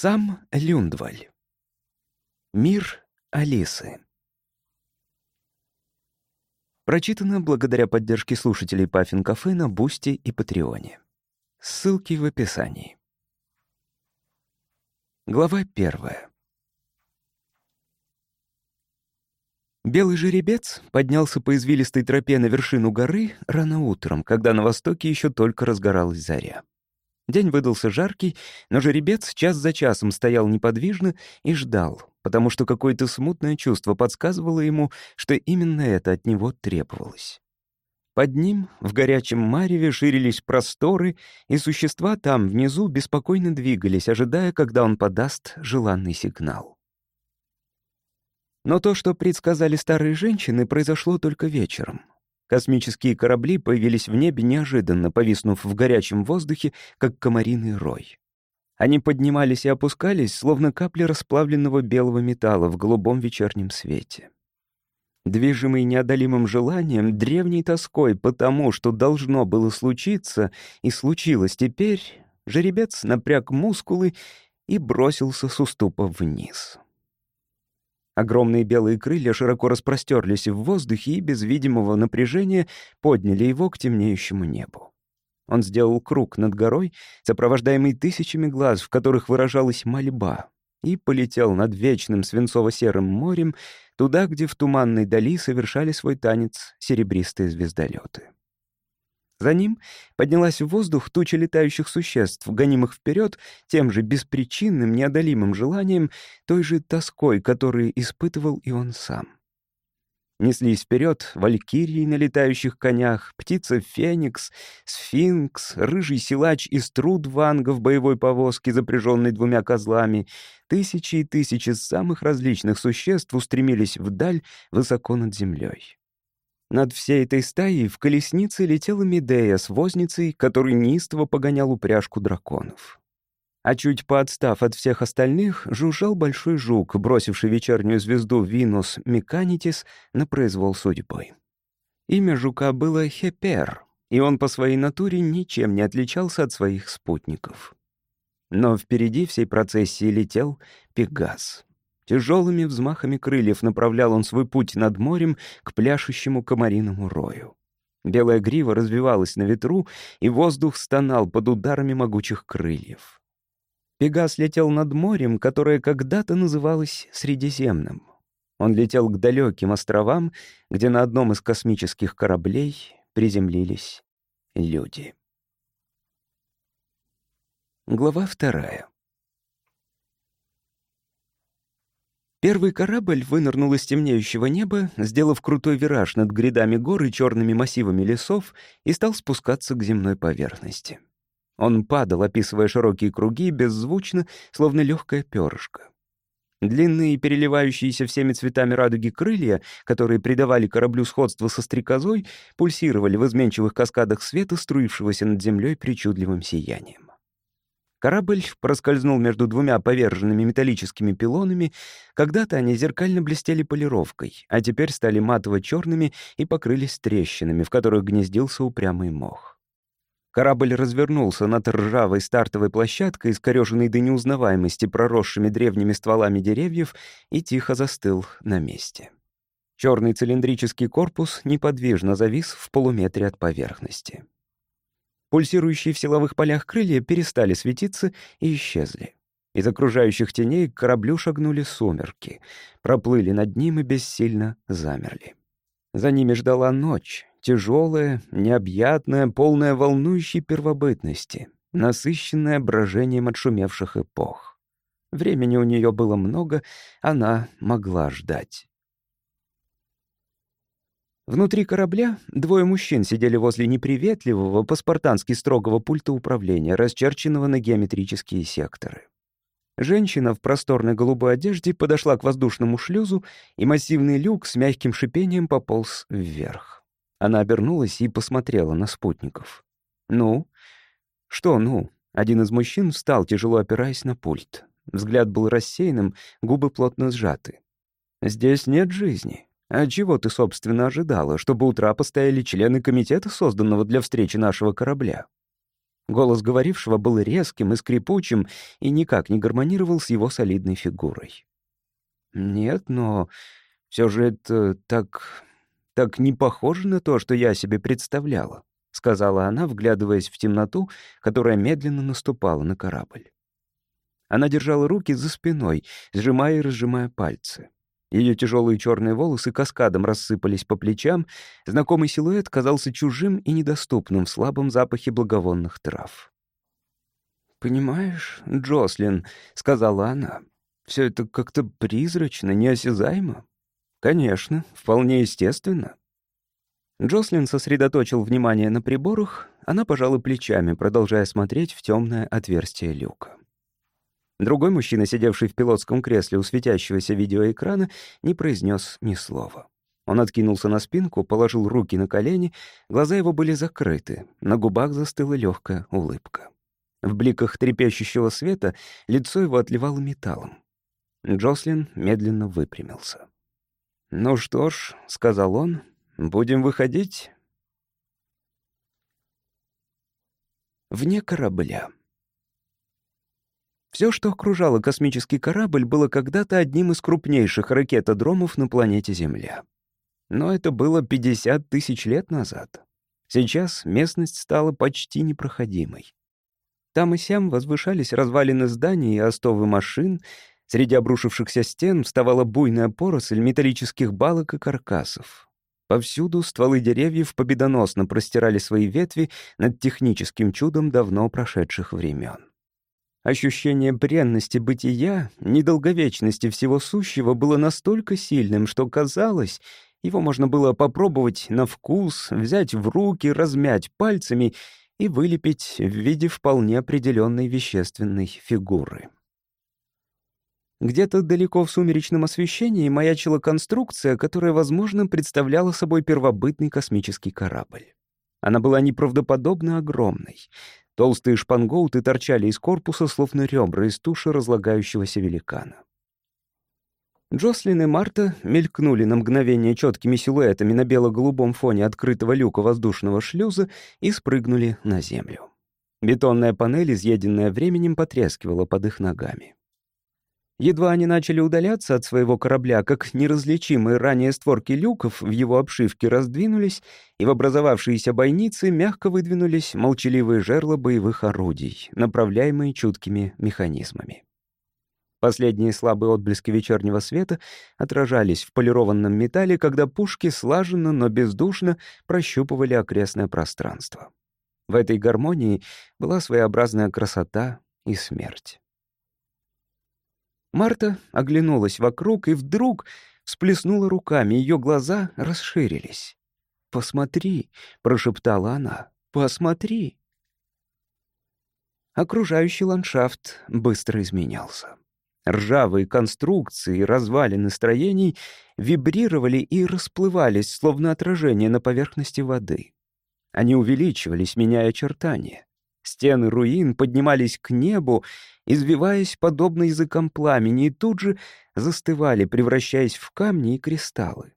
Сам Люндваль. Мир Алисы. Прочитано благодаря поддержке слушателей Puffin Cafe на Бусти и Патреоне. Ссылки в описании. Глава первая. Белый жеребец поднялся по извилистой тропе на вершину горы рано утром, когда на востоке еще только разгоралась заря. День выдался жаркий, но жеребец час за часом стоял неподвижно и ждал, потому что какое-то смутное чувство подсказывало ему, что именно это от него требовалось. Под ним, в горячем мареве, ширились просторы, и существа там, внизу, беспокойно двигались, ожидая, когда он подаст желанный сигнал. Но то, что предсказали старые женщины, произошло только вечером. Космические корабли появились в небе неожиданно, повиснув в горячем воздухе, как комариный рой. Они поднимались и опускались, словно капли расплавленного белого металла в голубом вечернем свете. Движимый неодолимым желанием, древней тоской по тому, что должно было случиться, и случилось теперь, жеребец напряг мускулы и бросился с уступа вниз. Огромные белые крылья широко распростерлись в воздухе и без видимого напряжения подняли его к темнеющему небу. Он сделал круг над горой, сопровождаемый тысячами глаз, в которых выражалась мольба, и полетел над вечным свинцово-серым морем туда, где в туманной дали совершали свой танец серебристые звездолеты. За ним поднялась в воздух туча летающих существ, гонимых вперед тем же беспричинным, неодолимым желанием, той же тоской, которую испытывал и он сам. Неслись вперед валькирии на летающих конях, птица Феникс, сфинкс, рыжий силач из труд ванга в боевой повозке, запряженной двумя козлами. Тысячи и тысячи самых различных существ устремились вдаль, высоко над землей. Над всей этой стаей в колеснице летела Медея с возницей, который неистово погонял упряжку драконов. А чуть поотстав от всех остальных, жужжал большой жук, бросивший вечернюю звезду Винус Меканитис на произвол судьбы. Имя жука было Хепер, и он по своей натуре ничем не отличался от своих спутников. Но впереди всей процессии летел Пегас. Тяжелыми взмахами крыльев направлял он свой путь над морем к пляшущему комариному рою. Белая грива развивалась на ветру, и воздух стонал под ударами могучих крыльев. Пегас летел над морем, которое когда-то называлось Средиземным. Он летел к далеким островам, где на одном из космических кораблей приземлились люди. Глава вторая. Первый корабль вынырнул из темнеющего неба, сделав крутой вираж над грядами гор и черными массивами лесов, и стал спускаться к земной поверхности. Он падал, описывая широкие круги, беззвучно, словно легкое перышко. Длинные, переливающиеся всеми цветами радуги крылья, которые придавали кораблю сходство со стрекозой, пульсировали в изменчивых каскадах света, струившегося над землей причудливым сиянием. Корабль проскользнул между двумя поверженными металлическими пилонами. Когда-то они зеркально блестели полировкой, а теперь стали матово-черными и покрылись трещинами, в которых гнездился упрямый мох. Корабль развернулся над ржавой стартовой площадкой, искорёженной до неузнаваемости проросшими древними стволами деревьев, и тихо застыл на месте. Черный цилиндрический корпус неподвижно завис в полуметре от поверхности. Пульсирующие в силовых полях крылья перестали светиться и исчезли. Из окружающих теней к кораблю шагнули сумерки, проплыли над ним и бессильно замерли. За ними ждала ночь, тяжелая, необъятная, полная волнующей первобытности, насыщенная брожением отшумевших эпох. Времени у нее было много, она могла ждать. Внутри корабля двое мужчин сидели возле неприветливого, по-спартански строгого пульта управления, расчерченного на геометрические секторы. Женщина в просторной голубой одежде подошла к воздушному шлюзу, и массивный люк с мягким шипением пополз вверх. Она обернулась и посмотрела на спутников. «Ну?» «Что «ну?» Один из мужчин встал, тяжело опираясь на пульт. Взгляд был рассеянным, губы плотно сжаты. «Здесь нет жизни. А чего ты, собственно, ожидала, чтобы утра постояли члены комитета, созданного для встречи нашего корабля? Голос говорившего был резким и скрипучим и никак не гармонировал с его солидной фигурой. «Нет, но все же это так... так не похоже на то, что я себе представляла», — сказала она, вглядываясь в темноту, которая медленно наступала на корабль. Она держала руки за спиной, сжимая и разжимая пальцы. Ее тяжелые черные волосы каскадом рассыпались по плечам, знакомый силуэт казался чужим и недоступным в слабом запахе благовонных трав. «Понимаешь, Джослин», — сказала она, — «все это как-то призрачно, неосязаемо». «Конечно, вполне естественно». Джослин сосредоточил внимание на приборах, она пожала плечами, продолжая смотреть в темное отверстие люка. Другой мужчина, сидевший в пилотском кресле у светящегося видеоэкрана, не произнес ни слова. Он откинулся на спинку, положил руки на колени, глаза его были закрыты, на губах застыла легкая улыбка. В бликах трепещущего света лицо его отливало металлом. Джослин медленно выпрямился. «Ну что ж», — сказал он, — «будем выходить?» Вне корабля. Все, что окружало космический корабль, было когда-то одним из крупнейших ракетодромов на планете Земля. Но это было 50 тысяч лет назад. Сейчас местность стала почти непроходимой. Там и сям возвышались развалины зданий и остовы машин, среди обрушившихся стен вставала буйная поросль металлических балок и каркасов. Повсюду стволы деревьев победоносно простирали свои ветви над техническим чудом давно прошедших времен. Ощущение бренности бытия, недолговечности всего сущего было настолько сильным, что казалось, его можно было попробовать на вкус, взять в руки, размять пальцами и вылепить в виде вполне определенной вещественной фигуры. Где-то далеко в сумеречном освещении маячила конструкция, которая, возможно, представляла собой первобытный космический корабль. Она была неправдоподобно огромной. Толстые шпангоуты торчали из корпуса, словно ребра из туши разлагающегося великана. Джослин и Марта мелькнули на мгновение четкими силуэтами на бело-голубом фоне открытого люка воздушного шлюза и спрыгнули на землю. Бетонная панель, изъеденная временем, потрескивала под их ногами. Едва они начали удаляться от своего корабля, как неразличимые ранее створки люков в его обшивке раздвинулись, и в образовавшиеся бойницы мягко выдвинулись молчаливые жерла боевых орудий, направляемые чуткими механизмами. Последние слабые отблески вечернего света отражались в полированном металле, когда пушки слаженно, но бездушно прощупывали окрестное пространство. В этой гармонии была своеобразная красота и смерть. Марта оглянулась вокруг и вдруг всплеснула руками, ее глаза расширились. «Посмотри», — прошептала она, — «посмотри». Окружающий ландшафт быстро изменялся. Ржавые конструкции и развалины строений вибрировали и расплывались, словно отражение на поверхности воды. Они увеличивались, меняя очертания. Стены руин поднимались к небу, извиваясь подобно языкам пламени, и тут же застывали, превращаясь в камни и кристаллы.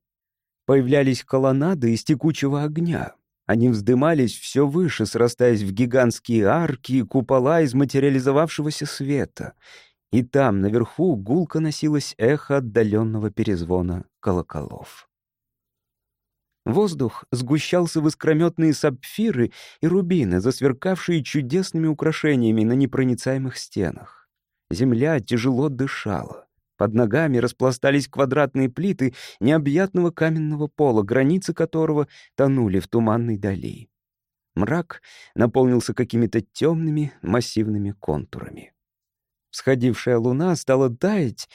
Появлялись колоннады из текучего огня. Они вздымались все выше, срастаясь в гигантские арки и купола из материализовавшегося света. И там, наверху, гулко носилось эхо отдаленного перезвона колоколов. Воздух сгущался в искрометные сапфиры и рубины, засверкавшие чудесными украшениями на непроницаемых стенах. Земля тяжело дышала. Под ногами распластались квадратные плиты необъятного каменного пола, границы которого тонули в туманной дали. Мрак наполнился какими-то темными массивными контурами. Сходившая луна стала таять,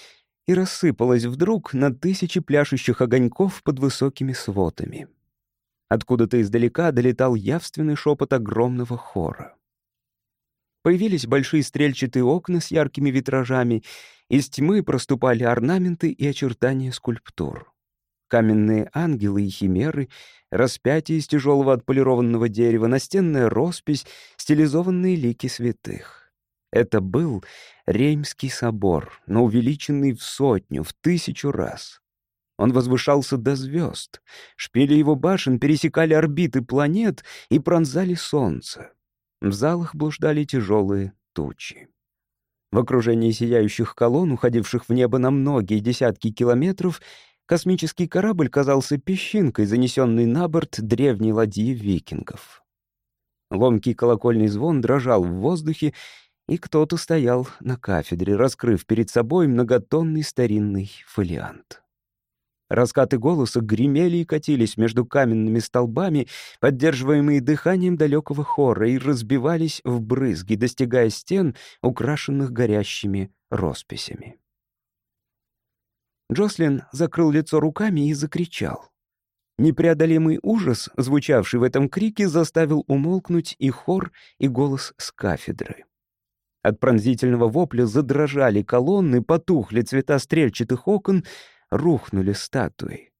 и рассыпалась вдруг на тысячи пляшущих огоньков под высокими сводами. Откуда-то издалека долетал явственный шепот огромного хора. Появились большие стрельчатые окна с яркими витражами, из тьмы проступали орнаменты и очертания скульптур. Каменные ангелы и химеры, распятие из тяжелого отполированного дерева, настенная роспись, стилизованные лики святых. Это был Реймский собор, но увеличенный в сотню, в тысячу раз. Он возвышался до звезд. Шпили его башен пересекали орбиты планет и пронзали солнце. В залах блуждали тяжелые тучи. В окружении сияющих колонн, уходивших в небо на многие десятки километров, космический корабль казался песчинкой, занесенной на борт древней ладьи викингов. Ломкий колокольный звон дрожал в воздухе, и кто-то стоял на кафедре, раскрыв перед собой многотонный старинный фолиант. Раскаты голоса гремели и катились между каменными столбами, поддерживаемые дыханием далекого хора, и разбивались в брызги, достигая стен, украшенных горящими росписями. Джослин закрыл лицо руками и закричал. Непреодолимый ужас, звучавший в этом крике, заставил умолкнуть и хор, и голос с кафедры. От пронзительного вопля задрожали колонны, потухли цвета стрельчатых окон — рухнули статуи.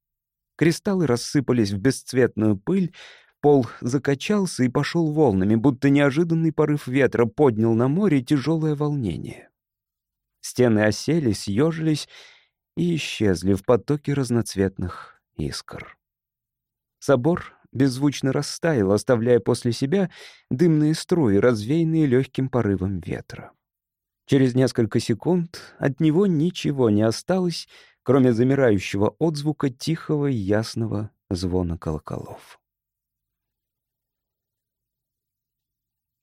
Кристаллы рассыпались в бесцветную пыль, пол закачался и пошел волнами, будто неожиданный порыв ветра поднял на море тяжелое волнение. Стены осели, съежились и исчезли в потоке разноцветных искр. Собор беззвучно растаял, оставляя после себя дымные струи, развеянные легким порывом ветра. Через несколько секунд от него ничего не осталось, кроме замирающего отзвука тихого и ясного звона колоколов.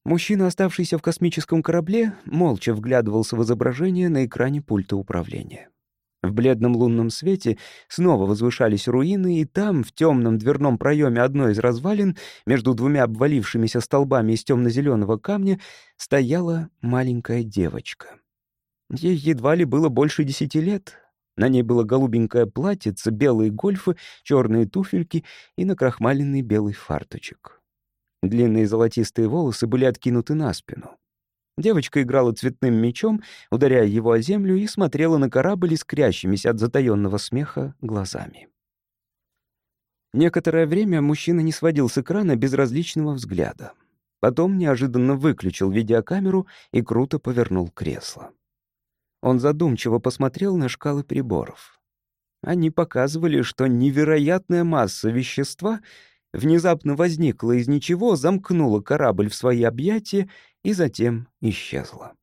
Мужчина, оставшийся в космическом корабле, молча вглядывался в изображение на экране пульта управления. В бледном лунном свете снова возвышались руины, и там, в темном дверном проеме одной из развалин, между двумя обвалившимися столбами из темно-зеленого камня, стояла маленькая девочка. Ей едва ли было больше десяти лет, на ней было голубенькое платьице, белые гольфы, черные туфельки и накрахмаленный белый фарточек. Длинные золотистые волосы были откинуты на спину. Девочка играла цветным мечом, ударяя его о землю, и смотрела на корабль искрящимися от затаённого смеха глазами. Некоторое время мужчина не сводил с экрана безразличного взгляда. Потом неожиданно выключил видеокамеру и круто повернул кресло. Он задумчиво посмотрел на шкалы приборов. Они показывали, что невероятная масса вещества внезапно возникла из ничего, замкнула корабль в свои объятия и затем исчезла.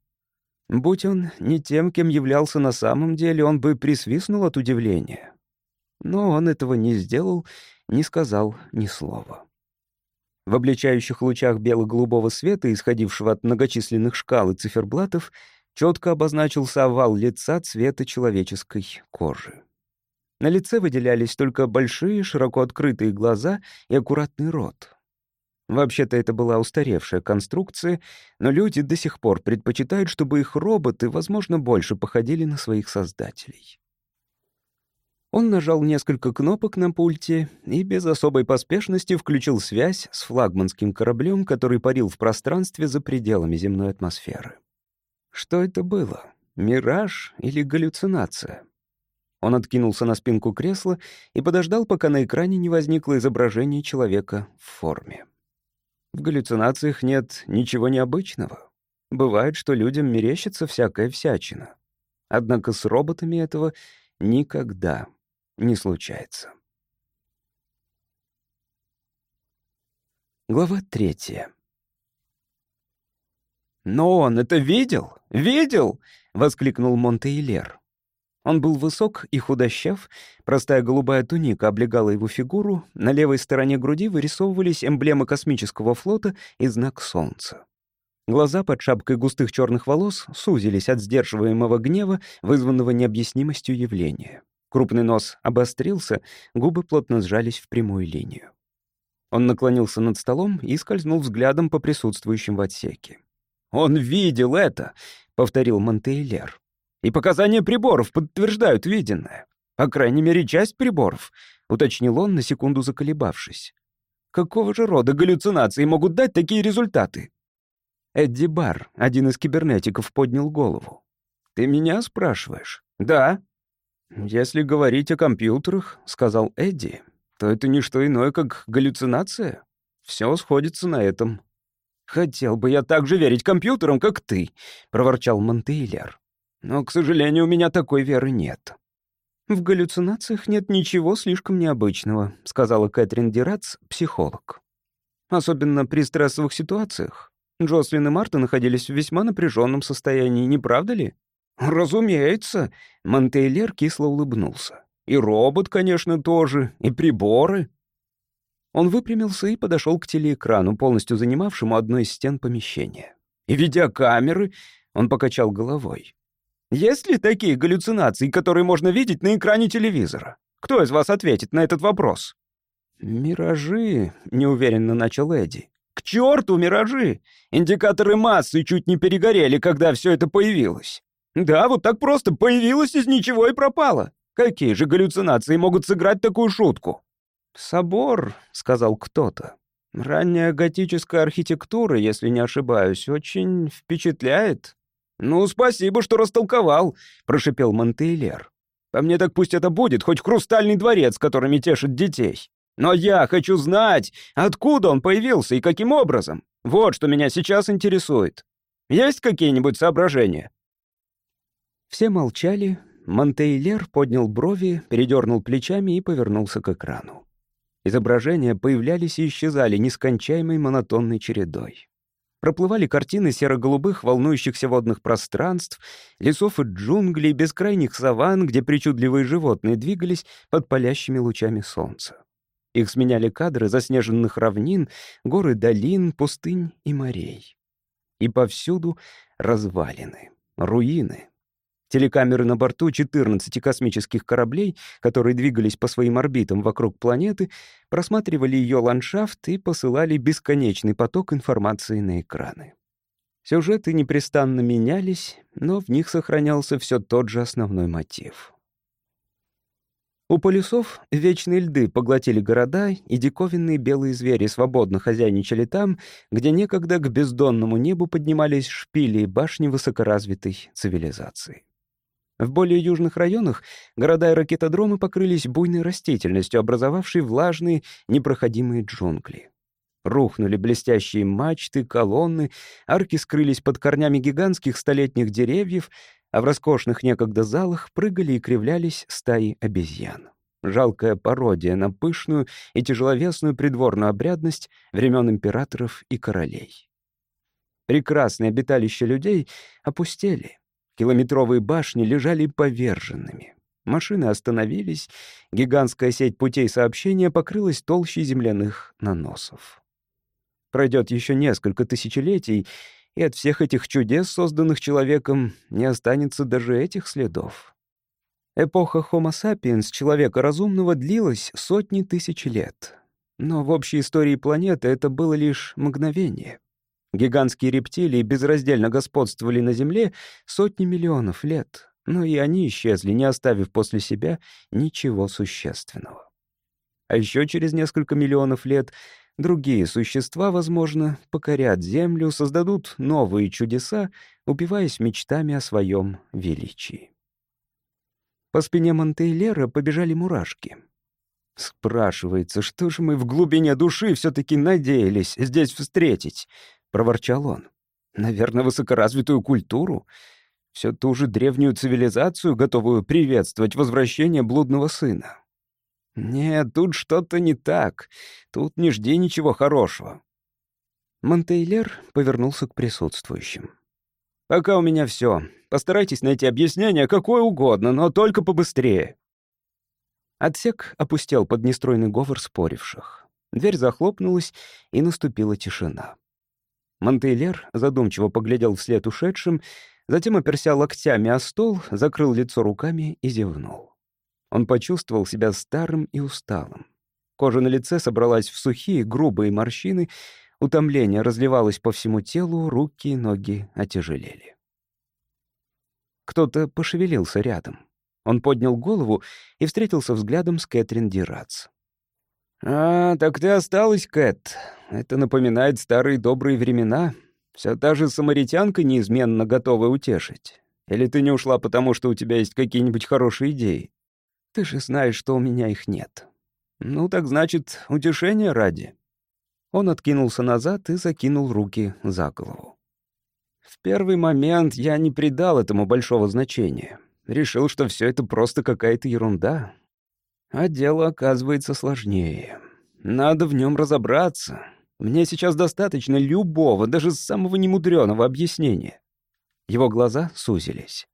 Будь он не тем, кем являлся на самом деле, он бы присвистнул от удивления. Но он этого не сделал, не сказал ни слова. В обличающих лучах бело-голубого света, исходившего от многочисленных шкал и циферблатов, четко обозначился овал лица цвета человеческой кожи. На лице выделялись только большие, широко открытые глаза и аккуратный рот. Вообще-то это была устаревшая конструкция, но люди до сих пор предпочитают, чтобы их роботы, возможно, больше походили на своих создателей. Он нажал несколько кнопок на пульте и без особой поспешности включил связь с флагманским кораблем, который парил в пространстве за пределами земной атмосферы. Что это было? Мираж или галлюцинация? Он откинулся на спинку кресла и подождал, пока на экране не возникло изображение человека в форме. В галлюцинациях нет ничего необычного. Бывает, что людям мерещится всякая всячина. Однако с роботами этого никогда не случается. Глава третья. «Но он это видел? Видел?» — воскликнул Монтейлер. Он был высок и худощав, простая голубая туника облегала его фигуру, на левой стороне груди вырисовывались эмблемы космического флота и знак солнца. Глаза под шапкой густых черных волос сузились от сдерживаемого гнева, вызванного необъяснимостью явления. Крупный нос обострился, губы плотно сжались в прямую линию. Он наклонился над столом и скользнул взглядом по присутствующим в отсеке. «Он видел это», — повторил Монтейлер. «И показания приборов подтверждают виденное. По крайней мере, часть приборов», — уточнил он, на секунду заколебавшись. «Какого же рода галлюцинации могут дать такие результаты?» Эдди Бар, один из кибернетиков, поднял голову. «Ты меня спрашиваешь?» «Да». «Если говорить о компьютерах», — сказал Эдди, «то это не что иное, как галлюцинация. Все сходится на этом». «Хотел бы я так же верить компьютерам, как ты», — проворчал Монтейлер. «Но, к сожалению, у меня такой веры нет». «В галлюцинациях нет ничего слишком необычного», — сказала Кэтрин Дирац, психолог. «Особенно при стрессовых ситуациях. Джослин и Марта находились в весьма напряженном состоянии, не правда ли? «Разумеется», — Монтейлер кисло улыбнулся. «И робот, конечно, тоже, и приборы». Он выпрямился и подошел к телеэкрану, полностью занимавшему одну из стен помещения. «И видеокамеры», — он покачал головой. «Есть ли такие галлюцинации, которые можно видеть на экране телевизора? Кто из вас ответит на этот вопрос?» «Миражи», — неуверенно начал Эдди. «К черту миражи! Индикаторы массы чуть не перегорели, когда все это появилось. Да, вот так просто появилось из ничего и пропало. Какие же галлюцинации могут сыграть такую шутку?» «Собор», — сказал кто-то. «Ранняя готическая архитектура, если не ошибаюсь, очень впечатляет». «Ну, спасибо, что растолковал», — прошипел Монтейлер. «По мне так пусть это будет, хоть хрустальный дворец, которыми тешит детей. Но я хочу знать, откуда он появился и каким образом. Вот что меня сейчас интересует. Есть какие-нибудь соображения?» Все молчали. Монтейлер поднял брови, передернул плечами и повернулся к экрану. Изображения появлялись и исчезали нескончаемой монотонной чередой. Проплывали картины серо-голубых волнующихся водных пространств, лесов и джунглей, бескрайних саван, где причудливые животные двигались под палящими лучами солнца. Их сменяли кадры заснеженных равнин, горы долин, пустынь и морей. И повсюду развалины, руины, Телекамеры на борту 14 космических кораблей, которые двигались по своим орбитам вокруг планеты, просматривали ее ландшафт и посылали бесконечный поток информации на экраны. Сюжеты непрестанно менялись, но в них сохранялся все тот же основной мотив. У полюсов вечные льды поглотили города, и диковинные белые звери свободно хозяйничали там, где некогда к бездонному небу поднимались шпили и башни высокоразвитой цивилизации. В более южных районах города и ракетодромы покрылись буйной растительностью, образовавшей влажные, непроходимые джунгли. Рухнули блестящие мачты, колонны, арки скрылись под корнями гигантских столетних деревьев, а в роскошных некогда залах прыгали и кривлялись стаи обезьян. Жалкая пародия на пышную и тяжеловесную придворную обрядность времен императоров и королей. Прекрасные обиталища людей опустели. Километровые башни лежали поверженными. Машины остановились, гигантская сеть путей сообщения покрылась толщей земляных наносов. Пройдет еще несколько тысячелетий, и от всех этих чудес, созданных человеком, не останется даже этих следов. Эпоха Homo sapiens, человека разумного, длилась сотни тысяч лет. Но в общей истории планеты это было лишь мгновение — Гигантские рептилии безраздельно господствовали на Земле сотни миллионов лет, но и они исчезли, не оставив после себя ничего существенного. А еще через несколько миллионов лет другие существа, возможно, покорят Землю, создадут новые чудеса, упиваясь мечтами о своем величии. По спине Монтейлера побежали мурашки. Спрашивается, что же мы в глубине души все таки надеялись здесь встретить? — проворчал он. «Наверное, высокоразвитую культуру, все ту же древнюю цивилизацию, готовую приветствовать возвращение блудного сына. Нет, тут что-то не так. Тут не жди ничего хорошего». Монтейлер повернулся к присутствующим. «Пока у меня все. Постарайтесь найти объяснение какое угодно, но только побыстрее». Отсек опустел под нестройный говор споривших. Дверь захлопнулась, и наступила тишина. Монтейлер задумчиво поглядел вслед ушедшим, затем оперся локтями о стол, закрыл лицо руками и зевнул. Он почувствовал себя старым и усталым. Кожа на лице собралась в сухие, грубые морщины, утомление разливалось по всему телу, руки и ноги отяжелели. Кто-то пошевелился рядом. Он поднял голову и встретился взглядом с Кэтрин Дирац. «А, так ты осталась, Кэт. Это напоминает старые добрые времена. Вся та же самаритянка неизменно готова утешить. Или ты не ушла, потому что у тебя есть какие-нибудь хорошие идеи? Ты же знаешь, что у меня их нет. Ну, так значит, утешение ради». Он откинулся назад и закинул руки за голову. В первый момент я не придал этому большого значения. Решил, что все это просто какая-то ерунда, а дело оказывается сложнее. Надо в нем разобраться. Мне сейчас достаточно любого, даже самого немудреного объяснения». Его глаза сузились.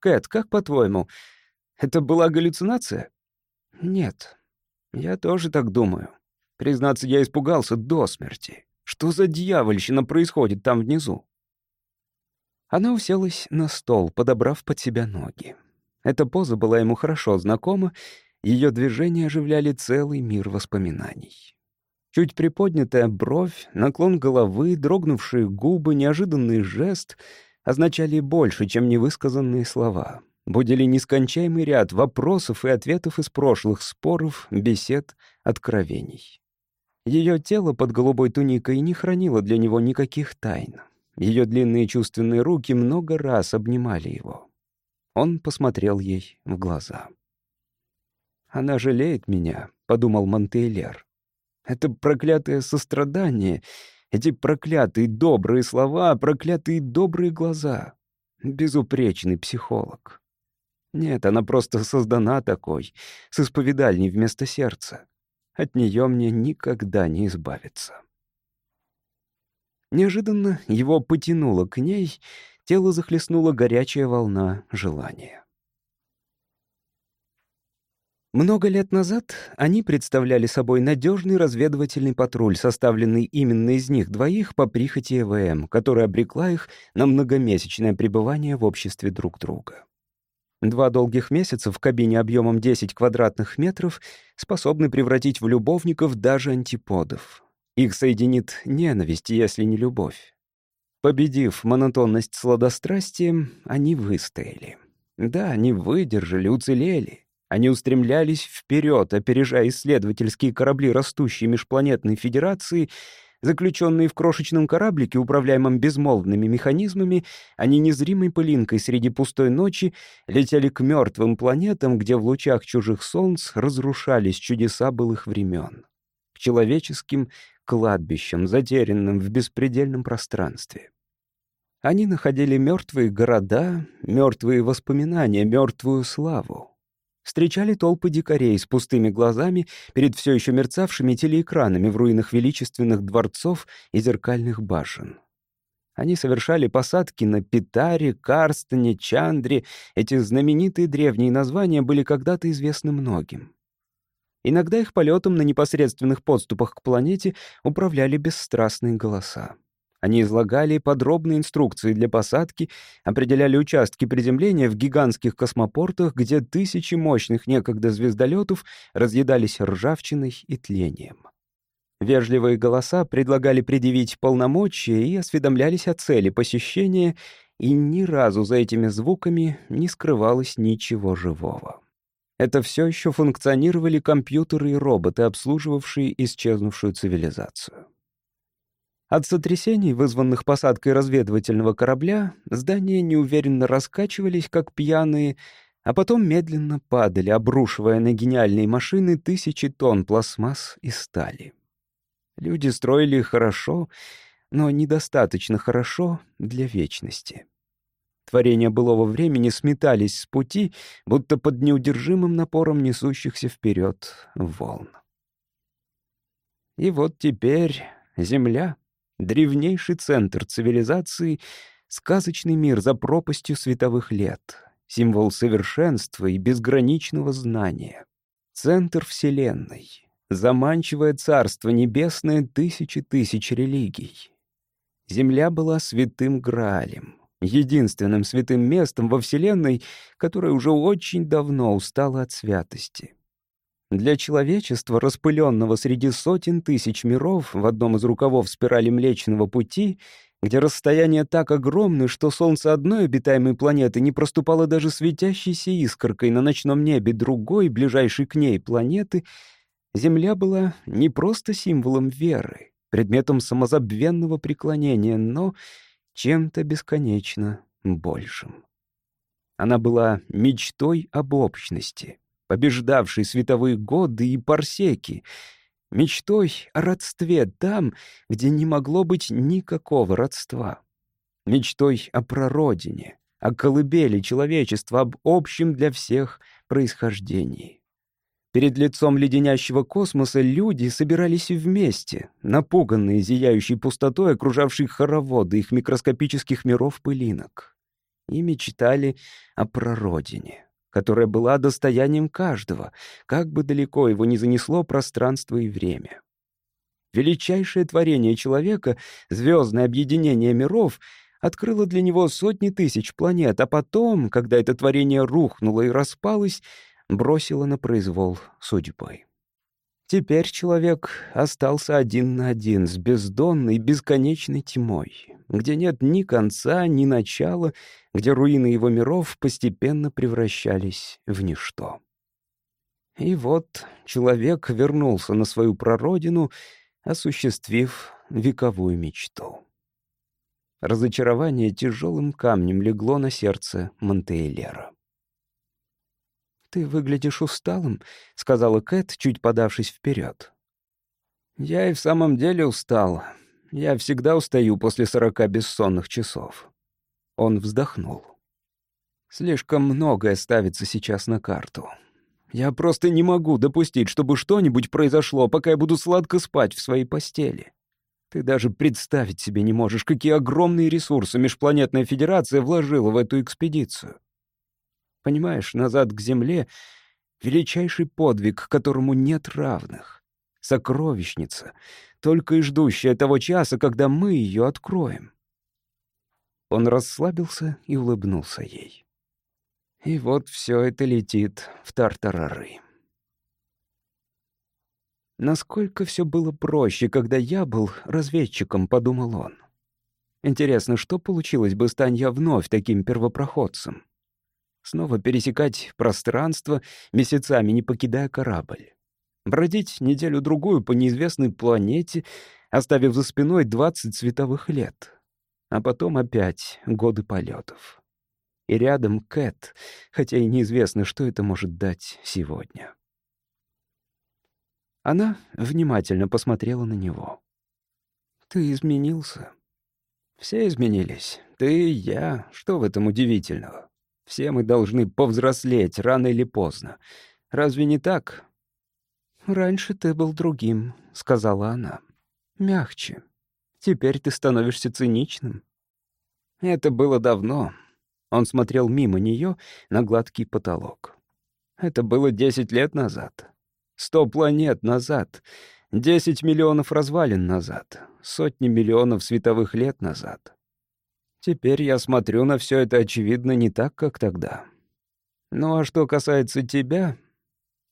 «Кэт, как по-твоему, это была галлюцинация?» «Нет, я тоже так думаю. Признаться, я испугался до смерти. Что за дьявольщина происходит там внизу?» Она уселась на стол, подобрав под себя ноги. Эта поза была ему хорошо знакома, ее движения оживляли целый мир воспоминаний. Чуть приподнятая бровь, наклон головы, дрогнувшие губы, неожиданный жест означали больше, чем невысказанные слова. Будили нескончаемый ряд вопросов и ответов из прошлых споров, бесед, откровений. Ее тело под голубой туникой не хранило для него никаких тайн. Ее длинные чувственные руки много раз обнимали его. Он посмотрел ей в глаза. «Она жалеет меня», — подумал Монтейлер. «Это проклятое сострадание, эти проклятые добрые слова, проклятые добрые глаза. Безупречный психолог. Нет, она просто создана такой, с исповедальней вместо сердца. От нее мне никогда не избавиться». Неожиданно его потянуло к ней, тело захлестнула горячая волна желания. Много лет назад они представляли собой надежный разведывательный патруль, составленный именно из них двоих по прихоти ЭВМ, которая обрекла их на многомесячное пребывание в обществе друг друга. Два долгих месяца в кабине объемом 10 квадратных метров способны превратить в любовников даже антиподов. Их соединит ненависть, если не любовь. Победив монотонность сладострастием, они выстояли. Да, они выдержали, уцелели. Они устремлялись вперед, опережая исследовательские корабли растущей межпланетной федерации, заключенные в крошечном кораблике, управляемом безмолвными механизмами, они незримой пылинкой среди пустой ночи летели к мертвым планетам, где в лучах чужих солнц разрушались чудеса былых времен. К человеческим кладбищем, затерянным в беспредельном пространстве. Они находили мертвые города, мертвые воспоминания, мертвую славу. Встречали толпы дикарей с пустыми глазами перед все еще мерцавшими телеэкранами в руинах величественных дворцов и зеркальных башен. Они совершали посадки на Питаре, Карстоне, Чандре. Эти знаменитые древние названия были когда-то известны многим. Иногда их полетом на непосредственных подступах к планете управляли бесстрастные голоса. Они излагали подробные инструкции для посадки, определяли участки приземления в гигантских космопортах, где тысячи мощных некогда звездолетов разъедались ржавчиной и тлением. Вежливые голоса предлагали предъявить полномочия и осведомлялись о цели посещения, и ни разу за этими звуками не скрывалось ничего живого. Это все еще функционировали компьютеры и роботы, обслуживавшие исчезнувшую цивилизацию. От сотрясений, вызванных посадкой разведывательного корабля, здания неуверенно раскачивались, как пьяные, а потом медленно падали, обрушивая на гениальные машины тысячи тонн пластмасс и стали. Люди строили хорошо, но недостаточно хорошо для вечности. Творения былого времени сметались с пути, будто под неудержимым напором несущихся вперед волн. И вот теперь Земля, древнейший центр цивилизации, сказочный мир за пропастью световых лет, символ совершенства и безграничного знания, центр Вселенной, заманчивое царство небесное тысячи тысяч религий. Земля была святым Граалем — единственным святым местом во Вселенной, которое уже очень давно устало от святости. Для человечества, распыленного среди сотен тысяч миров в одном из рукавов спирали Млечного Пути, где расстояние так огромны, что Солнце одной обитаемой планеты не проступало даже светящейся искоркой на ночном небе другой, ближайшей к ней планеты, Земля была не просто символом веры, предметом самозабвенного преклонения, но чем-то бесконечно большим. Она была мечтой об общности, побеждавшей световые годы и парсеки, мечтой о родстве там, где не могло быть никакого родства, мечтой о прародине, о колыбели человечества, об общем для всех происхождении. Перед лицом леденящего космоса люди собирались вместе, напуганные зияющей пустотой, окружавшей хороводы их микроскопических миров пылинок. И мечтали о прародине, которая была достоянием каждого, как бы далеко его ни занесло пространство и время. Величайшее творение человека, звездное объединение миров, открыло для него сотни тысяч планет, а потом, когда это творение рухнуло и распалось, бросила на произвол судьбы. Теперь человек остался один на один с бездонной, бесконечной тьмой, где нет ни конца, ни начала, где руины его миров постепенно превращались в ничто. И вот человек вернулся на свою прародину, осуществив вековую мечту. Разочарование тяжелым камнем легло на сердце Монтейлера. «Ты выглядишь усталым», — сказала Кэт, чуть подавшись вперед. «Я и в самом деле устал. Я всегда устаю после сорока бессонных часов». Он вздохнул. «Слишком многое ставится сейчас на карту. Я просто не могу допустить, чтобы что-нибудь произошло, пока я буду сладко спать в своей постели. Ты даже представить себе не можешь, какие огромные ресурсы Межпланетная Федерация вложила в эту экспедицию. Понимаешь, назад к Земле — величайший подвиг, которому нет равных. Сокровищница, только и ждущая того часа, когда мы ее откроем. Он расслабился и улыбнулся ей. И вот все это летит в тартарары. Насколько все было проще, когда я был разведчиком, подумал он. Интересно, что получилось бы, стань я вновь таким первопроходцем? снова пересекать пространство, месяцами не покидая корабль. Бродить неделю-другую по неизвестной планете, оставив за спиной 20 световых лет. А потом опять годы полетов. И рядом Кэт, хотя и неизвестно, что это может дать сегодня. Она внимательно посмотрела на него. «Ты изменился?» «Все изменились. Ты я. Что в этом удивительного?» Все мы должны повзрослеть рано или поздно. Разве не так?» «Раньше ты был другим», — сказала она. «Мягче. Теперь ты становишься циничным». Это было давно. Он смотрел мимо нее на гладкий потолок. Это было десять лет назад. Сто планет назад. Десять миллионов развалин назад. Сотни миллионов световых лет назад. Теперь я смотрю на все это, очевидно, не так, как тогда. Ну а что касается тебя...»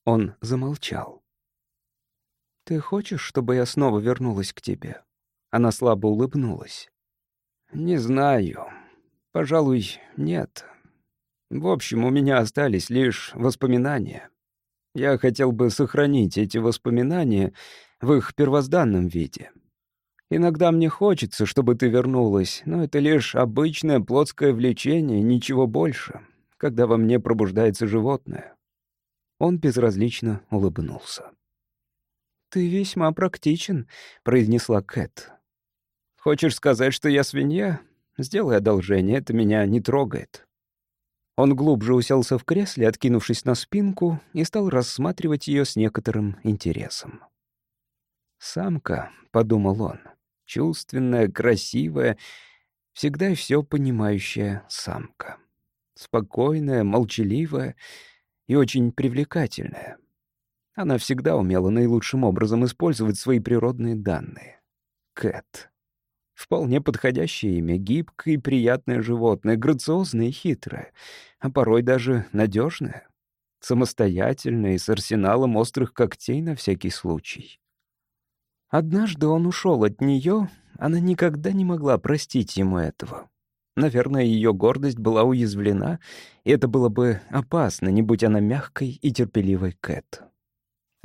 Он замолчал. «Ты хочешь, чтобы я снова вернулась к тебе?» Она слабо улыбнулась. «Не знаю. Пожалуй, нет. В общем, у меня остались лишь воспоминания. Я хотел бы сохранить эти воспоминания в их первозданном виде. Иногда мне хочется, чтобы ты вернулась, но это лишь обычное плотское влечение, ничего больше, когда во мне пробуждается животное». Он безразлично улыбнулся. «Ты весьма практичен», — произнесла Кэт. «Хочешь сказать, что я свинья? Сделай одолжение, это меня не трогает». Он глубже уселся в кресле, откинувшись на спинку, и стал рассматривать ее с некоторым интересом. «Самка», — подумал он, — Чувственная, красивая, всегда и все понимающая самка. Спокойная, молчаливая и очень привлекательная. Она всегда умела наилучшим образом использовать свои природные данные. Кэт. Вполне подходящее имя, гибкое и приятное животное, грациозное и хитрое, а порой даже надежное, самостоятельное и с арсеналом острых когтей на всякий случай. Однажды он ушел от нее, она никогда не могла простить ему этого. Наверное, ее гордость была уязвлена, и это было бы опасно, не будь она мягкой и терпеливой Кэт.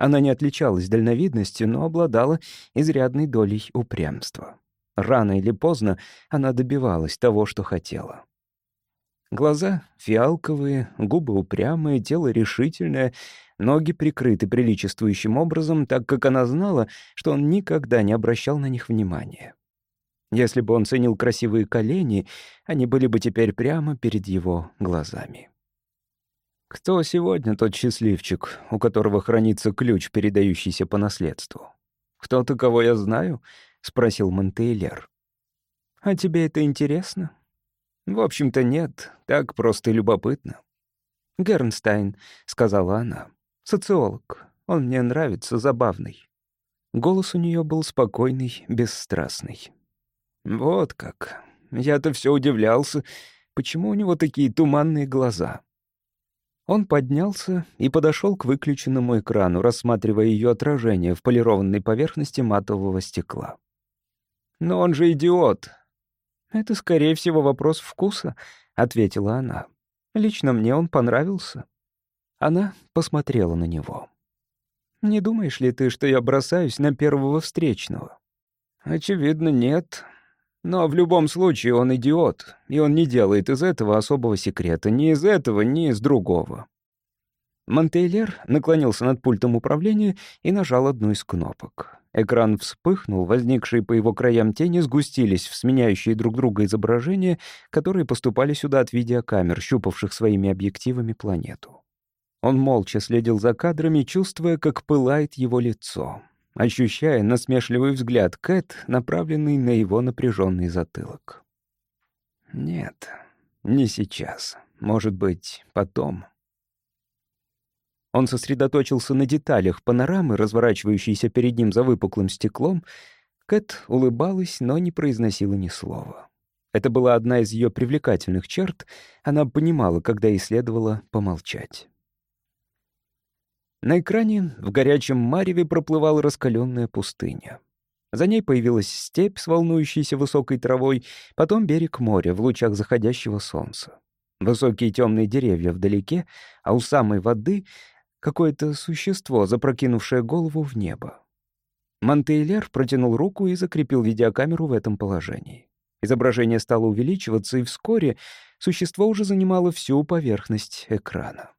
Она не отличалась дальновидностью, но обладала изрядной долей упрямства. Рано или поздно она добивалась того, что хотела. Глаза фиалковые, губы упрямые, тело решительное, ноги прикрыты приличествующим образом, так как она знала, что он никогда не обращал на них внимания. Если бы он ценил красивые колени, они были бы теперь прямо перед его глазами. Кто сегодня тот счастливчик, у которого хранится ключ, передающийся по наследству? Кто-то, кого я знаю? спросил Монтейлер. А тебе это интересно? В общем-то, нет, так просто любопытно. Гернстайн, сказала она, социолог. Он мне нравится, забавный. Голос у нее был спокойный, бесстрастный. Вот как. Я-то все удивлялся, почему у него такие туманные глаза. Он поднялся и подошел к выключенному экрану, рассматривая ее отражение в полированной поверхности матового стекла. «Но он же идиот!» «Это, скорее всего, вопрос вкуса», — ответила она. «Лично мне он понравился». Она посмотрела на него. «Не думаешь ли ты, что я бросаюсь на первого встречного?» «Очевидно, нет. Но в любом случае он идиот, и он не делает из этого особого секрета, ни из этого, ни из другого. Монтейлер наклонился над пультом управления и нажал одну из кнопок. Экран вспыхнул, возникшие по его краям тени сгустились в сменяющие друг друга изображения, которые поступали сюда от видеокамер, щупавших своими объективами планету. Он молча следил за кадрами, чувствуя, как пылает его лицо ощущая насмешливый взгляд Кэт, направленный на его напряженный затылок. «Нет, не сейчас. Может быть, потом». Он сосредоточился на деталях панорамы, разворачивающейся перед ним за выпуклым стеклом. Кэт улыбалась, но не произносила ни слова. Это была одна из ее привлекательных черт. Она понимала, когда ей следовало помолчать. На экране в горячем мареве проплывала раскаленная пустыня. За ней появилась степь с волнующейся высокой травой, потом берег моря в лучах заходящего солнца. Высокие темные деревья вдалеке, а у самой воды какое-то существо, запрокинувшее голову в небо. Монтейлер протянул руку и закрепил видеокамеру в этом положении. Изображение стало увеличиваться, и вскоре существо уже занимало всю поверхность экрана.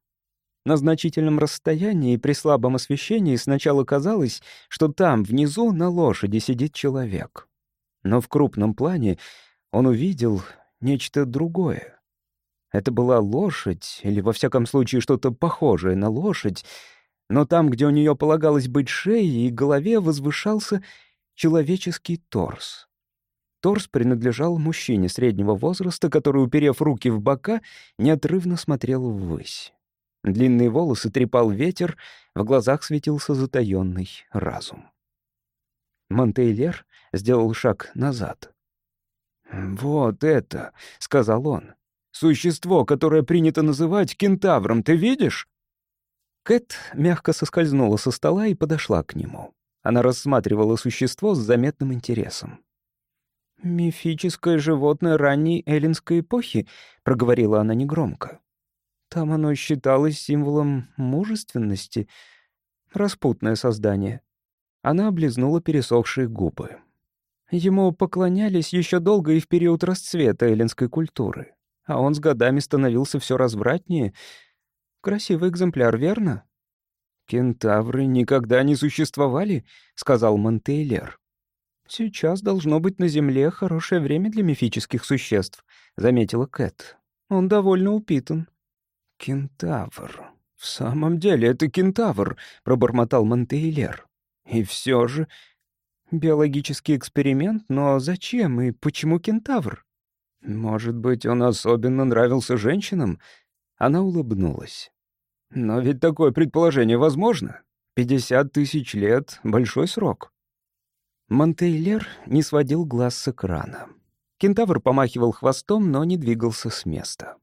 На значительном расстоянии при слабом освещении сначала казалось, что там, внизу, на лошади сидит человек. Но в крупном плане он увидел нечто другое. Это была лошадь, или, во всяком случае, что-то похожее на лошадь, но там, где у нее полагалось быть шеей и голове, возвышался человеческий торс. Торс принадлежал мужчине среднего возраста, который, уперев руки в бока, неотрывно смотрел ввысь. Длинные волосы трепал ветер, в глазах светился затаённый разум. Монтейлер сделал шаг назад. «Вот это», — сказал он, — «существо, которое принято называть кентавром, ты видишь?» Кэт мягко соскользнула со стола и подошла к нему. Она рассматривала существо с заметным интересом. «Мифическое животное ранней эллинской эпохи», — проговорила она негромко. Там оно считалось символом мужественности. Распутное создание. Она облизнула пересохшие губы. Ему поклонялись еще долго и в период расцвета эллинской культуры. А он с годами становился все развратнее. Красивый экземпляр, верно? «Кентавры никогда не существовали», — сказал Монтейлер. «Сейчас должно быть на Земле хорошее время для мифических существ», — заметила Кэт. «Он довольно упитан. «Кентавр. В самом деле это кентавр», — пробормотал Монтейлер. «И все же...» «Биологический эксперимент? Но зачем и почему кентавр?» «Может быть, он особенно нравился женщинам?» Она улыбнулась. «Но ведь такое предположение возможно. Пятьдесят тысяч лет — большой срок». Монтейлер не сводил глаз с экрана. Кентавр помахивал хвостом, но не двигался с места.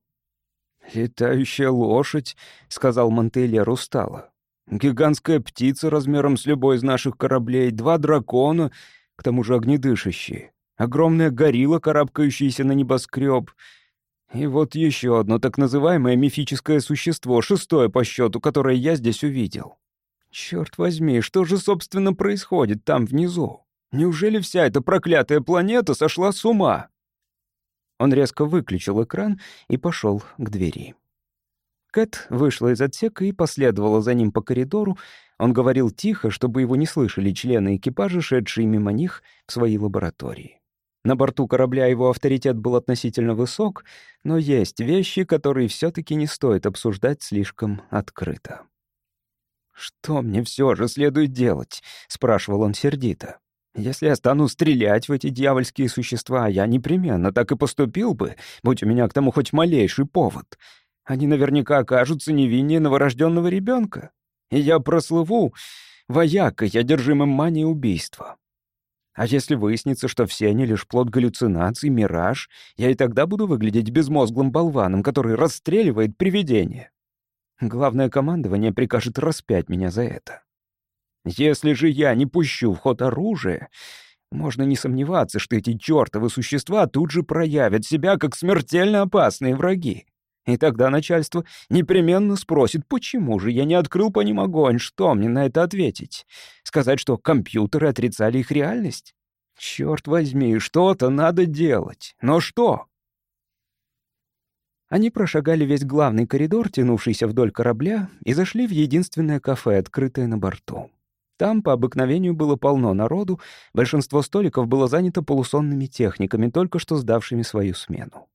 «Летающая лошадь», — сказал Монтейлер устало. «Гигантская птица размером с любой из наших кораблей, два дракона, к тому же огнедышащие, огромная горилла, карабкающаяся на небоскреб, и вот еще одно так называемое мифическое существо, шестое по счету, которое я здесь увидел. Черт возьми, что же, собственно, происходит там внизу? Неужели вся эта проклятая планета сошла с ума?» Он резко выключил экран и пошел к двери. Кэт вышла из отсека и последовала за ним по коридору. Он говорил тихо, чтобы его не слышали члены экипажа, шедшие мимо них в свои лаборатории. На борту корабля его авторитет был относительно высок, но есть вещи, которые все таки не стоит обсуждать слишком открыто. «Что мне все же следует делать?» — спрашивал он сердито. «Если я стану стрелять в эти дьявольские существа, я непременно так и поступил бы, будь у меня к тому хоть малейший повод. Они наверняка окажутся невиннее новорожденного ребенка, и я прослыву воякой, одержимым манией убийства. А если выяснится, что все они лишь плод галлюцинаций, мираж, я и тогда буду выглядеть безмозглым болваном, который расстреливает привидения. Главное командование прикажет распять меня за это. Если же я не пущу в ход оружие, можно не сомневаться, что эти чертовы существа тут же проявят себя как смертельно опасные враги. И тогда начальство непременно спросит, почему же я не открыл по ним огонь, что мне на это ответить? Сказать, что компьютеры отрицали их реальность? Черт возьми, что-то надо делать. Но что? Они прошагали весь главный коридор, тянувшийся вдоль корабля, и зашли в единственное кафе, открытое на борту. Там по обыкновению было полно народу, большинство столиков было занято полусонными техниками, только что сдавшими свою смену.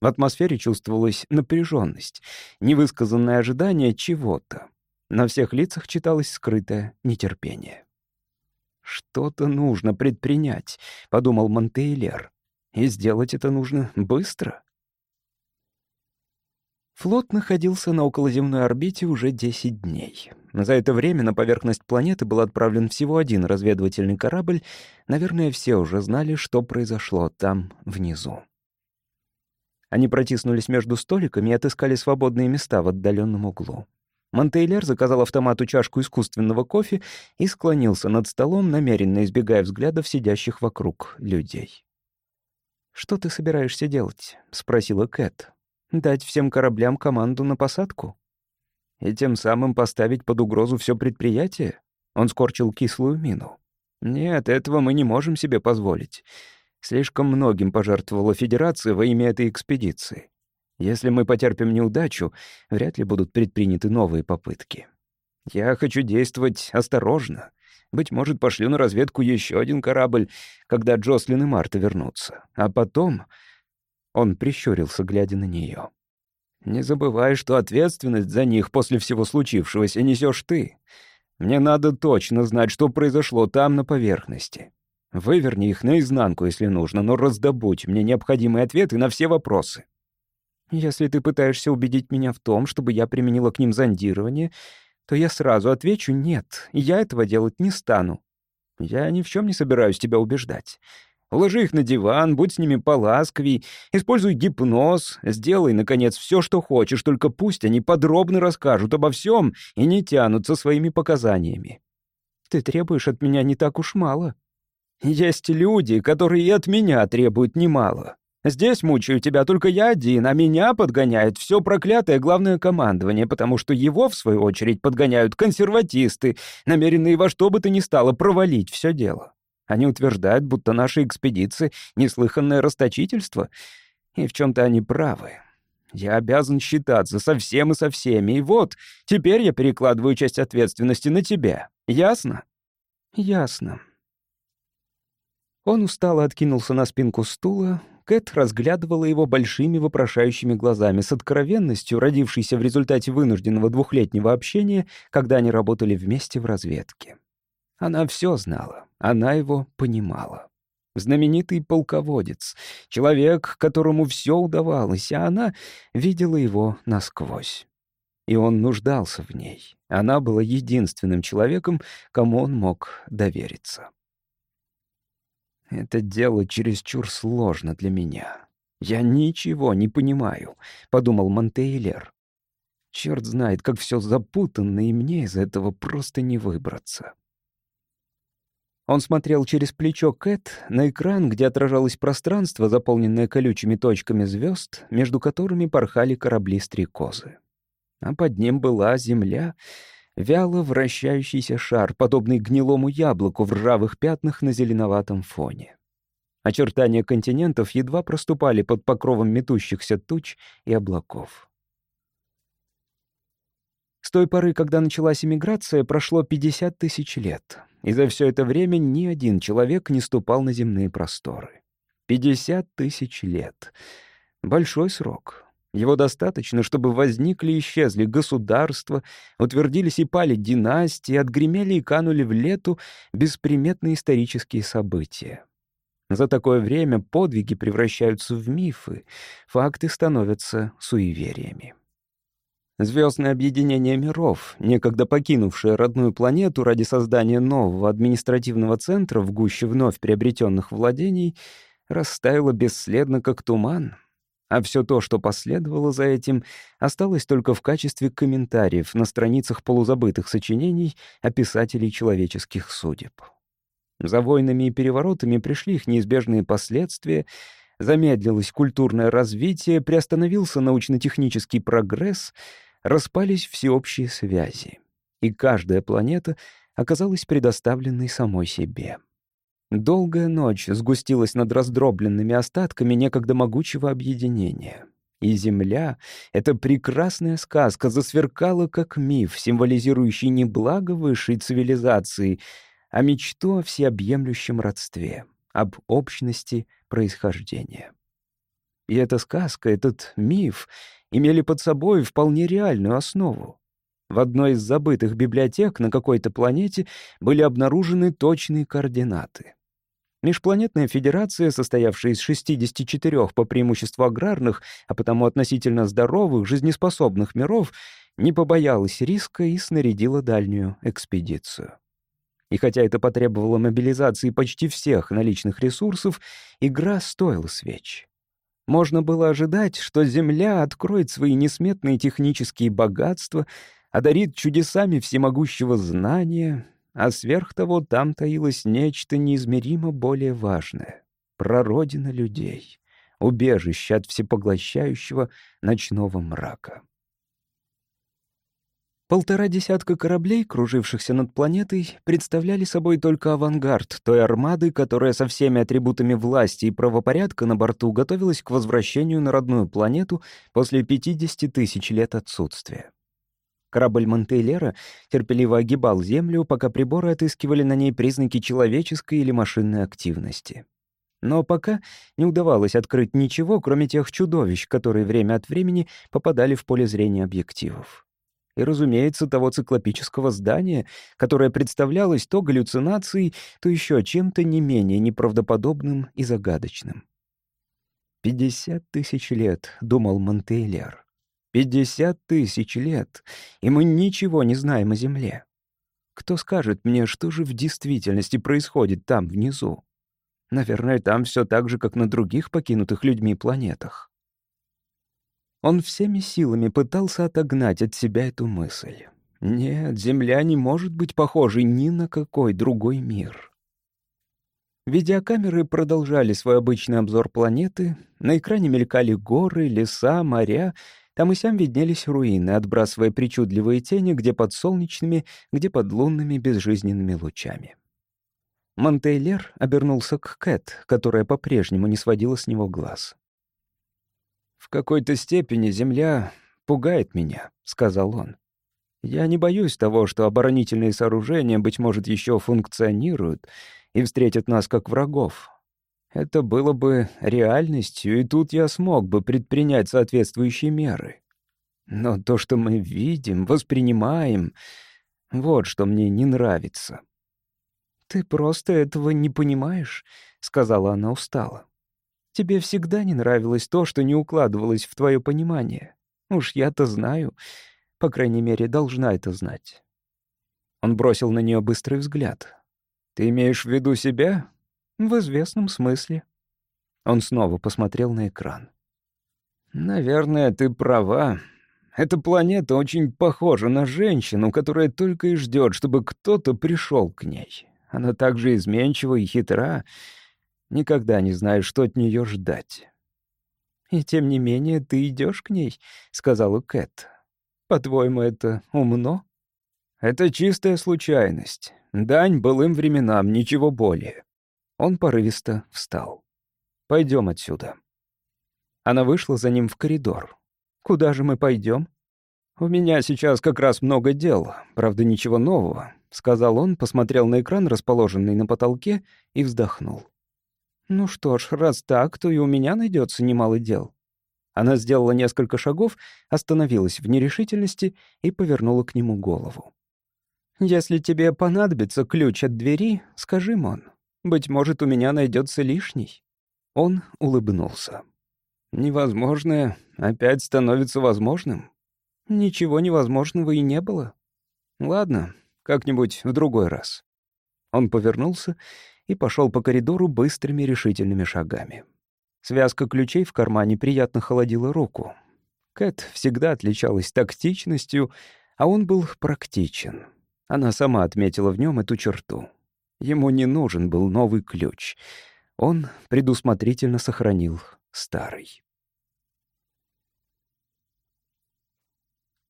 В атмосфере чувствовалась напряженность, невысказанное ожидание чего-то. На всех лицах читалось скрытое нетерпение. «Что-то нужно предпринять», — подумал Монтейлер. «И сделать это нужно быстро». Флот находился на околоземной орбите уже 10 дней. За это время на поверхность планеты был отправлен всего один разведывательный корабль. Наверное, все уже знали, что произошло там, внизу. Они протиснулись между столиками и отыскали свободные места в отдаленном углу. Монтейлер заказал автомату чашку искусственного кофе и склонился над столом, намеренно избегая взглядов сидящих вокруг людей. «Что ты собираешься делать?» — спросила Кэт. «Дать всем кораблям команду на посадку? И тем самым поставить под угрозу все предприятие?» Он скорчил кислую мину. «Нет, этого мы не можем себе позволить. Слишком многим пожертвовала Федерация во имя этой экспедиции. Если мы потерпим неудачу, вряд ли будут предприняты новые попытки. Я хочу действовать осторожно. Быть может, пошлю на разведку еще один корабль, когда Джослин и Марта вернутся. А потом... Он прищурился, глядя на нее. «Не забывай, что ответственность за них после всего случившегося несешь ты. Мне надо точно знать, что произошло там, на поверхности. Выверни их наизнанку, если нужно, но раздобудь мне необходимые ответы на все вопросы. Если ты пытаешься убедить меня в том, чтобы я применила к ним зондирование, то я сразу отвечу «нет», я этого делать не стану. Я ни в чем не собираюсь тебя убеждать. Уложи их на диван, будь с ними поласковей, используй гипноз, сделай, наконец, все, что хочешь, только пусть они подробно расскажут обо всем и не тянутся своими показаниями. Ты требуешь от меня не так уж мало. Есть люди, которые и от меня требуют немало. Здесь мучаю тебя только я один, а меня подгоняет все проклятое главное командование, потому что его, в свою очередь, подгоняют консерватисты, намеренные во что бы то ни стало провалить все дело. Они утверждают, будто наши экспедиции — неслыханное расточительство, и в чем то они правы. Я обязан считаться со всем и со всеми, и вот, теперь я перекладываю часть ответственности на тебя. Ясно? Ясно. Он устало откинулся на спинку стула. Кэт разглядывала его большими вопрошающими глазами с откровенностью, родившейся в результате вынужденного двухлетнего общения, когда они работали вместе в разведке. Она все знала, она его понимала. Знаменитый полководец, человек, которому все удавалось, а она видела его насквозь. И он нуждался в ней. Она была единственным человеком, кому он мог довериться. Это дело чересчур сложно для меня. Я ничего не понимаю, подумал Монтейлер. Черт знает, как все запутанно, и мне из этого просто не выбраться. Он смотрел через плечо Кэт на экран, где отражалось пространство, заполненное колючими точками звезд, между которыми порхали корабли-стрекозы. А под ним была земля — вяло вращающийся шар, подобный гнилому яблоку в ржавых пятнах на зеленоватом фоне. Очертания континентов едва проступали под покровом метущихся туч и облаков. С той поры, когда началась эмиграция, прошло 50 тысяч лет, и за все это время ни один человек не ступал на земные просторы. Пятьдесят тысяч лет. Большой срок. Его достаточно, чтобы возникли и исчезли государства, утвердились и пали династии, отгремели и канули в лету бесприметные исторические события. За такое время подвиги превращаются в мифы, факты становятся суевериями. Звездное объединение миров, некогда покинувшее родную планету ради создания нового административного центра в гуще вновь приобретенных владений, растаяло бесследно, как туман, а все то, что последовало за этим, осталось только в качестве комментариев на страницах полузабытых сочинений о писателей человеческих судеб. За войнами и переворотами пришли их неизбежные последствия, замедлилось культурное развитие, приостановился научно-технический прогресс, распались всеобщие связи, и каждая планета оказалась предоставленной самой себе. Долгая ночь сгустилась над раздробленными остатками некогда могучего объединения. И Земля, эта прекрасная сказка, засверкала как миф, символизирующий не благо высшей цивилизации, а мечту о всеобъемлющем родстве, об общности происхождения. И эта сказка, этот миф имели под собой вполне реальную основу. В одной из забытых библиотек на какой-то планете были обнаружены точные координаты. Межпланетная федерация, состоявшая из 64 по преимуществу аграрных, а потому относительно здоровых, жизнеспособных миров, не побоялась риска и снарядила дальнюю экспедицию. И хотя это потребовало мобилизации почти всех наличных ресурсов, игра стоила свеч. Можно было ожидать, что Земля откроет свои несметные технические богатства, одарит чудесами всемогущего знания, а сверх того там таилось нечто неизмеримо более важное — прародина людей, убежище от всепоглощающего ночного мрака. Полтора десятка кораблей, кружившихся над планетой, представляли собой только авангард той армады, которая со всеми атрибутами власти и правопорядка на борту готовилась к возвращению на родную планету после 50 тысяч лет отсутствия. Корабль Монтейлера терпеливо огибал Землю, пока приборы отыскивали на ней признаки человеческой или машинной активности. Но пока не удавалось открыть ничего, кроме тех чудовищ, которые время от времени попадали в поле зрения объективов. И, разумеется, того циклопического здания, которое представлялось то галлюцинацией, то еще чем-то не менее неправдоподобным и загадочным. «Пятьдесят тысяч лет», — думал Монтейлер. Пятьдесят тысяч лет, и мы ничего не знаем о Земле. Кто скажет мне, что же в действительности происходит там, внизу? Наверное, там все так же, как на других покинутых людьми планетах. Он всеми силами пытался отогнать от себя эту мысль. Нет, Земля не может быть похожей ни на какой другой мир. Видеокамеры продолжали свой обычный обзор планеты. На экране мелькали горы, леса, моря там и сям виднелись руины, отбрасывая причудливые тени где под солнечными, где под лунными безжизненными лучами. Монтейлер обернулся к Кэт, которая по-прежнему не сводила с него глаз. «В какой-то степени Земля пугает меня», — сказал он. «Я не боюсь того, что оборонительные сооружения, быть может, еще функционируют и встретят нас как врагов. Это было бы реальностью, и тут я смог бы предпринять соответствующие меры. Но то, что мы видим, воспринимаем, вот что мне не нравится. «Ты просто этого не понимаешь», — сказала она устало. «Тебе всегда не нравилось то, что не укладывалось в твое понимание. Уж я-то знаю, по крайней мере, должна это знать». Он бросил на нее быстрый взгляд. «Ты имеешь в виду себя? В известном смысле. Он снова посмотрел на экран. «Наверное, ты права. Эта планета очень похожа на женщину, которая только и ждет, чтобы кто-то пришел к ней. Она также изменчива и хитра. Никогда не знаешь, что от нее ждать». «И тем не менее ты идешь к ней», — сказала Кэт. «По-твоему, это умно?» «Это чистая случайность. Дань былым временам, ничего более. Он порывисто встал. Пойдем отсюда». Она вышла за ним в коридор. «Куда же мы пойдем? «У меня сейчас как раз много дел, правда, ничего нового», — сказал он, посмотрел на экран, расположенный на потолке, и вздохнул. «Ну что ж, раз так, то и у меня найдется немало дел». Она сделала несколько шагов, остановилась в нерешительности и повернула к нему голову. «Если тебе понадобится ключ от двери, скажи, Мон. Быть может, у меня найдется лишний». Он улыбнулся. «Невозможное опять становится возможным?» «Ничего невозможного и не было». «Ладно, как-нибудь в другой раз». Он повернулся и пошел по коридору быстрыми решительными шагами. Связка ключей в кармане приятно холодила руку. Кэт всегда отличалась тактичностью, а он был практичен. Она сама отметила в нем эту черту. Ему не нужен был новый ключ. Он предусмотрительно сохранил старый.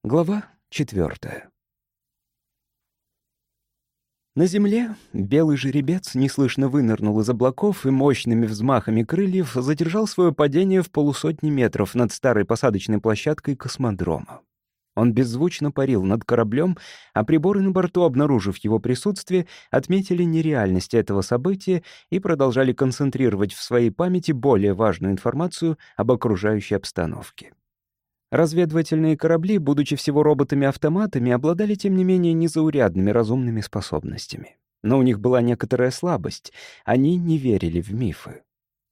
Глава четвертая. На земле белый жеребец неслышно вынырнул из облаков и мощными взмахами крыльев задержал свое падение в полусотни метров над старой посадочной площадкой космодрома. Он беззвучно парил над кораблем, а приборы на борту, обнаружив его присутствие, отметили нереальность этого события и продолжали концентрировать в своей памяти более важную информацию об окружающей обстановке. Разведывательные корабли, будучи всего роботами-автоматами, обладали, тем не менее, незаурядными разумными способностями. Но у них была некоторая слабость — они не верили в мифы.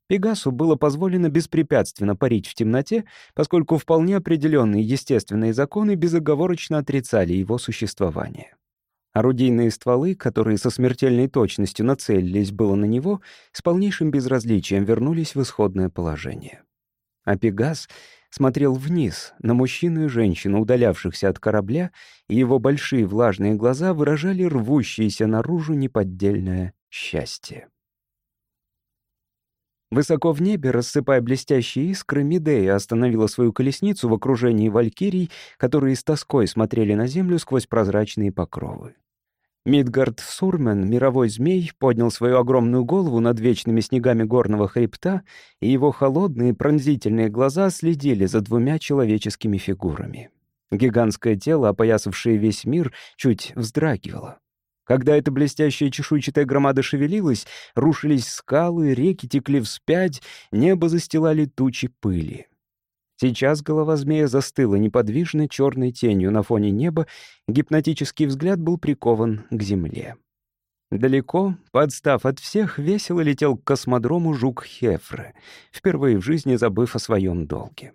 Пегасу было позволено беспрепятственно парить в темноте, поскольку вполне определенные естественные законы безоговорочно отрицали его существование. Орудийные стволы, которые со смертельной точностью нацелились было на него, с полнейшим безразличием вернулись в исходное положение. А Пегас смотрел вниз, на мужчину и женщину, удалявшихся от корабля, и его большие влажные глаза выражали рвущееся наружу неподдельное счастье. Высоко в небе, рассыпая блестящие искры, Медея остановила свою колесницу в окружении валькирий, которые с тоской смотрели на землю сквозь прозрачные покровы. Мидгард Сурмен, мировой змей, поднял свою огромную голову над вечными снегами горного хребта, и его холодные пронзительные глаза следили за двумя человеческими фигурами. Гигантское тело, опоясавшее весь мир, чуть вздрагивало. Когда эта блестящая чешуйчатая громада шевелилась, рушились скалы, реки текли вспять, небо застилали тучи пыли. Сейчас голова змея застыла неподвижной черной тенью на фоне неба, гипнотический взгляд был прикован к земле. Далеко, подстав от всех, весело летел к космодрому жук Хефры, впервые в жизни забыв о своем долге.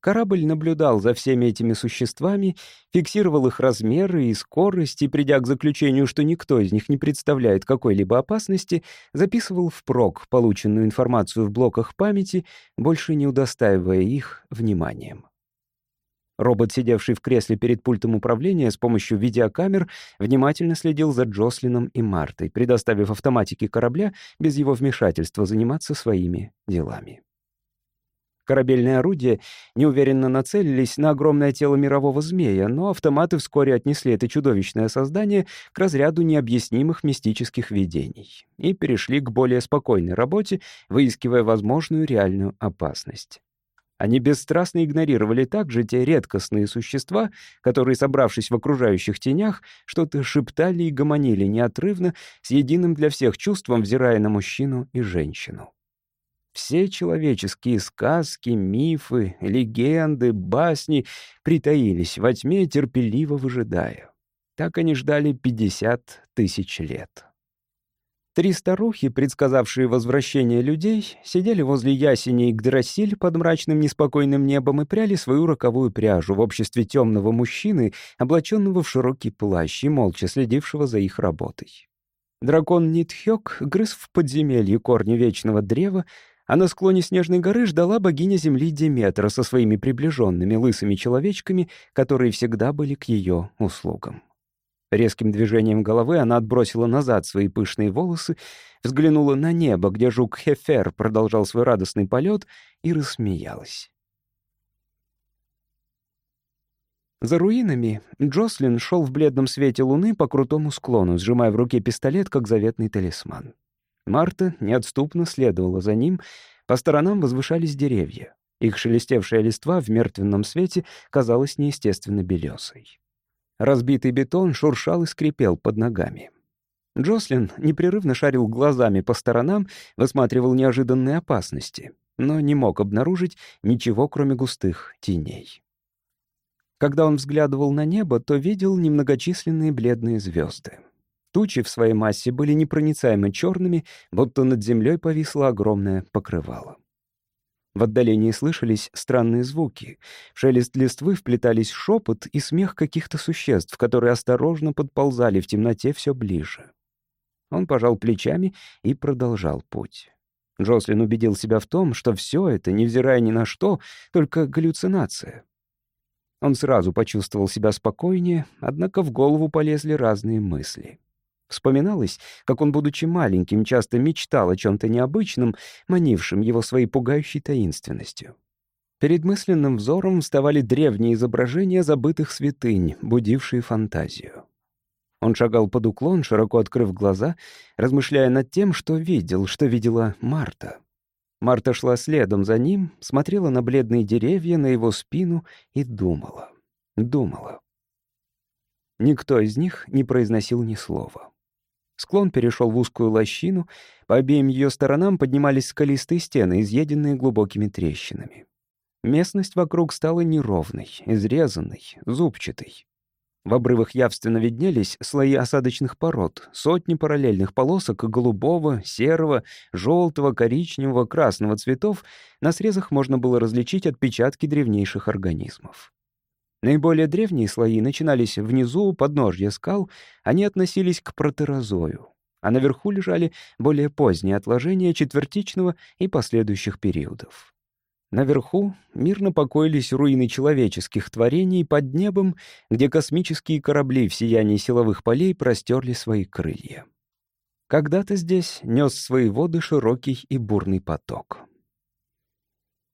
Корабль наблюдал за всеми этими существами, фиксировал их размеры и скорость, и, придя к заключению, что никто из них не представляет какой-либо опасности, записывал впрок полученную информацию в блоках памяти, больше не удостаивая их вниманием. Робот, сидевший в кресле перед пультом управления с помощью видеокамер, внимательно следил за Джослином и Мартой, предоставив автоматике корабля без его вмешательства заниматься своими делами. Корабельные орудия неуверенно нацелились на огромное тело мирового змея, но автоматы вскоре отнесли это чудовищное создание к разряду необъяснимых мистических видений и перешли к более спокойной работе, выискивая возможную реальную опасность. Они бесстрастно игнорировали также те редкостные существа, которые, собравшись в окружающих тенях, что-то шептали и гомонили неотрывно, с единым для всех чувством, взирая на мужчину и женщину. Все человеческие сказки, мифы, легенды, басни притаились во тьме, терпеливо выжидая. Так они ждали 50 тысяч лет. Три старухи, предсказавшие возвращение людей, сидели возле ясеней Гдрасиль под мрачным неспокойным небом и пряли свою роковую пряжу в обществе темного мужчины, облаченного в широкий плащ и молча следившего за их работой. Дракон Нитхёк грыз в подземелье корни вечного древа, а на склоне Снежной горы ждала богиня земли Деметра со своими приближенными лысыми человечками, которые всегда были к ее услугам. Резким движением головы она отбросила назад свои пышные волосы, взглянула на небо, где жук Хефер продолжал свой радостный полет, и рассмеялась. За руинами Джослин шел в бледном свете луны по крутому склону, сжимая в руке пистолет, как заветный талисман. Марта неотступно следовала за ним. По сторонам возвышались деревья. Их шелестевшая листва в мертвенном свете казалась неестественно белесой. Разбитый бетон шуршал и скрипел под ногами. Джослин непрерывно шарил глазами по сторонам, высматривал неожиданные опасности, но не мог обнаружить ничего, кроме густых теней. Когда он взглядывал на небо, то видел немногочисленные бледные звезды. Тучи в своей массе были непроницаемо черными, будто над землей повисло огромное покрывало. В отдалении слышались странные звуки. В шелест листвы вплетались шепот и смех каких-то существ, которые осторожно подползали в темноте все ближе. Он пожал плечами и продолжал путь. Джослин убедил себя в том, что все это, невзирая ни на что, только галлюцинация. Он сразу почувствовал себя спокойнее, однако в голову полезли разные мысли. Вспоминалось, как он, будучи маленьким, часто мечтал о чем-то необычном, манившем его своей пугающей таинственностью. Перед мысленным взором вставали древние изображения забытых святынь, будившие фантазию. Он шагал под уклон, широко открыв глаза, размышляя над тем, что видел, что видела Марта. Марта шла следом за ним, смотрела на бледные деревья, на его спину и думала. Думала. Никто из них не произносил ни слова. Склон перешел в узкую лощину, по обеим ее сторонам поднимались скалистые стены, изъеденные глубокими трещинами. Местность вокруг стала неровной, изрезанной, зубчатой. В обрывах явственно виднелись слои осадочных пород, сотни параллельных полосок голубого, серого, желтого, коричневого, красного цветов. На срезах можно было различить отпечатки древнейших организмов. Наиболее древние слои начинались внизу, у подножья скал, они относились к протерозою, а наверху лежали более поздние отложения четвертичного и последующих периодов. Наверху мирно покоились руины человеческих творений под небом, где космические корабли в сиянии силовых полей простерли свои крылья. Когда-то здесь нес свои воды широкий и бурный поток.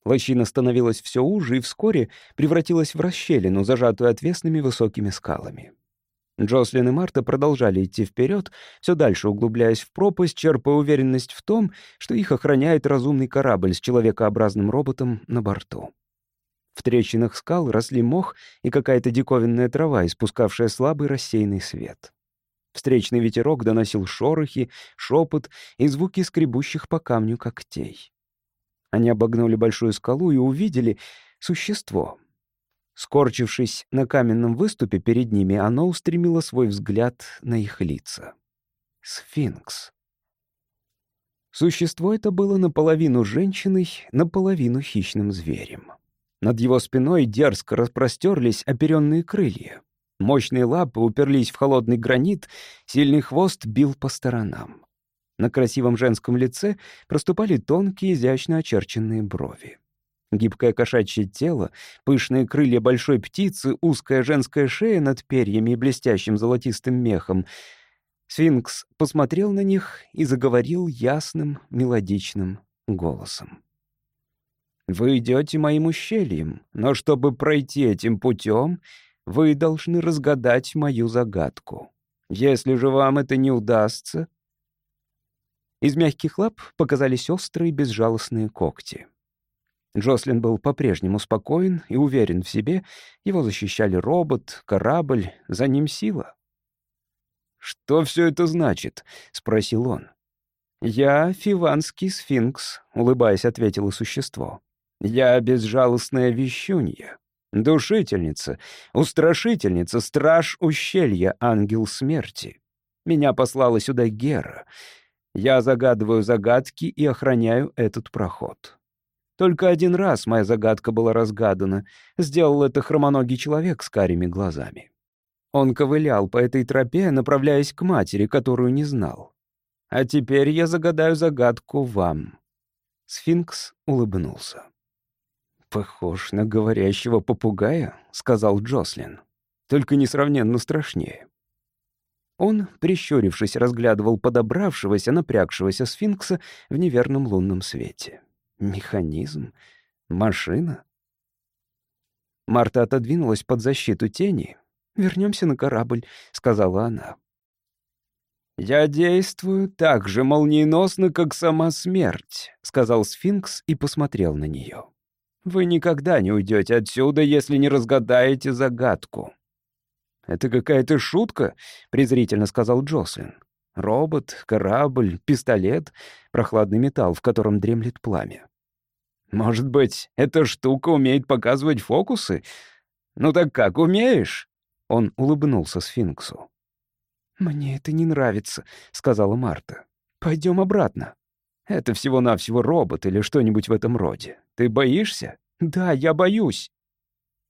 Лощина становилась все уже и вскоре превратилась в расщелину, зажатую отвесными высокими скалами. Джослин и Марта продолжали идти вперед, все дальше углубляясь в пропасть, черпая уверенность в том, что их охраняет разумный корабль с человекообразным роботом на борту. В трещинах скал росли мох и какая-то диковинная трава, испускавшая слабый рассеянный свет. Встречный ветерок доносил шорохи, шепот и звуки скребущих по камню когтей. Они обогнули большую скалу и увидели существо — Скорчившись на каменном выступе перед ними, оно устремило свой взгляд на их лица. Сфинкс. Существо это было наполовину женщиной, наполовину хищным зверем. Над его спиной дерзко распростерлись оперенные крылья. Мощные лапы уперлись в холодный гранит, сильный хвост бил по сторонам. На красивом женском лице проступали тонкие, изящно очерченные брови. Гибкое кошачье тело, пышные крылья большой птицы, узкая женская шея над перьями и блестящим золотистым мехом. Сфинкс посмотрел на них и заговорил ясным, мелодичным голосом. «Вы идете моим ущельем, но чтобы пройти этим путем, вы должны разгадать мою загадку. Если же вам это не удастся...» Из мягких лап показались острые безжалостные когти. Джослин был по-прежнему спокоен и уверен в себе. Его защищали робот, корабль, за ним сила. «Что все это значит?» — спросил он. «Я фиванский сфинкс», — улыбаясь, ответило существо. «Я безжалостная вещунья, душительница, устрашительница, страж ущелья, ангел смерти. Меня послала сюда Гера. Я загадываю загадки и охраняю этот проход. Только один раз моя загадка была разгадана. Сделал это хромоногий человек с карими глазами. Он ковылял по этой тропе, направляясь к матери, которую не знал. А теперь я загадаю загадку вам. Сфинкс улыбнулся. «Похож на говорящего попугая», — сказал Джослин. «Только несравненно страшнее». Он, прищурившись, разглядывал подобравшегося, напрягшегося сфинкса в неверном лунном свете. Механизм? Машина? Марта отодвинулась под защиту тени. «Вернемся на корабль», — сказала она. «Я действую так же молниеносно, как сама смерть», — сказал сфинкс и посмотрел на нее. «Вы никогда не уйдете отсюда, если не разгадаете загадку». «Это какая-то шутка», — презрительно сказал Джослин. Робот, корабль, пистолет, прохладный металл, в котором дремлет пламя. Может быть, эта штука умеет показывать фокусы? Ну так как, умеешь?» Он улыбнулся сфинксу. «Мне это не нравится», — сказала Марта. Пойдем обратно». «Это всего-навсего робот или что-нибудь в этом роде. Ты боишься?» «Да, я боюсь».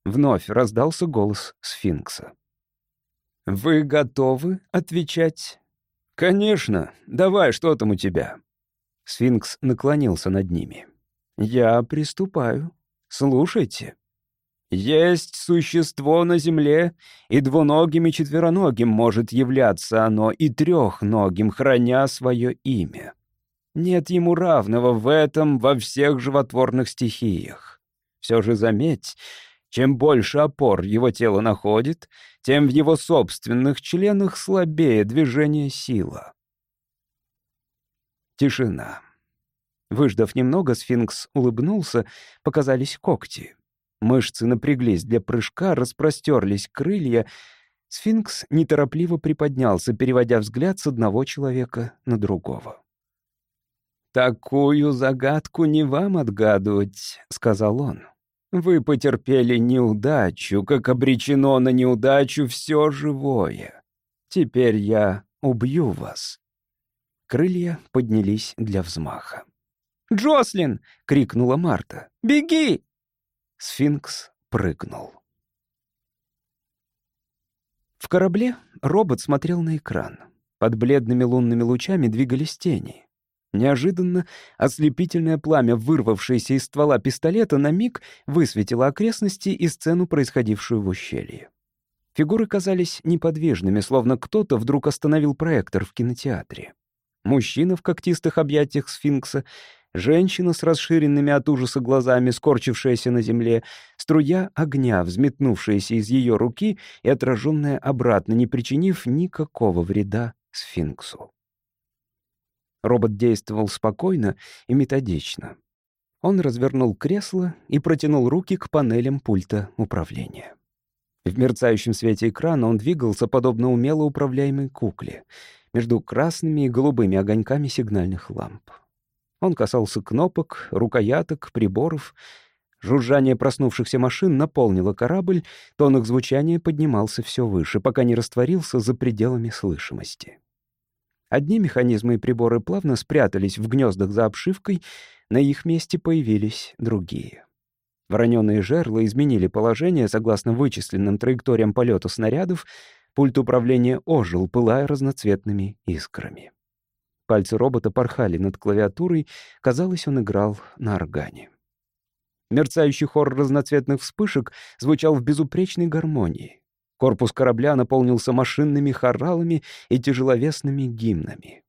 Вновь раздался голос сфинкса. «Вы готовы отвечать?» «Конечно. Давай, что там у тебя?» Сфинкс наклонился над ними. «Я приступаю. Слушайте». Есть существо на земле, и двуногим и четвероногим может являться оно, и трехногим, храня свое имя. Нет ему равного в этом во всех животворных стихиях. Все же заметь, чем больше опор его тело находит, тем в его собственных членах слабее движение сила. Тишина. Выждав немного, сфинкс улыбнулся, показались когти. Мышцы напряглись для прыжка, распростерлись крылья. Сфинкс неторопливо приподнялся, переводя взгляд с одного человека на другого. «Такую загадку не вам отгадывать», — сказал он. «Вы потерпели неудачу, как обречено на неудачу все живое. Теперь я убью вас». Крылья поднялись для взмаха. «Джослин!» — крикнула Марта. «Беги!» Сфинкс прыгнул. В корабле робот смотрел на экран. Под бледными лунными лучами двигались тени. Неожиданно ослепительное пламя, вырвавшееся из ствола пистолета, на миг высветило окрестности и сцену, происходившую в ущелье. Фигуры казались неподвижными, словно кто-то вдруг остановил проектор в кинотеатре. Мужчина в когтистых объятиях сфинкса Женщина с расширенными от ужаса глазами, скорчившаяся на земле, струя огня, взметнувшаяся из ее руки и отраженная обратно, не причинив никакого вреда сфинксу. Робот действовал спокойно и методично. Он развернул кресло и протянул руки к панелям пульта управления. В мерцающем свете экрана он двигался подобно умело управляемой кукле между красными и голубыми огоньками сигнальных ламп. Он касался кнопок, рукояток, приборов. Жужжание проснувшихся машин наполнило корабль, тон их звучания поднимался все выше, пока не растворился за пределами слышимости. Одни механизмы и приборы плавно спрятались в гнездах за обшивкой, на их месте появились другие. Вороненые жерла изменили положение согласно вычисленным траекториям полета снарядов, пульт управления ожил, пылая разноцветными искрами. Пальцы робота порхали над клавиатурой, казалось, он играл на органе. Мерцающий хор разноцветных вспышек звучал в безупречной гармонии. Корпус корабля наполнился машинными хоралами и тяжеловесными гимнами.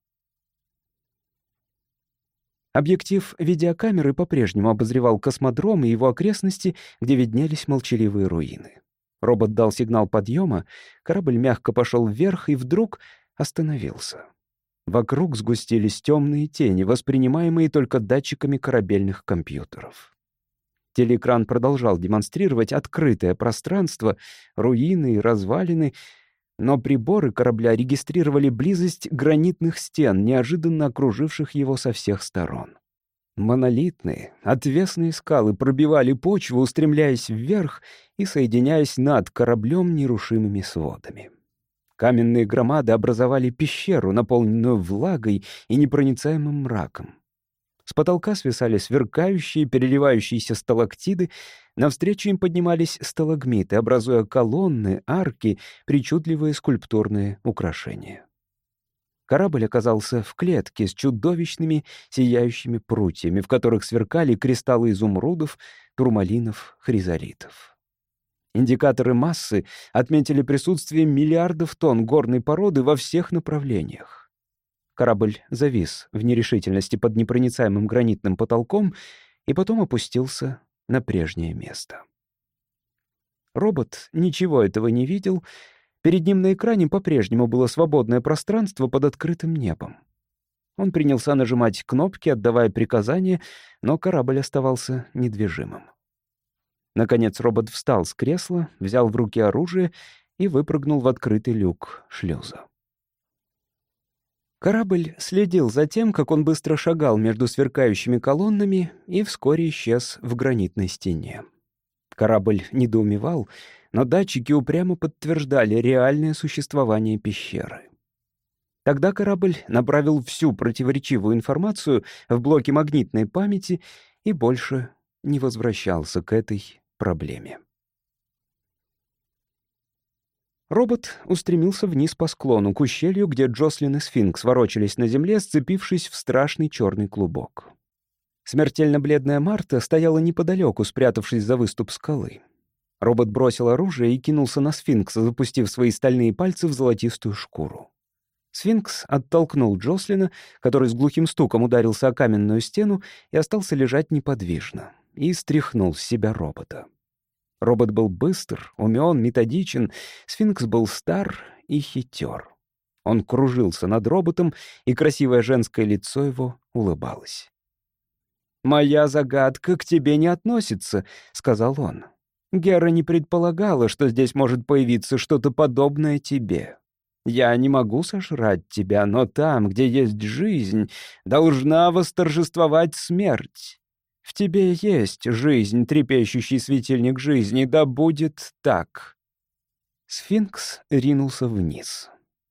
Объектив видеокамеры по-прежнему обозревал космодром и его окрестности, где виднелись молчаливые руины. Робот дал сигнал подъема, корабль мягко пошел вверх и вдруг остановился. Вокруг сгустились темные тени, воспринимаемые только датчиками корабельных компьютеров. Телеэкран продолжал демонстрировать открытое пространство, руины и развалины, но приборы корабля регистрировали близость гранитных стен, неожиданно окруживших его со всех сторон. Монолитные, отвесные скалы пробивали почву, устремляясь вверх и соединяясь над кораблем нерушимыми сводами. Каменные громады образовали пещеру, наполненную влагой и непроницаемым мраком. С потолка свисали сверкающие, переливающиеся сталактиды, навстречу им поднимались сталагмиты, образуя колонны, арки, причудливые скульптурные украшения. Корабль оказался в клетке с чудовищными сияющими прутьями, в которых сверкали кристаллы изумрудов, турмалинов, хризолитов. Индикаторы массы отметили присутствие миллиардов тонн горной породы во всех направлениях. Корабль завис в нерешительности под непроницаемым гранитным потолком и потом опустился на прежнее место. Робот ничего этого не видел. Перед ним на экране по-прежнему было свободное пространство под открытым небом. Он принялся нажимать кнопки, отдавая приказания, но корабль оставался недвижимым. Наконец робот встал с кресла, взял в руки оружие и выпрыгнул в открытый люк шлюза. Корабль следил за тем, как он быстро шагал между сверкающими колоннами и вскоре исчез в гранитной стене. Корабль недоумевал, но датчики упрямо подтверждали реальное существование пещеры. Тогда корабль направил всю противоречивую информацию в блоки магнитной памяти и больше не возвращался к этой проблеме. Робот устремился вниз по склону, к ущелью, где Джослин и Сфинкс ворочались на земле, сцепившись в страшный черный клубок. Смертельно бледная Марта стояла неподалеку, спрятавшись за выступ скалы. Робот бросил оружие и кинулся на Сфинкса, запустив свои стальные пальцы в золотистую шкуру. Сфинкс оттолкнул Джослина, который с глухим стуком ударился о каменную стену и остался лежать неподвижно, и стряхнул с себя робота. Робот был быстр, умен, методичен, сфинкс был стар и хитер. Он кружился над роботом, и красивое женское лицо его улыбалось. «Моя загадка к тебе не относится», — сказал он. «Гера не предполагала, что здесь может появиться что-то подобное тебе. Я не могу сожрать тебя, но там, где есть жизнь, должна восторжествовать смерть. В тебе есть жизнь, трепещущий светильник жизни, да будет так. Сфинкс ринулся вниз.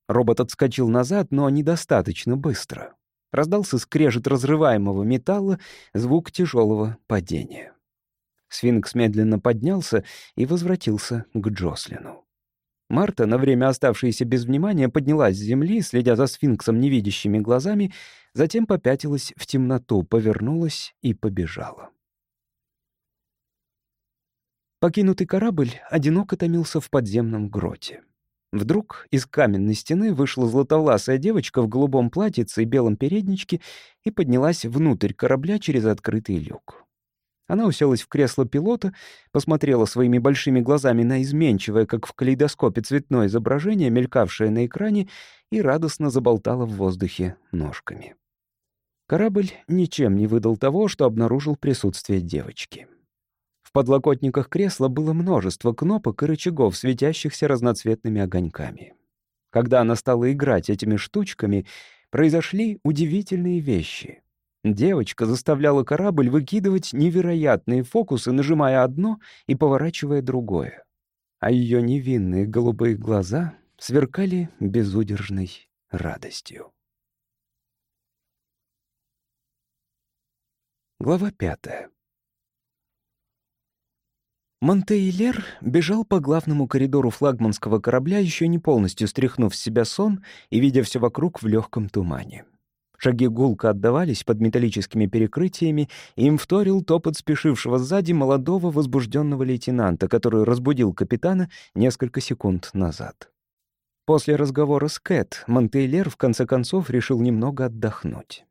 Робот отскочил назад, но недостаточно быстро. Раздался скрежет разрываемого металла, звук тяжелого падения. Сфинкс медленно поднялся и возвратился к Джослину. Марта, на время оставшаяся без внимания, поднялась с земли, следя за сфинксом невидящими глазами, затем попятилась в темноту, повернулась и побежала. Покинутый корабль одиноко томился в подземном гроте. Вдруг из каменной стены вышла златовласая девочка в голубом платьице и белом передничке и поднялась внутрь корабля через открытый люк. Она уселась в кресло пилота, посмотрела своими большими глазами на изменчивое, как в калейдоскопе, цветное изображение, мелькавшее на экране, и радостно заболтала в воздухе ножками. Корабль ничем не выдал того, что обнаружил присутствие девочки. В подлокотниках кресла было множество кнопок и рычагов, светящихся разноцветными огоньками. Когда она стала играть этими штучками, произошли удивительные вещи — Девочка заставляла корабль выкидывать невероятные фокусы, нажимая одно и поворачивая другое. А ее невинные голубые глаза сверкали безудержной радостью. Глава пятая. Монтейлер бежал по главному коридору флагманского корабля, еще не полностью стряхнув с себя сон и видя все вокруг в легком тумане. Шаги гулко отдавались под металлическими перекрытиями, и им вторил топот спешившего сзади молодого возбужденного лейтенанта, который разбудил капитана несколько секунд назад. После разговора с Кэт Монтейлер в конце концов решил немного отдохнуть.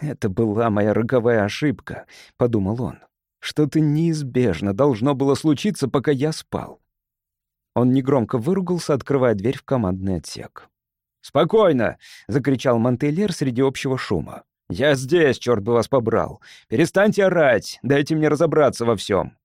«Это была моя роковая ошибка», — подумал он. «Что-то неизбежно должно было случиться, пока я спал». Он негромко выругался, открывая дверь в командный отсек. «Спокойно!» — закричал Монтейлер среди общего шума. «Я здесь, черт бы вас побрал! Перестаньте орать! Дайте мне разобраться во всем!»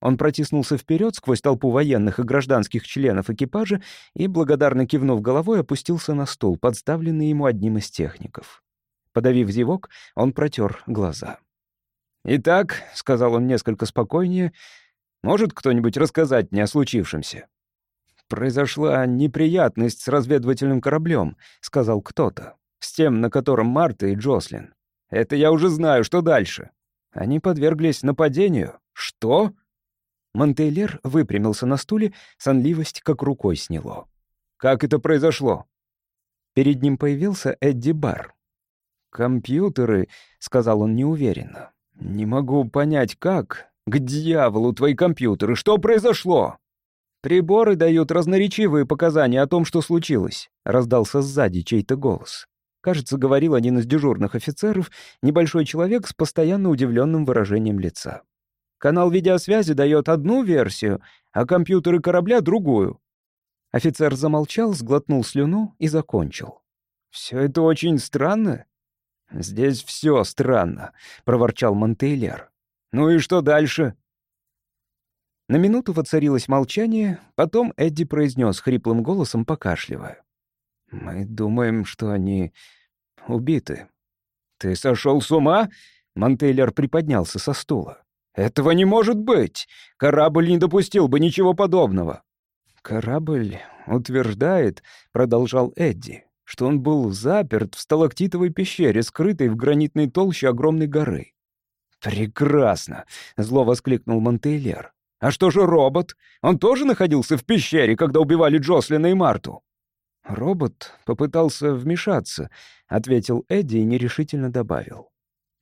Он протиснулся вперед сквозь толпу военных и гражданских членов экипажа и, благодарно кивнув головой, опустился на стул, подставленный ему одним из техников. Подавив зевок, он протер глаза. «Итак», — сказал он несколько спокойнее, — «может кто-нибудь рассказать мне о случившемся?» «Произошла неприятность с разведывательным кораблем», — сказал кто-то. «С тем, на котором Марта и Джослин. Это я уже знаю, что дальше. Они подверглись нападению. Что?» Монтейлер выпрямился на стуле, сонливость как рукой сняло. «Как это произошло?» Перед ним появился Эдди Бар. «Компьютеры», — сказал он неуверенно. «Не могу понять, как. К дьяволу твои компьютеры! Что произошло?» «Приборы дают разноречивые показания о том, что случилось», — раздался сзади чей-то голос. Кажется, говорил один из дежурных офицеров, небольшой человек с постоянно удивленным выражением лица. «Канал видеосвязи дает одну версию, а компьютеры корабля — другую». Офицер замолчал, сглотнул слюну и закончил. «Все это очень странно». «Здесь все странно», — проворчал Монтейлер. «Ну и что дальше?» На минуту воцарилось молчание, потом Эдди произнес хриплым голосом, покашливая. Мы думаем, что они убиты. Ты сошел с ума? Монтейлер приподнялся со стула. «Этого не может быть! Корабль не допустил бы ничего подобного!» «Корабль утверждает, — продолжал Эдди, — что он был заперт в сталактитовой пещере, скрытой в гранитной толще огромной горы. «Прекрасно!» — зло воскликнул Монтейлер. «А что же робот? Он тоже находился в пещере, когда убивали Джослина и Марту?» «Робот попытался вмешаться», — ответил Эдди и нерешительно добавил.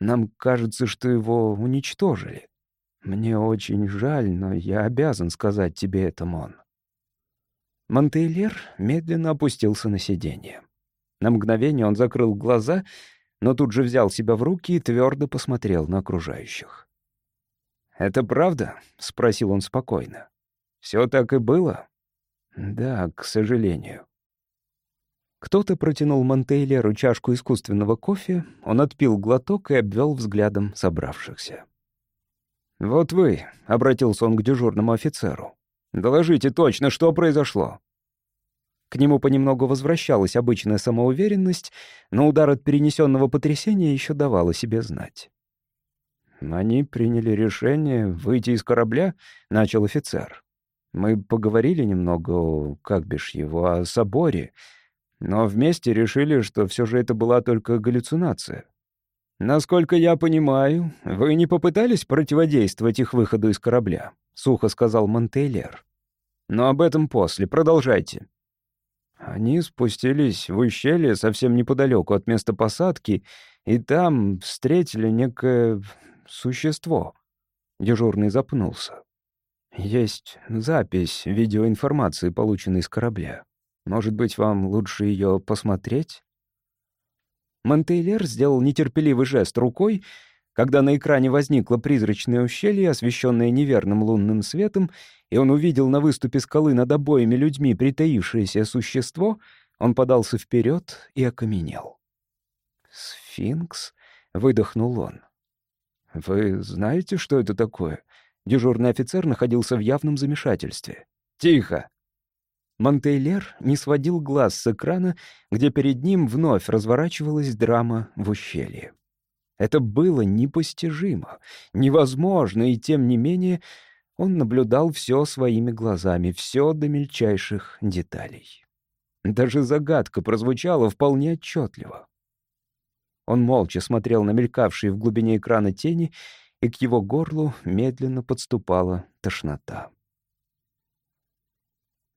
«Нам кажется, что его уничтожили. Мне очень жаль, но я обязан сказать тебе это, Мон». Монтейлер медленно опустился на сиденье. На мгновение он закрыл глаза, но тут же взял себя в руки и твердо посмотрел на окружающих. «Это правда?» — спросил он спокойно. «Все так и было?» «Да, к сожалению». Кто-то протянул Монтейлеру чашку искусственного кофе, он отпил глоток и обвел взглядом собравшихся. «Вот вы», — обратился он к дежурному офицеру, — «доложите точно, что произошло». К нему понемногу возвращалась обычная самоуверенность, но удар от перенесенного потрясения еще давал о себе знать. «Они приняли решение выйти из корабля», — начал офицер. «Мы поговорили немного, как бишь его, о соборе, но вместе решили, что все же это была только галлюцинация. «Насколько я понимаю, вы не попытались противодействовать их выходу из корабля», — сухо сказал Монтейлер. «Но об этом после. Продолжайте». Они спустились в ущелье совсем неподалеку от места посадки, и там встретили некое существо. Дежурный запнулся. Есть запись видеоинформации, полученной с корабля. Может быть, вам лучше ее посмотреть? Монтейлер сделал нетерпеливый жест рукой, когда на экране возникло призрачное ущелье, освещенное неверным лунным светом, и он увидел на выступе скалы над обоими людьми притаившееся существо, он подался вперед и окаменел. «Сфинкс?» — выдохнул он. «Вы знаете, что это такое?» Дежурный офицер находился в явном замешательстве. «Тихо!» Монтейлер не сводил глаз с экрана, где перед ним вновь разворачивалась драма в ущелье. Это было непостижимо, невозможно, и тем не менее он наблюдал все своими глазами, все до мельчайших деталей. Даже загадка прозвучала вполне отчетливо. Он молча смотрел на мелькавшие в глубине экрана тени, и к его горлу медленно подступала тошнота.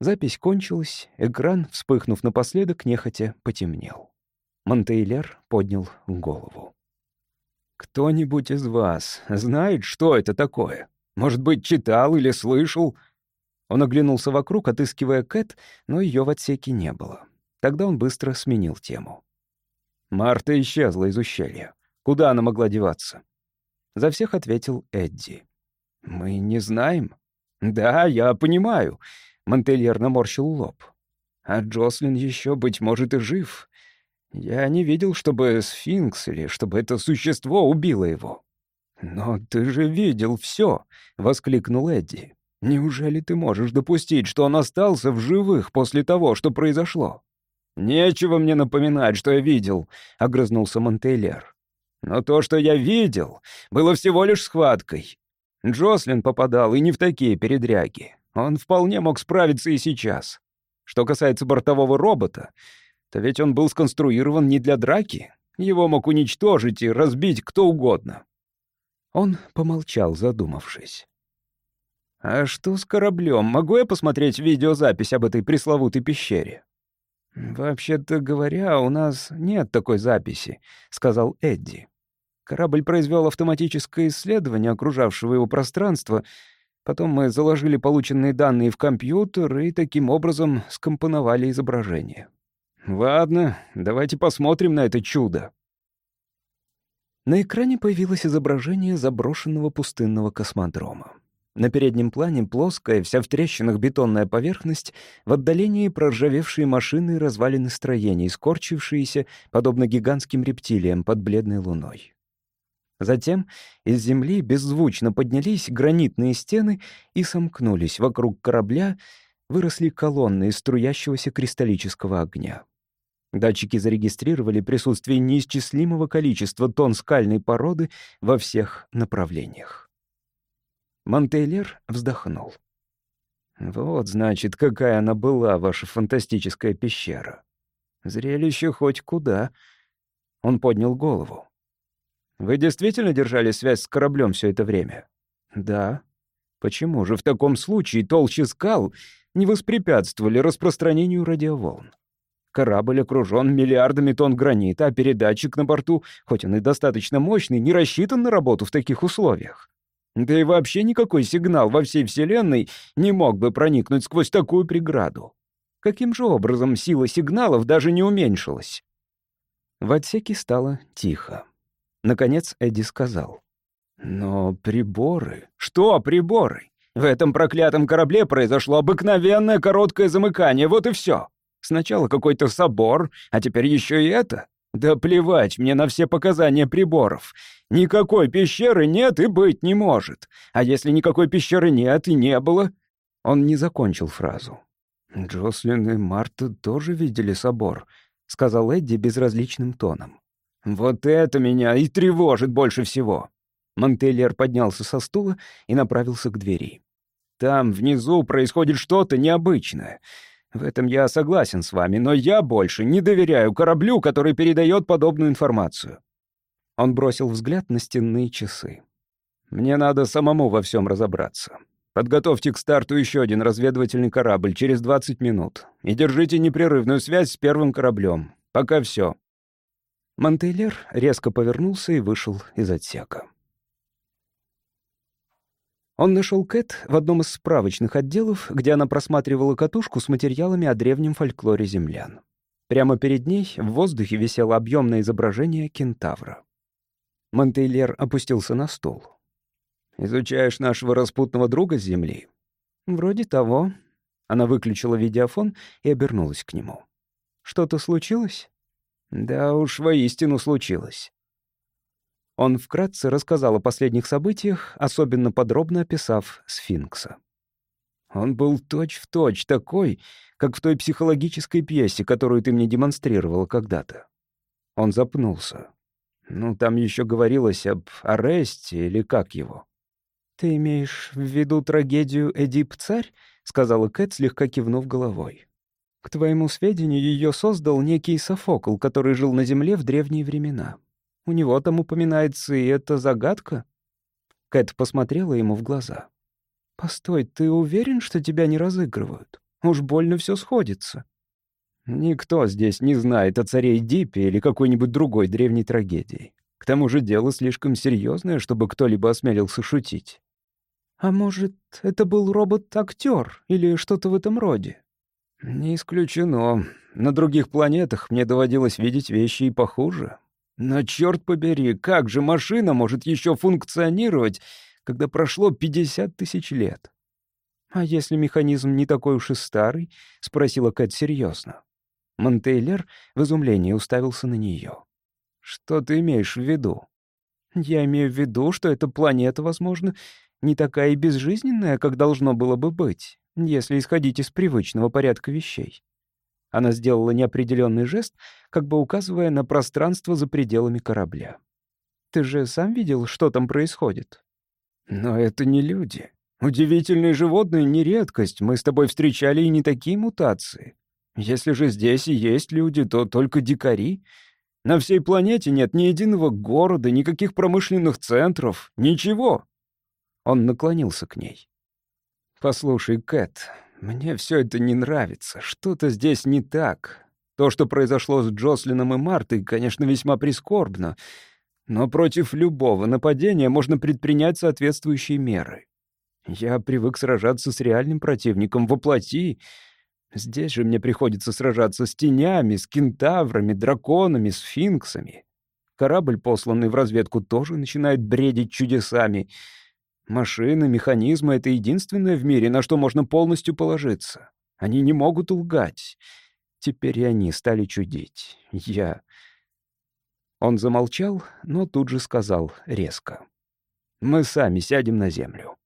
Запись кончилась, экран, вспыхнув напоследок, нехотя потемнел. Монтейлер поднял голову. «Кто-нибудь из вас знает, что это такое? Может быть, читал или слышал?» Он оглянулся вокруг, отыскивая Кэт, но ее в отсеке не было. Тогда он быстро сменил тему. Марта исчезла из ущелья. Куда она могла деваться? За всех ответил Эдди. «Мы не знаем». «Да, я понимаю», — Монтельер наморщил лоб. «А Джослин еще, быть может, и жив. Я не видел, чтобы сфинкс или чтобы это существо убило его. «Но ты же видел все!» — воскликнул Эдди. «Неужели ты можешь допустить, что он остался в живых после того, что произошло?» «Нечего мне напоминать, что я видел», — огрызнулся Монтейлер. «Но то, что я видел, было всего лишь схваткой. Джослин попадал и не в такие передряги. Он вполне мог справиться и сейчас. Что касается бортового робота, то ведь он был сконструирован не для драки. Его мог уничтожить и разбить кто угодно. Он помолчал, задумавшись. «А что с кораблем? Могу я посмотреть видеозапись об этой пресловутой пещере?» «Вообще-то говоря, у нас нет такой записи», — сказал Эдди. «Корабль произвел автоматическое исследование окружавшего его пространства, потом мы заложили полученные данные в компьютер и таким образом скомпоновали изображение. «Ладно, давайте посмотрим на это чудо». На экране появилось изображение заброшенного пустынного космодрома. На переднем плане плоская, вся в трещинах бетонная поверхность, в отдалении проржавевшие машины и развалины строений, скорчившиеся, подобно гигантским рептилиям под бледной луной. Затем из земли беззвучно поднялись гранитные стены и сомкнулись вокруг корабля, выросли колонны из струящегося кристаллического огня. Датчики зарегистрировали присутствие неисчислимого количества тонн скальной породы во всех направлениях. Монтейлер вздохнул. «Вот, значит, какая она была, ваша фантастическая пещера. Зрелище хоть куда». Он поднял голову. «Вы действительно держали связь с кораблем все это время?» «Да». «Почему же в таком случае толщи скал не воспрепятствовали распространению радиоволн?» Корабль окружен миллиардами тонн гранита, а передатчик на борту, хоть он и достаточно мощный, не рассчитан на работу в таких условиях. Да и вообще никакой сигнал во всей Вселенной не мог бы проникнуть сквозь такую преграду. Каким же образом сила сигналов даже не уменьшилась? В отсеке стало тихо. Наконец Эдди сказал. «Но приборы...» «Что приборы? В этом проклятом корабле произошло обыкновенное короткое замыкание, вот и все. Сначала какой-то собор, а теперь еще и это. Да плевать мне на все показания приборов. Никакой пещеры нет и быть не может. А если никакой пещеры нет и не было... Он не закончил фразу. «Джослин и Марта тоже видели собор», — сказал Эдди безразличным тоном. «Вот это меня и тревожит больше всего». Монтельер поднялся со стула и направился к двери. «Там, внизу, происходит что-то необычное. В этом я согласен с вами, но я больше не доверяю кораблю, который передает подобную информацию. Он бросил взгляд на стенные часы. Мне надо самому во всем разобраться. Подготовьте к старту еще один разведывательный корабль через 20 минут и держите непрерывную связь с первым кораблем. Пока все. Монтейлер резко повернулся и вышел из отсека. Он нашел Кэт в одном из справочных отделов, где она просматривала катушку с материалами о древнем фольклоре землян. Прямо перед ней в воздухе висело объемное изображение кентавра. Монтейлер опустился на стул. «Изучаешь нашего распутного друга с Земли?» «Вроде того». Она выключила видеофон и обернулась к нему. «Что-то случилось?» «Да уж, воистину случилось. Он вкратце рассказал о последних событиях, особенно подробно описав сфинкса. Он был точь-в-точь точь такой, как в той психологической пьесе, которую ты мне демонстрировала когда-то. Он запнулся. Ну, там еще говорилось об аресте или как его. «Ты имеешь в виду трагедию «Эдип-царь»?» — сказала Кэт, слегка кивнув головой. «К твоему сведению, ее создал некий Софокл, который жил на Земле в древние времена. У него там упоминается и эта загадка». Кэт посмотрела ему в глаза. «Постой, ты уверен, что тебя не разыгрывают? Уж больно все сходится». «Никто здесь не знает о царе Дипе или какой-нибудь другой древней трагедии. К тому же дело слишком серьезное, чтобы кто-либо осмелился шутить». «А может, это был робот-актер или что-то в этом роде?» «Не исключено. На других планетах мне доводилось видеть вещи и похуже. Но черт побери, как же машина может еще функционировать, когда прошло 50 тысяч лет? «А если механизм не такой уж и старый?» — спросила Кэт серьезно. Монтейлер в изумлении уставился на нее. «Что ты имеешь в виду?» «Я имею в виду, что эта планета, возможно, не такая и безжизненная, как должно было бы быть, если исходить из привычного порядка вещей. Она сделала неопределенный жест, как бы указывая на пространство за пределами корабля. «Ты же сам видел, что там происходит?» «Но это не люди. Удивительные животные — не редкость. Мы с тобой встречали и не такие мутации. Если же здесь и есть люди, то только дикари. На всей планете нет ни единого города, никаких промышленных центров, ничего». Он наклонился к ней. «Послушай, Кэт, мне все это не нравится. Что-то здесь не так. То, что произошло с Джослином и Мартой, конечно, весьма прискорбно. Но против любого нападения можно предпринять соответствующие меры. Я привык сражаться с реальным противником во плоти. Здесь же мне приходится сражаться с тенями, с кентаврами, драконами, сфинксами. Корабль, посланный в разведку, тоже начинает бредить чудесами — Машины, механизмы — это единственное в мире, на что можно полностью положиться. Они не могут лгать. Теперь и они стали чудить. Я... Он замолчал, но тут же сказал резко. «Мы сами сядем на землю».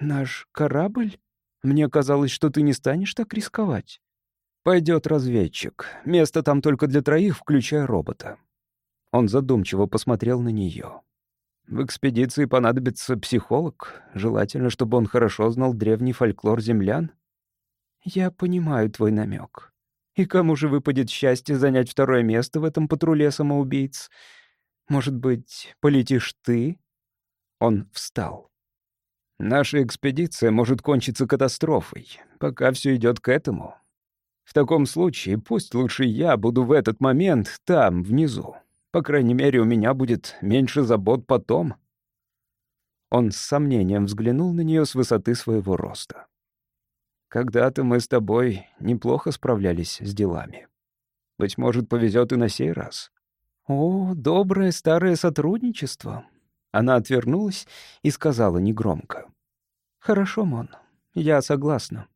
«Наш корабль? Мне казалось, что ты не станешь так рисковать». Пойдет разведчик. Место там только для троих, включая робота». Он задумчиво посмотрел на нее. В экспедиции понадобится психолог. Желательно, чтобы он хорошо знал древний фольклор землян. Я понимаю твой намек. И кому же выпадет счастье занять второе место в этом патруле самоубийц? Может быть, полетишь ты? Он встал. Наша экспедиция может кончиться катастрофой, пока все идет к этому. В таком случае пусть лучше я буду в этот момент там, внизу. По крайней мере, у меня будет меньше забот потом». Он с сомнением взглянул на нее с высоты своего роста. «Когда-то мы с тобой неплохо справлялись с делами. Быть может, повезет и на сей раз». «О, доброе старое сотрудничество!» Она отвернулась и сказала негромко. «Хорошо, Мон, я согласна».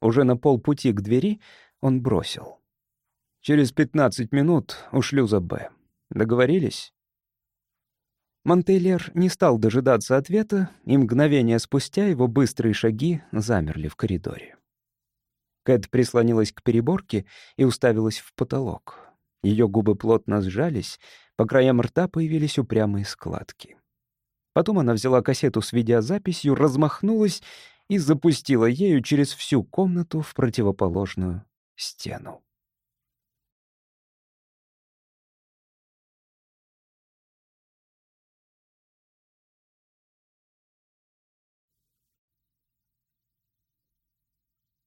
Уже на полпути к двери он бросил. «Через пятнадцать минут ушлю за Б. Договорились?» Монтейлер не стал дожидаться ответа, и мгновение спустя его быстрые шаги замерли в коридоре. Кэт прислонилась к переборке и уставилась в потолок. Ее губы плотно сжались, по краям рта появились упрямые складки. Потом она взяла кассету с видеозаписью, размахнулась и запустила ею через всю комнату в противоположную стену.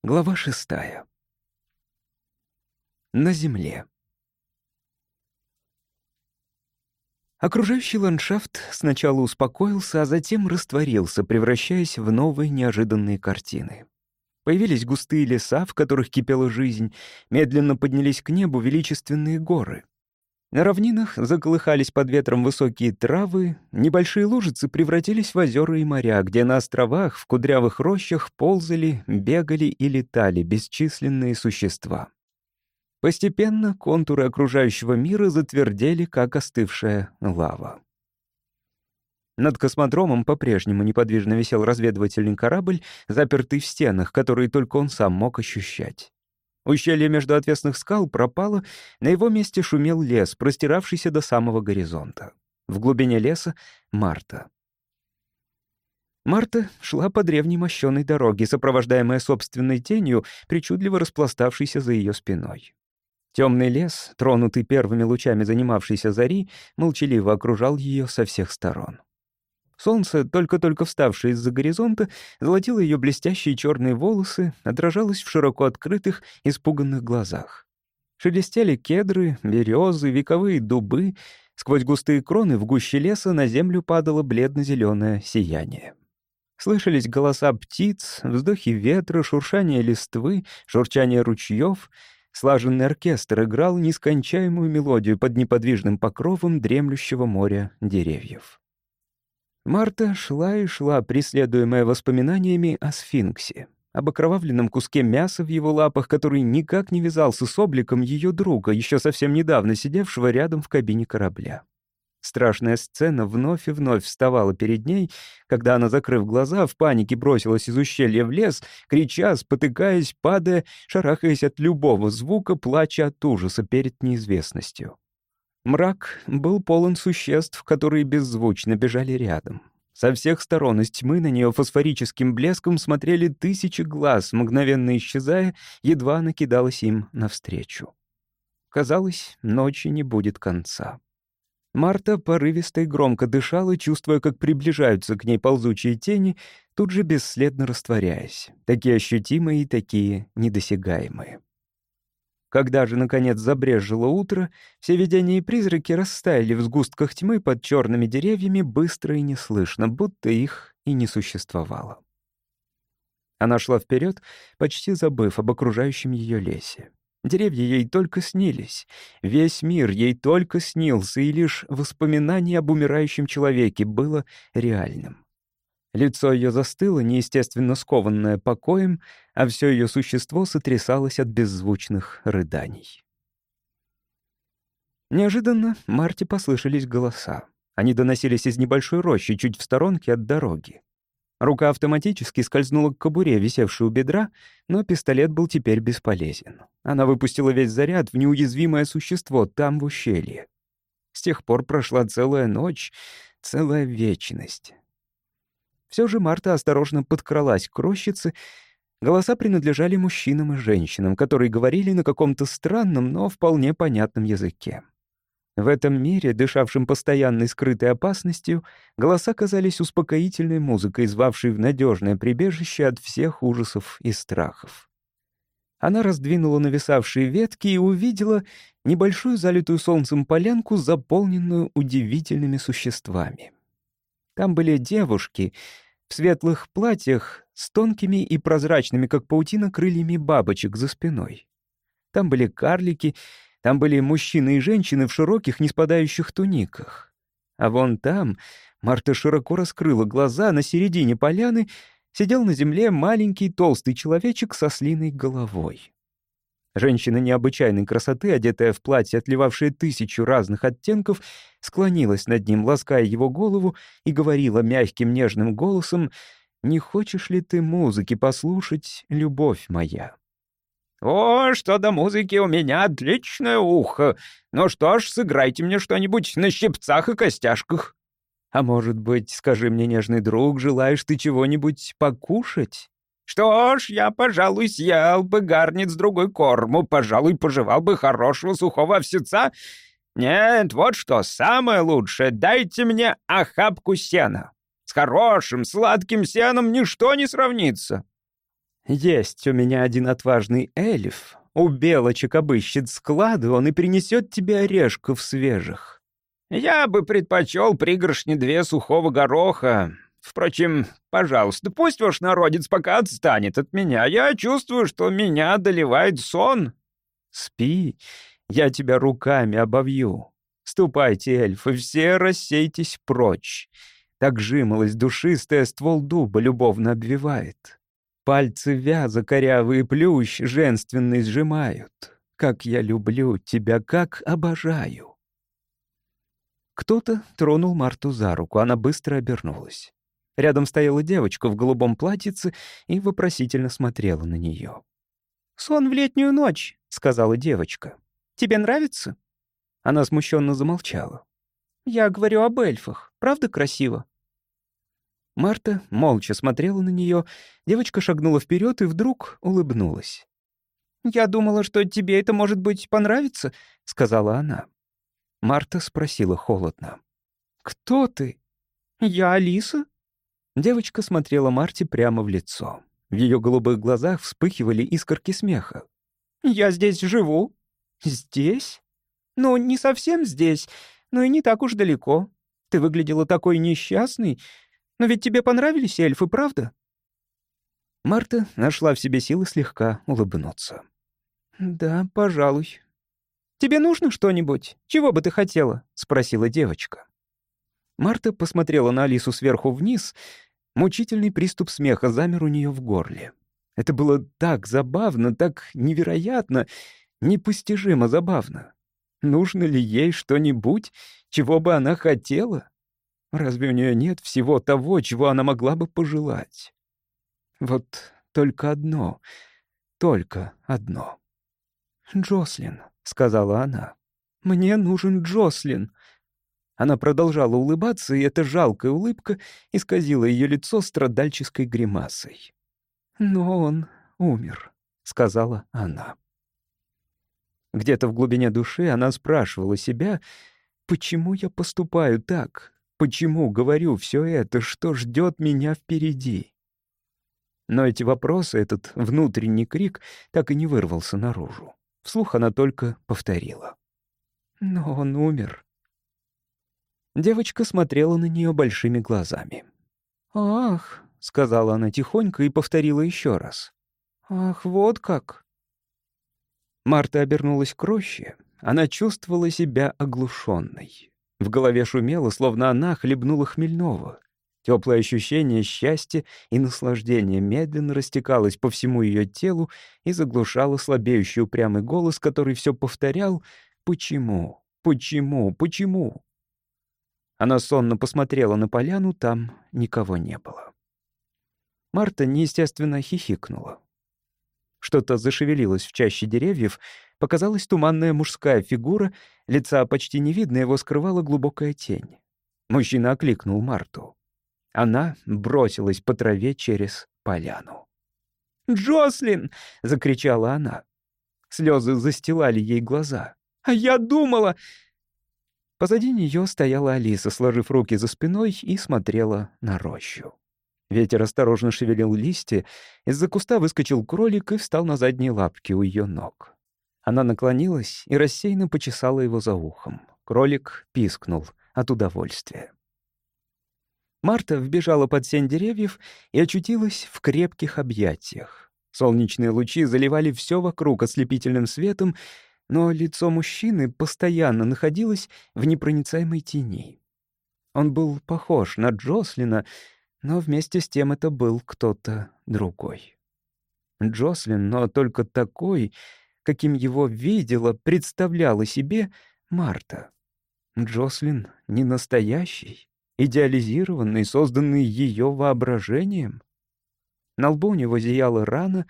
Глава шестая. На земле. Окружающий ландшафт сначала успокоился, а затем растворился, превращаясь в новые неожиданные картины. Появились густые леса, в которых кипела жизнь, медленно поднялись к небу величественные горы. На равнинах заколыхались под ветром высокие травы, небольшие лужицы превратились в озера и моря, где на островах, в кудрявых рощах ползали, бегали и летали бесчисленные существа. Постепенно контуры окружающего мира затвердели, как остывшая лава. Над космодромом по-прежнему неподвижно висел разведывательный корабль, запертый в стенах, которые только он сам мог ощущать. Ущелье между отвесных скал пропало, на его месте шумел лес, простиравшийся до самого горизонта. В глубине леса — Марта. Марта шла по древней мощенной дороге, сопровождаемая собственной тенью, причудливо распластавшейся за ее спиной. Темный лес, тронутый первыми лучами занимавшейся зари, молчаливо окружал ее со всех сторон. Солнце, только-только вставшее из-за горизонта, золотило ее блестящие черные волосы, отражалось в широко открытых, испуганных глазах. Шелестели кедры, березы, вековые дубы. Сквозь густые кроны в гуще леса на землю падало бледно-зеленое сияние. Слышались голоса птиц, вздохи ветра, шуршание листвы, шурчание ручьев. Слаженный оркестр играл нескончаемую мелодию под неподвижным покровом дремлющего моря деревьев. Марта шла и шла, преследуемая воспоминаниями о сфинксе, об окровавленном куске мяса в его лапах, который никак не вязался с обликом ее друга, еще совсем недавно сидевшего рядом в кабине корабля. Страшная сцена вновь и вновь вставала перед ней, когда она, закрыв глаза, в панике бросилась из ущелья в лес, крича, спотыкаясь, падая, шарахаясь от любого звука, плача от ужаса перед неизвестностью. Мрак был полон существ, которые беззвучно бежали рядом. Со всех сторон из тьмы на нее фосфорическим блеском смотрели тысячи глаз, мгновенно исчезая, едва накидалась им навстречу. Казалось, ночи не будет конца. Марта порывисто и громко дышала, чувствуя, как приближаются к ней ползучие тени, тут же бесследно растворяясь, такие ощутимые и такие недосягаемые. Когда же, наконец, забрежило утро, все видения и призраки растаяли в сгустках тьмы под черными деревьями быстро и неслышно, будто их и не существовало. Она шла вперед, почти забыв об окружающем ее лесе. Деревья ей только снились, весь мир ей только снился, и лишь воспоминание об умирающем человеке было реальным. Лицо ее застыло, неестественно скованное покоем, а все ее существо сотрясалось от беззвучных рыданий. Неожиданно Марте послышались голоса. Они доносились из небольшой рощи, чуть в сторонке от дороги. Рука автоматически скользнула к кобуре, висевшей у бедра, но пистолет был теперь бесполезен. Она выпустила весь заряд в неуязвимое существо там, в ущелье. С тех пор прошла целая ночь, целая вечность. Все же Марта осторожно подкралась к рощице. Голоса принадлежали мужчинам и женщинам, которые говорили на каком-то странном, но вполне понятном языке. В этом мире, дышавшем постоянной скрытой опасностью, голоса казались успокоительной музыкой, звавшей в надежное прибежище от всех ужасов и страхов. Она раздвинула нависавшие ветки и увидела небольшую залитую солнцем полянку, заполненную удивительными существами. Там были девушки в светлых платьях с тонкими и прозрачными, как паутина, крыльями бабочек за спиной. Там были карлики — там были мужчины и женщины в широких, неспадающих туниках. А вон там Марта широко раскрыла глаза, на середине поляны сидел на земле маленький толстый человечек со слиной головой. Женщина необычайной красоты, одетая в платье, отливавшее тысячу разных оттенков, склонилась над ним, лаская его голову, и говорила мягким нежным голосом «Не хочешь ли ты музыки послушать, любовь моя?» «О, что до музыки, у меня отличное ухо. Ну что ж, сыграйте мне что-нибудь на щипцах и костяшках». «А может быть, скажи мне, нежный друг, желаешь ты чего-нибудь покушать?» «Что ж, я, пожалуй, съел бы гарниц другой корму, пожалуй, пожевал бы хорошего сухого овсеца. Нет, вот что, самое лучшее, дайте мне охапку сена. С хорошим, сладким сеном ничто не сравнится». Есть у меня один отважный эльф. У белочек обыщет склады, он и принесет тебе орешков свежих. Я бы предпочел пригоршни две сухого гороха. Впрочем, пожалуйста, пусть ваш народец пока отстанет от меня. Я чувствую, что меня одолевает сон. Спи, я тебя руками обовью. Ступайте, эльфы, все рассейтесь прочь. Так жимолость душистая ствол дуба любовно обвивает. Пальцы вяза корявые плющ женственный сжимают. Как я люблю тебя, как обожаю. Кто-то тронул Марту за руку, она быстро обернулась. Рядом стояла девочка в голубом платьице и вопросительно смотрела на нее. «Сон в летнюю ночь», — сказала девочка. «Тебе нравится?» Она смущенно замолчала. «Я говорю об эльфах. Правда красиво?» Марта молча смотрела на нее. Девочка шагнула вперед и вдруг улыбнулась. «Я думала, что тебе это, может быть, понравится», — сказала она. Марта спросила холодно. «Кто ты?» «Я Алиса?» Девочка смотрела Марте прямо в лицо. В ее голубых глазах вспыхивали искорки смеха. «Я здесь живу». «Здесь?» «Ну, не совсем здесь, но и не так уж далеко. Ты выглядела такой несчастной. Но ведь тебе понравились эльфы, правда?» Марта нашла в себе силы слегка улыбнуться. «Да, пожалуй». «Тебе нужно что-нибудь? Чего бы ты хотела?» — спросила девочка. Марта посмотрела на Алису сверху вниз. Мучительный приступ смеха замер у нее в горле. Это было так забавно, так невероятно, непостижимо забавно. Нужно ли ей что-нибудь, чего бы она хотела? Разве у нее нет всего того, чего она могла бы пожелать? Вот только одно, только одно. «Джослин», — сказала она, — «мне нужен Джослин». Она продолжала улыбаться, и эта жалкая улыбка исказила ее лицо страдальческой гримасой. «Но он умер», — сказала она. Где-то в глубине души она спрашивала себя, почему я поступаю так, Почему говорю все это? Что ждет меня впереди? Но эти вопросы, этот внутренний крик, так и не вырвался наружу. Вслух она только повторила. «Но он умер». Девочка смотрела на нее большими глазами. «Ах», — сказала она тихонько и повторила еще раз. «Ах, вот как». Марта обернулась к роще. Она чувствовала себя оглушенной. В голове шумело, словно она хлебнула хмельного. Теплое ощущение счастья и наслаждения медленно растекалось по всему ее телу и заглушало слабеющий упрямый голос, который все повторял «Почему? Почему? Почему?». Она сонно посмотрела на поляну, там никого не было. Марта неестественно хихикнула. Что-то зашевелилось в чаще деревьев, показалась туманная мужская фигура, лица почти не видно, его скрывала глубокая тень. Мужчина окликнул Марту. Она бросилась по траве через поляну. «Джослин!» — закричала она. Слезы застилали ей глаза. «А я думала...» Позади нее стояла Алиса, сложив руки за спиной, и смотрела на рощу. Ветер осторожно шевелил листья, из-за куста выскочил кролик и встал на задние лапки у ее ног. Она наклонилась и рассеянно почесала его за ухом. Кролик пискнул от удовольствия. Марта вбежала под сень деревьев и очутилась в крепких объятиях. Солнечные лучи заливали все вокруг ослепительным светом, но лицо мужчины постоянно находилось в непроницаемой тени. Он был похож на Джослина, но вместе с тем это был кто-то другой. Джослин, но только такой, каким его видела, представляла себе Марта. Джослин не настоящий, идеализированный, созданный ее воображением. На лбу у него зияла рана,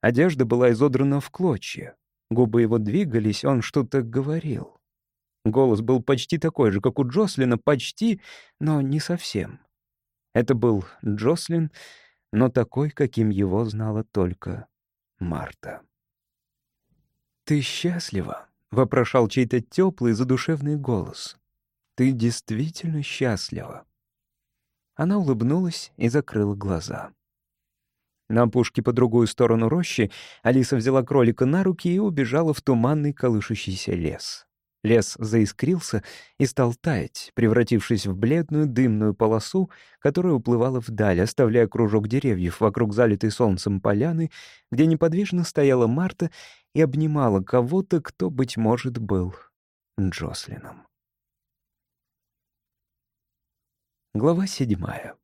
одежда была изодрана в клочья. Губы его двигались, он что-то говорил. Голос был почти такой же, как у Джослина, почти, но не совсем. Это был Джослин, но такой, каким его знала только Марта. «Ты счастлива?» — вопрошал чей-то теплый, задушевный голос. «Ты действительно счастлива?» Она улыбнулась и закрыла глаза. На опушке по другую сторону рощи Алиса взяла кролика на руки и убежала в туманный колышущийся лес. Лес заискрился и стал таять, превратившись в бледную дымную полосу, которая уплывала вдаль, оставляя кружок деревьев вокруг залитой солнцем поляны, где неподвижно стояла Марта и обнимала кого-то, кто, быть может, был Джослином. Глава седьмая.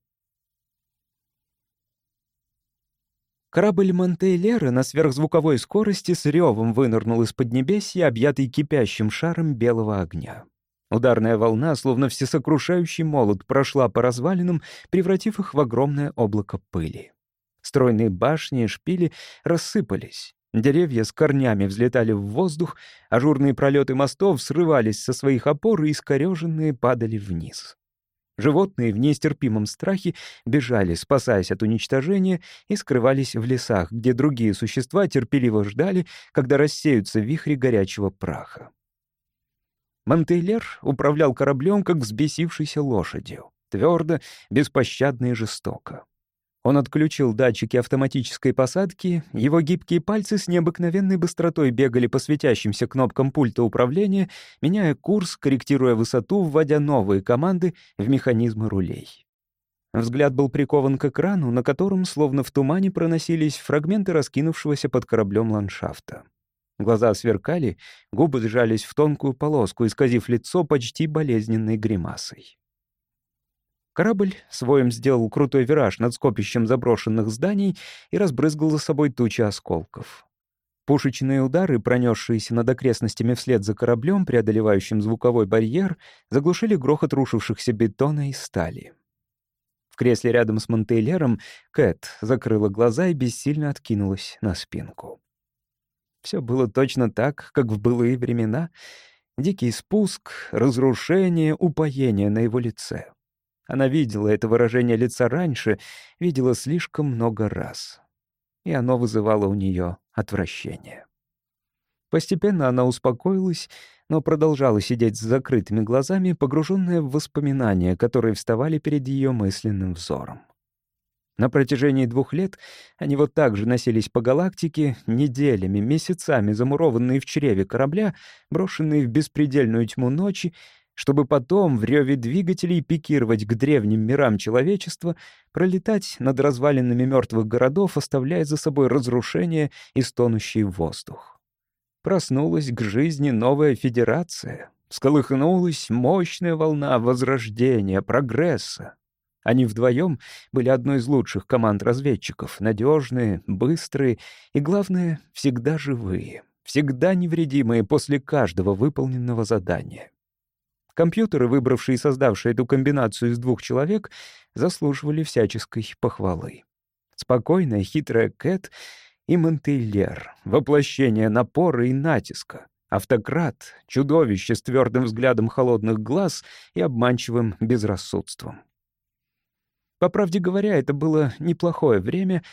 Корабль Монтейлера на сверхзвуковой скорости с ревом вынырнул из поднебесья, объятый кипящим шаром белого огня. Ударная волна, словно всесокрушающий молот, прошла по развалинам, превратив их в огромное облако пыли. Стройные башни и шпили рассыпались. Деревья с корнями взлетали в воздух, ажурные пролеты мостов срывались со своих опор и искореженные падали вниз. Животные в нестерпимом страхе бежали, спасаясь от уничтожения, и скрывались в лесах, где другие существа терпеливо ждали, когда рассеются вихри горячего праха. Монтейлер управлял кораблем, как взбесившейся лошадью, твердо, беспощадно и жестоко. Он отключил датчики автоматической посадки, его гибкие пальцы с необыкновенной быстротой бегали по светящимся кнопкам пульта управления, меняя курс, корректируя высоту, вводя новые команды в механизмы рулей. Взгляд был прикован к экрану, на котором, словно в тумане, проносились фрагменты раскинувшегося под кораблем ландшафта. Глаза сверкали, губы сжались в тонкую полоску, исказив лицо почти болезненной гримасой. Корабль своим сделал крутой вираж над скопищем заброшенных зданий и разбрызгал за собой тучи осколков. Пушечные удары, пронесшиеся над окрестностями вслед за кораблем, преодолевающим звуковой барьер, заглушили грохот рушившихся бетона и стали. В кресле рядом с Монтейлером Кэт закрыла глаза и бессильно откинулась на спинку. Все было точно так, как в былые времена. Дикий спуск, разрушение, упоение на его лице. Она видела это выражение лица раньше, видела слишком много раз. И оно вызывало у нее отвращение. Постепенно она успокоилась, но продолжала сидеть с закрытыми глазами, погруженная в воспоминания, которые вставали перед ее мысленным взором. На протяжении двух лет они вот так же носились по галактике, неделями, месяцами замурованные в чреве корабля, брошенные в беспредельную тьму ночи, чтобы потом в реве двигателей пикировать к древним мирам человечества, пролетать над развалинами мертвых городов, оставляя за собой разрушение и стонущий воздух. Проснулась к жизни новая федерация, всколыхнулась мощная волна возрождения, прогресса. Они вдвоем были одной из лучших команд разведчиков, надежные, быстрые и, главное, всегда живые, всегда невредимые после каждого выполненного задания. Компьютеры, выбравшие и создавшие эту комбинацию из двух человек, заслуживали всяческой похвалы. Спокойная, хитрая Кэт и Монтейлер, воплощение напора и натиска. Автократ, чудовище с твердым взглядом холодных глаз и обманчивым безрассудством. По правде говоря, это было неплохое время,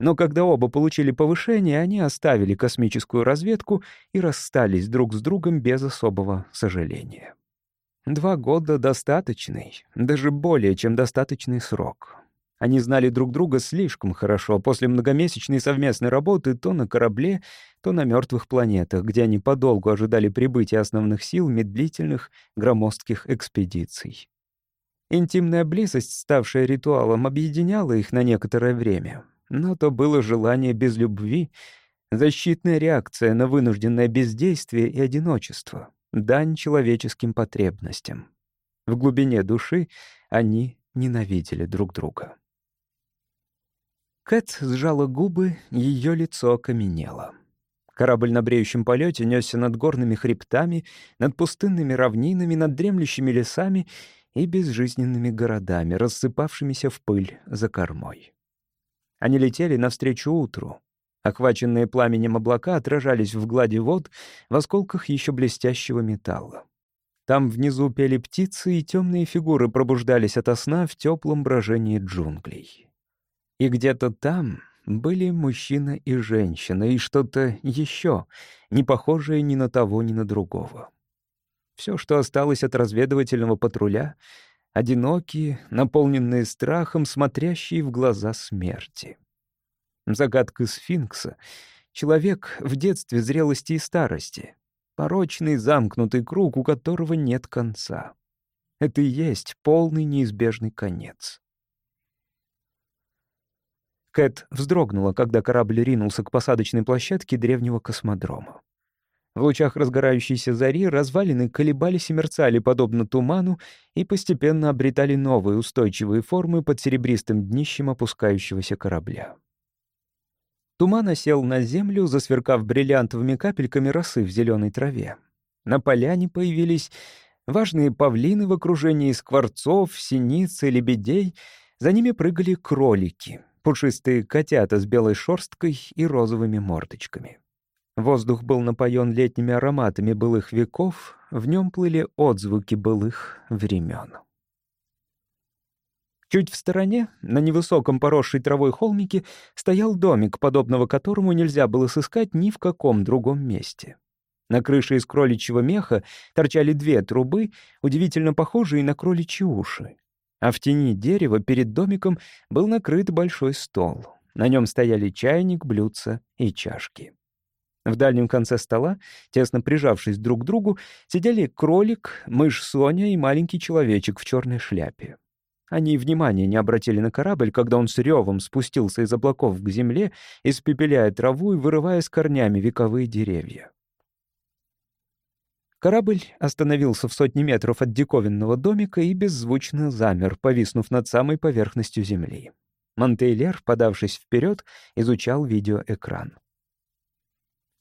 но когда оба получили повышение, они оставили космическую разведку и расстались друг с другом без особого сожаления. Два года — достаточный, даже более чем достаточный срок. Они знали друг друга слишком хорошо после многомесячной совместной работы то на корабле, то на мертвых планетах, где они подолгу ожидали прибытия основных сил медлительных громоздких экспедиций. Интимная близость, ставшая ритуалом, объединяла их на некоторое время. Но то было желание без любви, защитная реакция на вынужденное бездействие и одиночество, дань человеческим потребностям. В глубине души они ненавидели друг друга. Кэт сжала губы, ее лицо окаменело. Корабль на бреющем полете несся над горными хребтами, над пустынными равнинами, над дремлющими лесами и безжизненными городами, рассыпавшимися в пыль за кормой. Они летели навстречу утру. Охваченные пламенем облака отражались в глади вод в осколках еще блестящего металла. Там внизу пели птицы, и темные фигуры пробуждались ото сна в теплом брожении джунглей. И где-то там были мужчина и женщина, и что-то еще, не похожее ни на того, ни на другого. Все, что осталось от разведывательного патруля — одинокие, наполненные страхом, смотрящие в глаза смерти. Загадка сфинкса — человек в детстве, зрелости и старости. Порочный замкнутый круг, у которого нет конца. Это и есть полный неизбежный конец. Кэт вздрогнула, когда корабль ринулся к посадочной площадке древнего космодрома. В лучах разгорающейся зари развалины колебались и мерцали, подобно туману, и постепенно обретали новые устойчивые формы под серебристым днищем опускающегося корабля. Туман осел на землю, засверкав бриллиантовыми капельками росы в зеленой траве. На поляне появились важные павлины в окружении скворцов, синиц и лебедей. За ними прыгали кролики — пушистые котята с белой шерсткой и розовыми мордочками. Воздух был напоен летними ароматами былых веков, в нем плыли отзвуки былых времен. Чуть в стороне, на невысоком поросшей травой холмике, стоял домик, подобного которому нельзя было сыскать ни в каком другом месте. На крыше из кроличьего меха торчали две трубы, удивительно похожие на кроличьи уши а в тени дерева перед домиком был накрыт большой стол. На нем стояли чайник, блюдца и чашки. В дальнем конце стола, тесно прижавшись друг к другу, сидели кролик, мышь Соня и маленький человечек в черной шляпе. Они внимания не обратили на корабль, когда он с ревом спустился из облаков к земле, испепеляя траву и вырывая с корнями вековые деревья. Корабль остановился в сотни метров от диковинного домика и беззвучно замер, повиснув над самой поверхностью земли. Монтейлер, подавшись вперед, изучал видеоэкран.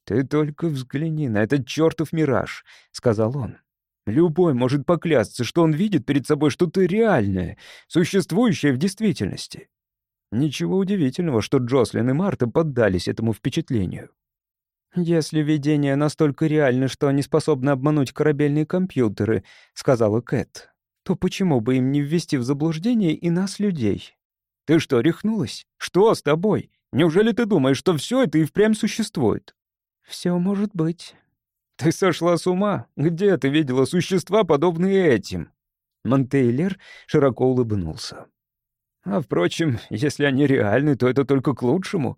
«Ты только взгляни на этот чертов мираж», — сказал он. «Любой может поклясться, что он видит перед собой что-то реальное, существующее в действительности». Ничего удивительного, что Джослин и Марта поддались этому впечатлению. «Если видения настолько реальны, что они способны обмануть корабельные компьютеры», — сказала Кэт, «то почему бы им не ввести в заблуждение и нас, людей?» «Ты что, рехнулась? Что с тобой? Неужели ты думаешь, что все это и впрямь существует?» «Все может быть». «Ты сошла с ума? Где ты видела существа, подобные этим?» Монтейлер широко улыбнулся. «А, впрочем, если они реальны, то это только к лучшему.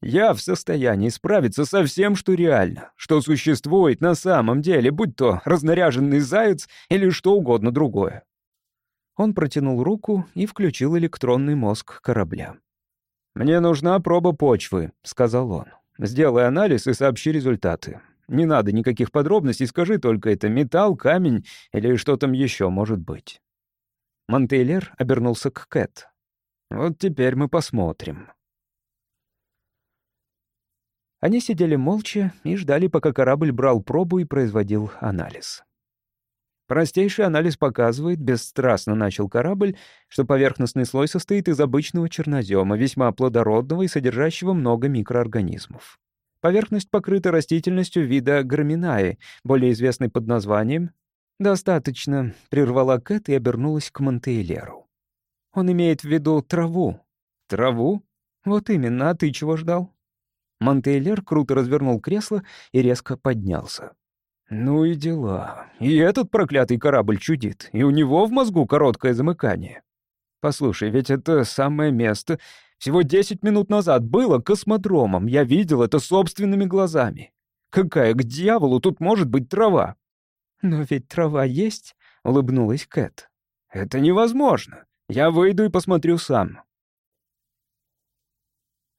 Я в состоянии справиться со всем, что реально, что существует на самом деле, будь то разнаряженный заяц или что угодно другое. Он протянул руку и включил электронный мозг корабля. «Мне нужна проба почвы», — сказал он. «Сделай анализ и сообщи результаты. Не надо никаких подробностей, скажи только, это металл, камень или что там еще может быть». Монтейлер обернулся к Кэт. «Вот теперь мы посмотрим». Они сидели молча и ждали, пока корабль брал пробу и производил анализ. Простейший анализ показывает, бесстрастно начал корабль, что поверхностный слой состоит из обычного чернозема, весьма плодородного и содержащего много микроорганизмов. Поверхность покрыта растительностью вида граминаи, более известной под названием «Достаточно», — прервала Кэт и обернулась к Монтейлеру. «Он имеет в виду траву». «Траву? Вот именно, а ты чего ждал?» Монтейлер круто развернул кресло и резко поднялся. Ну и дела. И этот проклятый корабль чудит, и у него в мозгу короткое замыкание. Послушай, ведь это самое место всего 10 минут назад было космодромом. Я видел это собственными глазами. Какая к дьяволу тут может быть трава? Но ведь трава есть, улыбнулась Кэт. Это невозможно. Я выйду и посмотрю сам.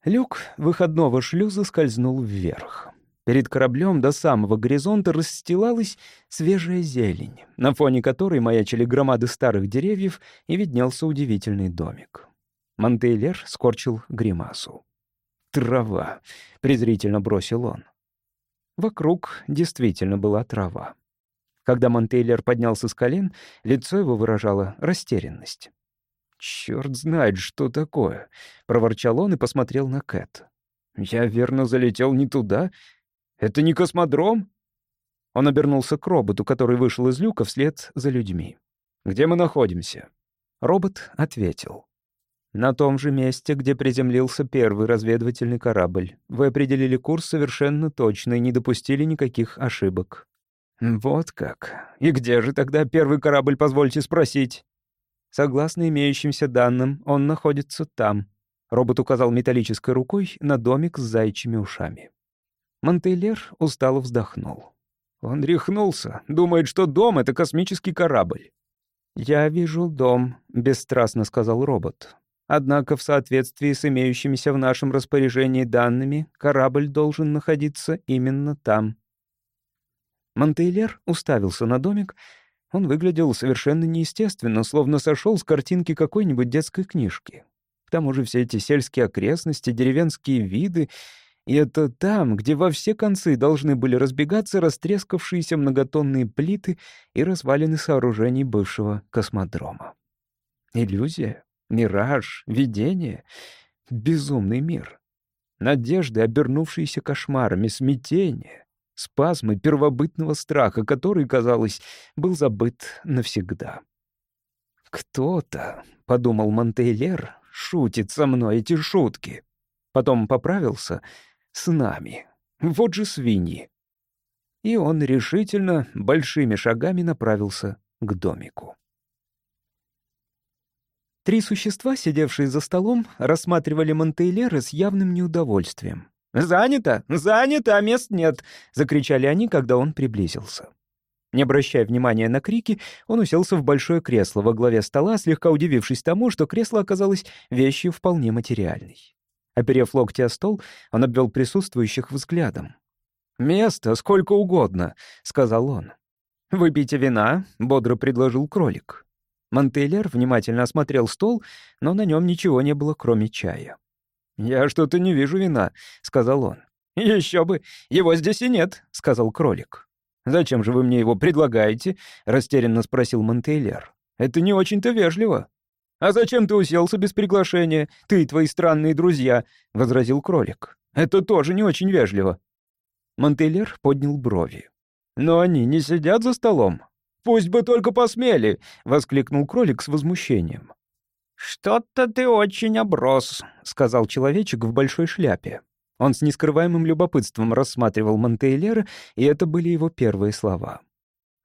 Люк выходного шлюза скользнул вверх. Перед кораблем до самого горизонта расстилалась свежая зелень, на фоне которой маячили громады старых деревьев и виднелся удивительный домик. Монтейлер скорчил гримасу. «Трава!» — презрительно бросил он. Вокруг действительно была трава. Когда Монтейлер поднялся с колен, лицо его выражало растерянность. «Чёрт знает, что такое!» — проворчал он и посмотрел на Кэт. «Я верно залетел не туда это не космодром?» Он обернулся к роботу, который вышел из люка вслед за людьми. «Где мы находимся?» Робот ответил. «На том же месте, где приземлился первый разведывательный корабль. Вы определили курс совершенно точно и не допустили никаких ошибок». «Вот как. И где же тогда первый корабль, позвольте спросить?» «Согласно имеющимся данным, он находится там». Робот указал металлической рукой на домик с зайчими ушами. Монтейлер устало вздохнул. Он рехнулся, думает, что дом — это космический корабль. «Я вижу дом», — бесстрастно сказал робот. «Однако в соответствии с имеющимися в нашем распоряжении данными, корабль должен находиться именно там». Монтейлер уставился на домик. Он выглядел совершенно неестественно, словно сошел с картинки какой-нибудь детской книжки. К тому же все эти сельские окрестности, деревенские виды и это там, где во все концы должны были разбегаться растрескавшиеся многотонные плиты и развалины сооружений бывшего космодрома. Иллюзия, мираж, видение — безумный мир. Надежды, обернувшиеся кошмарами, смятение, спазмы первобытного страха, который, казалось, был забыт навсегда. «Кто-то», — подумал Монтейлер, — «шутит со мной эти шутки». Потом поправился — с нами. Вот же свиньи. И он решительно, большими шагами направился к домику. Три существа, сидевшие за столом, рассматривали Монтейлера с явным неудовольствием. «Занято! Занято, а мест нет!» — закричали они, когда он приблизился. Не обращая внимания на крики, он уселся в большое кресло во главе стола, слегка удивившись тому, что кресло оказалось вещью вполне материальной. Оперев локти о стол, он обвел присутствующих взглядом. «Место сколько угодно», — сказал он. «Выпейте вина», — бодро предложил кролик. Монтейлер внимательно осмотрел стол, но на нем ничего не было, кроме чая. «Я что-то не вижу вина», — сказал он. Еще бы, его здесь и нет», — сказал кролик. «Зачем же вы мне его предлагаете?» — растерянно спросил Монтейлер. «Это не очень-то вежливо». «А зачем ты уселся без приглашения? Ты и твои странные друзья», — возразил кролик. «Это тоже не очень вежливо». Монтелер поднял брови. «Но они не сидят за столом. Пусть бы только посмели!» — воскликнул кролик с возмущением. «Что-то ты очень оброс», — сказал человечек в большой шляпе. Он с нескрываемым любопытством рассматривал Монтейлера, и это были его первые слова.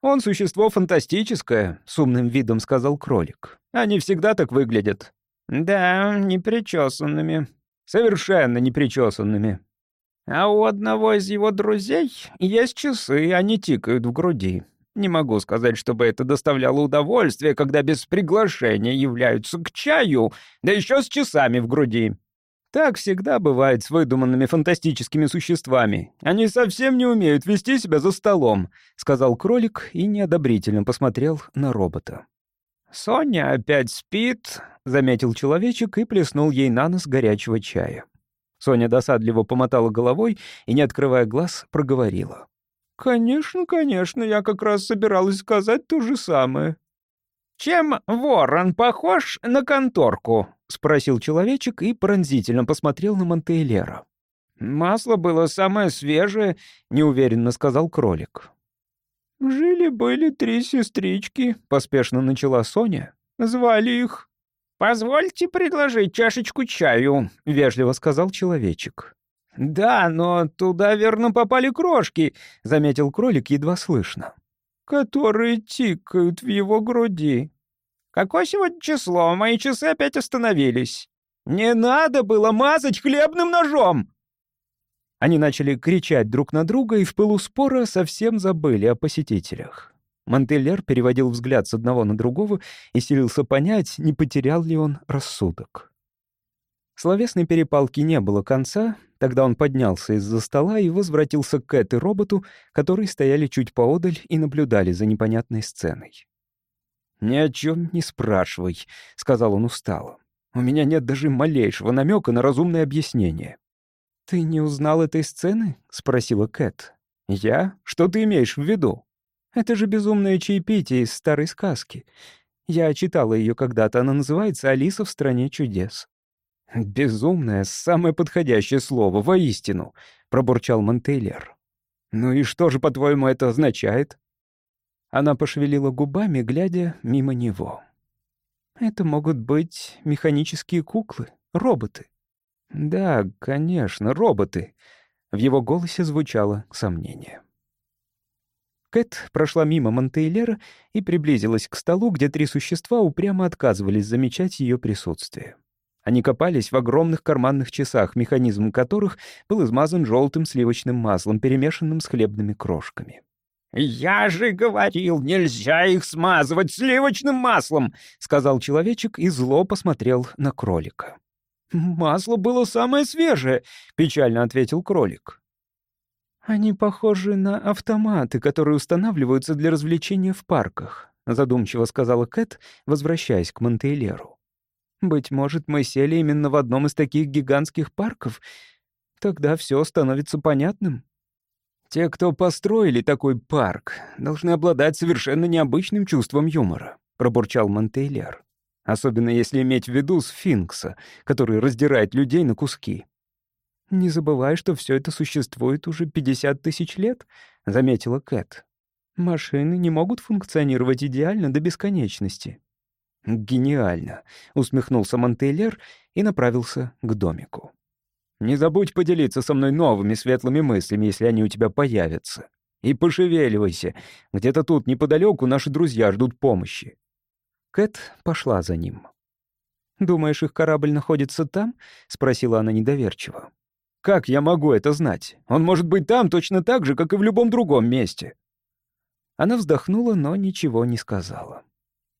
«Он существо фантастическое», — с умным видом сказал кролик. «Они всегда так выглядят». «Да, непричесанными». «Совершенно непричесанными». «А у одного из его друзей есть часы, они тикают в груди. Не могу сказать, чтобы это доставляло удовольствие, когда без приглашения являются к чаю, да еще с часами в груди». Так всегда бывает с выдуманными фантастическими существами. Они совсем не умеют вести себя за столом», — сказал кролик и неодобрительно посмотрел на робота. «Соня опять спит», — заметил человечек и плеснул ей на нос горячего чая. Соня досадливо помотала головой и, не открывая глаз, проговорила. «Конечно, конечно, я как раз собиралась сказать то же самое». «Чем ворон похож на конторку?» — спросил человечек и пронзительно посмотрел на Монтейлера. «Масло было самое свежее», — неуверенно сказал кролик. «Жили-были три сестрички», — поспешно начала Соня. «Звали их...» «Позвольте предложить чашечку чаю», — вежливо сказал человечек. «Да, но туда верно попали крошки», — заметил кролик едва слышно. «Которые тикают в его груди». «Какое сегодня число? Мои часы опять остановились». «Не надо было мазать хлебным ножом!» Они начали кричать друг на друга и в пылу спора совсем забыли о посетителях. Монтельер переводил взгляд с одного на другого и селился понять, не потерял ли он рассудок. Словесной перепалки не было конца, тогда он поднялся из-за стола и возвратился к Кэт и роботу, которые стояли чуть поодаль и наблюдали за непонятной сценой. «Ни о чем не спрашивай», — сказал он устало. «У меня нет даже малейшего намека на разумное объяснение. «Ты не узнал этой сцены?» — спросила Кэт. «Я? Что ты имеешь в виду?» «Это же безумное чаепитие из старой сказки. Я читала ее когда-то, она называется «Алиса в стране чудес». «Безумное — самое подходящее слово, воистину», — пробурчал Монтейлер. «Ну и что же, по-твоему, это означает?» Она пошевелила губами, глядя мимо него. «Это могут быть механические куклы, роботы. «Да, конечно, роботы». В его голосе звучало сомнение. Кэт прошла мимо Монтейлера и приблизилась к столу, где три существа упрямо отказывались замечать ее присутствие. Они копались в огромных карманных часах, механизм которых был измазан желтым сливочным маслом, перемешанным с хлебными крошками. «Я же говорил, нельзя их смазывать сливочным маслом!» — сказал человечек и зло посмотрел на кролика. «Масло было самое свежее», — печально ответил кролик. «Они похожи на автоматы, которые устанавливаются для развлечения в парках», — задумчиво сказала Кэт, возвращаясь к Монтейлеру. «Быть может, мы сели именно в одном из таких гигантских парков? Тогда все становится понятным». «Те, кто построили такой парк, должны обладать совершенно необычным чувством юмора», — пробурчал Монтейлер. Особенно если иметь в виду сфинкса, который раздирает людей на куски. «Не забывай, что все это существует уже 50 тысяч лет», — заметила Кэт. «Машины не могут функционировать идеально до бесконечности». «Гениально», — усмехнулся Монтейлер и направился к домику. «Не забудь поделиться со мной новыми светлыми мыслями, если они у тебя появятся. И пошевеливайся. Где-то тут неподалеку наши друзья ждут помощи. Кэт пошла за ним. «Думаешь, их корабль находится там?» — спросила она недоверчиво. «Как я могу это знать? Он может быть там точно так же, как и в любом другом месте». Она вздохнула, но ничего не сказала.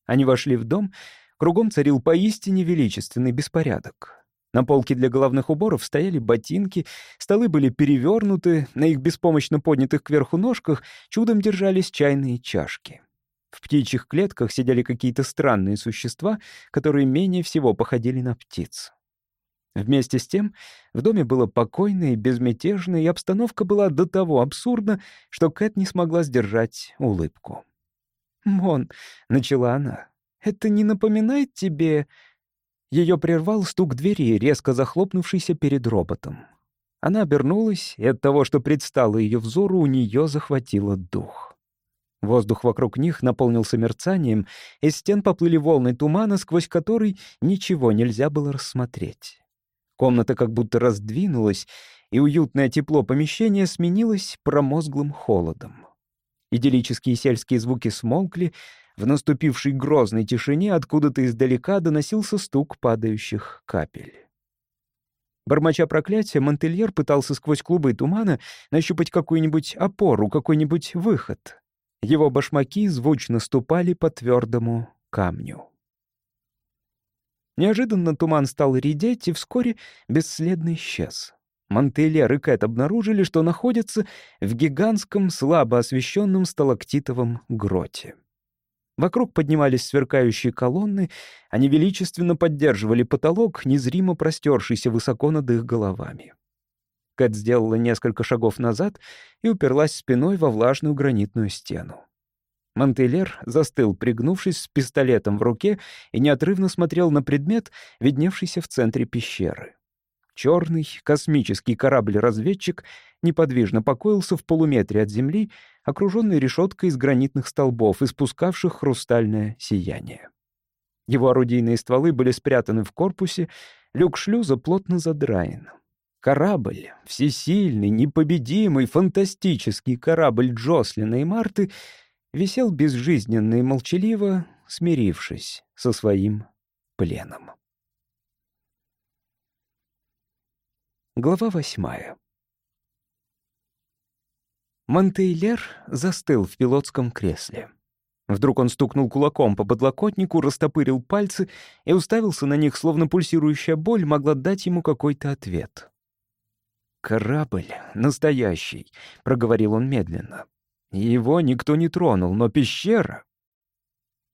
Они вошли в дом, кругом царил поистине величественный беспорядок. На полке для головных уборов стояли ботинки, столы были перевернуты, на их беспомощно поднятых кверху ножках чудом держались чайные чашки. В птичьих клетках сидели какие-то странные существа, которые менее всего походили на птиц. Вместе с тем в доме было покойно и безмятежно, и обстановка была до того абсурдна, что Кэт не смогла сдержать улыбку. «Мон», — начала она, — «это не напоминает тебе...» Ее прервал стук двери, резко захлопнувшийся перед роботом. Она обернулась, и от того, что предстало ее взору, у нее захватило дух. Воздух вокруг них наполнился мерцанием, из стен поплыли волны тумана, сквозь который ничего нельзя было рассмотреть. Комната как будто раздвинулась, и уютное тепло помещения сменилось промозглым холодом. Идиллические сельские звуки смолкли, в наступившей грозной тишине откуда-то издалека доносился стук падающих капель. Бормоча проклятия, Монтельер пытался сквозь клубы тумана нащупать какую-нибудь опору, какой-нибудь выход. Его башмаки звучно ступали по твердому камню. Неожиданно туман стал редеть и вскоре бесследно исчез. Монтельер и Кэт обнаружили, что находятся в гигантском, слабо освещенном сталактитовом гроте. Вокруг поднимались сверкающие колонны, они величественно поддерживали потолок, незримо простершийся высоко над их головами. Кэт сделала несколько шагов назад и уперлась спиной во влажную гранитную стену. Монтелер застыл, пригнувшись с пистолетом в руке, и неотрывно смотрел на предмет, видневшийся в центре пещеры. Черный космический корабль-разведчик неподвижно покоился в полуметре от земли, окруженный решеткой из гранитных столбов, испускавших хрустальное сияние. Его орудийные стволы были спрятаны в корпусе, люк шлюза плотно задраен. Корабль, всесильный, непобедимый, фантастический корабль Джослина и Марты — висел безжизненно и молчаливо, смирившись со своим пленом. Глава восьмая. Монтейлер застыл в пилотском кресле. Вдруг он стукнул кулаком по подлокотнику, растопырил пальцы и уставился на них, словно пульсирующая боль могла дать ему какой-то ответ. «Корабль настоящий», — проговорил он медленно. Его никто не тронул, но пещера...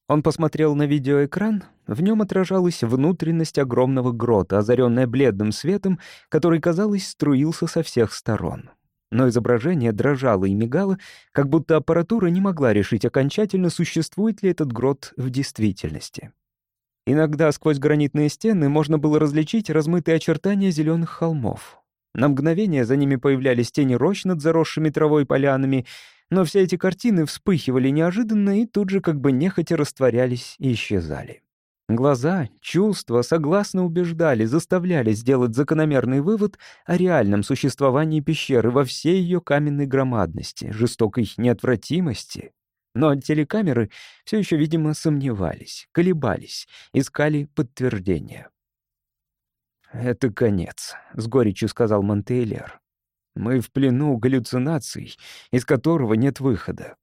Он посмотрел на видеоэкран, в нем отражалась внутренность огромного грота, озаренная бледным светом, который, казалось, струился со всех сторон. Но изображение дрожало и мигало, как будто аппаратура не могла решить окончательно, существует ли этот грот в действительности. Иногда сквозь гранитные стены можно было различить размытые очертания зеленых холмов. На мгновение за ними появлялись тени рощ над заросшими травой полянами — но все эти картины вспыхивали неожиданно и тут же как бы нехотя растворялись и исчезали. Глаза, чувства согласно убеждали, заставляли сделать закономерный вывод о реальном существовании пещеры во всей ее каменной громадности, жестокой неотвратимости. Но телекамеры все еще, видимо, сомневались, колебались, искали подтверждения. «Это конец», — с горечью сказал Монтейлер. Мы в плену галлюцинаций, из которого нет выхода.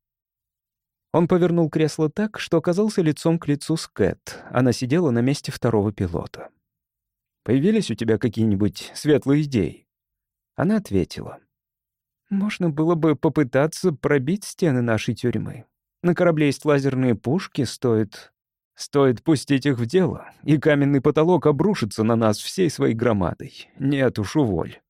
Он повернул кресло так, что оказался лицом к лицу с Кэт. Она сидела на месте второго пилота. «Появились у тебя какие-нибудь светлые идеи?» Она ответила. «Можно было бы попытаться пробить стены нашей тюрьмы. На корабле есть лазерные пушки, стоит... Стоит пустить их в дело, и каменный потолок обрушится на нас всей своей громадой. Нет уж, уволь.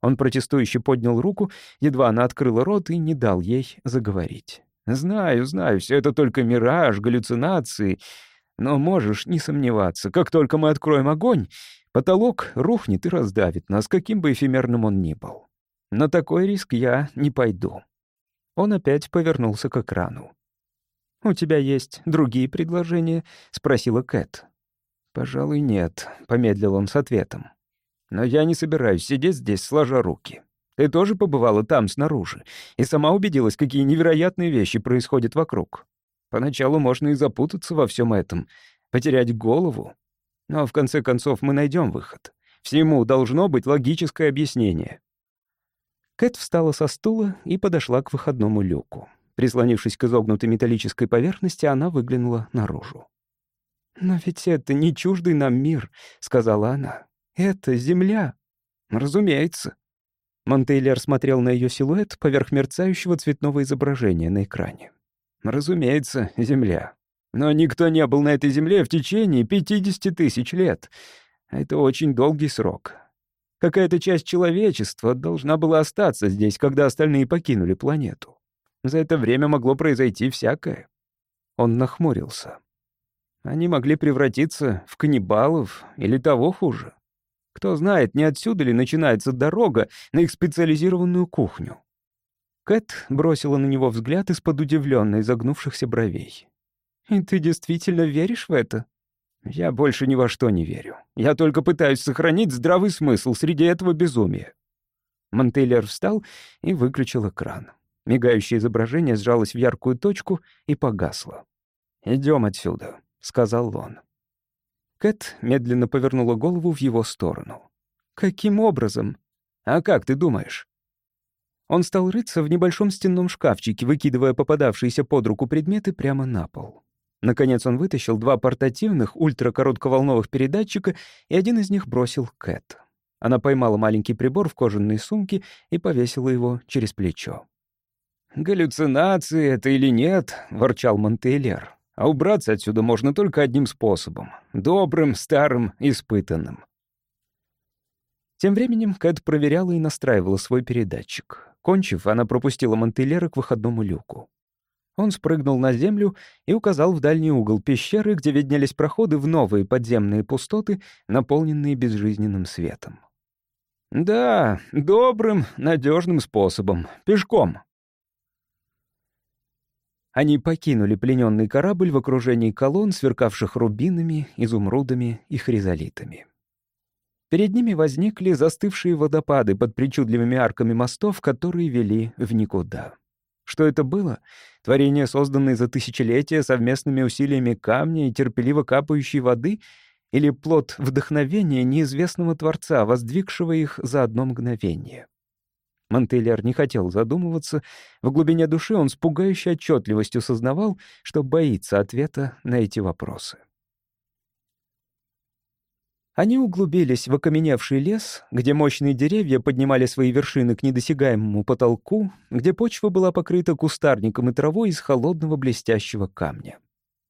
Он протестующе поднял руку, едва она открыла рот и не дал ей заговорить. «Знаю, знаю, все это только мираж, галлюцинации. Но можешь не сомневаться, как только мы откроем огонь, потолок рухнет и раздавит нас, каким бы эфемерным он ни был. На такой риск я не пойду». Он опять повернулся к экрану. «У тебя есть другие предложения?» — спросила Кэт. «Пожалуй, нет», — помедлил он с ответом. Но я не собираюсь сидеть здесь, сложа руки. Ты тоже побывала там, снаружи, и сама убедилась, какие невероятные вещи происходят вокруг. Поначалу можно и запутаться во всем этом, потерять голову. Но в конце концов мы найдем выход. Всему должно быть логическое объяснение. Кэт встала со стула и подошла к выходному люку. Прислонившись к изогнутой металлической поверхности, она выглянула наружу. «Но ведь это не чуждый нам мир», — сказала она. «Это Земля!» «Разумеется». Монтейлер смотрел на ее силуэт поверх мерцающего цветного изображения на экране. «Разумеется, Земля. Но никто не был на этой Земле в течение 50 тысяч лет. Это очень долгий срок. Какая-то часть человечества должна была остаться здесь, когда остальные покинули планету. За это время могло произойти всякое». Он нахмурился. Они могли превратиться в каннибалов или того хуже. Кто знает, не отсюда ли начинается дорога на их специализированную кухню. Кэт бросила на него взгляд из-под удивленно изогнувшихся бровей. «И ты действительно веришь в это?» «Я больше ни во что не верю. Я только пытаюсь сохранить здравый смысл среди этого безумия». Монтейлер встал и выключил экран. Мигающее изображение сжалось в яркую точку и погасло. «Идем отсюда», — сказал он. Кэт медленно повернула голову в его сторону. «Каким образом? А как ты думаешь?» Он стал рыться в небольшом стенном шкафчике, выкидывая попадавшиеся под руку предметы прямо на пол. Наконец он вытащил два портативных ультракоротковолновых передатчика, и один из них бросил Кэт. Она поймала маленький прибор в кожаной сумке и повесила его через плечо. «Галлюцинации это или нет?» — ворчал Монтейлер. А убраться отсюда можно только одним способом — добрым, старым, испытанным. Тем временем Кэт проверяла и настраивала свой передатчик. Кончив, она пропустила Монтеллера к выходному люку. Он спрыгнул на землю и указал в дальний угол пещеры, где виднелись проходы в новые подземные пустоты, наполненные безжизненным светом. «Да, добрым, надежным способом. Пешком». Они покинули плененный корабль в окружении колонн, сверкавших рубинами, изумрудами и хризолитами. Перед ними возникли застывшие водопады под причудливыми арками мостов, которые вели в никуда. Что это было? Творение, созданное за тысячелетия совместными усилиями камня и терпеливо капающей воды, или плод вдохновения неизвестного Творца, воздвигшего их за одно мгновение? Монтейлер не хотел задумываться. В глубине души он с пугающей отчетливостью сознавал, что боится ответа на эти вопросы. Они углубились в окаменевший лес, где мощные деревья поднимали свои вершины к недосягаемому потолку, где почва была покрыта кустарником и травой из холодного блестящего камня.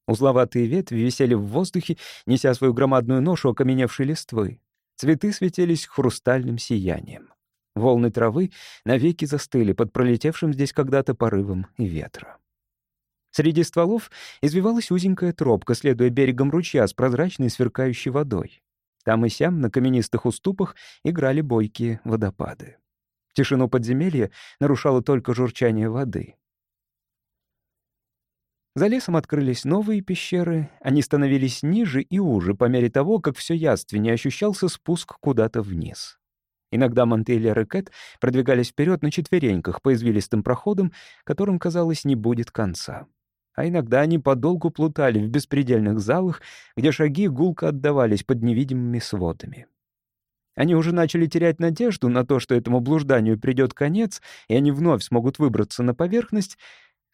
Узловатые ветви висели в воздухе, неся свою громадную ношу окаменевшей листвы. Цветы светились хрустальным сиянием. Волны травы навеки застыли под пролетевшим здесь когда-то порывом ветра. Среди стволов извивалась узенькая тропка, следуя берегом ручья с прозрачной сверкающей водой. Там и сям на каменистых уступах играли бойкие водопады. Тишину подземелья нарушало только журчание воды. За лесом открылись новые пещеры, они становились ниже и уже по мере того, как все яственнее ощущался спуск куда-то вниз. Иногда Монтейлер и Кэт продвигались вперед на четвереньках по извилистым проходам, которым, казалось, не будет конца а иногда они подолгу плутали в беспредельных залах, где шаги гулко отдавались под невидимыми сводами. Они уже начали терять надежду на то, что этому блужданию придет конец, и они вновь смогут выбраться на поверхность,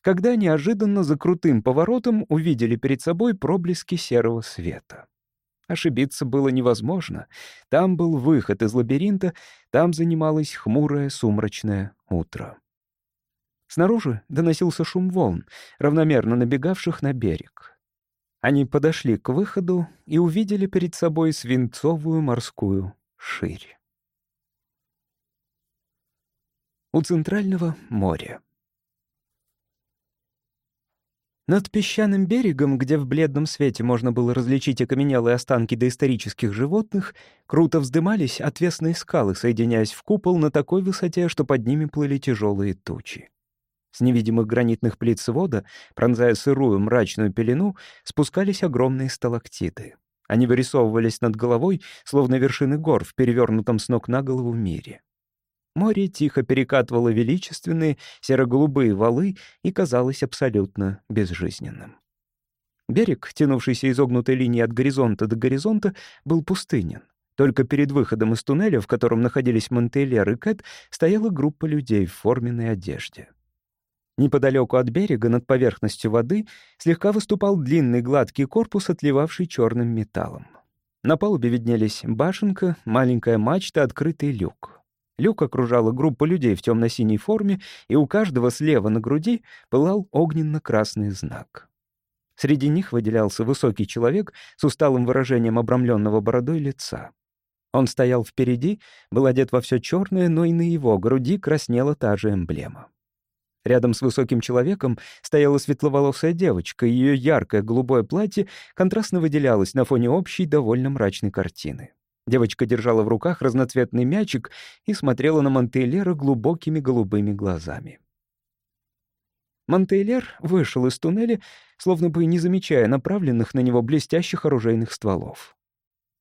когда неожиданно за крутым поворотом увидели перед собой проблески серого света. Ошибиться было невозможно. Там был выход из лабиринта, там занималось хмурое сумрачное утро. Снаружи доносился шум волн, равномерно набегавших на берег. Они подошли к выходу и увидели перед собой свинцовую морскую ширь. У Центрального моря. Над песчаным берегом, где в бледном свете можно было различить окаменелые останки доисторических животных, круто вздымались отвесные скалы, соединяясь в купол на такой высоте, что под ними плыли тяжелые тучи. С невидимых гранитных плит свода, пронзая сырую мрачную пелену, спускались огромные сталактиты. Они вырисовывались над головой, словно вершины гор в перевернутом с ног на голову мире. Море тихо перекатывало величественные серо-голубые валы и казалось абсолютно безжизненным. Берег, тянувшийся изогнутой линией от горизонта до горизонта, был пустынен. Только перед выходом из туннеля, в котором находились Монтейлер и Кэт, стояла группа людей в форменной одежде. Неподалеку от берега, над поверхностью воды, слегка выступал длинный гладкий корпус, отливавший черным металлом. На палубе виднелись башенка, маленькая мачта, открытый люк. Люк окружала группа людей в темно-синей форме, и у каждого слева на груди пылал огненно-красный знак. Среди них выделялся высокий человек с усталым выражением обрамленного бородой лица. Он стоял впереди, был одет во все черное, но и на его груди краснела та же эмблема. Рядом с высоким человеком стояла светловолосая девочка, и ее яркое голубое платье контрастно выделялось на фоне общей довольно мрачной картины. Девочка держала в руках разноцветный мячик и смотрела на Монтейлера глубокими голубыми глазами. Монтейлер вышел из туннеля, словно бы не замечая направленных на него блестящих оружейных стволов.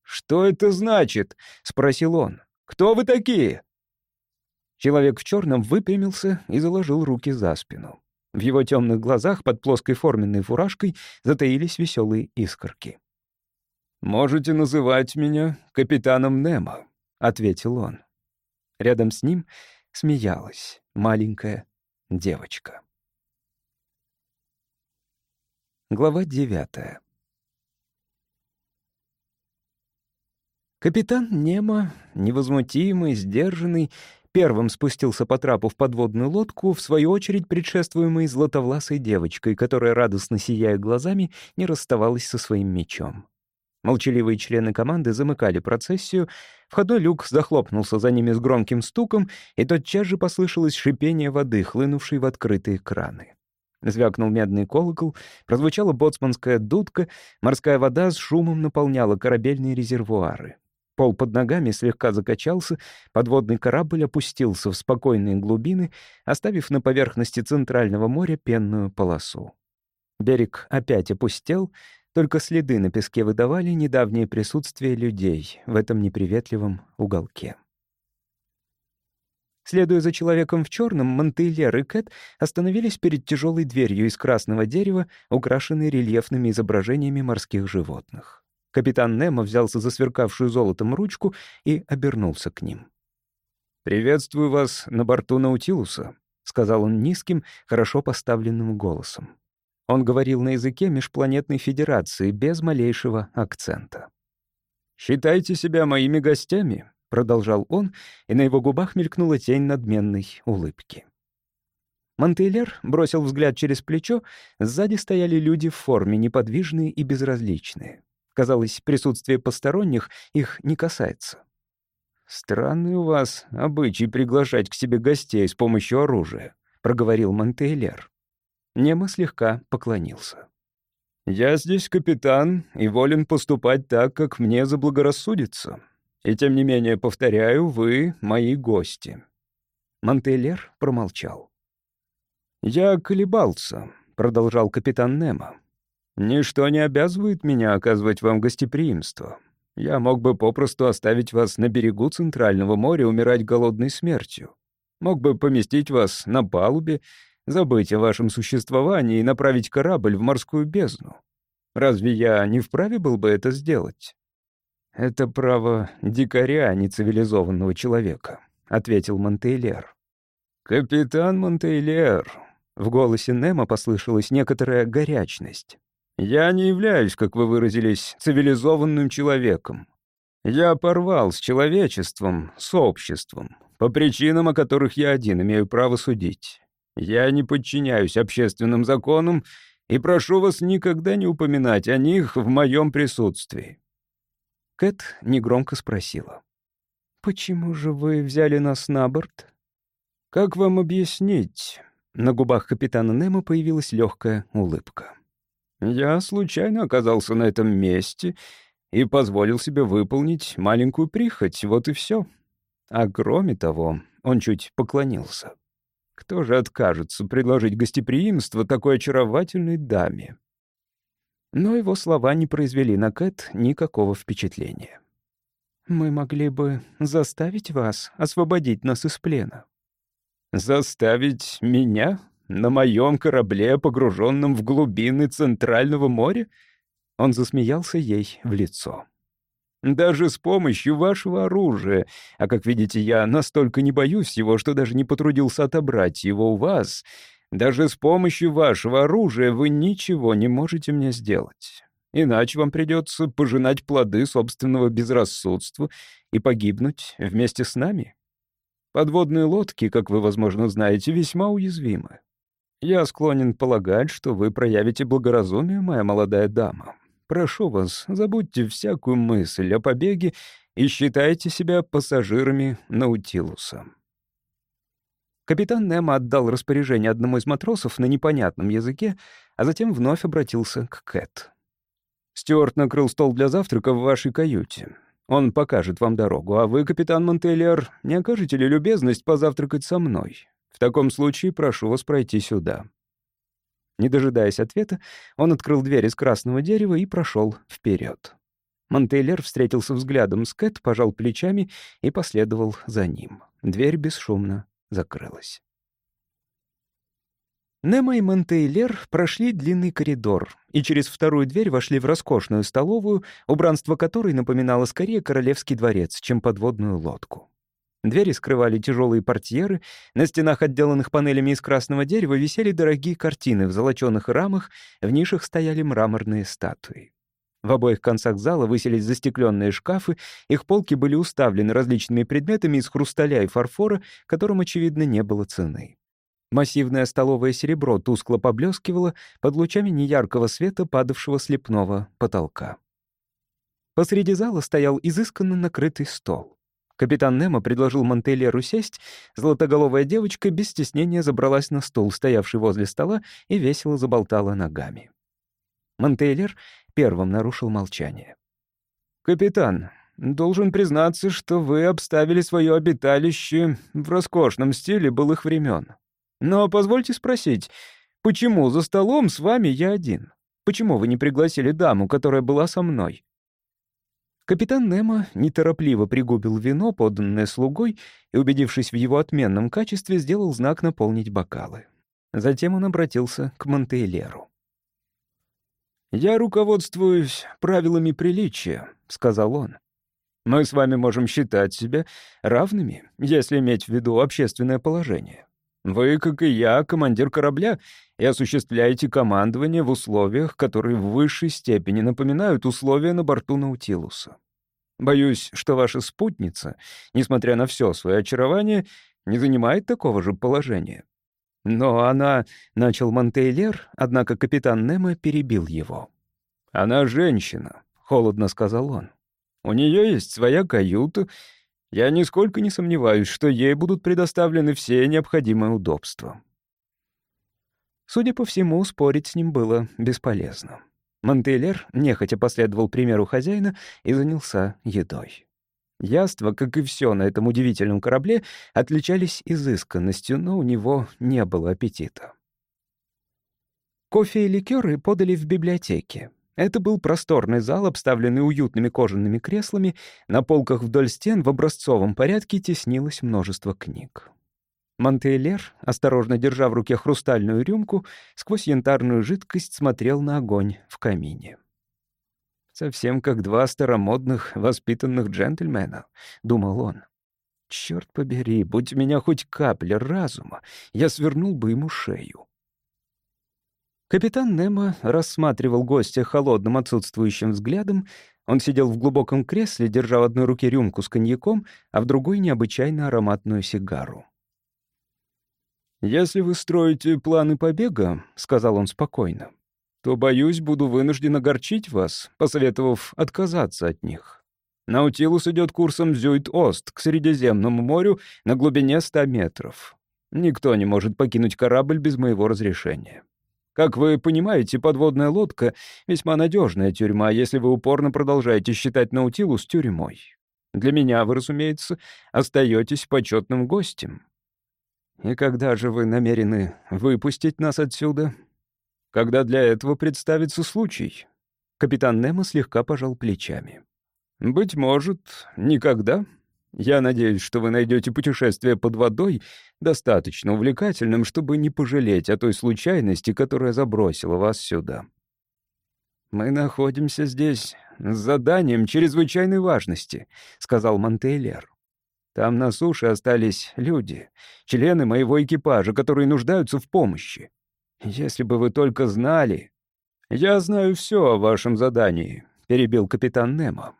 «Что это значит?» — спросил он. «Кто вы такие?» Человек в черном выпрямился и заложил руки за спину. В его темных глазах под плоской форменной фуражкой затаились веселые искорки. «Можете называть меня капитаном Немо», — ответил он. Рядом с ним смеялась маленькая девочка. Глава девятая. Капитан Немо, невозмутимый, сдержанный, первым спустился по трапу в подводную лодку, в свою очередь предшествуемой златовласой девочкой, которая, радостно сияя глазами, не расставалась со своим мечом. Молчаливые члены команды замыкали процессию, входной люк захлопнулся за ними с громким стуком, и тотчас же послышалось шипение воды, хлынувшей в открытые краны. Звякнул медный колокол, прозвучала боцманская дудка, морская вода с шумом наполняла корабельные резервуары. Пол под ногами слегка закачался, подводный корабль опустился в спокойные глубины, оставив на поверхности Центрального моря пенную полосу. Берег опять опустел, только следы на песке выдавали недавнее присутствие людей в этом неприветливом уголке. Следуя за человеком в черном, Монтейлер и Кэт остановились перед тяжелой дверью из красного дерева, украшенной рельефными изображениями морских животных. Капитан Немо взялся за сверкавшую золотом ручку и обернулся к ним. «Приветствую вас на борту Наутилуса», — сказал он низким, хорошо поставленным голосом. Он говорил на языке межпланетной федерации без малейшего акцента. «Считайте себя моими гостями», — продолжал он, и на его губах мелькнула тень надменной улыбки. Монтейлер бросил взгляд через плечо, сзади стояли люди в форме, неподвижные и безразличные. Казалось, присутствие посторонних их не касается. «Странный у вас обычай приглашать к себе гостей с помощью оружия», — проговорил Монтейлер. Немо слегка поклонился. «Я здесь капитан и волен поступать так, как мне заблагорассудится. И тем не менее, повторяю, вы мои гости». Монтейлер промолчал. «Я колебался», — продолжал капитан Немо. Ничто не обязывает меня оказывать вам гостеприимство. Я мог бы попросту оставить вас на берегу Центрального моря умирать голодной смертью. Мог бы поместить вас на палубе, забыть о вашем существовании и направить корабль в морскую бездну. Разве я не вправе был бы это сделать? Это право дикаря, а не цивилизованного человека, ответил Монтейлер. Капитан Монтейлер. В голосе Немо послышалась некоторая горячность. Я не являюсь, как вы выразились, цивилизованным человеком. Я порвал с человечеством, с обществом, по причинам, о которых я один имею право судить. Я не подчиняюсь общественным законам и прошу вас никогда не упоминать о них в моем присутствии». Кэт негромко спросила. «Почему же вы взяли нас на борт?» «Как вам объяснить?» На губах капитана Немо появилась легкая улыбка. Я случайно оказался на этом месте и позволил себе выполнить маленькую прихоть, вот и все. А кроме того, он чуть поклонился. Кто же откажется предложить гостеприимство такой очаровательной даме? Но его слова не произвели на Кэт никакого впечатления. «Мы могли бы заставить вас освободить нас из плена». «Заставить меня?» На моем корабле, погруженном в глубины Центрального моря? Он засмеялся ей в лицо. Даже с помощью вашего оружия, а как видите, я настолько не боюсь его, что даже не потрудился отобрать его у вас, даже с помощью вашего оружия вы ничего не можете мне сделать. Иначе вам придется пожинать плоды собственного безрассудства и погибнуть вместе с нами. Подводные лодки, как вы, возможно, знаете, весьма уязвимы. Я склонен полагать, что вы проявите благоразумие, моя молодая дама. Прошу вас, забудьте всякую мысль о побеге и считайте себя пассажирами Наутилуса». Капитан Немо отдал распоряжение одному из матросов на непонятном языке, а затем вновь обратился к Кэт. «Стюарт накрыл стол для завтрака в вашей каюте. Он покажет вам дорогу, а вы, капитан Монтеллер, не окажете ли любезность позавтракать со мной? В таком случае прошу вас пройти сюда». Не дожидаясь ответа, он открыл дверь из красного дерева и прошел вперед. Монтейлер встретился взглядом с Кэт, пожал плечами и последовал за ним. Дверь бесшумно закрылась. Немо и Монтейлер прошли длинный коридор и через вторую дверь вошли в роскошную столовую, убранство которой напоминало скорее королевский дворец, чем подводную лодку. Двери скрывали тяжелые портьеры, на стенах, отделанных панелями из красного дерева, висели дорогие картины в золочёных рамах, в нишах стояли мраморные статуи. В обоих концах зала высились застекленные шкафы, их полки были уставлены различными предметами из хрусталя и фарфора, которым, очевидно, не было цены. Массивное столовое серебро тускло поблескивало под лучами неяркого света, падавшего с лепного потолка. Посреди зала стоял изысканно накрытый стол. Капитан Немо предложил Монтейлеру сесть, золотоголовая девочка без стеснения забралась на стул, стоявший возле стола, и весело заболтала ногами. Монтейлер первым нарушил молчание. «Капитан, должен признаться, что вы обставили свое обиталище в роскошном стиле былых времен. Но позвольте спросить, почему за столом с вами я один? Почему вы не пригласили даму, которая была со мной?» Капитан Немо неторопливо пригубил вино, поданное слугой, и, убедившись в его отменном качестве, сделал знак наполнить бокалы. Затем он обратился к Монтейлеру. «Я руководствуюсь правилами приличия», — сказал он. «Мы с вами можем считать себя равными, если иметь в виду общественное положение. Вы, как и я, командир корабля, и осуществляете командование в условиях, которые в высшей степени напоминают условия на борту Наутилуса. Боюсь, что ваша спутница, несмотря на все свое очарование, не занимает такого же положения. Но она, — начал Монтейлер, однако капитан Немо перебил его. «Она женщина», — холодно сказал он. «У нее есть своя каюта, я нисколько не сомневаюсь, что ей будут предоставлены все необходимые удобства. Судя по всему, спорить с ним было бесполезно. Монтейлер нехотя последовал примеру хозяина и занялся едой. Яства, как и все на этом удивительном корабле, отличались изысканностью, но у него не было аппетита. Кофе и ликеры подали в библиотеке. Это был просторный зал, обставленный уютными кожаными креслами. На полках вдоль стен в образцовом порядке теснилось множество книг. Монтейлер, осторожно держа в руке хрустальную рюмку, сквозь янтарную жидкость смотрел на огонь в камине. «Совсем как два старомодных, воспитанных джентльмена», — думал он. «Чёрт побери, будь у меня хоть капля разума, я свернул бы ему шею». Капитан Немо рассматривал гостя холодным отсутствующим взглядом. Он сидел в глубоком кресле, держа в одной руке рюмку с коньяком, а в другой — необычайно ароматную сигару. «Если вы строите планы побега», — сказал он спокойно, «то, боюсь, буду вынужден огорчить вас, посоветовав отказаться от них. Наутилус идет курсом Зюит-Ост к Средиземному морю на глубине 100 метров. Никто не может покинуть корабль без моего разрешения. Как вы понимаете, подводная лодка — весьма надежная тюрьма, если вы упорно продолжаете считать Наутилус тюрьмой. Для меня вы, разумеется, остаетесь почетным гостем. И когда же вы намерены выпустить нас отсюда? Когда для этого представится случай? Капитан Немо слегка пожал плечами. Быть может, никогда, я надеюсь, что вы найдете путешествие под водой достаточно увлекательным, чтобы не пожалеть о той случайности, которая забросила вас сюда. Мы находимся здесь с заданием чрезвычайной важности, сказал Монтейлер. Там на суше остались люди, члены моего экипажа, которые нуждаются в помощи. Если бы вы только знали... Я знаю все о вашем задании, перебил капитан Немо.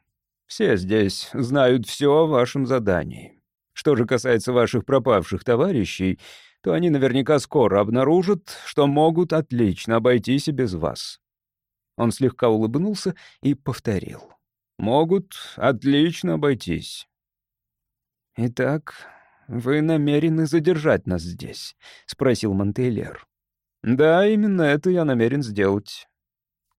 Все здесь знают все о вашем задании. Что же касается ваших пропавших товарищей, то они наверняка скоро обнаружат, что могут отлично обойтись и без вас». Он слегка улыбнулся и повторил. «Могут отлично обойтись». «Итак, вы намерены задержать нас здесь?» — спросил Монтейлер. «Да, именно это я намерен сделать.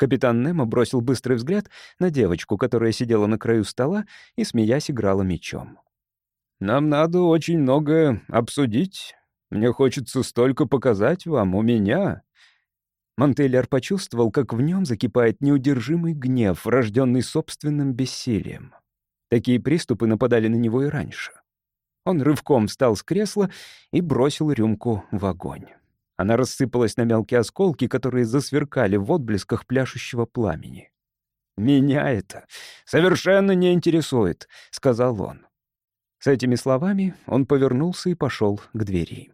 Капитан Немо бросил быстрый взгляд на девочку, которая сидела на краю стола и, смеясь, играла мечом. «Нам надо очень многое обсудить. Мне хочется столько показать вам у меня». Монтейлер почувствовал, как в нем закипает неудержимый гнев, рожденный собственным бессилием. Такие приступы нападали на него и раньше. Он рывком встал с кресла и бросил рюмку в огонь. Она рассыпалась на мелкие осколки, которые засверкали в отблесках пляшущего пламени. «Меня это совершенно не интересует», — сказал он. С этими словами он повернулся и пошел к двери.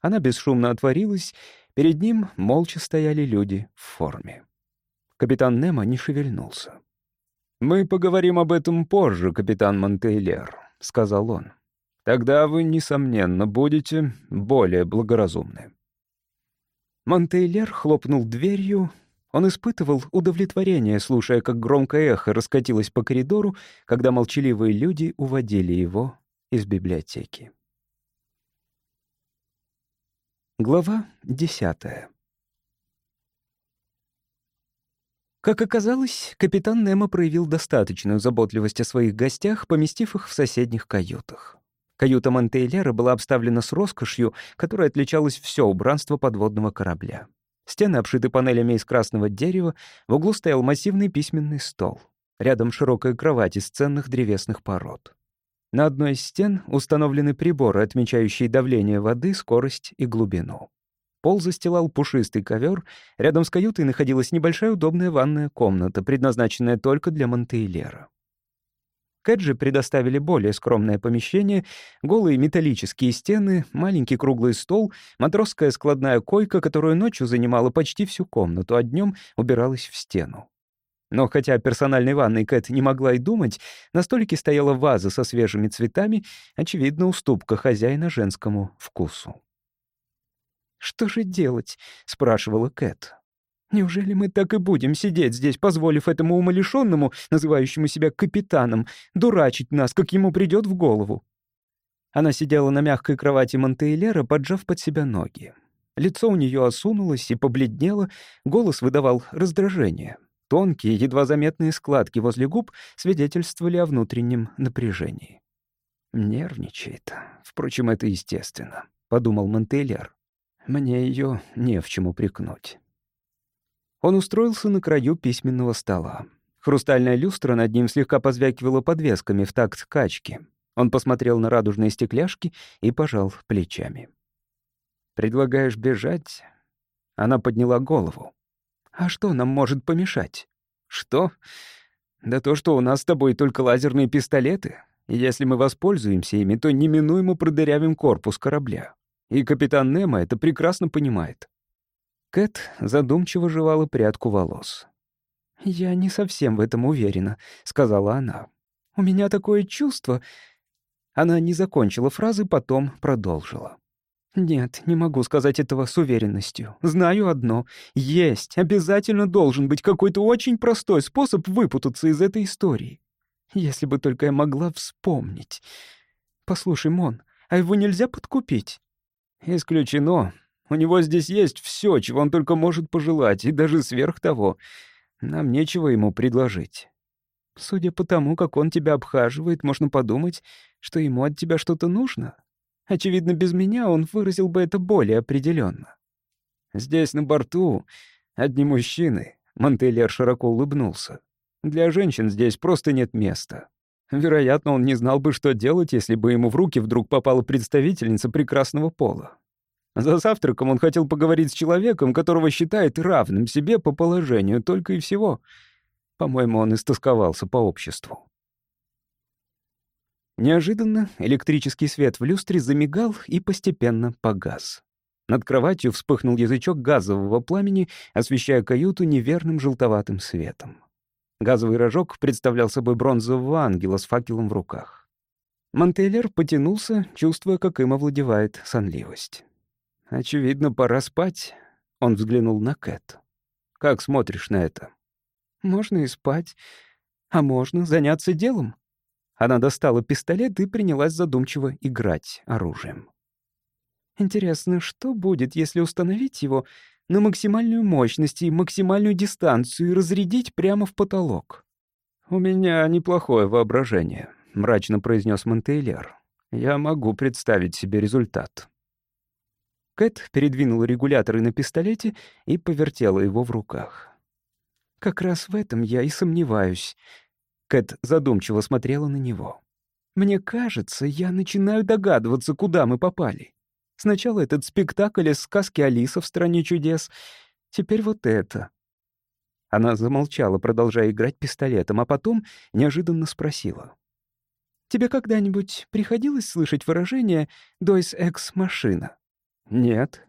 Она бесшумно отворилась, перед ним молча стояли люди в форме. Капитан Немо не шевельнулся. «Мы поговорим об этом позже, капитан Монтейлер», — сказал он. «Тогда вы, несомненно, будете более благоразумны». Монтейлер хлопнул дверью, Он испытывал удовлетворение, слушая, как громкое эхо раскатилось по коридору, когда молчаливые люди уводили его из библиотеки. Глава десятая. Как оказалось, капитан Немо проявил достаточную заботливость о своих гостях, поместив их в соседних каютах. Каюта Монтейлера была обставлена с роскошью, которой отличалось все убранство подводного корабля. Стены обшиты панелями из красного дерева, в углу стоял массивный письменный стол. Рядом широкая кровать из ценных древесных пород. На одной из стен установлены приборы, отмечающие давление воды, скорость и глубину. Пол застилал пушистый ковер, рядом с каютой находилась небольшая удобная ванная комната, предназначенная только для Монтейлера. Кэджи предоставили более скромное помещение, голые металлические стены, маленький круглый стол, матросская складная койка, которую ночью занимала почти всю комнату, а днем убиралась в стену. Но хотя персональной ванной Кэт не могла и думать, на столике стояла ваза со свежими цветами, очевидно, уступка хозяина женскому вкусу. «Что же делать?» — спрашивала Кэт. «Неужели мы так и будем сидеть здесь, позволив этому умалишенному, называющему себя капитаном, дурачить нас, как ему придет в голову?» Она сидела на мягкой кровати Монтейлера, поджав под себя ноги. Лицо у нее осунулось и побледнело, голос выдавал раздражение. Тонкие, едва заметные складки возле губ свидетельствовали о внутреннем напряжении. «Нервничает. Впрочем, это естественно», — подумал Монтейлер. «Мне ее не в чем упрекнуть». Он устроился на краю письменного стола. Хрустальная люстра над ним слегка позвякивала подвесками в такт качки. Он посмотрел на радужные стекляшки и пожал плечами. «Предлагаешь бежать?» Она подняла голову. А что нам может помешать? Что? Да то, что у нас с тобой только лазерные пистолеты. И если мы воспользуемся ими, то неминуемо продырявим корпус корабля. И капитан Немо это прекрасно понимает. Кэт задумчиво жевала прядку волос. «Я не совсем в этом уверена», — сказала она. «У меня такое чувство...» Она не закончила фразы, потом продолжила. Нет, не могу сказать этого с уверенностью. Знаю одно. Есть, обязательно должен быть какой-то очень простой способ выпутаться из этой истории. Если бы только я могла вспомнить. Послушай, Мон, а его нельзя подкупить? Исключено. У него здесь есть все, чего он только может пожелать, и даже сверх того. Нам нечего ему предложить. Судя по тому, как он тебя обхаживает, можно подумать, что ему от тебя что-то нужно. Очевидно, без меня он выразил бы это более определенно. «Здесь, на борту, одни мужчины», — Монтеллер широко улыбнулся. «Для женщин здесь просто нет места. Вероятно, он не знал бы, что делать, если бы ему в руки вдруг попала представительница прекрасного пола. За завтраком он хотел поговорить с человеком, которого считает равным себе по положению, только и всего. По-моему, он истосковался по обществу. Неожиданно электрический свет в люстре замигал и постепенно погас. Над кроватью вспыхнул язычок газового пламени, освещая каюту неверным желтоватым светом. Газовый рожок представлял собой бронзового ангела с факелом в руках. Монтейлер потянулся, чувствуя, как им овладевает сонливость. «Очевидно, пора спать», — он взглянул на Кэт. «Как смотришь на это?» «Можно и спать, а можно заняться делом», она достала пистолет и принялась задумчиво играть оружием. Интересно, что будет, если установить его на максимальную мощность и максимальную дистанцию и разрядить прямо в потолок? «У меня неплохое воображение», — мрачно произнес Монтейлер. «Я могу представить себе результат». Кэт передвинула регуляторы на пистолете и повертела его в руках. «Как раз в этом я и сомневаюсь», Кэт задумчиво смотрела на него. «Мне кажется, я начинаю догадываться, куда мы попали. Сначала этот спектакль из сказки Алиса в «Стране чудес», теперь вот это». Она замолчала, продолжая играть пистолетом, а потом неожиданно спросила. «Тебе когда-нибудь приходилось слышать выражение «дойс экс машина»?» «Нет».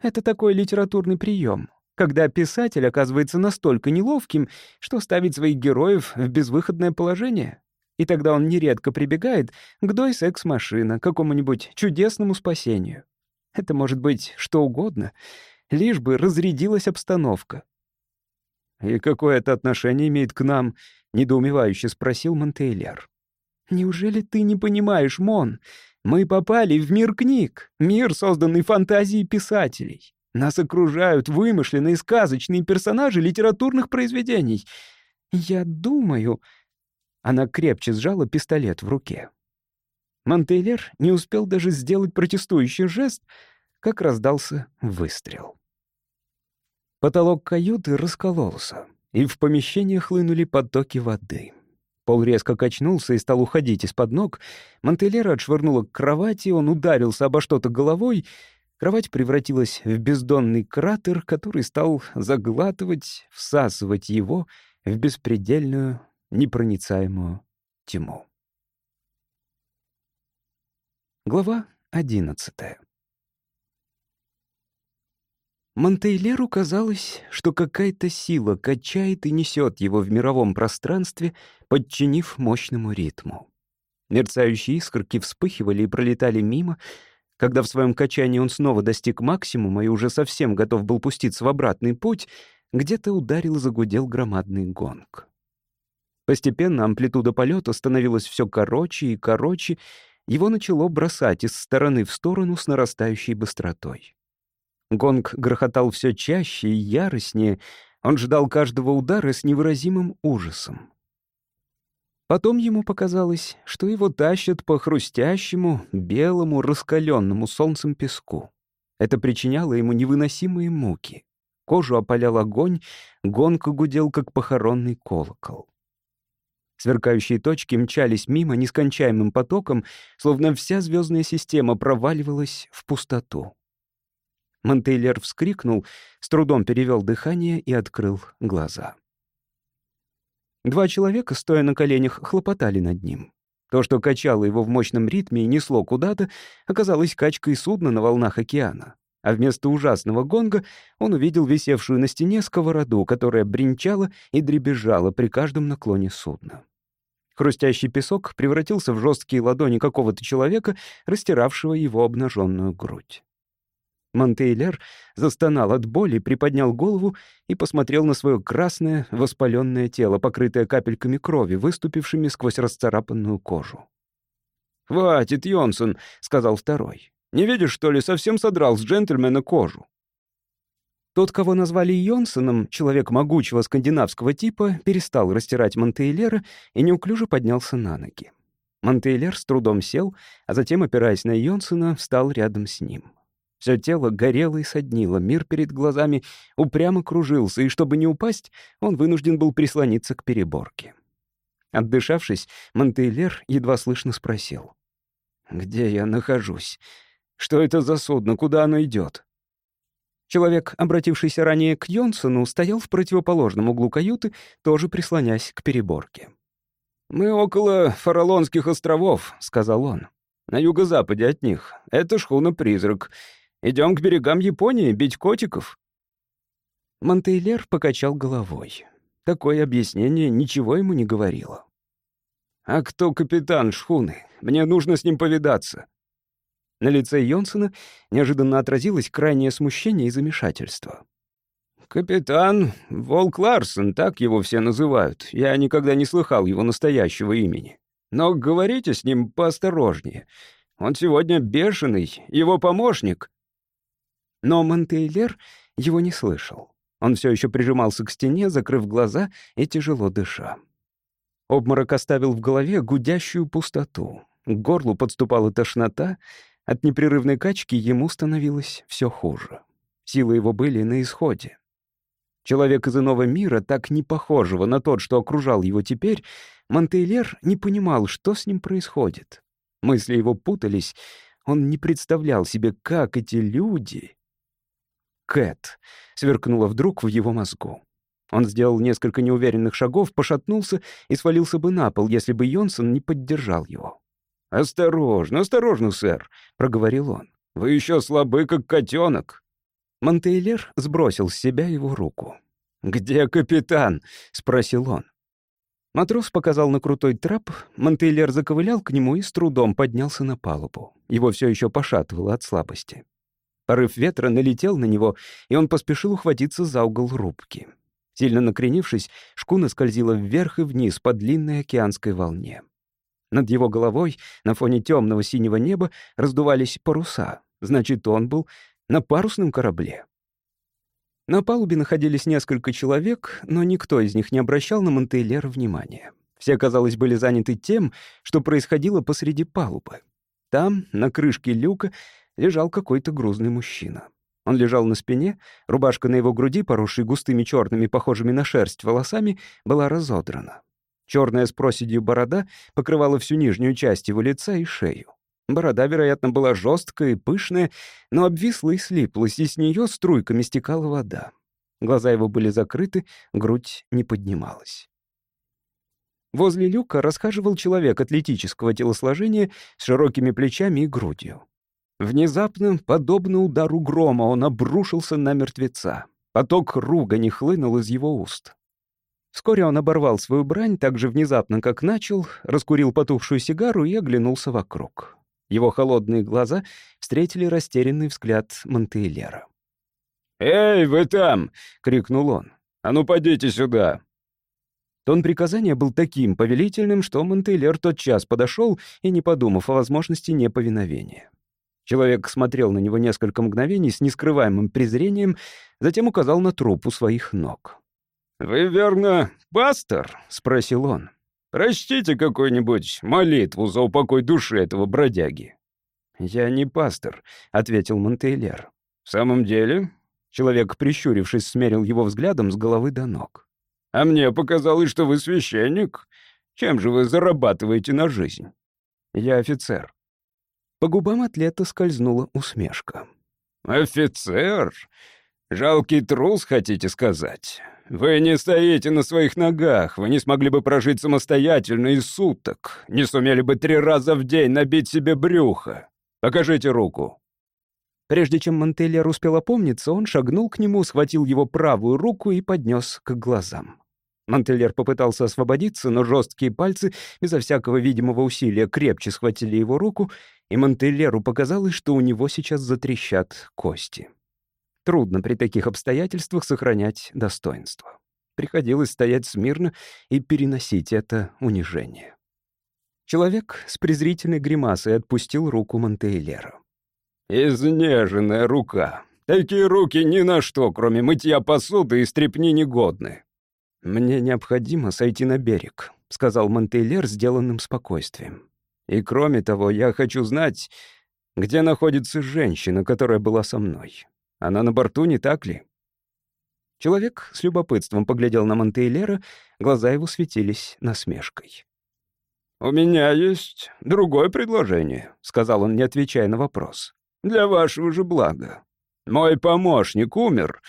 «Это такой литературный прием когда писатель оказывается настолько неловким, что ставит своих героев в безвыходное положение. И тогда он нередко прибегает к дой секс-машина, какому-нибудь чудесному спасению. Это может быть что угодно, лишь бы разрядилась обстановка. «И какое это отношение имеет к нам?» — недоумевающе спросил Монтейлер. «Неужели ты не понимаешь, Мон? Мы попали в мир книг, мир, созданный фантазией писателей. Нас окружают вымышленные сказочные персонажи литературных произведений. Я думаю...» Она крепче сжала пистолет в руке. Монтейлер не успел даже сделать протестующий жест, как раздался выстрел. Потолок каюты раскололся, и в помещение хлынули потоки воды. Пол резко качнулся и стал уходить из-под ног. Монтелера отшвырнула к кровати, он ударился обо что-то головой. Кровать превратилась в бездонный кратер, который стал заглатывать, всасывать его в беспредельную, непроницаемую тьму. Глава одиннадцатая. Монтейлеру казалось, что какая-то сила качает и несет его в мировом пространстве, подчинив мощному ритму. Мерцающие искорки вспыхивали и пролетали мимо. Когда в своем качании он снова достиг максимума и уже совсем готов был пуститься в обратный путь, где-то ударил и загудел громадный гонг. Постепенно амплитуда полета становилась все короче и короче, его начало бросать из стороны в сторону с нарастающей быстротой. Гонг грохотал все чаще и яростнее, он ждал каждого удара с невыразимым ужасом. Потом ему показалось, что его тащат по хрустящему, белому, раскаленному солнцем песку. Это причиняло ему невыносимые муки. Кожу опалял огонь, гонка гудел, как похоронный колокол. Сверкающие точки мчались мимо нескончаемым потоком, словно вся звездная система проваливалась в пустоту. Монтейлер вскрикнул, с трудом перевел дыхание и открыл глаза. Два человека, стоя на коленях, хлопотали над ним. То, что качало его в мощном ритме и несло куда-то, оказалось качкой судна на волнах океана. А вместо ужасного гонга он увидел висевшую на стене сковороду, которая бренчала и дребезжала при каждом наклоне судна. Хрустящий песок превратился в жесткие ладони какого-то человека, растиравшего его обнаженную грудь. Монтейлер застонал от боли, приподнял голову и посмотрел на свое красное, воспаленное тело, покрытое капельками крови, выступившими сквозь расцарапанную кожу. «Хватит, Йонсон», — сказал второй. «Не видишь, что ли, совсем содрал с джентльмена кожу?» Тот, кого назвали Йонсоном, человек могучего скандинавского типа, перестал растирать Монтейлера и неуклюже поднялся на ноги. Монтейлер с трудом сел, а затем, опираясь на Йонсона, встал рядом с ним. Все тело горело и соднило, мир перед глазами упрямо кружился, и чтобы не упасть, он вынужден был прислониться к переборке. Отдышавшись, Монтейлер едва слышно спросил. «Где я нахожусь? Что это за судно? Куда оно идет? Человек, обратившийся ранее к Йонсону, стоял в противоположном углу каюты, тоже прислонясь к переборке. «Мы около Фаралонских островов», — сказал он. «На юго-западе от них. Это шхуна-призрак. Идем к берегам Японии бить котиков». Монтейлер покачал головой. Такое объяснение ничего ему не говорило. «А кто капитан шхуны? Мне нужно с ним повидаться». На лице Йонсона неожиданно отразилось крайнее смущение и замешательство. «Капитан Волк Ларсон, так его все называют. Я никогда не слыхал его настоящего имени. Но говорите с ним поосторожнее. Он сегодня бешеный, его помощник». Но Монтейлер его не слышал. Он все еще прижимался к стене, закрыв глаза и тяжело дыша. Обморок оставил в голове гудящую пустоту. К горлу подступала тошнота, от непрерывной качки ему становилось все хуже. Силы его были на исходе. Человек из иного мира, так не похожего на тот, что окружал его теперь, Монтейлер не понимал, что с ним происходит. Мысли его путались, он не представлял себе, как эти люди... «Кэт!» — сверкнула вдруг в его мозгу. Он сделал несколько неуверенных шагов, пошатнулся и свалился бы на пол, если бы Йонсон не поддержал его. «Осторожно, осторожно, сэр», — проговорил он. «Вы еще слабы, как котенок». Монтейлер сбросил с себя его руку. «Где капитан?» — спросил он. Матрос показал на крутой трап, Монтейлер заковылял к нему и с трудом поднялся на палубу. Его все еще пошатывало от слабости. Порыв ветра налетел на него, и он поспешил ухватиться за угол рубки. Сильно накренившись, шкуна скользила вверх и вниз по длинной океанской волне. Над его головой, на фоне темного синего неба, раздувались паруса. Значит, он был на парусном корабле. На палубе находились несколько человек, но никто из них не обращал на Монтейлера внимания. Все, казалось, были заняты тем, что происходило посреди палубы. Там, на крышке люка, лежал какой-то грузный мужчина. Он лежал на спине, рубашка на его груди, поросшей густыми черными, похожими на шерсть волосами, была разодрана. Черная с проседью борода покрывала всю нижнюю часть его лица и шею. Борода, вероятно, была жесткая и пышная, но обвисла и слиплась, и с нее струйками стекала вода. Глаза его были закрыты, грудь не поднималась. Возле люка расхаживал человек атлетического телосложения с широкими плечами и грудью. Внезапно, подобно удару грома, он обрушился на мертвеца. Поток ругани хлынул из его уст. Вскоре он оборвал свою брань так же внезапно, как начал, раскурил потухшую сигару и оглянулся вокруг. Его холодные глаза встретили растерянный взгляд Монтейлера. «Эй, вы там!» — крикнул он. «А ну, подите сюда!» Тон приказания был таким повелительным, что Монтейлер тотчас подошел и, не подумав о возможности неповиновения. Человек смотрел на него несколько мгновений с нескрываемым презрением, затем указал на труп у своих ног. «Вы, верно, пастор?» — спросил он. «Прочтите какую-нибудь молитву за упокой души этого бродяги». «Я не пастор», — ответил Монтейлер. «В самом деле?» Человек, прищурившись, смерил его взглядом с головы до ног. «А мне показалось, что вы священник. Чем же вы зарабатываете на жизнь?» «Я офицер». По губам атлета скользнула усмешка. «Офицер? Жалкий трус, хотите сказать? Вы не стоите на своих ногах, вы не смогли бы прожить самостоятельно и суток, не сумели бы три раза в день набить себе брюхо. Покажите руку». Прежде чем Монтельер успел опомниться, он шагнул к нему, схватил его правую руку и поднес к глазам. Монтельер попытался освободиться, но жесткие пальцы, безо всякого видимого усилия, крепче схватили его руку, и Монтельеру показалось, что у него сейчас затрещат кости. Трудно при таких обстоятельствах сохранять достоинство. Приходилось стоять смирно и переносить это унижение. Человек с презрительной гримасой отпустил руку Монтейлера. «Изнеженная рука. Такие руки ни на что, кроме мытья посуды и стрепни негодны. «Мне необходимо сойти на берег», — сказал Монтейлер сделанным спокойствием. «И кроме того, я хочу знать, где находится женщина, которая была со мной. Она на борту, не так ли?» Человек с любопытством поглядел на Монтейлера, глаза его светились насмешкой. «У меня есть другое предложение», — сказал он, не отвечая на вопрос. «Для вашего же блага. Мой помощник умер,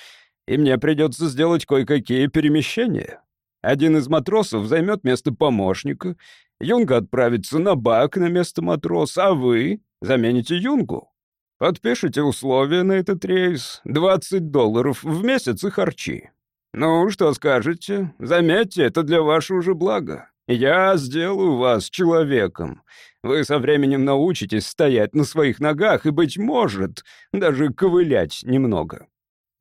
и мне придется сделать кое-какие перемещения. Один из матросов займет место помощника, Юнга отправится на бак на место матроса, а вы замените Юнгу. Подпишите условия на этот рейс, 20 долларов в месяц и харчи. Ну, что скажете? Заметьте, это для вашего же блага. Я сделаю вас человеком. Вы со временем научитесь стоять на своих ногах и, быть может, даже ковылять немного.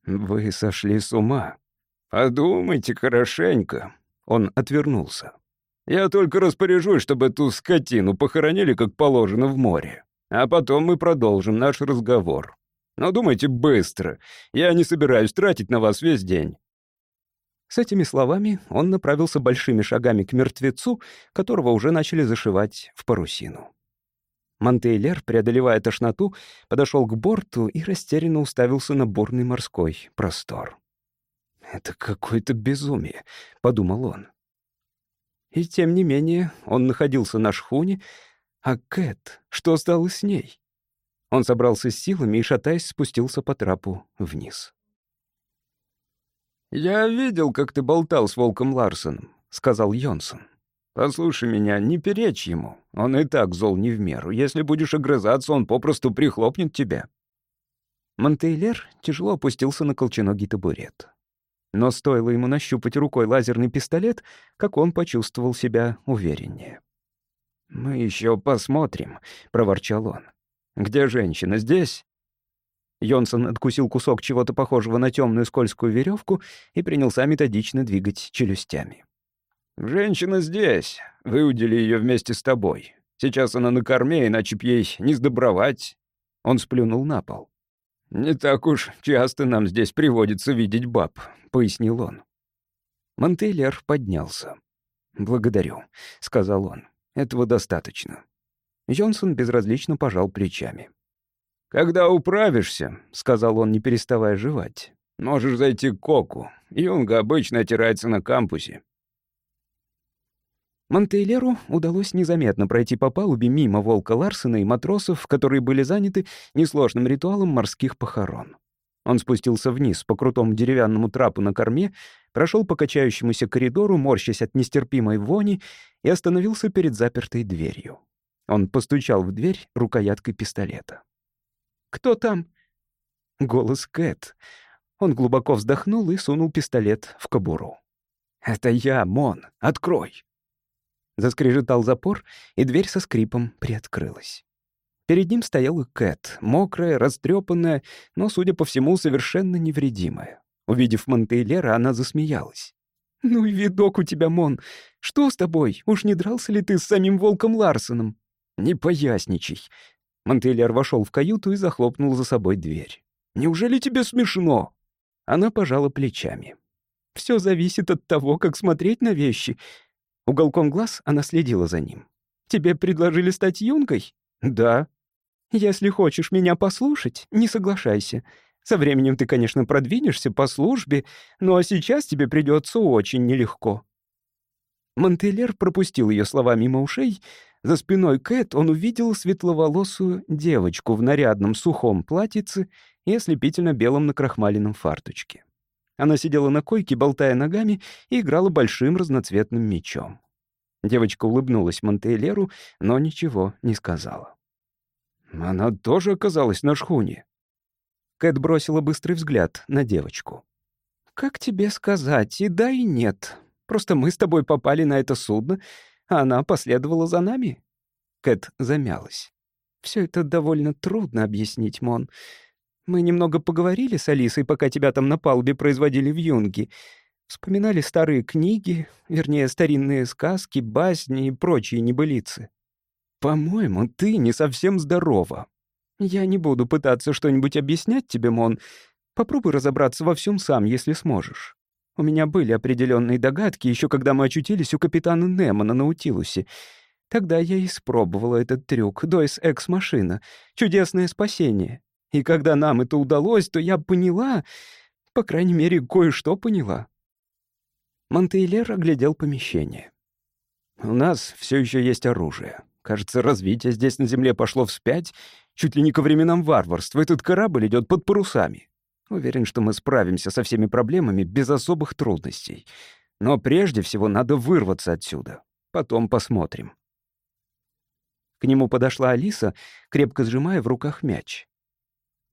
«Вы сошли с ума. Подумайте хорошенько». Он отвернулся. «Я только распоряжусь, чтобы эту скотину похоронили, как положено, в море. А потом мы продолжим наш разговор. Но думайте быстро. Я не собираюсь тратить на вас весь день». С этими словами он направился большими шагами к мертвецу, которого уже начали зашивать в парусину. Монтейлер, преодолевая тошноту, подошел к борту и растерянно уставился на бурный морской простор. «Это какое-то безумие», — подумал он. И тем не менее он находился на шхуне, а Кэт, что стало с ней? Он собрался с силами и, шатаясь, спустился по трапу вниз. «Я видел, как ты болтал с Волком Ларсоном», — сказал Йонсон. «Послушай меня, не перечь ему. Он и так зол не в меру. Если будешь огрызаться, он попросту прихлопнет тебя». Монтейлер тяжело опустился на колченогий табурет. Но стоило ему нащупать рукой лазерный пистолет, как он почувствовал себя увереннее. «Мы еще посмотрим», — проворчал он. «Где женщина? Здесь?» Йонсон откусил кусок чего-то похожего на темную скользкую веревку и принялся методично двигать челюстями. «Женщина здесь. Выудили ее вместе с тобой. Сейчас она на корме, иначе б ей не сдобровать». Он сплюнул на пол. «Не так уж часто нам здесь приводится видеть баб», — пояснил он. Монтейлер поднялся. «Благодарю», — сказал он. «Этого достаточно». Йонсон безразлично пожал плечами. «Когда управишься», — сказал он, не переставая жевать, — «можешь зайти к Коку. Юнга обычно отирается на кампусе». Монтейлеру удалось незаметно пройти по палубе мимо Волка Ларсена и матросов, которые были заняты несложным ритуалом морских похорон. Он спустился вниз по крутому деревянному трапу на корме, прошел по качающемуся коридору, морщась от нестерпимой вони, и остановился перед запертой дверью. Он постучал в дверь рукояткой пистолета. «Кто там?» Голос Кэт. Он глубоко вздохнул и сунул пистолет в кобуру. «Это я, Мон. Открой!» Заскрежетал запор, и дверь со скрипом приоткрылась. Перед ним стояла Кэт, мокрая, растрепанная, но, судя по всему, совершенно невредимая. Увидев Монтейлера, она засмеялась. «Ну и видок у тебя, Мон. Что с тобой? Уж не дрался ли ты с самим Волком Ларсоном?» «Не поясничай». Монтейлер вошел в каюту и захлопнул за собой дверь. «Неужели тебе смешно?» Она пожала плечами. Все зависит от того, как смотреть на вещи. Уголком глаз она следила за ним. «Тебе предложили стать юнгой?» «Да». «Если хочешь меня послушать, не соглашайся. Со временем ты, конечно, продвинешься по службе, но сейчас тебе придется очень нелегко». Монтеллер пропустил ее слова мимо ушей. За спиной Кэт он увидел светловолосую девочку в нарядном сухом платьице и ослепительно белом накрахмаленном фарточке. Она сидела на койке, болтая ногами, и играла большим разноцветным мечом. Девочка улыбнулась Монтейлеру, но ничего не сказала. «Она тоже оказалась на шхуне». Кэт бросила быстрый взгляд на девочку. «Как тебе сказать, и да, и нет. Просто мы с тобой попали на это судно, а она последовала за нами». Кэт замялась. Все это довольно трудно объяснить, Мон. Мы немного поговорили с Алисой, пока тебя там на палубе производили в юнге. Вспоминали старые книги, вернее, старинные сказки, басни и прочие небылицы. По-моему, ты не совсем здорова. Я не буду пытаться что-нибудь объяснять тебе, Мон. Попробуй разобраться во всем сам, если сможешь. У меня были определенные догадки, еще когда мы очутились у капитана Немо на Наутилусе. Тогда я испробовала этот трюк, Дойс Экс-машина, чудесное спасение. И когда нам это удалось, то я поняла, по крайней мере, кое-что поняла. Монтейлер оглядел помещение. «У нас все еще есть оружие. Кажется, развитие здесь на Земле пошло вспять, чуть ли не ко временам варварства. Этот корабль идет под парусами. Уверен, что мы справимся со всеми проблемами без особых трудностей. Но прежде всего надо вырваться отсюда. Потом посмотрим». К нему подошла Алиса, крепко сжимая в руках мяч.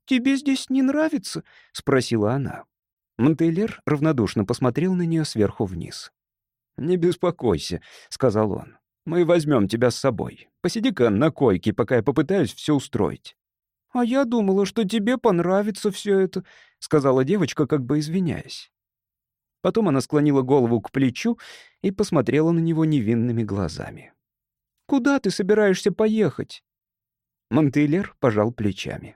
«Тебе здесь не нравится?» — спросила она. Монтейлер равнодушно посмотрел на нее сверху вниз. «Не беспокойся», — сказал он. «Мы возьмем тебя с собой. Посиди-ка на койке, пока я попытаюсь все устроить». «А я думала, что тебе понравится все это», — сказала девочка, как бы извиняясь. Потом она склонила голову к плечу и посмотрела на него невинными глазами. «Куда ты собираешься поехать?» Монтейлер пожал плечами.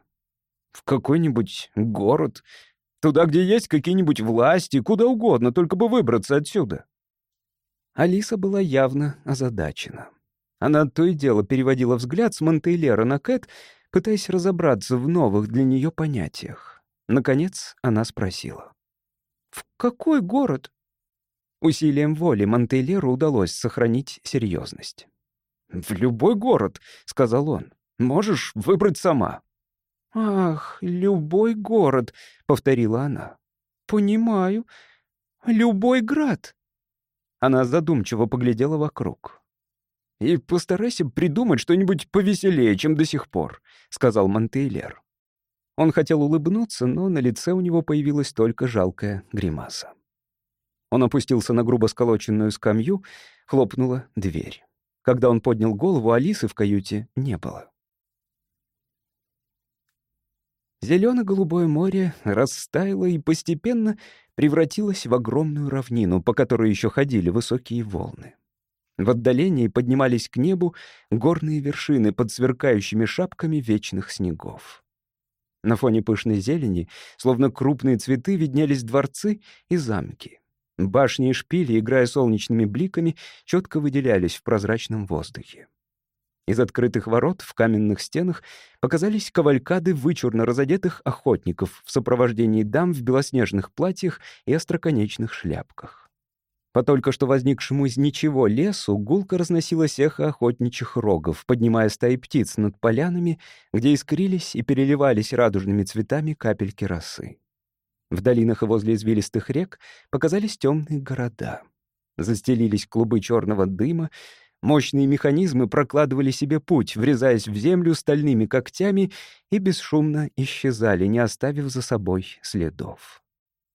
«В какой-нибудь город, Туда, где есть какие-нибудь власти, куда угодно, только бы выбраться отсюда». Алиса была явно озадачена. Она то и дело переводила взгляд с Монтейлера на Кэт, пытаясь разобраться в новых для нее понятиях. Наконец она спросила. «В какой город?» Усилием воли Монтейлеру удалось сохранить серьезность. «В любой город», — сказал он. «Можешь выбрать сама». «Ах, любой город», — повторила она. «Понимаю. Любой град». Она задумчиво поглядела вокруг. «И постарайся придумать что-нибудь повеселее, чем до сих пор», — сказал Монтейлер. Он хотел улыбнуться, но на лице у него появилась только жалкая гримаса. Он опустился на грубо сколоченную скамью, хлопнула дверь. Когда он поднял голову, Алисы в каюте не было. Зелено-голубое море растаяло и постепенно превратилось в огромную равнину, по которой еще ходили высокие волны. В отдалении поднимались к небу горные вершины под сверкающими шапками вечных снегов. На фоне пышной зелени, словно крупные цветы, виднелись дворцы и замки. Башни и шпили, играя солнечными бликами, четко выделялись в прозрачном воздухе. Из открытых ворот в каменных стенах показались кавалькады вычурно разодетых охотников в сопровождении дам в белоснежных платьях и остроконечных шляпках. По только что возникшему из ничего лесу гулко разносилось эхо охотничьих рогов, поднимая стаи птиц над полянами, где искрились и переливались радужными цветами капельки росы. В долинах и возле извилистых рек показались темные города. Застелились клубы черного дыма, мощные механизмы прокладывали себе путь, врезаясь в землю стальными когтями и бесшумно исчезали, не оставив за собой следов.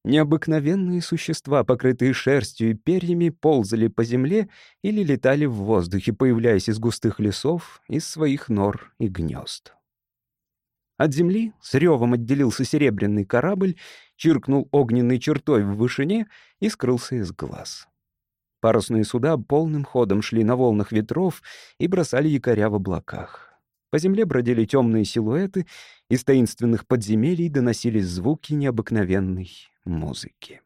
Необыкновенные существа, покрытые шерстью и перьями, ползали по земле или летали в воздухе, появляясь из густых лесов, из своих нор и гнезд. От земли с ревом отделился серебряный корабль, чиркнул огненной чертой в вышине и скрылся из глаз. Парусные суда полным ходом шли на волнах ветров и бросали якоря в облаках. По земле бродили темные силуэты, из таинственных подземелий доносились звуки необыкновенной музыки.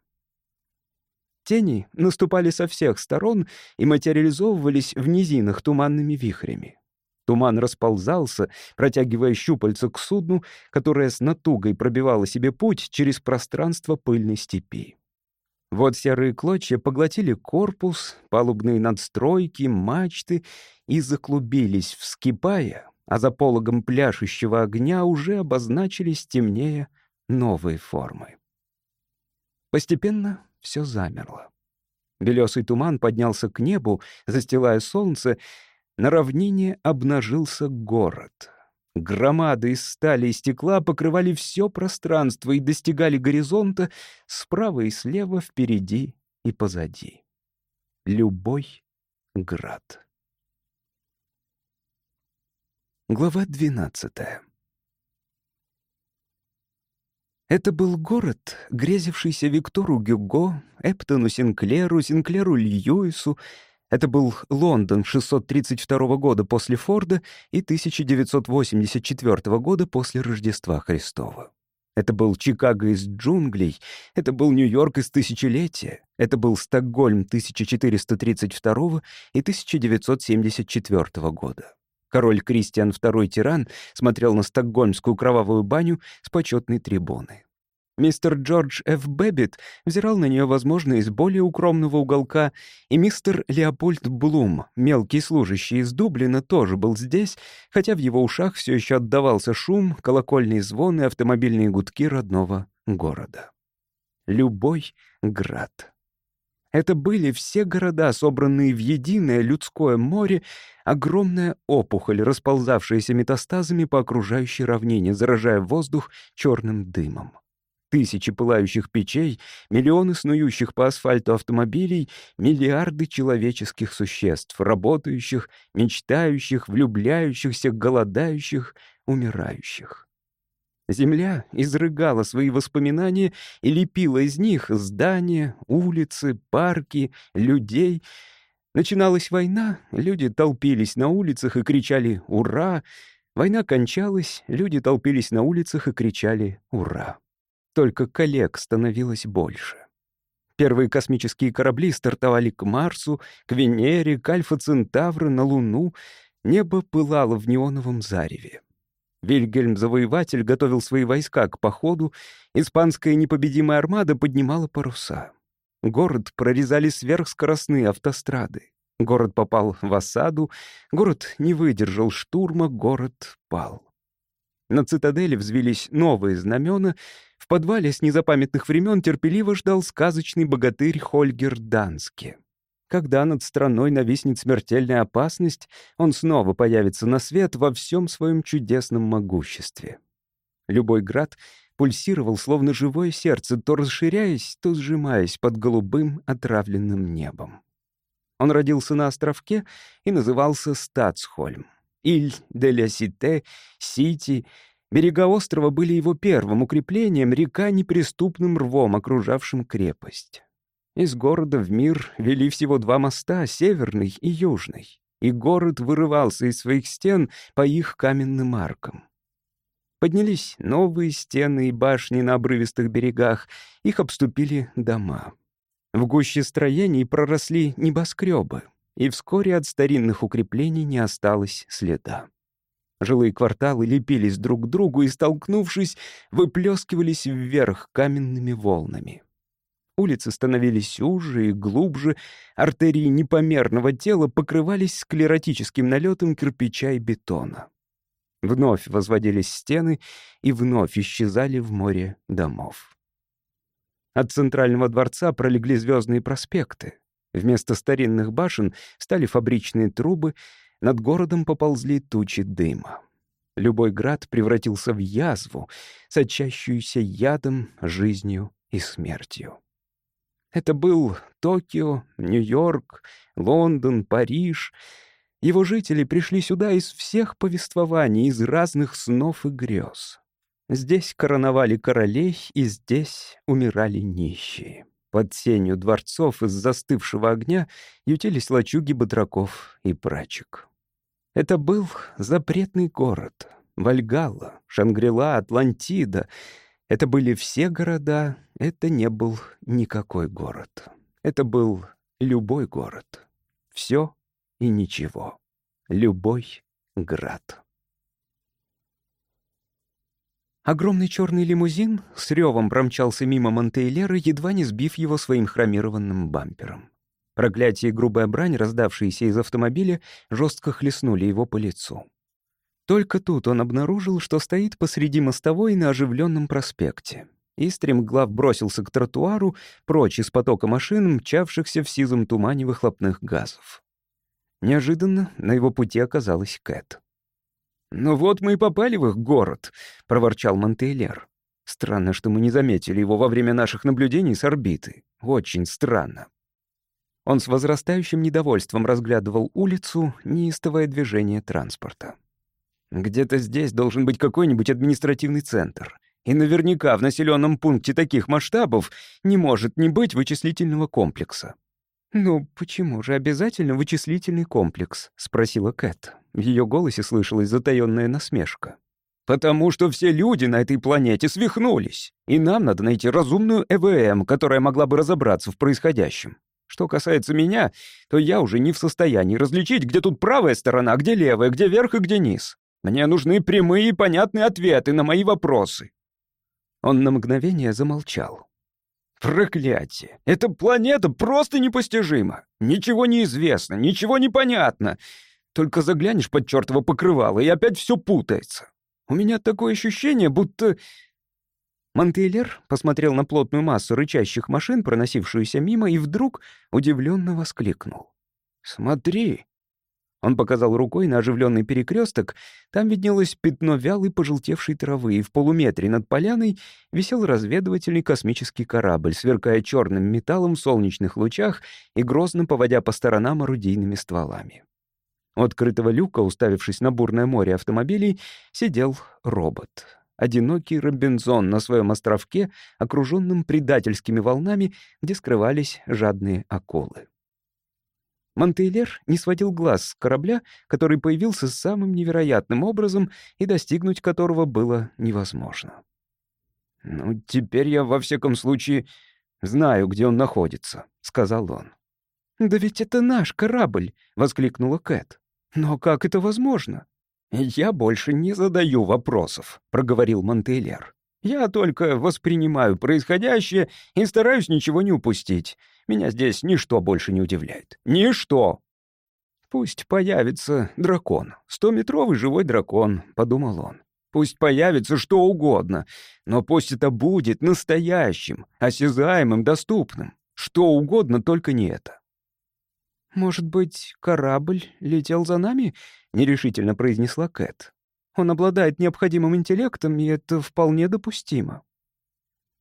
Тени наступали со всех сторон и материализовывались в низинах туманными вихрями. Туман расползался, протягивая щупальца к судну, которое с натугой пробивало себе путь через пространство пыльной степи. Вот серые клочья поглотили корпус, палубные надстройки, мачты и заклубились, вскипая, а за пологом пляшущего огня уже обозначились темнее новые формы. Постепенно все замерло. Белесый туман поднялся к небу, застилая солнце. На равнине обнажился город. Громады из стали и стекла покрывали все пространство и достигали горизонта справа и слева, впереди и позади. Любой град. Глава двенадцатая. Это был город, грезившийся Виктору Гюго, Эптону Синклеру, Синклеру Льюису. Это был Лондон 632 года после Форда и 1984 года после Рождества Христова. Это был Чикаго из джунглей, это был Нью-Йорк из тысячелетия, это был Стокгольм 1432 и 1974 года. Король Кристиан II Тиран смотрел на стокгольмскую кровавую баню с почетной трибуны. Мистер Джордж Ф. Бэббит взирал на нее, возможно, из более укромного уголка, и мистер Леопольд Блум, мелкий служащий из Дублина, тоже был здесь, хотя в его ушах все еще отдавался шум, колокольные звоны и автомобильные гудки родного города. Любой град. Это были все города, собранные в единое людское море, огромная опухоль, расползавшаяся метастазами по окружающей равнине, заражая воздух черным дымом. Тысячи пылающих печей, миллионы снующих по асфальту автомобилей, миллиарды человеческих существ, работающих, мечтающих, влюбляющихся, голодающих, умирающих. Земля изрыгала свои воспоминания и лепила из них здания, улицы, парки, людей. Начиналась война, люди толпились на улицах и кричали «Ура!». Война кончалась, люди толпились на улицах и кричали «Ура!». Только коллег становилось больше. Первые космические корабли стартовали к Марсу, к Венере, к Альфа-Центавру, на Луну. Небо пылало в неоновом зареве. Вильгельм-завоеватель готовил свои войска к походу, испанская непобедимая армада поднимала паруса. Город прорезали сверхскоростные автострады. Город попал в осаду, город не выдержал штурма, город пал. На цитадели взвились новые знамена. В подвале с незапамятных времен терпеливо ждал сказочный богатырь Хольгер Дански. Когда над страной нависнет смертельная опасность, он снова появится на свет во всем своем чудесном могуществе. Любой град пульсировал, словно живое сердце, то расширяясь, то сжимаясь под голубым отравленным небом. Он родился на островке и назывался Стацхольм. Иль де ля Сите, Сити, Берега острова были его первым укреплением, река — неприступным рвом, окружавшим крепость. Из города в мир вели всего два моста — северный и южный, и город вырывался из своих стен по их каменным аркам. Поднялись новые стены и башни на обрывистых берегах, их обступили дома. В гуще строений проросли небоскребы, и вскоре от старинных укреплений не осталось следа. Жилые кварталы лепились друг к другу и, столкнувшись, выплескивались вверх каменными волнами. Улицы становились уже и глубже, артерии непомерного тела покрывались склеротическим налетом кирпича и бетона. Вновь возводились стены и вновь исчезали в море домов. От центрального дворца пролегли звездные проспекты. Вместо старинных башен стали фабричные трубы, над городом поползли тучи дыма. Любой град превратился в язву, сочащуюся ядом, жизнью и смертью. Это был Токио, Нью-Йорк, Лондон, Париж. Его жители пришли сюда из всех повествований, из разных снов и грез. Здесь короновали королей, и здесь умирали нищие. Под сенью дворцов из застывшего огня ютились лачуги батраков и прачек. Это был запретный город. Вальгалла, Шангрила, Атлантида. Это были все города, это не был никакой город. Это был любой город. Все и ничего. Любой град. Огромный черный лимузин с ревом промчался мимо Монтейлера, едва не сбив его своим хромированным бампером. Проклятие и грубая брань, раздавшиеся из автомобиля, жестко хлестнули его по лицу. Только тут он обнаружил, что стоит посреди мостовой на оживленном проспекте. И стремглав бросился к тротуару, прочь из потока машин, мчавшихся в сизом тумане выхлопных газов. Неожиданно на его пути оказалась Кэт. «Ну вот мы и попали в их город», — проворчал Монтейлер. «Странно, что мы не заметили его во время наших наблюдений с орбиты. Очень странно». Он с возрастающим недовольством разглядывал улицу, неистовое движение транспорта. «Где-то здесь должен быть какой-нибудь административный центр. И наверняка в населенном пункте таких масштабов не может не быть вычислительного комплекса». «Ну, почему же обязательно вычислительный комплекс?» — спросила Кэт. В ее голосе слышалась затаённая насмешка. «Потому что все люди на этой планете свихнулись, и нам надо найти разумную ЭВМ, которая могла бы разобраться в происходящем. Что касается меня, то я уже не в состоянии различить, где тут правая сторона, где левая, где верх и где низ. Мне нужны прямые и понятные ответы на мои вопросы». Он на мгновение замолчал. «Проклятие! Эта планета просто непостижима! Ничего не известно, ничего не понятно. Только заглянешь под чертово покрывало, и опять все путается. У меня такое ощущение, будто...» Монтейлер посмотрел на плотную массу рычащих машин, проносившуюся мимо, и вдруг удивленно воскликнул. «Смотри!» Он показал рукой на оживленный перекресток. Там виднелось пятно вялой пожелтевшей травы, и в полуметре над поляной висел разведывательный космический корабль, сверкая черным металлом в солнечных лучах и грозно поводя по сторонам орудийными стволами. У открытого люка, уставившись на бурное море автомобилей, сидел робот. Одинокий Робинзон на своем островке, окруженном предательскими волнами, где скрывались жадные акулы. Монтейлер не сводил глаз с корабля, который появился самым невероятным образом и достигнуть которого было невозможно. «Ну, теперь я, во всяком случае, знаю, где он находится», — сказал он. «Да ведь это наш корабль!» — воскликнула Кэт. «Но как это возможно?» «Я больше не задаю вопросов», — проговорил Монтейлер. «Я только воспринимаю происходящее и стараюсь ничего не упустить. Меня здесь ничто больше не удивляет. Ничто!» «Пусть появится дракон. Стометровый живой дракон», — подумал он. «Пусть появится что угодно, но пусть это будет настоящим, осязаемым, доступным. Что угодно, только не это. «Может быть, корабль летел за нами?» — нерешительно произнесла Кэт. «Он обладает необходимым интеллектом, и это вполне допустимо».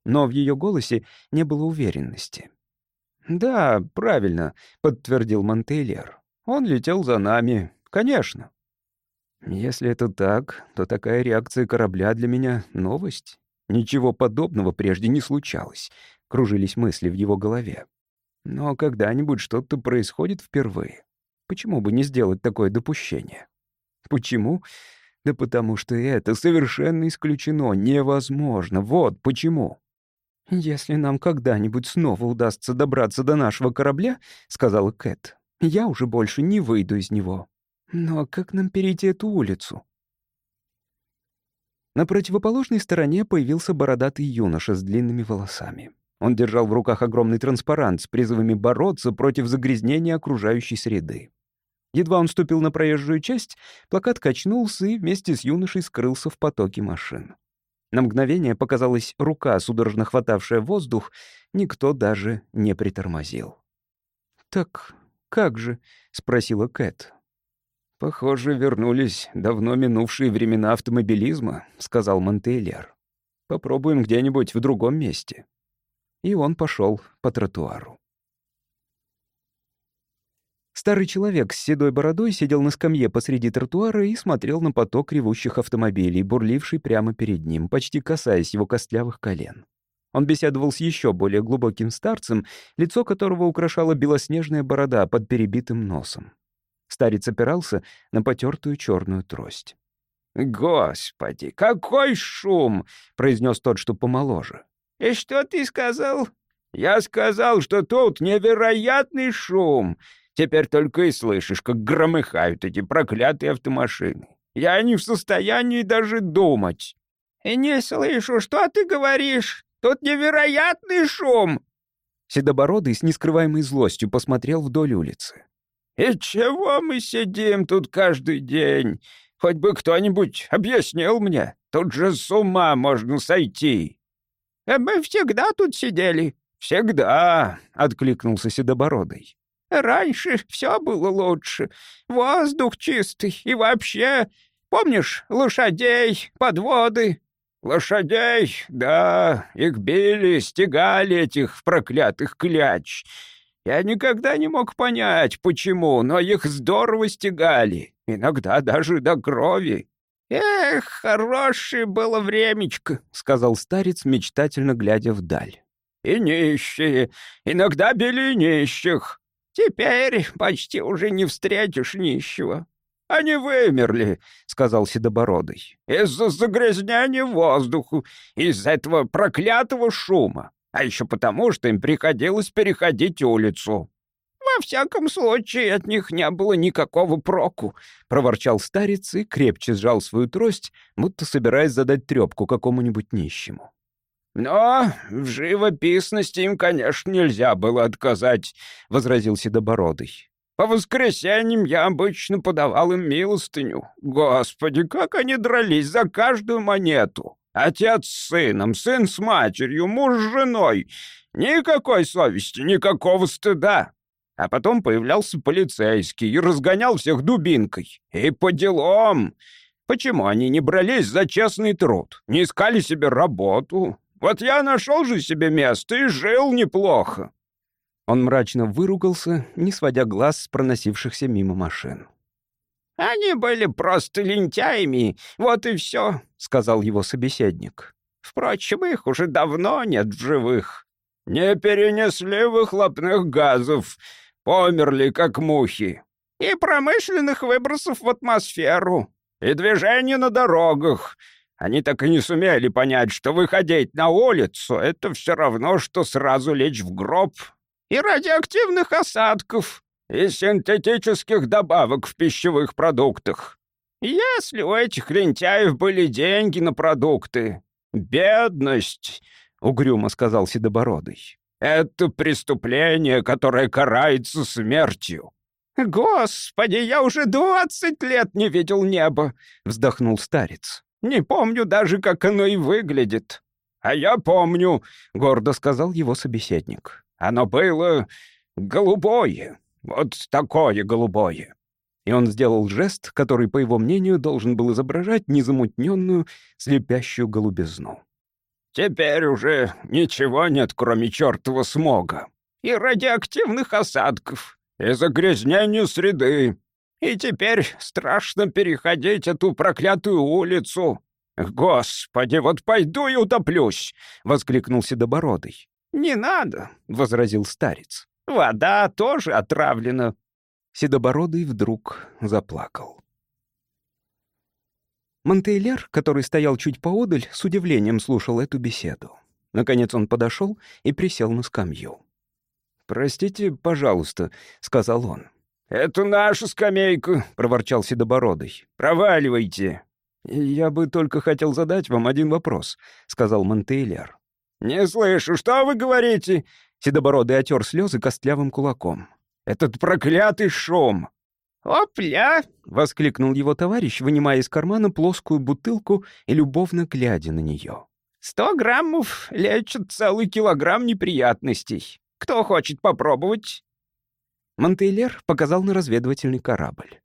Но в ее голосе не было уверенности. «Да, правильно», — подтвердил Монтейлер. «Он летел за нами, конечно». Если это так, то такая реакция корабля для меня — новость. Ничего подобного прежде не случалось. Кружились мысли в его голове. Но когда-нибудь что-то происходит впервые. Почему бы не сделать такое допущение? Почему? Да потому что это совершенно исключено, невозможно. Вот почему. «Если нам когда-нибудь снова удастся добраться до нашего корабля», — сказала Кэт, — «я уже больше не выйду из него. Но как нам перейти эту улицу?» На противоположной стороне появился бородатый юноша с длинными волосами. Он держал в руках огромный транспарант с призывами бороться против загрязнения окружающей среды. Едва он ступил на проезжую часть, плакат качнулся и вместе с юношей скрылся в потоке машин. На мгновение показалась рука, судорожно хватавшая воздух, никто даже не притормозил. «Так как же?» — спросила Кэт. «Похоже, вернулись давно минувшие времена автомобилизма», — сказал Монтейлер. «Попробуем где-нибудь в другом месте». И он пошел по тротуару. Старый человек с седой бородой сидел на скамье посреди тротуара и смотрел на поток ревущих автомобилей, бурливший прямо перед ним, почти касаясь его костлявых колен. Он беседовал с еще более глубоким старцем, лицо которого украшала белоснежная борода под перебитым носом. Старец опирался на потертую черную трость. «Господи, какой шум!» — произнес тот, что помоложе. «И что ты сказал?» «Я сказал, что тут невероятный шум. Теперь только и слышишь, как громыхают эти проклятые автомашины. Я не в состоянии даже думать». «И не слышу, что ты говоришь? Тут невероятный шум!» Седобородый с нескрываемой злостью посмотрел вдоль улицы. «И чего мы сидим тут каждый день? Хоть бы кто-нибудь объяснил мне. Тут же с ума можно сойти». «А мы всегда тут сидели». «Всегда», — откликнулся Седобородый. Раньше все было лучше. Воздух чистый и вообще... Помнишь лошадей, подводы?» «Лошадей, да, их били, стегали этих проклятых кляч. Я никогда не мог понять, почему, но их здорово стегали, иногда даже до крови». «Эх, хорошее было времечко», — сказал старец, мечтательно глядя вдаль. «И нищие, иногда били нищих. Теперь почти уже не встретишь нищего. Они вымерли, — сказал Седобородый, — из-за загрязнения воздуха, из-за этого проклятого шума, а еще потому, что им приходилось переходить улицу. «Во всяком случае, от них не было никакого проку», — проворчал старец и крепче сжал свою трость, будто собираясь задать трепку какому-нибудь нищему. «Но в живописности им, конечно, нельзя было отказать», — возразил Седобородый. «По воскресеньям я обычно подавал им милостыню. Господи, как они дрались за каждую монету! Отец с сыном, сын с матерью, муж с женой. Никакой совести, никакого стыда. А потом появлялся полицейский и разгонял всех дубинкой. И по делам. Почему они не брались за честный труд, не искали себе работу, вот я нашел же себе место и жил неплохо». Он мрачно выругался, не сводя глаз с проносившихся мимо машин. «Они были просто лентяями, вот и все», — сказал его собеседник. «Впрочем, их уже давно нет в живых. Не перенесли выхлопных газов, померли как мухи. И промышленных выбросов в атмосферу, и движения на дорогах, они так и не сумели понять, что выходить на улицу — это все равно, что сразу лечь в гроб. И радиоактивных осадков, и синтетических добавок в пищевых продуктах. Если у этих лентяев были деньги на продукты, бедность, — угрюмо сказал Седобородый, — это преступление, которое карается смертью. «Господи, я уже двадцать лет не видел неба!» — вздохнул старец. Не помню даже, как оно и выглядит». «А я помню», — гордо сказал его собеседник. «Оно было голубое, вот такое голубое». И он сделал жест, который, по его мнению, должен был изображать незамутненную, слепящую голубизну. «Теперь уже ничего нет, кроме чертова смога. И радиоактивных осадков, и загрязнения среды. И теперь страшно переходить эту проклятую улицу. Господи, вот пойду и утоплюсь!» — воскликнул Седобородый. «Не надо», — возразил старец. «Вода тоже отравлена». Седобородый вдруг заплакал. Монтейлер, который стоял чуть поодаль, с удивлением слушал эту беседу. Наконец он подошел и присел на скамью. «Простите, пожалуйста», — сказал он. «Это наша скамейка», — проворчал Седобородый. «Проваливайте». «Я бы только хотел задать вам один вопрос», — сказал Монтейлер. «Не слышу, что вы говорите?» Седобородый отер слезы костлявым кулаком. «Этот проклятый шум!» «Опля!» — воскликнул его товарищ, вынимая из кармана плоскую бутылку и любовно глядя на нее. «Сто граммов лечат целый килограмм неприятностей. Кто хочет попробовать?» Монтейлер показал на разведывательный корабль.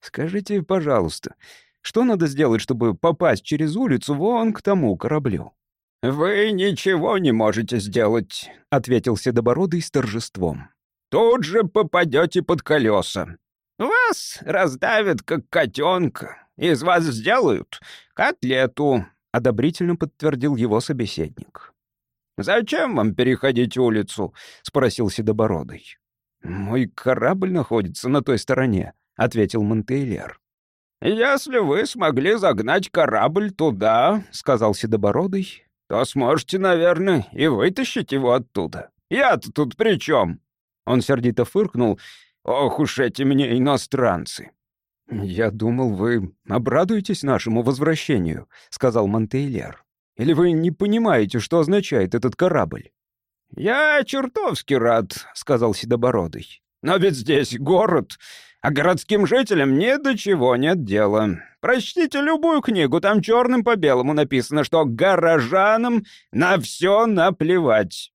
«Скажите, пожалуйста, что надо сделать, чтобы попасть через улицу вон к тому кораблю?» «Вы ничего не можете сделать», — ответил Седобородый с торжеством. «Тут же попадете под колеса. Вас раздавят, как котенка. Из вас сделают котлету», — одобрительно подтвердил его собеседник. «Зачем вам переходить улицу?» — спросил Седобородый. «Мой корабль находится на той стороне», — ответил Монтейлер. «Если вы смогли загнать корабль туда», — сказал Седобородый, «то сможете, наверное, и вытащить его оттуда. Я-то тут при чем?» Он сердито фыркнул. «Ох уж эти мне иностранцы!» «Я думал, вы обрадуетесь нашему возвращению», — сказал Монтейлер. «Или вы не понимаете, что означает этот корабль?» «Я чертовски рад», — сказал Седобородый. «Но ведь здесь город, а городским жителям ни до чего нет дела. Прочтите любую книгу, там черным по белому написано, что горожанам на все наплевать».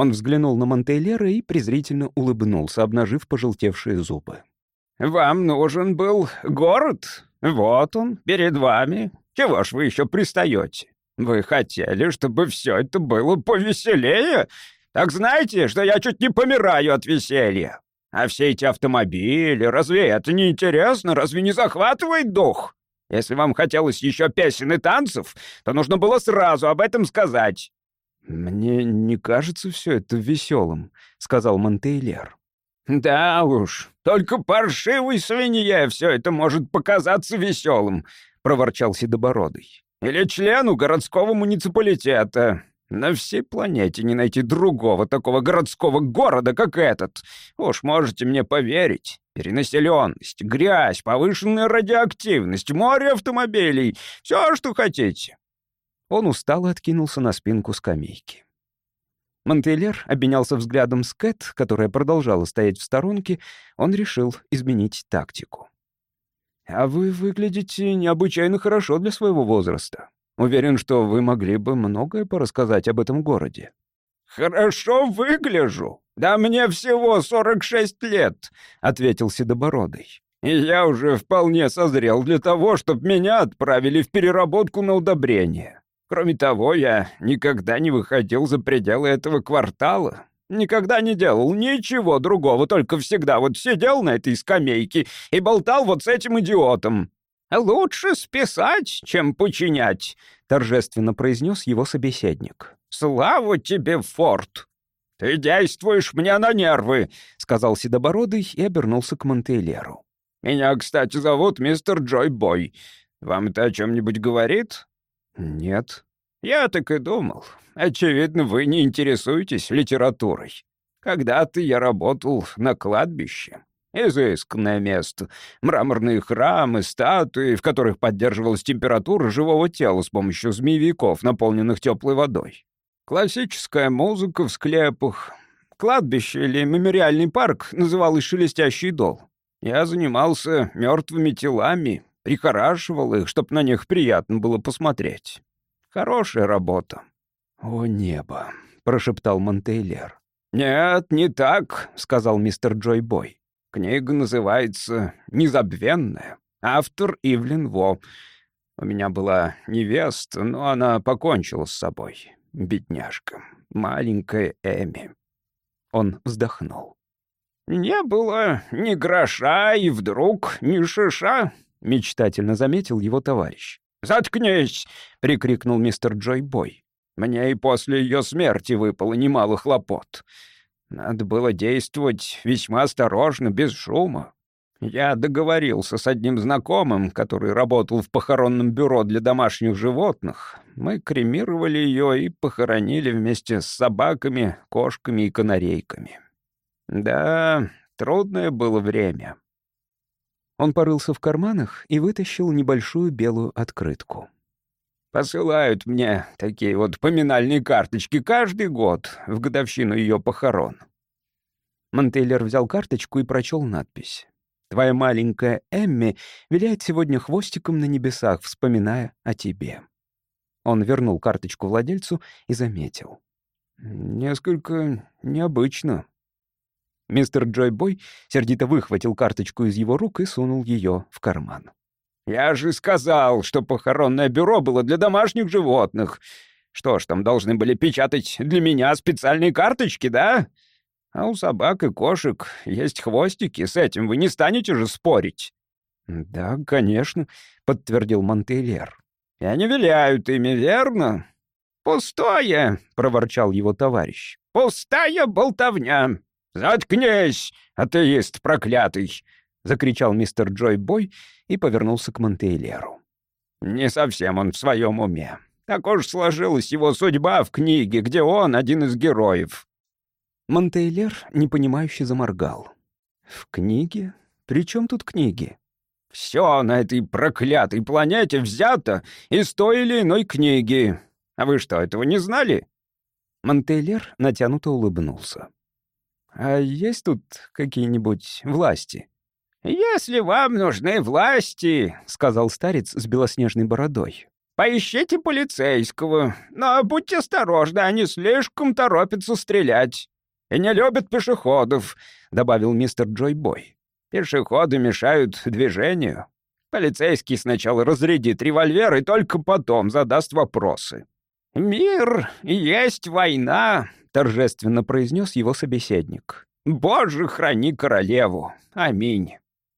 Он взглянул на Монтейлера и презрительно улыбнулся, обнажив пожелтевшие зубы. «Вам нужен был город? Вот он, перед вами. Чего ж вы еще пристаете? Вы хотели, чтобы все это было повеселее? Так знаете, что я чуть не помираю от веселья. А все эти автомобили, разве это не интересно? Разве не захватывает дух? Если вам хотелось еще песен и танцев, то нужно было сразу об этом сказать». «Мне не кажется все это веселым», — сказал Монтейлер. «Да уж, только паршивой свинье все это может показаться веселым», — проворчал Седобородый. Или члену городского муниципалитета. На всей планете не найти другого такого городского города, как этот. Уж можете мне поверить. Перенаселенность, грязь, повышенная радиоактивность, море автомобилей. Все, что хотите». Он устало откинулся на спинку скамейки. Монтейлер обменялся взглядом с Кэт, которая продолжала стоять в сторонке. Он решил изменить тактику. А вы выглядите необычайно хорошо для своего возраста. Уверен, что вы могли бы многое порассказать об этом городе». «Хорошо выгляжу. Да мне всего 46 лет», — ответил Седобородый. «И я уже вполне созрел для того, чтобы меня отправили в переработку на удобрение. Кроме того, я никогда не выходил за пределы этого квартала. Никогда не делал ничего другого, только всегда вот сидел на этой скамейке и болтал вот с этим идиотом. «Лучше списать, чем починять», — торжественно произнес его собеседник. «Слава тебе, Форд!» «Ты действуешь мне на нервы», — сказал Седобородый и обернулся к Монтейлеру. «Меня, кстати, зовут мистер Джой Бой. Вам это о чем-нибудь говорит?» «Нет». «Я так и думал. Очевидно, вы не интересуетесь литературой. Когда-то я работал на кладбище. Изысканное место. Мраморные храмы, статуи, в которых поддерживалась температура живого тела с помощью змеевиков, наполненных теплой водой. Классическая музыка в склепах. Кладбище или мемориальный парк называлось «Шелестящий дол». Я занимался мертвыми телами, прихорашивал их, чтобы на них приятно было посмотреть. Хорошая работа. «О небо!» — прошептал Монтейлер. «Нет, не так», — сказал мистер Джой Бой. «Книга называется «Незабвенная». Автор Ивлин Во. У меня была невеста, но она покончила с собой. Бедняжка. Маленькая Эми». Он вздохнул. «Не было ни гроша, и вдруг ни шиша», — мечтательно заметил его товарищ. «Заткнись!» — прикрикнул мистер Джой Бой. «Мне и после ее смерти выпало немало хлопот. Надо было действовать весьма осторожно, без шума. Я договорился с одним знакомым, который работал в похоронном бюро для домашних животных. Мы кремировали ее и похоронили вместе с собаками, кошками и канарейками. Да, трудное было время. Он порылся в карманах и вытащил небольшую белую открытку. «Посылают мне такие вот поминальные карточки каждый год в годовщину ее похорон». Монтейлер взял карточку и прочел надпись. «Твоя маленькая Эмми виляет сегодня хвостиком на небесах, вспоминая о тебе». Он вернул карточку владельцу и заметил. «Несколько необычно. Мистер Джой Бой сердито выхватил карточку из его рук и сунул ее в карман. «Я же сказал, что похоронное бюро было для домашних животных. Что ж, там должны были печатать для меня специальные карточки, да? А у собак и кошек есть хвостики, с этим вы не станете же спорить?» «Да, конечно», — подтвердил Монтейлер. «И они виляют ими, верно?» «Пустое!» — проворчал его товарищ. «Пустая болтовня!» «Заткнись, атеист проклятый!» — закричал мистер Джой Бой и повернулся к Монтейлеру. «Не совсем он в своем уме. Так уж сложилась его судьба в книге, где он один из героев». Монтейлер непонимающе заморгал. «В книге? При чем тут книги?» «Все на этой проклятой планете взято из той или иной книги. А вы что, этого не знали?» Монтейлер натянуто улыбнулся. А есть тут какие-нибудь власти?» «Если вам нужны власти», — сказал старец с белоснежной бородой, «поищите полицейского, но будьте осторожны, они слишком торопятся стрелять. И не любят пешеходов», — добавил мистер Джой Бой. «Пешеходы мешают движению. Полицейский сначала разрядит револьвер и только потом задаст вопросы. Мир есть война, — торжественно произнес его собеседник. «Боже, храни королеву! Аминь!»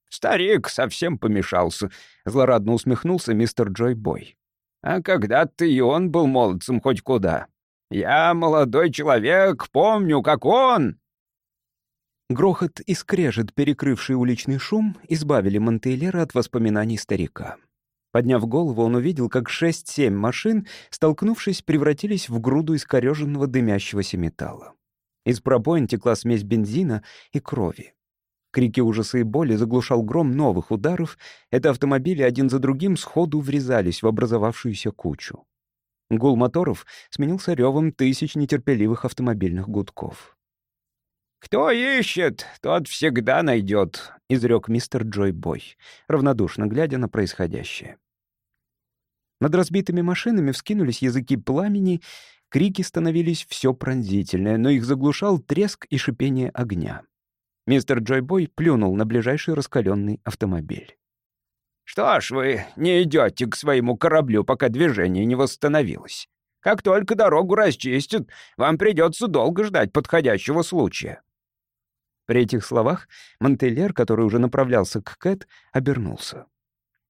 Старик совсем помешался, — злорадно усмехнулся мистер Джой Бой. «А когда-то и он был молодцем хоть куда. Я, молодой человек, помню, как он...» Грохот и скрежет, перекрывший уличный шум, избавили Монтейлера от воспоминаний старика. Подняв голову, он увидел, как шесть-семь машин, столкнувшись, превратились в груду искореженного дымящегося металла. Из пробоин текла смесь бензина и крови. Крики ужаса и боли заглушал гром новых ударов. Это автомобили один за другим сходу врезались в образовавшуюся кучу. Гул моторов сменился ревом тысяч нетерпеливых автомобильных гудков. «Кто ищет, тот всегда найдет», — изрек мистер Джой Бой, равнодушно глядя на происходящее. Над разбитыми машинами вскинулись языки пламени, крики становились все пронзительнее, но их заглушал треск и шипение огня. Мистер Джой Бой плюнул на ближайший раскаленный автомобиль. «Что ж вы не идете к своему кораблю, пока движение не восстановилось? Как только дорогу расчистят, вам придется долго ждать подходящего случая». При этих словах Монтельер, который уже направлялся к Кэт, обернулся.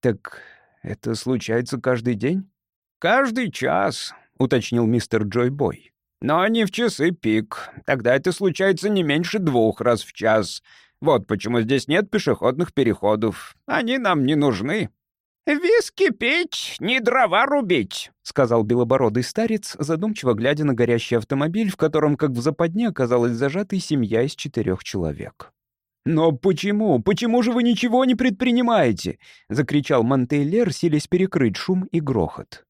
«Так это случается каждый день?» «Каждый час», — уточнил мистер Джой Бой. «Но не в часы пик. Тогда это случается не меньше двух раз в час. Вот почему здесь нет пешеходных переходов. Они нам не нужны». «Виски пить, не дрова рубить», — сказал белобородый старец, задумчиво глядя на горящий автомобиль, в котором, как в западне, оказалась зажатой семья из четырех человек. «Но почему? Почему же вы ничего не предпринимаете?» — закричал Монтейлер, силясь перекрыть шум и грохот.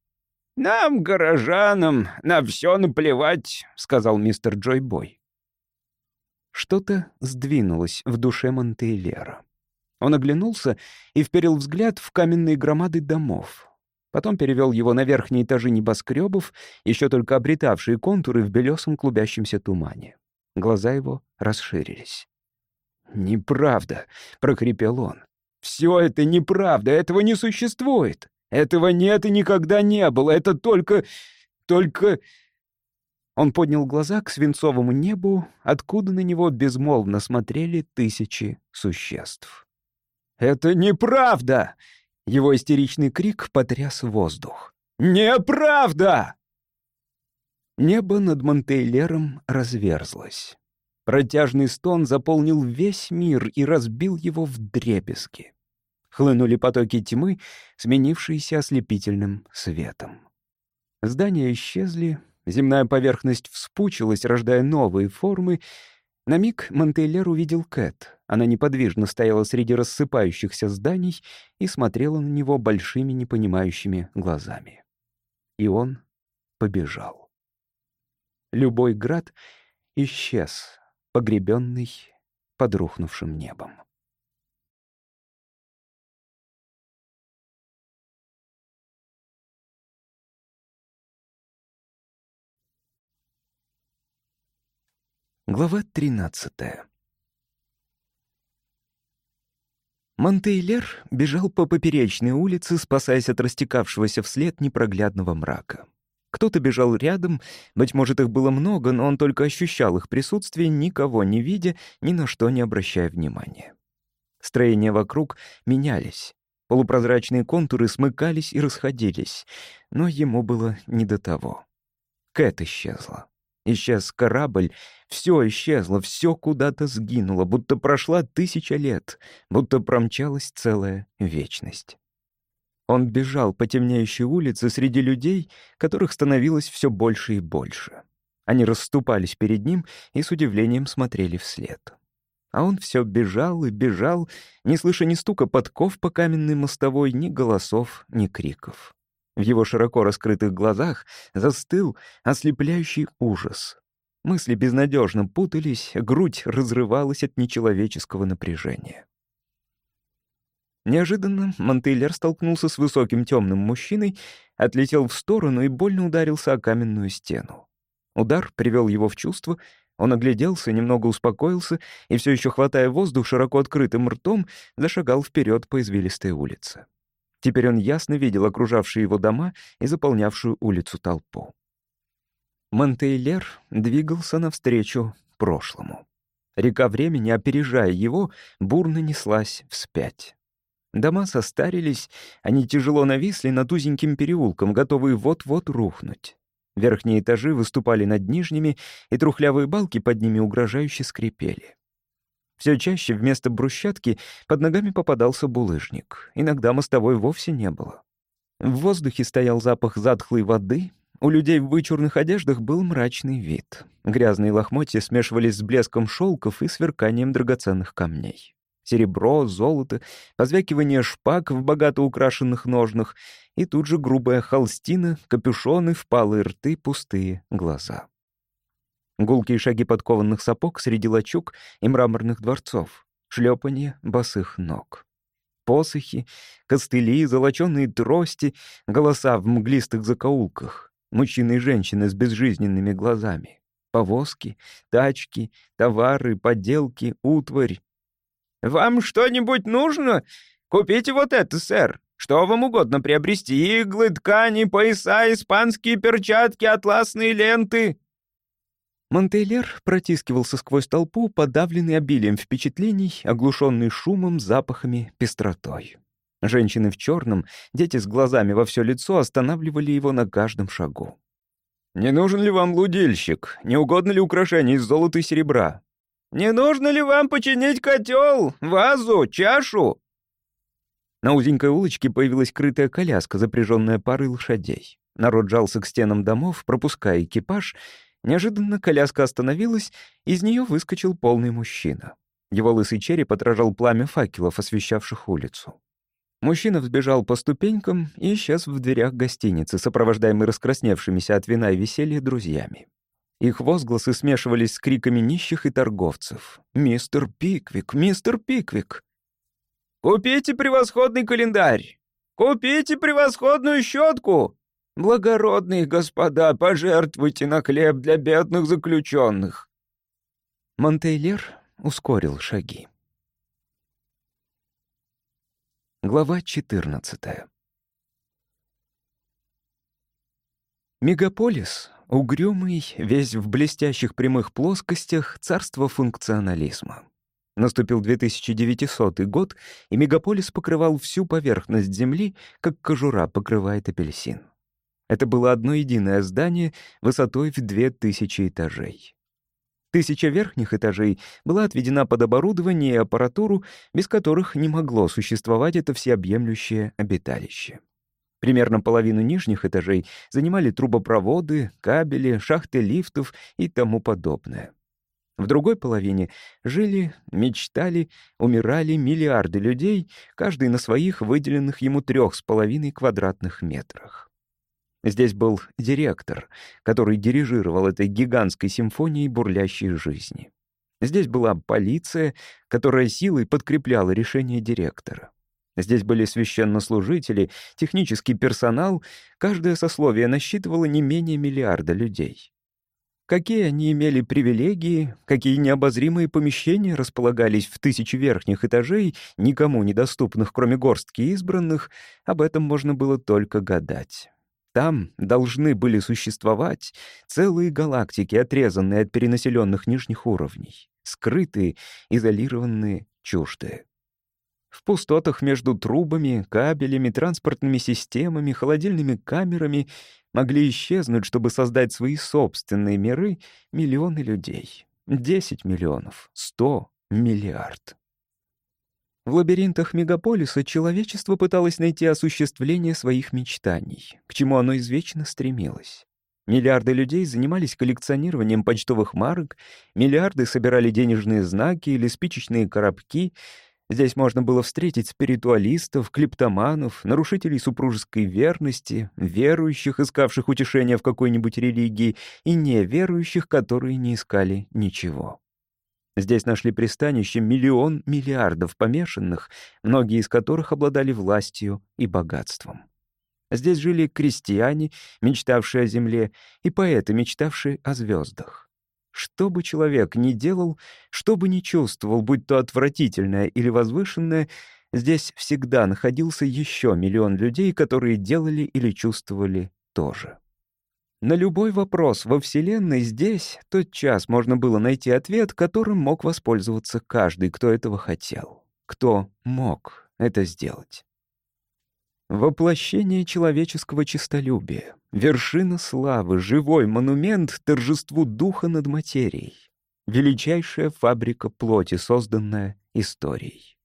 «Нам, горожанам, на все наплевать», — сказал мистер Джой Бой. Что-то сдвинулось в душе Монтейлера. Он оглянулся и вперил взгляд в каменные громады домов. Потом перевел его на верхние этажи небоскребов, еще только обретавшие контуры в белесом клубящемся тумане. Глаза его расширились. «Неправда», — прохрипел он. «Все это неправда, этого не существует. Этого нет и никогда не было. Это только... только...» Он поднял глаза к свинцовому небу, откуда на него безмолвно смотрели тысячи существ. «Это неправда!» Его истеричный крик потряс воздух. «Неправда!» Небо над Монтейлером разверзлось. Протяжный стон заполнил весь мир и разбил его в дребезги. Хлынули потоки тьмы, сменившиеся ослепительным светом. Здания исчезли, земная поверхность вспучилась, рождая новые формы. На миг Монтейлер увидел Кэт. Она неподвижно стояла среди рассыпающихся зданий и смотрела на него большими непонимающими глазами. И он побежал. Любой град исчез, погребенный под рухнувшим небом. Глава 13 Монтейлер бежал по поперечной улице, спасаясь от растекавшегося вслед непроглядного мрака. Кто-то бежал рядом, быть может, их было много, но он только ощущал их присутствие, никого не видя, ни на что не обращая внимания. Строения вокруг менялись. Полупрозрачные контуры смыкались и расходились, но ему было не до того. Кэт исчезла. Исчез корабль, все исчезло, все куда-то сгинуло, будто прошла тысяча лет, будто промчалась целая вечность. Он бежал по темнеющей улице среди людей, которых становилось все больше и больше. Они расступались перед ним и с удивлением смотрели вслед. А он все бежал и бежал, не слыша ни стука подков по каменной мостовой, ни голосов, ни криков. В его широко раскрытых глазах застыл ослепляющий ужас. Мысли безнадежно путались, грудь разрывалась от нечеловеческого напряжения. Неожиданно Монтейлер столкнулся с высоким темным мужчиной, отлетел в сторону и больно ударился о каменную стену. Удар привел его в чувство, он огляделся, немного успокоился и, все еще хватая воздух широко открытым ртом, зашагал вперед по извилистой улице. Теперь он ясно видел окружавшие его дома и заполнявшую улицу толпу. Монтейлер двигался навстречу прошлому. Река времени, опережая его, бурно неслась вспять. Дома состарились, они тяжело нависли над узеньким переулком, готовые вот-вот рухнуть. Верхние этажи выступали над нижними, и трухлявые балки под ними угрожающе скрипели. Все чаще вместо брусчатки под ногами попадался булыжник. Иногда мостовой вовсе не было. В воздухе стоял запах затхлой воды. У людей в вычурных одеждах был мрачный вид. Грязные лохмотья смешивались с блеском шелков и сверканием драгоценных камней. Серебро, золото, позвякивание шпаг в богато украшенных ножнах и тут же грубая холстина, капюшоны, впалые рты, пустые глаза. Гулкие шаги подкованных сапог среди лачуг и мраморных дворцов, шлепанье босых ног. Посохи, костыли, золоченые трости, голоса в мглистых закоулках, мужчины и женщины с безжизненными глазами, повозки, тачки, товары, подделки, утварь. «Вам что-нибудь нужно? Купите вот это, сэр. Что вам угодно приобрести? Иглы, ткани, пояса, испанские перчатки, атласные ленты?» Монтейлер протискивался сквозь толпу, подавленный обилием впечатлений, оглушенный шумом, запахами, пестротой. Женщины в черном, дети с глазами во все лицо останавливали его на каждом шагу. «Не нужен ли вам лудильщик? Не угодно ли украшение из золота и серебра? Не нужно ли вам починить котел, вазу, чашу?» На узенькой улочке появилась крытая коляска, запряженная парой лошадей. Народ жался к стенам домов, пропуская экипаж — Неожиданно коляска остановилась, из нее выскочил полный мужчина. Его лысый череп отражал пламя факелов, освещавших улицу. Мужчина взбежал по ступенькам и исчез в дверях гостиницы, сопровождаемый раскрасневшимися от вина и веселья друзьями. Их возгласы смешивались с криками нищих и торговцев. «Мистер Пиквик! Мистер Пиквик!» «Купите превосходный календарь! Купите превосходную щетку! Благородные господа, пожертвуйте на хлеб для бедных заключенных. Монтейлер ускорил шаги. Глава 14 Мегаполис Угрюмый, весь в блестящих прямых плоскостях, царство функционализма. Наступил 2900 год, и мегаполис покрывал всю поверхность Земли, как кожура покрывает апельсин. Это было одно единое здание высотой в 2000 этажей. Тысяча верхних этажей была отведена под оборудование и аппаратуру, без которых не могло существовать это всеобъемлющее обиталище. Примерно половину нижних этажей занимали трубопроводы, кабели, шахты лифтов и тому подобное. В другой половине жили, мечтали, умирали миллиарды людей, каждый на своих выделенных ему трех с половиной квадратных метрах. Здесь был директор, который дирижировал этой гигантской симфонией бурлящей жизни. Здесь была полиция, которая силой подкрепляла решение директора. Здесь были священнослужители, технический персонал, каждое сословие насчитывало не менее миллиарда людей. Какие они имели привилегии, какие необозримые помещения располагались в тысячи верхних этажей, никому недоступных, кроме горстки избранных, об этом можно было только гадать. Там должны были существовать целые галактики, отрезанные от перенаселенных нижних уровней, скрытые, изолированные, чуждые. В пустотах между трубами, кабелями, транспортными системами, холодильными камерами могли исчезнуть, чтобы создать свои собственные миры миллионы людей. Десять миллионов, сто, миллиард. В лабиринтах мегаполиса человечество пыталось найти осуществление своих мечтаний, к чему оно извечно стремилось. Миллиарды людей занимались коллекционированием почтовых марок, миллиарды собирали денежные знаки или спичечные коробки — Здесь можно было встретить спиритуалистов, клептоманов, нарушителей супружеской верности, верующих, искавших утешения в какой-нибудь религии, и неверующих, которые не искали ничего. Здесь нашли пристанище миллион миллиардов помешанных, многие из которых обладали властью и богатством. Здесь жили крестьяне, мечтавшие о земле, и поэты, мечтавшие о звездах. Что бы человек ни делал, что бы ни чувствовал, будь то отвратительное или возвышенное, здесь всегда находился еще миллион людей, которые делали или чувствовали то же. На любой вопрос во Вселенной здесь тот час можно было найти ответ, которым мог воспользоваться каждый, кто этого хотел, кто мог это сделать. Воплощение человеческого честолюбия, вершина славы, живой монумент торжеству духа над материей, величайшая фабрика плоти, созданная историей.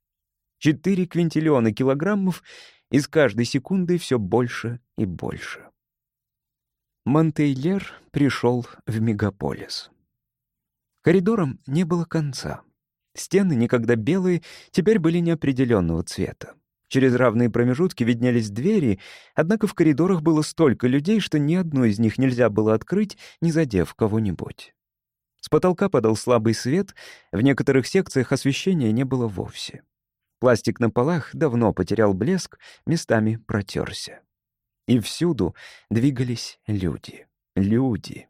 Четыре квинтиллиона килограммов, и с каждой секундой все больше и больше. Монтейлер пришел в мегаполис. Коридорам не было конца. Стены, никогда белые, теперь были неопределенного цвета. Через равные промежутки виднелись двери, однако в коридорах было столько людей, что ни одну из них нельзя было открыть, не задев кого-нибудь. С потолка подал слабый свет, в некоторых секциях освещения не было вовсе. Пластик на полах давно потерял блеск, местами протерся. И всюду двигались люди. Люди.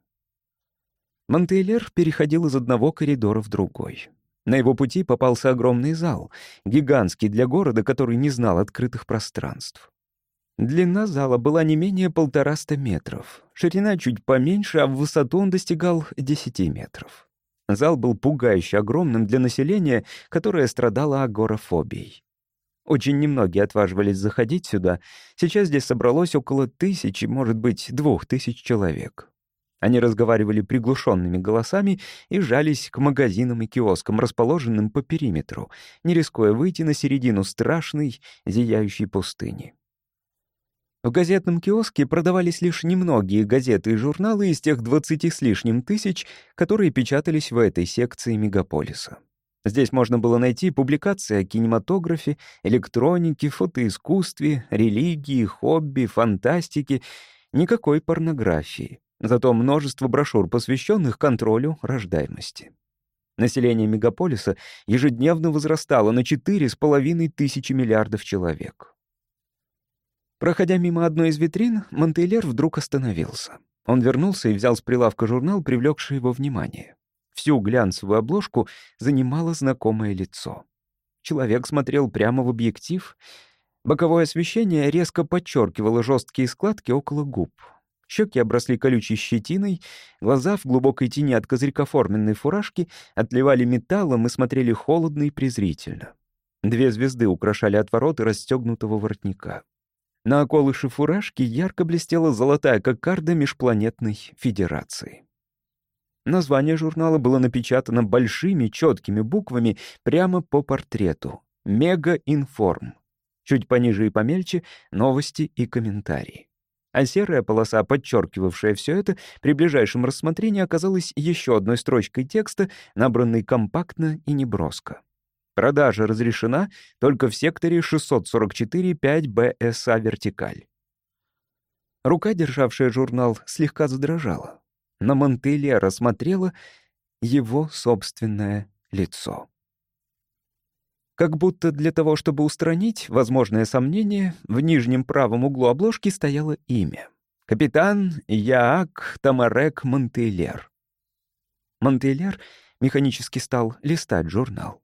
Монтейлер переходил из одного коридора в другой. На его пути попался огромный зал, гигантский для города, который не знал открытых пространств. Длина зала была не менее полтораста метров, ширина чуть поменьше, а в высоту он достигал десяти метров. Зал был пугающе огромным для населения, которое страдало агорафобией. Очень немногие отваживались заходить сюда. Сейчас здесь собралось около тысячи, может быть, двух тысяч человек. Они разговаривали приглушенными голосами и жались к магазинам и киоскам, расположенным по периметру, не рискуя выйти на середину страшной, зияющей пустыни. В газетном киоске продавались лишь немногие газеты и журналы из тех двадцати с лишним тысяч, которые печатались в этой секции мегаполиса. Здесь можно было найти публикации о кинематографе, электронике, фотоискусстве, религии, хобби, фантастике, никакой порнографии. Зато множество брошюр, посвященных контролю рождаемости. Население мегаполиса ежедневно возрастало на 4,5 тысячи миллиардов человек. Проходя мимо одной из витрин, Монтейлер вдруг остановился. Он вернулся и взял с прилавка журнал, привлекший его внимание. Всю глянцевую обложку занимало знакомое лицо. Человек смотрел прямо в объектив. Боковое освещение резко подчеркивало жесткие складки около губ. Щеки обросли колючей щетиной, глаза в глубокой тени от козырька форменной фуражки отливали металлом и смотрели холодно и презрительно. Две звезды украшали отвороты расстегнутого воротника. На околыше фуражки ярко блестела золотая кокарда межпланетной федерации. Название журнала было напечатано большими четкими буквами прямо по портрету. «Мега-информ». Чуть пониже и помельче — новости и комментарии. А серая полоса, подчеркивавшая все это, при ближайшем рассмотрении оказалась еще одной строчкой текста, набранной компактно и неброско. Продажа разрешена только в секторе 644-5 БСА «Вертикаль». Рука, державшая журнал, слегка задрожала. На Монтельера смотрело его собственное лицо. Как будто для того, чтобы устранить возможное сомнение, в нижнем правом углу обложки стояло имя. Капитан Яак Тамарек Монтейлер. Монтейлер механически стал листать журнал.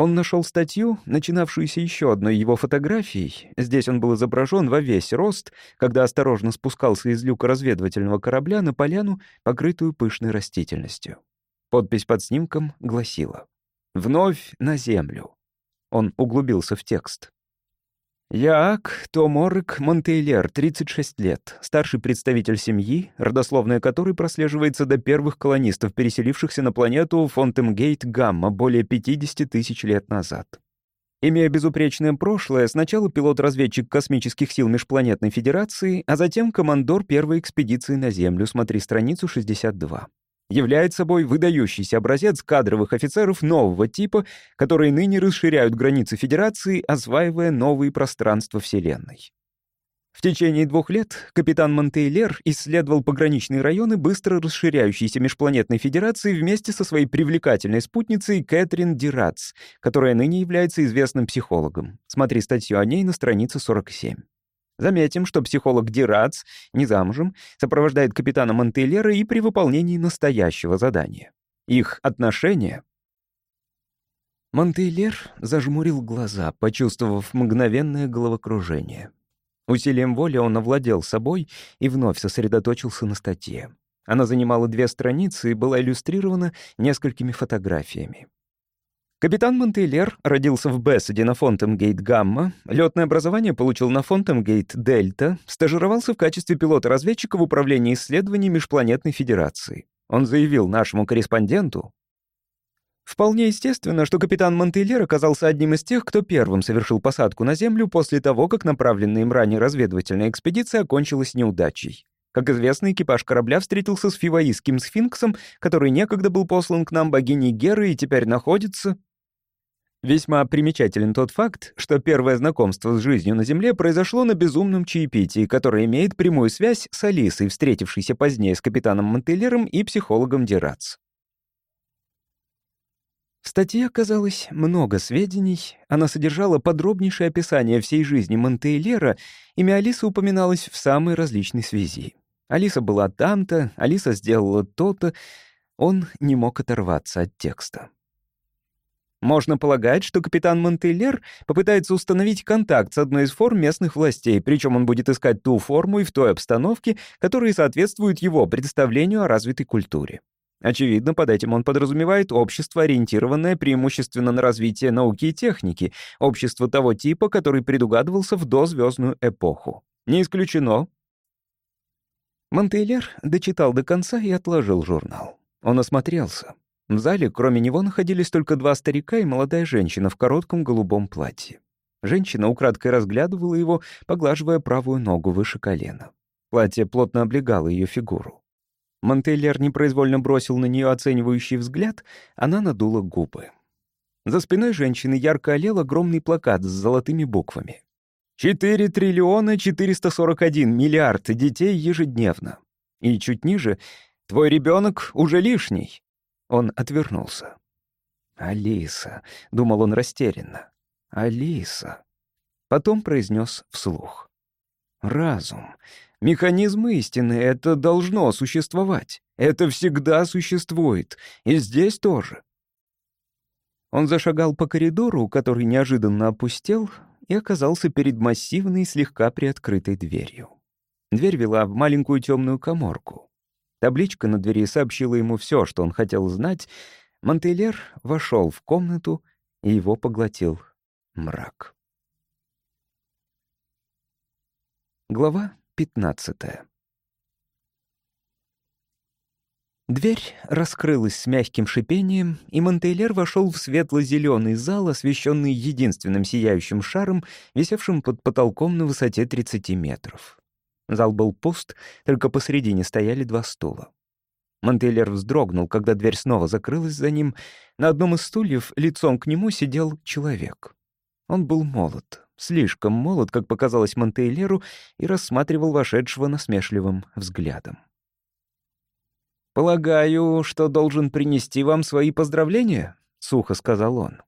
Он нашел статью, начинавшуюся еще одной его фотографией. Здесь он был изображен во весь рост, когда осторожно спускался из люка разведывательного корабля на поляну, покрытую пышной растительностью. Подпись под снимком гласила «Вновь на землю». Он углубился в текст. Яак Томорек Монтейлер, 36 лет, старший представитель семьи, родословная которой прослеживается до первых колонистов, переселившихся на планету Фонтемгейт Гамма более 50 тысяч лет назад. Имея безупречное прошлое, сначала пилот-разведчик космических сил Межпланетной Федерации, а затем командор первой экспедиции на Землю, смотри страницу 62 является собой выдающийся образец кадровых офицеров нового типа, которые ныне расширяют границы Федерации, осваивая новые пространства Вселенной. В течение двух лет капитан Монтейлер исследовал пограничные районы быстро расширяющейся межпланетной федерации вместе со своей привлекательной спутницей Кэтрин Дирац, которая ныне является известным психологом. Смотри статью о ней на странице 47. Заметим, что психолог Дирац, не замужем, сопровождает капитана Монтейлера и при выполнении настоящего задания. Их отношения... Монтейлер зажмурил глаза, почувствовав мгновенное головокружение. Усилием воли он овладел собой и вновь сосредоточился на статье. Она занимала две страницы и была иллюстрирована несколькими фотографиями. Капитан Монтейлер родился в Бессаде на Фонтемгейт Гамма, летное образование получил на Фонтемгейт Дельта, стажировался в качестве пилота-разведчика в управлении исследований Межпланетной Федерации. Он заявил нашему корреспонденту, Вполне естественно, что капитан Монтейлер оказался одним из тех, кто первым совершил посадку на Землю после того, как направленная им ранее разведывательная экспедиция окончилась неудачей. Как известно, экипаж корабля встретился с фиваистским сфинксом, который некогда был послан к нам богиней Геры и теперь находится Весьма примечателен тот факт, что первое знакомство с жизнью на Земле произошло на безумном чаепитии, которое имеет прямую связь с Алисой, встретившейся позднее с капитаном Монтеллером и психологом Дирац. В статье оказалось много сведений, она содержала подробнейшее описание всей жизни Монтейлера, имя Алисы упоминалось в самой различной связи. Алиса была там-то, Алиса сделала то-то, он не мог оторваться от текста. Можно полагать, что капитан Монтейлер попытается установить контакт с одной из форм местных властей, причем он будет искать ту форму и в той обстановке, которые соответствуют его представлению о развитой культуре. Очевидно, под этим он подразумевает общество, ориентированное преимущественно на развитие науки и техники, общество того типа, который предугадывался в дозвездную эпоху. Не исключено. Монтейлер дочитал до конца и отложил журнал. Он осмотрелся. В зале, кроме него, находились только два старика и молодая женщина в коротком голубом платье. Женщина украдкой разглядывала его, поглаживая правую ногу выше колена. Платье плотно облегало ее фигуру. Монтейлер непроизвольно бросил на нее оценивающий взгляд, она надула губы. За спиной женщины ярко олел огромный плакат с золотыми буквами. «4 триллиона 441 миллиард детей ежедневно». И чуть ниже «Твой ребенок уже лишний». Он отвернулся. «Алиса», — думал он растерянно. «Алиса». Потом произнес вслух. «Разум. Механизм истины — это должно существовать. Это всегда существует. И здесь тоже». Он зашагал по коридору, который неожиданно опустел, и оказался перед массивной, слегка приоткрытой дверью. Дверь вела в маленькую темную коморку. Табличка на двери сообщила ему все, что он хотел знать. Монтейлер вошел в комнату, и его поглотил мрак. Глава пятнадцатая. Дверь раскрылась с мягким шипением, и Монтейлер вошел в светло-зеленый зал, освещенный единственным сияющим шаром, висевшим под потолком на высоте 30 метров. Зал был пуст, только посредине стояли два стула. Монтейлер вздрогнул, когда дверь снова закрылась за ним. На одном из стульев лицом к нему сидел человек. Он был молод, слишком молод, как показалось Монтейлеру, и рассматривал вошедшего насмешливым взглядом. «Полагаю, что должен принести вам свои поздравления?» — сухо сказал он.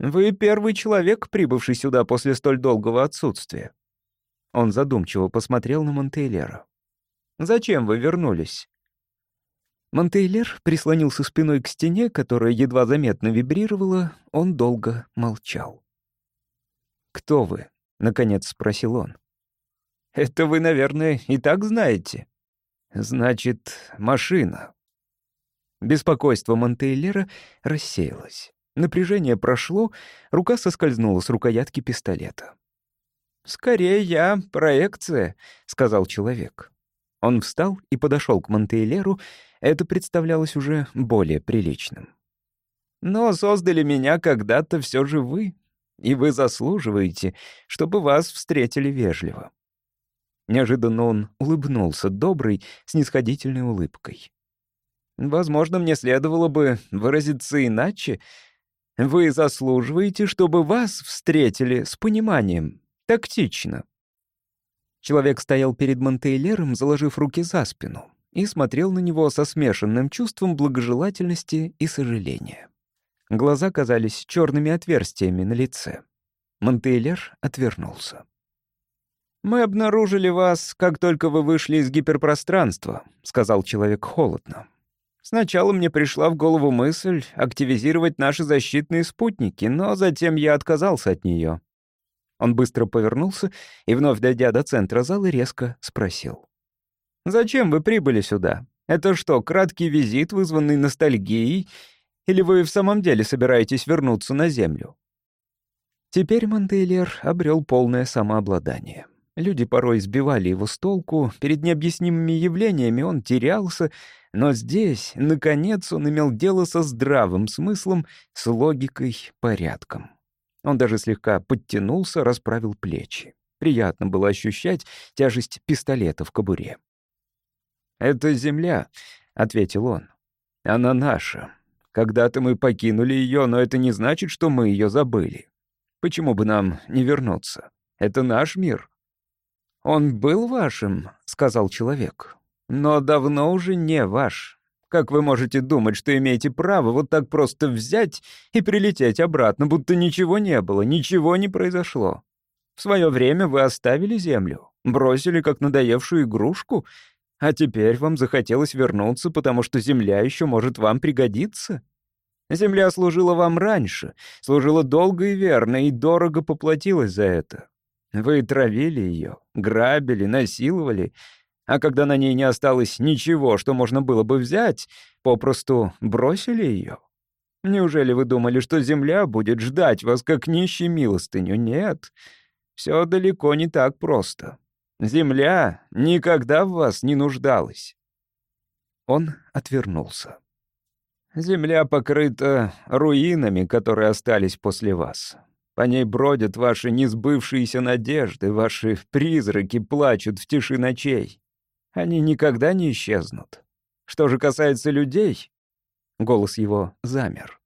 «Вы первый человек, прибывший сюда после столь долгого отсутствия». Он задумчиво посмотрел на Монтейлера. «Зачем вы вернулись?» Монтейлер прислонился спиной к стене, которая едва заметно вибрировала, он долго молчал. «Кто вы?» — наконец спросил он. «Это вы, наверное, и так знаете». «Значит, машина». Беспокойство Монтейлера рассеялось. Напряжение прошло, рука соскользнула с рукоятки пистолета. «Скорее я проекция», — сказал человек. Он встал и подошел к Монтейлеру, это представлялось уже более приличным. «Но создали меня когда-то все же вы, и вы заслуживаете, чтобы вас встретили вежливо». Неожиданно он улыбнулся доброй, снисходительной улыбкой. «Возможно, мне следовало бы выразиться иначе. Вы заслуживаете, чтобы вас встретили с пониманием, тактично». Человек стоял перед Монтейлером, заложив руки за спину, и смотрел на него со смешанным чувством благожелательности и сожаления. Глаза казались черными отверстиями на лице. Монтейлер отвернулся. «Мы обнаружили вас, как только вы вышли из гиперпространства», — сказал человек холодно. «Сначала мне пришла в голову мысль активизировать наши защитные спутники, но затем я отказался от нее». Он быстро повернулся и, вновь дойдя до центра зала, резко спросил. «Зачем вы прибыли сюда? Это что, краткий визит, вызванный ностальгией? Или вы в самом деле собираетесь вернуться на Землю?» Теперь Монтейлер обрел полное самообладание. Люди порой сбивали его с толку, перед необъяснимыми явлениями он терялся, но здесь, наконец, он имел дело со здравым смыслом, с логикой, порядком. Он даже слегка подтянулся, расправил плечи. Приятно было ощущать тяжесть пистолета в кобуре. «Это земля», — ответил он. «Она наша. Когда-то мы покинули ее, но это не значит, что мы ее забыли. Почему бы нам не вернуться? Это наш мир». «Он был вашим», — сказал человек, — «но давно уже не ваш. Как вы можете думать, что имеете право вот так просто взять и прилететь обратно, будто ничего не было, ничего не произошло? В свое время вы оставили Землю, бросили как надоевшую игрушку, а теперь вам захотелось вернуться, потому что Земля еще может вам пригодиться?» Земля служила вам раньше, служила долго и верно, и дорого поплатилась за это. Вы травили ее, грабили, насиловали, а когда на ней не осталось ничего, что можно было бы взять, попросту бросили ее. Неужели вы думали, что земля будет ждать вас как нищий милостыню? Нет, все далеко не так просто. Земля никогда в вас не нуждалась. Он отвернулся. Земля покрыта руинами, которые остались после вас. По ней бродят ваши несбывшиеся надежды, ваши призраки плачут в тиши ночей. Они никогда не исчезнут. Что же касается людей...» Голос его замер.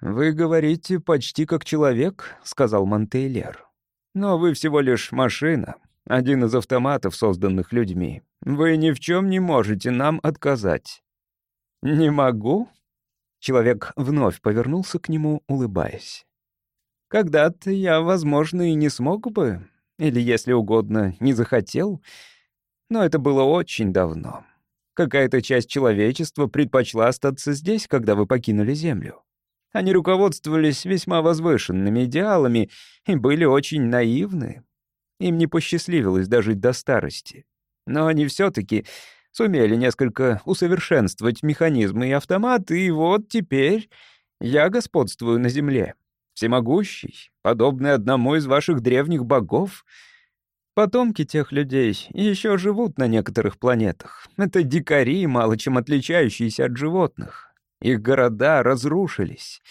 «Вы говорите почти как человек», — сказал Монтейлер. «Но вы всего лишь машина, один из автоматов, созданных людьми. Вы ни в чем не можете нам отказать». «Не могу?» Человек вновь повернулся к нему, улыбаясь. Когда-то я, возможно, и не смог бы, или, если угодно, не захотел, но это было очень давно. Какая-то часть человечества предпочла остаться здесь, когда вы покинули Землю. Они руководствовались весьма возвышенными идеалами и были очень наивны. Им не посчастливилось дожить до старости. Но они все-таки сумели несколько усовершенствовать механизмы и автоматы, и вот теперь я господствую на Земле. Всемогущий, подобный одному из ваших древних богов. Потомки тех людей еще живут на некоторых планетах. Это дикари, мало чем отличающиеся от животных. Их города разрушились.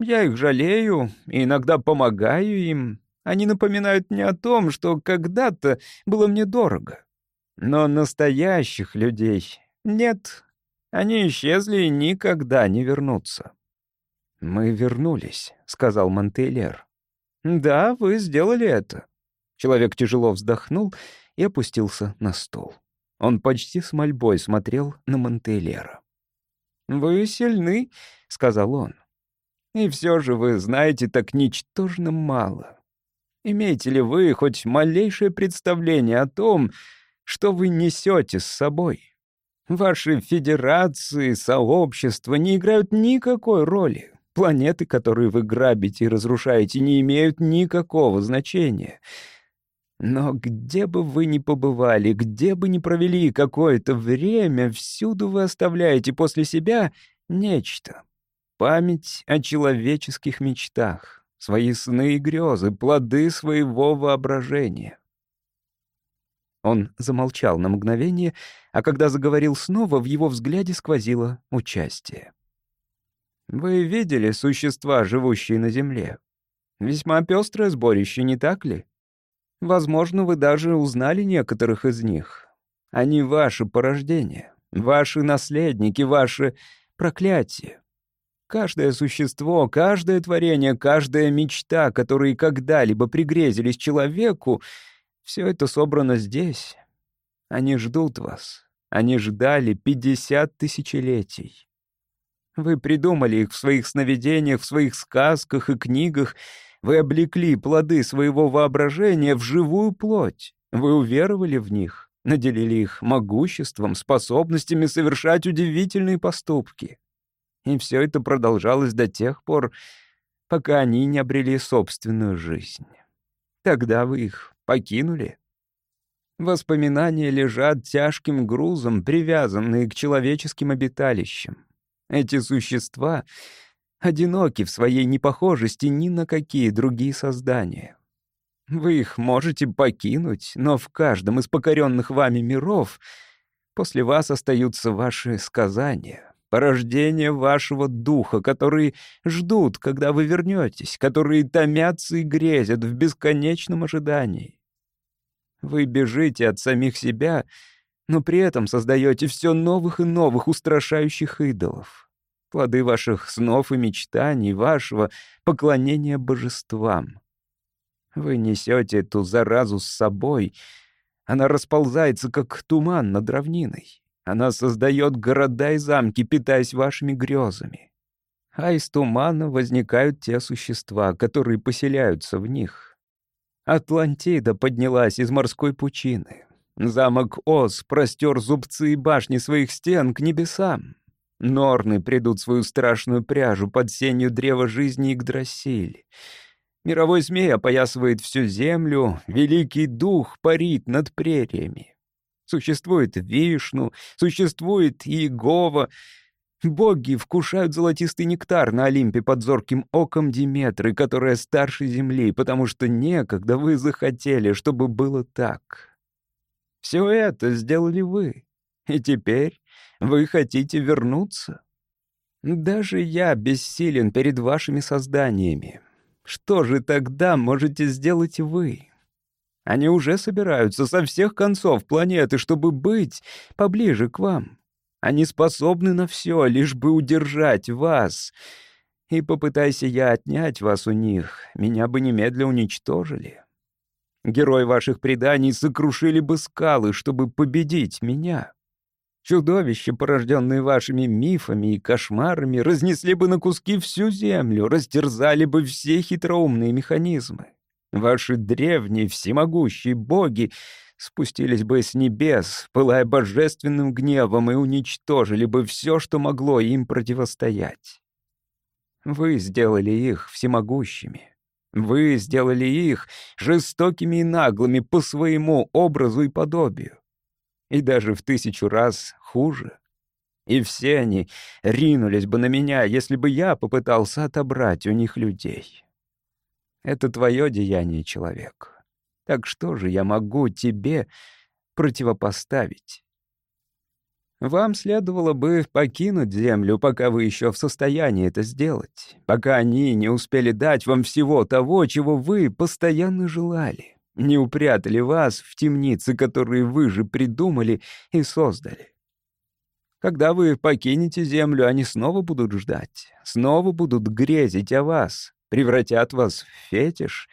Я их жалею и иногда помогаю им. Они напоминают мне о том, что когда-то было мне дорого. Но настоящих людей нет. Они исчезли и никогда не вернутся. «Мы вернулись», — сказал Монтейлер. «Да, вы сделали это». Человек тяжело вздохнул и опустился на стол. Он почти с мольбой смотрел на Монтейлера. «Вы сильны», — сказал он. «И все же вы знаете так ничтожно мало. Имеете ли вы хоть малейшее представление о том, что вы несете с собой? Ваши федерации, сообщества не играют никакой роли. Планеты, которые вы грабите и разрушаете, не имеют никакого значения». Но где бы вы ни побывали, где бы ни провели какое-то время, всюду вы оставляете после себя нечто. Память о человеческих мечтах, свои сны и грезы, плоды своего воображения. Он замолчал на мгновение, а когда заговорил снова, в его взгляде сквозило участие. «Вы видели существа, живущие на Земле? Весьма пестрое сборище, не так ли?» Возможно, вы даже узнали некоторых из них. Они ваше порождение, ваши наследники, ваше проклятие. Каждое существо, каждое творение, каждая мечта, которые когда-либо пригрезились человеку, все это собрано здесь. Они ждут вас. Они ждали пятьдесят тысячелетий. Вы придумали их в своих сновидениях, в своих сказках и книгах — вы облекли плоды своего воображения в живую плоть. Вы уверовали в них, наделили их могуществом, способностями совершать удивительные поступки. И все это продолжалось до тех пор, пока они не обрели собственную жизнь. Тогда вы их покинули. Воспоминания лежат тяжким грузом, привязанные к человеческим обиталищам. Эти существа одиноки в своей непохожести ни на какие другие создания. Вы их можете покинуть, но в каждом из покоренных вами миров после вас остаются ваши сказания, порождение вашего духа, которые ждут, когда вы вернетесь, которые томятся и грезят в бесконечном ожидании. Вы бежите от самих себя, но при этом создаете все новых и новых устрашающих идолов плоды ваших снов и мечтаний, вашего поклонения божествам. Вы несете эту заразу с собой. Она расползается, как туман над равниной. Она создает города и замки, питаясь вашими грезами. А из тумана возникают те существа, которые поселяются в них. Атлантида поднялась из морской пучины. Замок Оз простер зубцы и башни своих стен к небесам. Норны придут свою страшную пряжу под сенью древа жизни Игдрасиль. Мировой змей опоясывает всю землю, великий дух парит над прериями. Существует Вишну, существует Иегова. Боги вкушают золотистый нектар на Олимпе под зорким оком Диметры, которая старше Земли, потому что некогда вы захотели, чтобы было так. Все это сделали вы. И теперь вы хотите вернуться? Даже я бессилен перед вашими созданиями. Что же тогда можете сделать вы? Они уже собираются со всех концов планеты, чтобы быть поближе к вам. Они способны на все, лишь бы удержать вас. И попытайся я отнять вас у них, меня бы немедля уничтожили. Герои ваших преданий сокрушили бы скалы, чтобы победить меня. Чудовища, порожденные вашими мифами и кошмарами, разнесли бы на куски всю землю, растерзали бы все хитроумные механизмы. Ваши древние всемогущие боги спустились бы с небес, пылая божественным гневом, и уничтожили бы все, что могло им противостоять. Вы сделали их всемогущими. Вы сделали их жестокими и наглыми по своему образу и подобию. И даже в тысячу раз хуже. И все они ринулись бы на меня, если бы я попытался отобрать у них людей. Это твое деяние, человек. Так что же я могу тебе противопоставить? Вам следовало бы покинуть Землю, пока вы еще в состоянии это сделать, пока они не успели дать вам всего того, чего вы постоянно желали, не упрятали вас в темницы, которые вы же придумали и создали. Когда вы покинете Землю, они снова будут ждать, снова будут грезить о вас, превратят вас в фетиш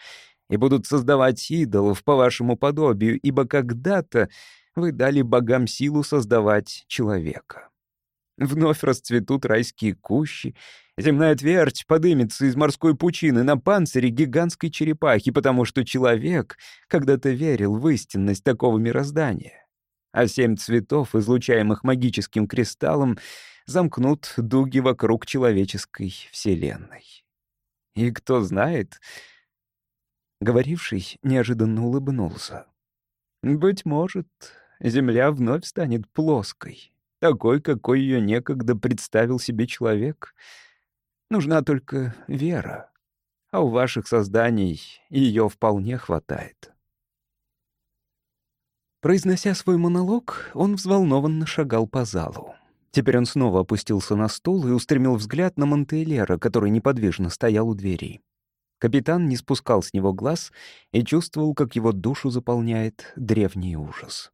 и будут создавать идолов по вашему подобию, ибо когда-то вы дали богам силу создавать человека. Вновь расцветут райские кущи, земная твердь подымется из морской пучины на панцире гигантской черепахи, потому что человек когда-то верил в истинность такого мироздания. А семь цветов, излучаемых магическим кристаллом, замкнут дуги вокруг человеческой вселенной. И кто знает... Говоривший неожиданно улыбнулся. «Быть может, Земля вновь станет плоской, такой, какой ее некогда представил себе человек. Нужна только вера, а у ваших созданий ее вполне хватает. Произнося свой монолог, он взволнованно шагал по залу. Теперь он снова опустился на стул и устремил взгляд на Монтейлера, который неподвижно стоял у двери. Капитан не спускал с него глаз и чувствовал, как его душу заполняет древний ужас.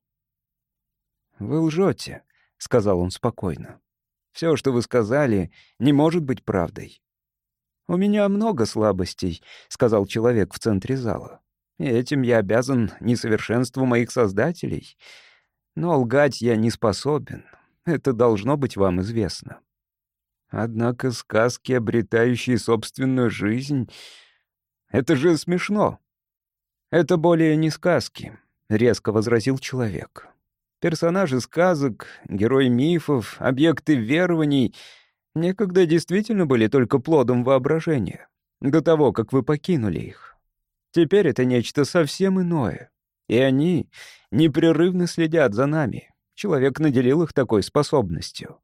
«Вы лжете», — сказал он спокойно. «Все, что вы сказали, не может быть правдой». «У меня много слабостей», — сказал человек в центре зала. «И этим я обязан несовершенству моих создателей. Но лгать я не способен. Это должно быть вам известно». Однако сказки, обретающие собственную жизнь, это же смешно. Это более не сказки, резко возразил человек. Персонажи сказок, герои мифов, объекты верований некогда действительно были только плодом воображения, до того, как вы покинули их. Теперь это нечто совсем иное. И они непрерывно следят за нами. Человек наделил их такой способностью.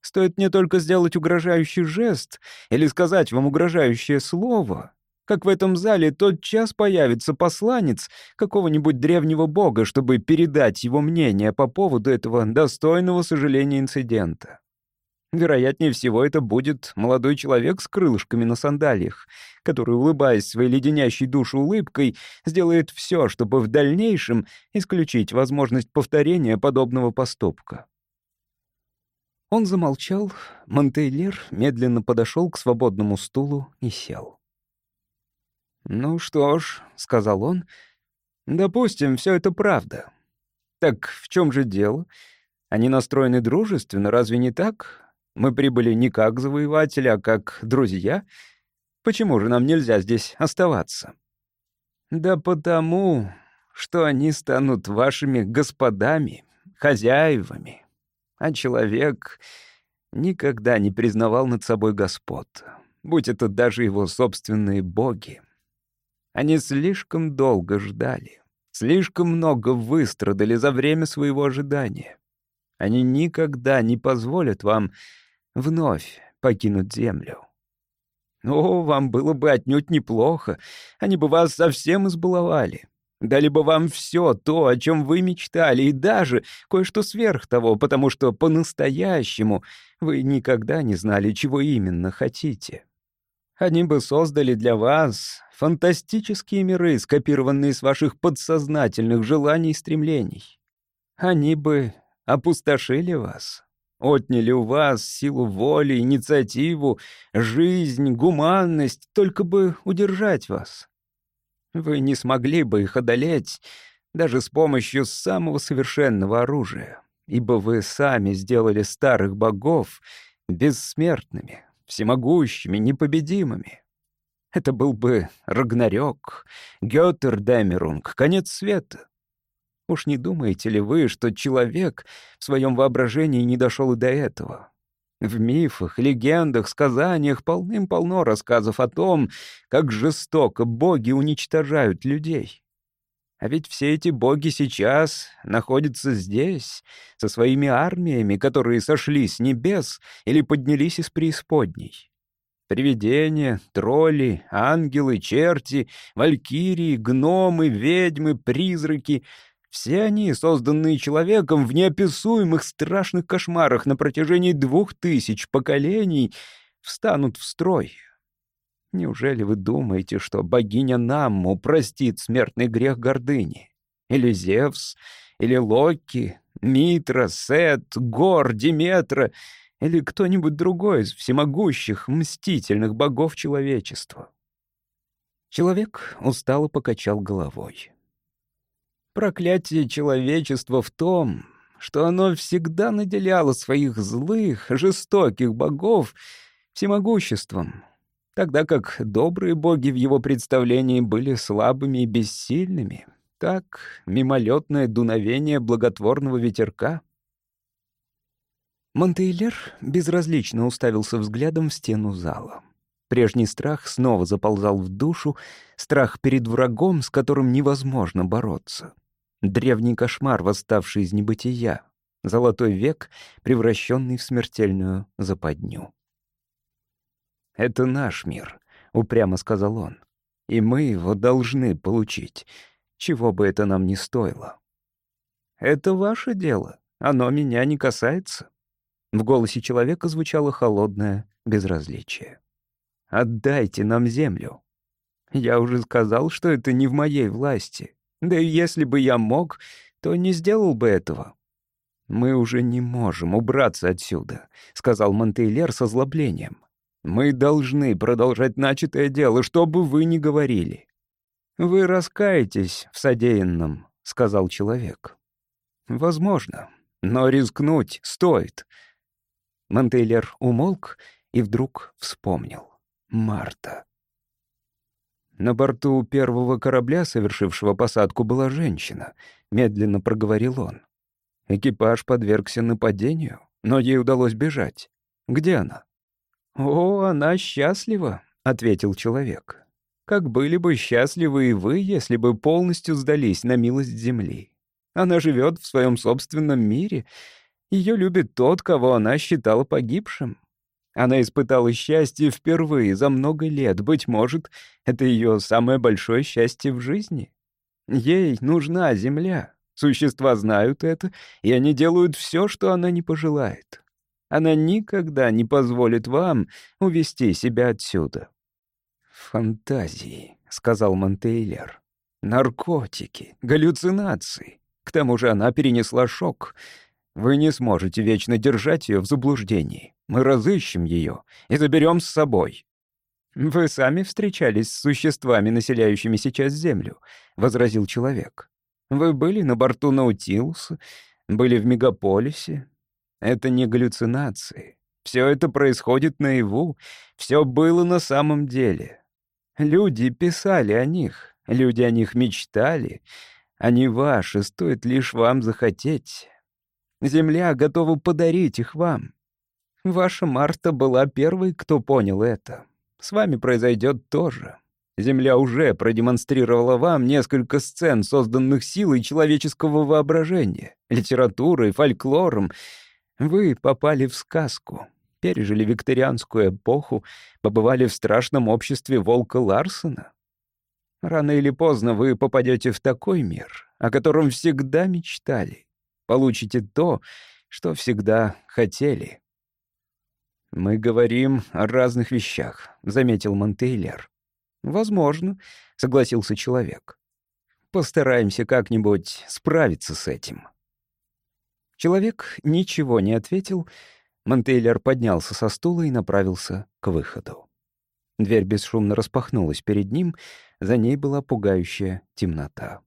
Стоит мне только сделать угрожающий жест или сказать вам угрожающее слово, как в этом зале тот час появится посланец какого-нибудь древнего бога, чтобы передать его мнение по поводу этого достойного сожаления инцидента. Вероятнее всего, это будет молодой человек с крылышками на сандалиях, который, улыбаясь своей леденящей душу улыбкой, сделает все, чтобы в дальнейшем исключить возможность повторения подобного поступка. Он замолчал, Монтейлер медленно подошел к свободному стулу и сел. «Ну что ж», — сказал он, — «допустим, все это правда. Так в чем же дело? Они настроены дружественно, разве не так? Мы прибыли не как завоеватели, а как друзья. Почему же нам нельзя здесь оставаться?» «Да потому, что они станут вашими господами, хозяевами, а человек никогда не признавал над собой господ, будь это даже его собственные боги. Они слишком долго ждали, слишком много выстрадали за время своего ожидания. Они никогда не позволят вам вновь покинуть землю. О, вам было бы отнюдь неплохо, они бы вас совсем избаловали. Дали бы вам все то, о чем вы мечтали, и даже кое-что сверх того, потому что по-настоящему вы никогда не знали, чего именно хотите. Они бы создали для вас фантастические миры, скопированные с ваших подсознательных желаний и стремлений. Они бы опустошили вас, отняли у вас силу воли, инициативу, жизнь, гуманность, только бы удержать вас. Вы не смогли бы их одолеть даже с помощью самого совершенного оружия, ибо вы сами сделали старых богов бессмертными, всемогущими, непобедимыми. Это был бы Рагнарёк, Гётердемерунг, конец света. Уж не думаете ли вы, что человек в своем воображении не дошел и до этого? В мифах, легендах, сказаниях полным-полно рассказов о том, как жестоко боги уничтожают людей. А ведь все эти боги сейчас находятся здесь, со своими армиями, которые сошли с небес или поднялись из преисподней. Привидения, тролли, ангелы, черти, валькирии, гномы, ведьмы, призраки — все они, созданные человеком в неописуемых страшных кошмарах на протяжении двух тысяч поколений, встанут в строй. Неужели вы думаете, что богиня Намму простит смертный грех гордыни? Или Зевс, или Локи, Митра, Сет, Гор, Диметра, или кто-нибудь другой из всемогущих, мстительных богов человечества? Человек устало покачал головой. Проклятие человечества в том, что оно всегда наделяло своих злых, жестоких богов всемогуществом, тогда как добрые боги в его представлении были слабыми и бессильными. Так, мимолетное дуновение благотворного ветерка. Монтейлер безразлично уставился взглядом в стену зала. Прежний страх снова заползал в душу, страх перед врагом, с которым невозможно бороться. Древний кошмар, восставший из небытия. Золотой век, превращенный в смертельную западню. «Это наш мир», — упрямо сказал он. «И мы его должны получить, чего бы это нам ни стоило». «Это ваше дело, оно меня не касается». В голосе человека звучало холодное безразличие. «Отдайте нам землю». «Я уже сказал, что это не в моей власти. Да и если бы я мог, то не сделал бы этого. «Мы уже не можем убраться отсюда», — сказал Монтейлер с озлоблением. «Мы должны продолжать начатое дело, что бы вы ни говорили». «Вы раскаетесь в содеянном», — сказал человек. «Возможно, но рискнуть стоит». Монтейлер умолк и вдруг вспомнил. «Марта». На борту первого корабля, совершившего посадку, была женщина, медленно проговорил он. Экипаж подвергся нападению, но ей удалось бежать. Где она? «О, она счастлива», — ответил человек. «Как были бы счастливы и вы, если бы полностью сдались на милость земли. Она живет в своем собственном мире. Ее любит тот, кого она считала погибшим. Она испытала счастье впервые за много лет. Быть может, это ее самое большое счастье в жизни. Ей нужна земля. Существа знают это, и они делают все, что она не пожелает. Она никогда не позволит вам увести себя отсюда. «Фантазии», — сказал Монтейлер. «Наркотики, галлюцинации. К тому же она перенесла шок. Вы не сможете вечно держать ее в заблуждении. Мы разыщем ее и заберем с собой». «Вы сами встречались с существами, населяющими сейчас Землю», — возразил человек. «Вы были на борту Наутилуса, были в мегаполисе. Это не галлюцинации. Все это происходит наяву, все было на самом деле. Люди писали о них, люди о них мечтали. Они ваши, стоит лишь вам захотеть. Земля готова подарить их вам. Ваша Марта была первой, кто понял это. С вами произойдет то же. Земля уже продемонстрировала вам несколько сцен, созданных силой человеческого воображения, литературой, фольклором. Вы попали в сказку, пережили викторианскую эпоху, побывали в страшном обществе волка Ларсона. Рано или поздно вы попадете в такой мир, о котором всегда мечтали. Получите то, что всегда хотели. «Мы говорим о разных вещах», — заметил Монтейлер. «Возможно», — согласился человек. «Постараемся как-нибудь справиться с этим». Человек ничего не ответил. Монтейлер поднялся со стула и направился к выходу. Дверь бесшумно распахнулась перед ним, за ней была пугающая темнота.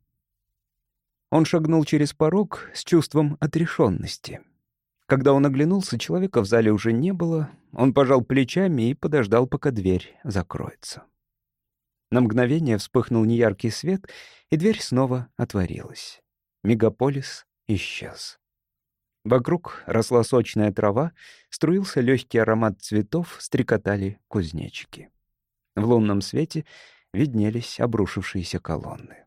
Он шагнул через порог с чувством отрешенности. Когда он оглянулся, человека в зале уже не было. Он пожал плечами и подождал, пока дверь закроется. На мгновение вспыхнул неяркий свет, и дверь снова отворилась. Мегаполис исчез. Вокруг росла сочная трава, струился легкий аромат цветов, стрекотали кузнечики. В лунном свете виднелись обрушившиеся колонны.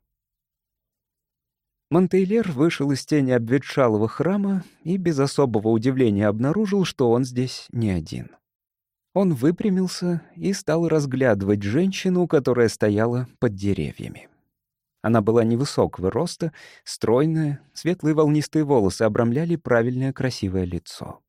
Монтейлер вышел из тени обветшалого храма и без особого удивления обнаружил, что он здесь не один. Он выпрямился и стал разглядывать женщину, которая стояла под деревьями. Она была невысокого роста, стройная, светлые волнистые волосы обрамляли правильное красивое лицо.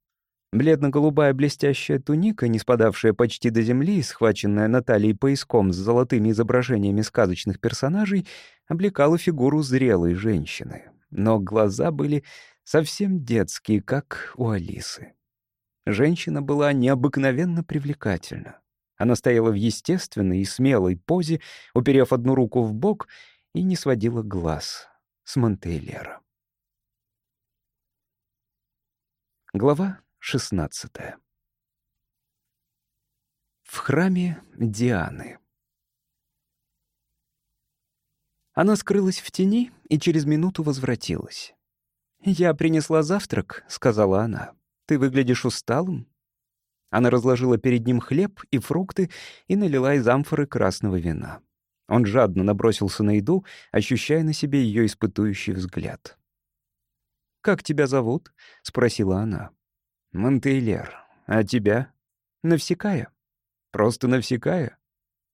Бледно-голубая блестящая туника, не спадавшая почти до земли, схваченная на талии пояском с золотыми изображениями сказочных персонажей, облекала фигуру зрелой женщины. Но глаза были совсем детские, как у Алисы. Женщина была необыкновенно привлекательна. Она стояла в естественной и смелой позе, уперев одну руку в бок и не сводила глаз с Монтейлера. Глава 16 В храме Дианы Она скрылась в тени и через минуту возвратилась. «Я принесла завтрак», — сказала она. «Ты выглядишь усталым?» Она разложила перед ним хлеб и фрукты и налила из амфоры красного вина. Он жадно набросился на еду, ощущая на себе ее испытующий взгляд. «Как тебя зовут?» — спросила она. «Монтейлер. А тебя?» «Навсекая». «Просто Навсекая?»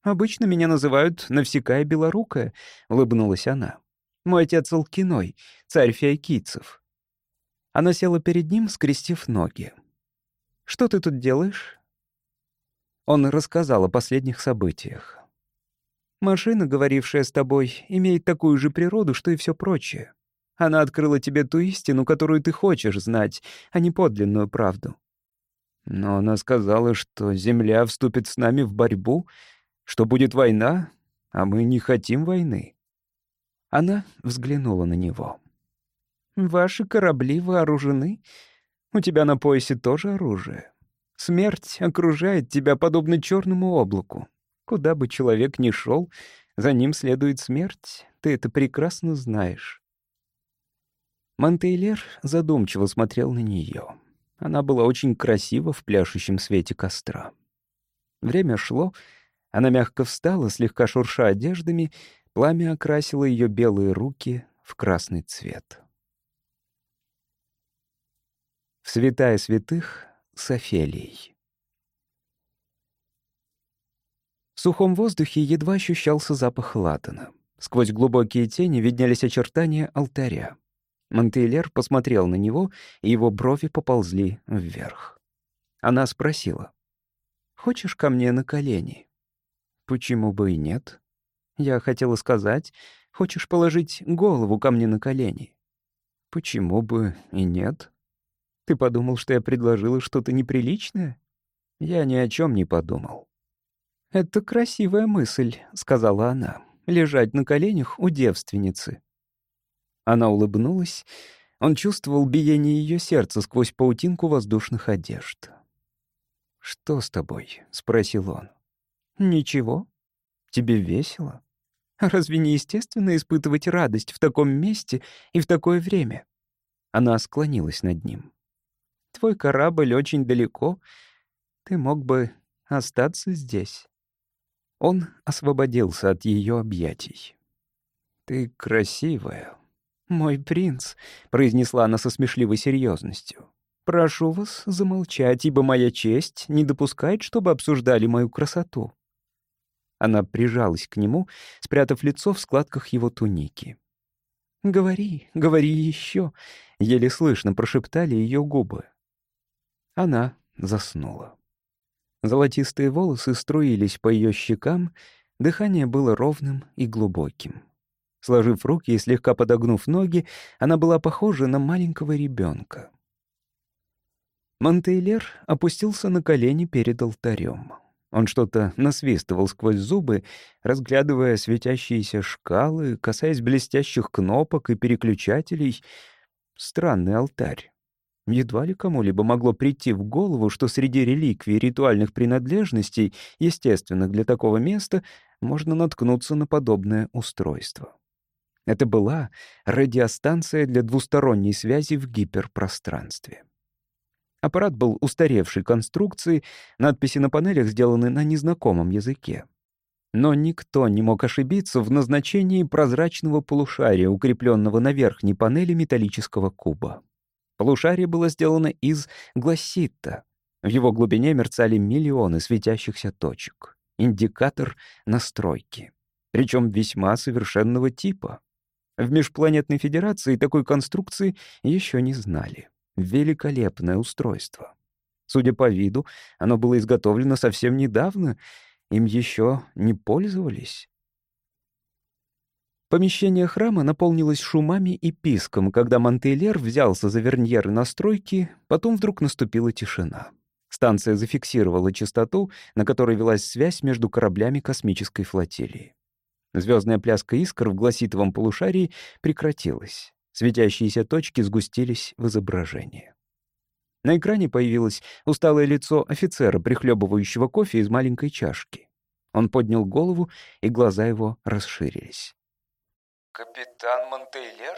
«Обычно меня называют Навсекая Белорукая», — улыбнулась она. «Мой отец Алкиной, царь фиокийцев». Она села перед ним, скрестив ноги. «Что ты тут делаешь?» Он рассказал о последних событиях. Машина, говорившая с тобой, имеет такую же природу, что и все прочее. Она открыла тебе ту истину, которую ты хочешь знать, а не подлинную правду. Но она сказала, что Земля вступит с нами в борьбу, что будет война, а мы не хотим войны. Она взглянула на него. «Ваши корабли вооружены. У тебя на поясе тоже оружие. Смерть окружает тебя подобно черному облаку. Куда бы человек ни шел, за ним следует смерть. Ты это прекрасно знаешь. Монтейлер задумчиво смотрел на нее. Она была очень красива в пляшущем свете костра. Время шло, она мягко встала, слегка шурша одеждами, пламя окрасило ее белые руки в красный цвет. В святая святых с Офелией. В сухом воздухе едва ощущался запах латана. Сквозь глубокие тени виднелись очертания алтаря. Монтейлер посмотрел на него, и его брови поползли вверх. Она спросила. «Хочешь ко мне на колени?» «Почему бы и нет?» Я хотела сказать, «Хочешь положить голову ко мне на колени?» «Почему бы и нет?» «Ты подумал, что я предложила что-то неприличное?» «Я ни о чем не подумал». «Это красивая мысль», — сказала она, — «лежать на коленях у девственницы». Она улыбнулась. Он чувствовал биение ее сердца сквозь паутинку воздушных одежд. «Что с тобой?» — спросил он. «Ничего. Тебе весело? Разве не естественно испытывать радость в таком месте и в такое время?» Она склонилась над ним. «Твой корабль очень далеко. Ты мог бы остаться здесь». Он освободился от ее объятий. «Ты красивая». «Мой принц», — произнесла она со смешливой серьезностью. «Прошу вас замолчать, ибо моя честь не допускает, чтобы обсуждали мою красоту». Она прижалась к нему, спрятав лицо в складках его туники. «Говори, говори еще», — еле слышно прошептали ее губы. Она заснула. Золотистые волосы струились по ее щекам, дыхание было ровным и глубоким. Сложив руки и слегка подогнув ноги, она была похожа на маленького ребенка. Монтейлер опустился на колени перед алтарем. Он что-то насвистывал сквозь зубы, разглядывая светящиеся шкалы, касаясь блестящих кнопок и переключателей. Странный алтарь. Едва ли кому-либо могло прийти в голову, что среди реликвий ритуальных принадлежностей, естественных для такого места, можно наткнуться на подобное устройство. Это была радиостанция для двусторонней связи в гиперпространстве. Аппарат был устаревшей конструкции, надписи на панелях сделаны на незнакомом языке. Но никто не мог ошибиться в назначении прозрачного полушария, укрепленного на верхней панели металлического куба. Полушарие было сделано из гласита. В его глубине мерцали миллионы светящихся точек. Индикатор настройки. Причем весьма совершенного типа. В Межпланетной Федерации такой конструкции еще не знали. Великолепное устройство. Судя по виду, оно было изготовлено совсем недавно — им еще не пользовались. Помещение храма наполнилось шумами и писком, когда Монтейлер взялся за верньеры настройки, потом вдруг наступила тишина. Станция зафиксировала частоту, на которой велась связь между кораблями космической флотилии. Звездная пляска искр в гласитовом полушарии прекратилась. Светящиеся точки сгустились в изображении. На экране появилось усталое лицо офицера, прихлебывающего кофе из маленькой чашки. Он поднял голову, и глаза его расширились. «Капитан Монтейлер?»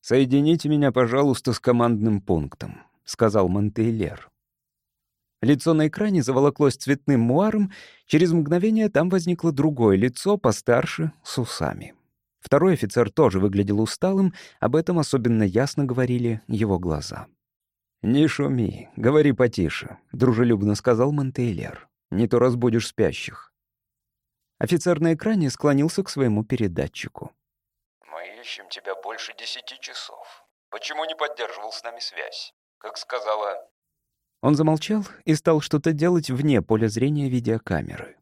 «Соедините меня, пожалуйста, с командным пунктом», — сказал Монтейлер. Лицо на экране заволоклось цветным муаром, через мгновение там возникло другое лицо, постарше, с усами. Второй офицер тоже выглядел усталым, об этом особенно ясно говорили его глаза. «Не шуми, говори потише», — дружелюбно сказал Монтейлер. «Не то разбудишь спящих». Офицер на экране склонился к своему передатчику. «Мы ищем тебя больше десяти часов. Почему не поддерживал с нами связь? Как сказала...» Он замолчал и стал что-то делать вне поля зрения видеокамеры.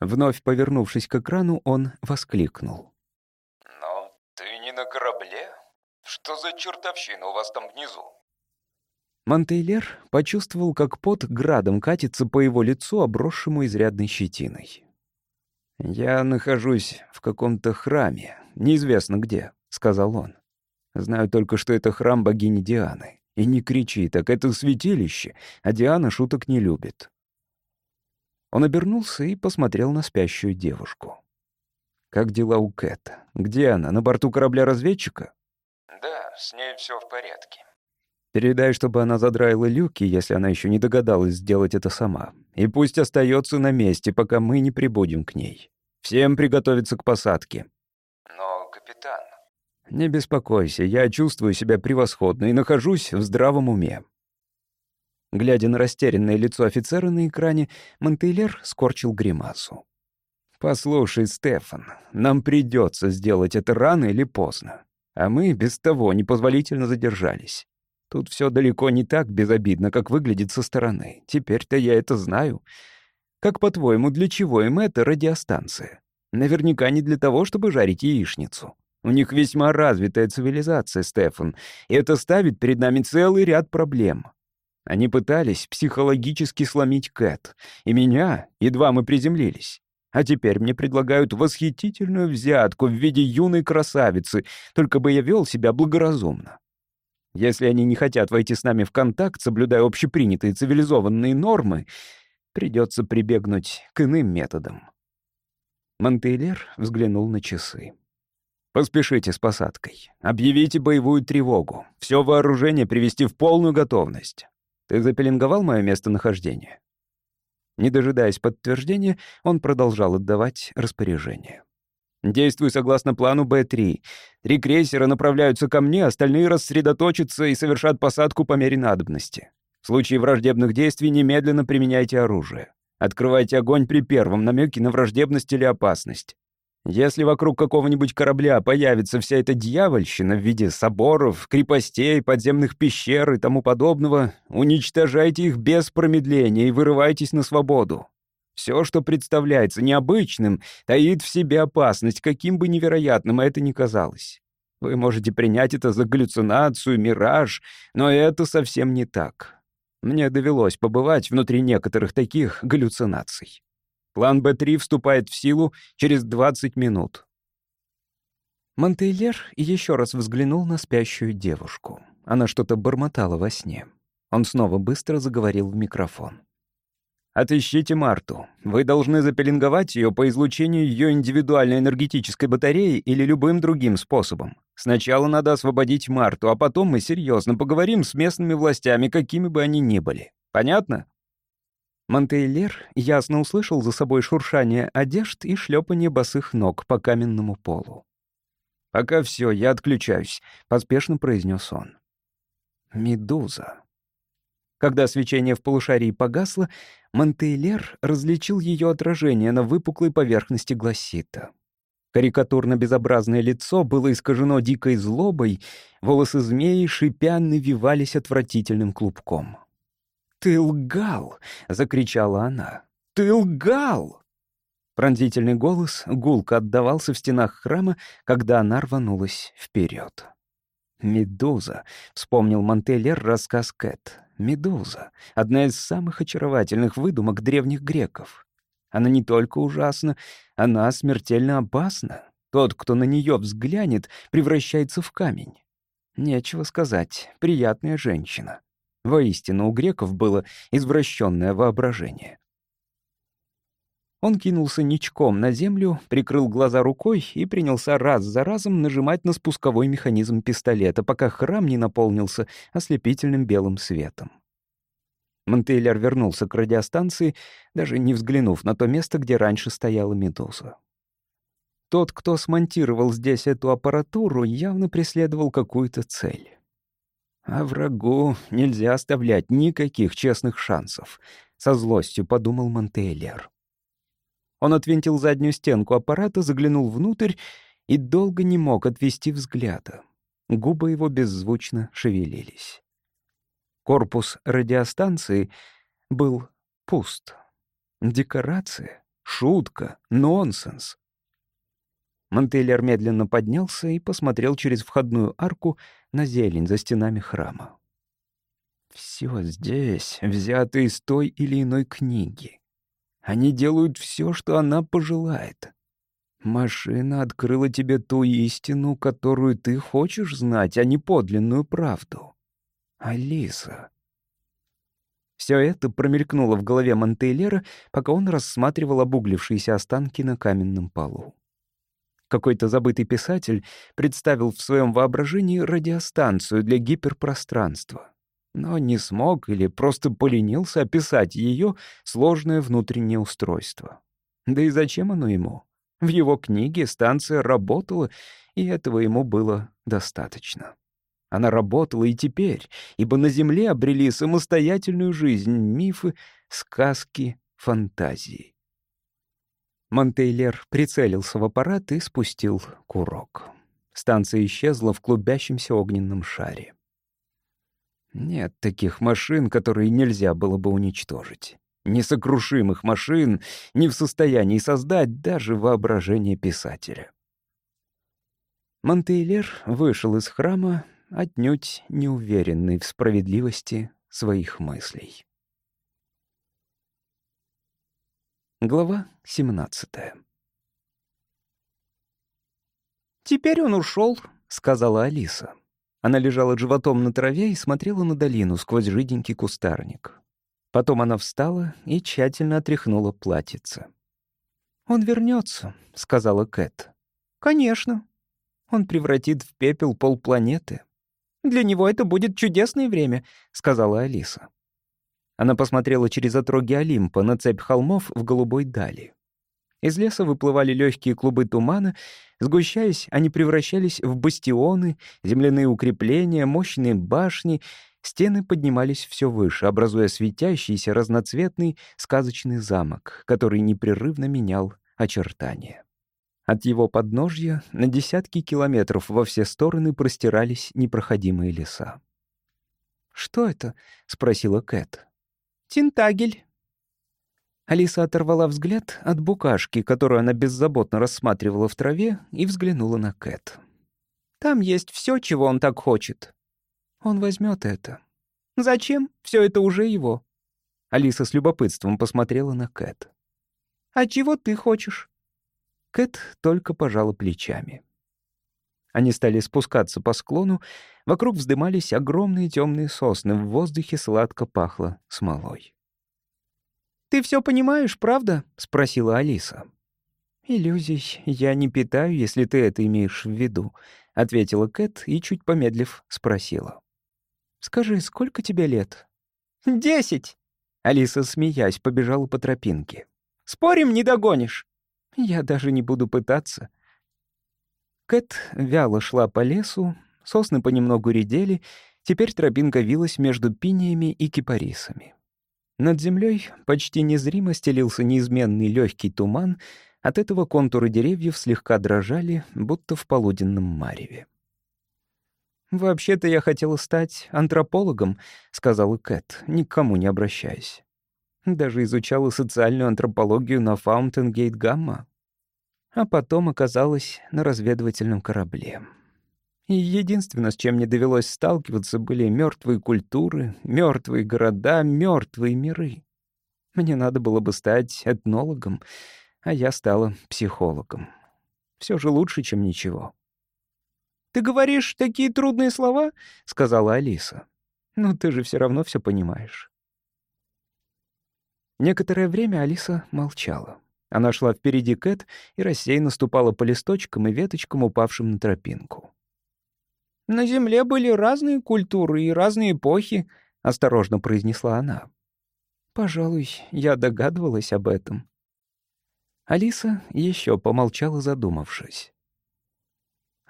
Вновь повернувшись к экрану, он воскликнул. «Но ты не на корабле? Что за чертовщина у вас там внизу?» Монтейлер почувствовал, как пот градом катится по его лицу, обросшему изрядной щетиной. «Я нахожусь в каком-то храме, неизвестно где», — сказал он. «Знаю только, что это храм богини Дианы. И не кричи так, это святилище, а Диана шуток не любит». Он обернулся и посмотрел на спящую девушку. «Как дела у Кэт? Где она? На борту корабля-разведчика?» «Да, с ней все в порядке. Передай, чтобы она задраила люки, если она еще не догадалась сделать это сама. И пусть остается на месте, пока мы не прибудем к ней. Всем приготовиться к посадке. Но, капитан... Не беспокойся, я чувствую себя превосходно и нахожусь в здравом уме. Глядя на растерянное лицо офицера на экране, Монтейлер скорчил гримасу. «Послушай, Стефан, нам придется сделать это рано или поздно. А мы без того непозволительно задержались. Тут все далеко не так безобидно, как выглядит со стороны. Теперь-то я это знаю. Как, по-твоему, для чего им эта радиостанция? Наверняка не для того, чтобы жарить яичницу. У них весьма развитая цивилизация, Стефан, и это ставит перед нами целый ряд проблем. Они пытались психологически сломить Кэт, и меня, едва мы приземлились. А теперь мне предлагают восхитительную взятку в виде юной красавицы, только бы я вел себя благоразумно. Если они не хотят войти с нами в контакт, соблюдая общепринятые цивилизованные нормы, придется прибегнуть к иным методам. Монтейлер взглянул на часы. «Поспешите с посадкой. Объявите боевую тревогу. Все вооружение привести в полную готовность. Ты запеленговал мое местонахождение?» Не дожидаясь подтверждения, он продолжал отдавать распоряжения. Действуй согласно плану Б-3. Три крейсера направляются ко мне, остальные рассредоточатся и совершат посадку по мере надобности. В случае враждебных действий немедленно применяйте оружие. Открывайте огонь при первом намеке на враждебность или опасность. Если вокруг какого-нибудь корабля появится вся эта дьявольщина в виде соборов, крепостей, подземных пещер и тому подобного, уничтожайте их без промедления и вырывайтесь на свободу. Все, что представляется необычным, таит в себе опасность, каким бы невероятным это ни казалось. Вы можете принять это за галлюцинацию, мираж, но это совсем не так. Мне довелось побывать внутри некоторых таких галлюцинаций. План Б-3 вступает в силу через 20 минут. Монтейлер еще раз взглянул на спящую девушку. Она что-то бормотала во сне. Он снова быстро заговорил в микрофон. «Отыщите Марту. Вы должны запеленговать ее по излучению ее индивидуальной энергетической батареи или любым другим способом. Сначала надо освободить Марту, а потом мы серьезно поговорим с местными властями, какими бы они ни были. Понятно?» Монтейлер ясно услышал за собой шуршание одежд и шлепание босых ног по каменному полу. «Пока все, я отключаюсь», — поспешно произнес он. «Медуза». Когда свечение в полушарии погасло, Монтейлер различил ее отражение на выпуклой поверхности гласита. Карикатурно-безобразное лицо было искажено дикой злобой, волосы змеи шипя навивались отвратительным клубком. «Ты лгал!» — закричала она. «Ты лгал!» Пронзительный голос гулко отдавался в стенах храма, когда она рванулась вперед. «Медуза», — вспомнил Монтеллер рассказ Кэт. «Медуза — одна из самых очаровательных выдумок древних греков. Она не только ужасна, она смертельно опасна. Тот, кто на нее взглянет, превращается в камень. Нечего сказать, приятная женщина. Воистину, у греков было извращенное воображение. Он кинулся ничком на землю, прикрыл глаза рукой и принялся раз за разом нажимать на спусковой механизм пистолета, пока храм не наполнился ослепительным белым светом. Монтейлер вернулся к радиостанции, даже не взглянув на то место, где раньше стояла медуза. Тот, кто смонтировал здесь эту аппаратуру, явно преследовал какую-то цель. А врагу нельзя оставлять никаких честных шансов, со злостью подумал Монтейлер. Он отвинтил заднюю стенку аппарата, заглянул внутрь и долго не мог отвести взгляда. Губы его беззвучно шевелились. Корпус радиостанции был пуст. Декорация, шутка, нонсенс. Монтейлер медленно поднялся и посмотрел через входную арку на зелень за стенами храма. Все здесь взято из той или иной книги. Они делают все, что она пожелает. Машина открыла тебе ту истину, которую ты хочешь знать, а не подлинную правду. Алиса. Все это промелькнуло в голове Монтейлера, пока он рассматривал обуглившиеся останки на каменном полу. Какой-то забытый писатель представил в своем воображении радиостанцию для гиперпространства, но не смог или просто поленился описать ее сложное внутреннее устройство. Да и зачем оно ему? В его книге станция работала, и этого ему было достаточно. Она работала и теперь, ибо на Земле обрели самостоятельную жизнь мифы, сказки, фантазии. Монтейлер прицелился в аппарат и спустил курок. Станция исчезла в клубящемся огненном шаре. Нет таких машин, которые нельзя было бы уничтожить. Несокрушимых машин не в состоянии создать даже воображение писателя. Монтейлер вышел из храма отнюдь не уверенный в справедливости своих мыслей. Глава 17 «Теперь он ушел», — сказала Алиса. Она лежала животом на траве и смотрела на долину сквозь жиденький кустарник. Потом она встала и тщательно отряхнула платьице. «Он вернется», — сказала Кэт. «Конечно. Он превратит в пепел полпланеты. Для него это будет чудесное время», — сказала Алиса. Она посмотрела через отроги Олимпа на цепь холмов в голубой дали. Из леса выплывали легкие клубы тумана, сгущаясь, они превращались в бастионы, земляные укрепления, мощные башни, стены поднимались все выше, образуя светящийся разноцветный сказочный замок, который непрерывно менял очертания. От его подножья на десятки километров во все стороны простирались непроходимые леса. «Что это?» — спросила Кэт. «Тинтагель». Алиса оторвала взгляд от букашки, которую она беззаботно рассматривала в траве, и взглянула на Кэт. «Там есть все, чего он так хочет. Он возьмет это. Зачем? Все это уже его». Алиса с любопытством посмотрела на Кэт. «А чего ты хочешь?» Кэт только пожала плечами. Они стали спускаться по склону, вокруг вздымались огромные темные сосны, в воздухе сладко пахло смолой. «Ты все понимаешь, правда?» — спросила Алиса. «Иллюзий я не питаю, если ты это имеешь в виду», — ответила Кэт и, чуть помедлив, спросила. «Скажи, сколько тебе лет?» «Десять!» Алиса, смеясь, побежала по тропинке. «Спорим, не догонишь?» «Я даже не буду пытаться». Кэт вяло шла по лесу, сосны понемногу редели, теперь тропинка вилась между пиниями и кипарисами. Над землей почти незримо стелился неизменный легкий туман, от этого контуры деревьев слегка дрожали, будто в полуденном мареве. «Вообще-то я хотела стать антропологом», — сказала Кэт, никому не обращаясь. Даже изучала социальную антропологию на Фаунтенгейт Гамма. А потом оказалась на разведывательном корабле. И единственное, с чем мне довелось сталкиваться, были мертвые культуры, мертвые города, мертвые миры. Мне надо было бы стать этнологом, а я стала психологом. Все же лучше, чем ничего. «Ты говоришь такие трудные слова?» — сказала Алиса. «Ну, ты же все равно все понимаешь». Некоторое время Алиса молчала. Она шла впереди Кэт и рассеянно ступала по листочкам и веточкам, упавшим на тропинку. «На Земле были разные культуры и разные эпохи», — осторожно произнесла она. «Пожалуй, я догадывалась об этом». Алиса еще помолчала, задумавшись.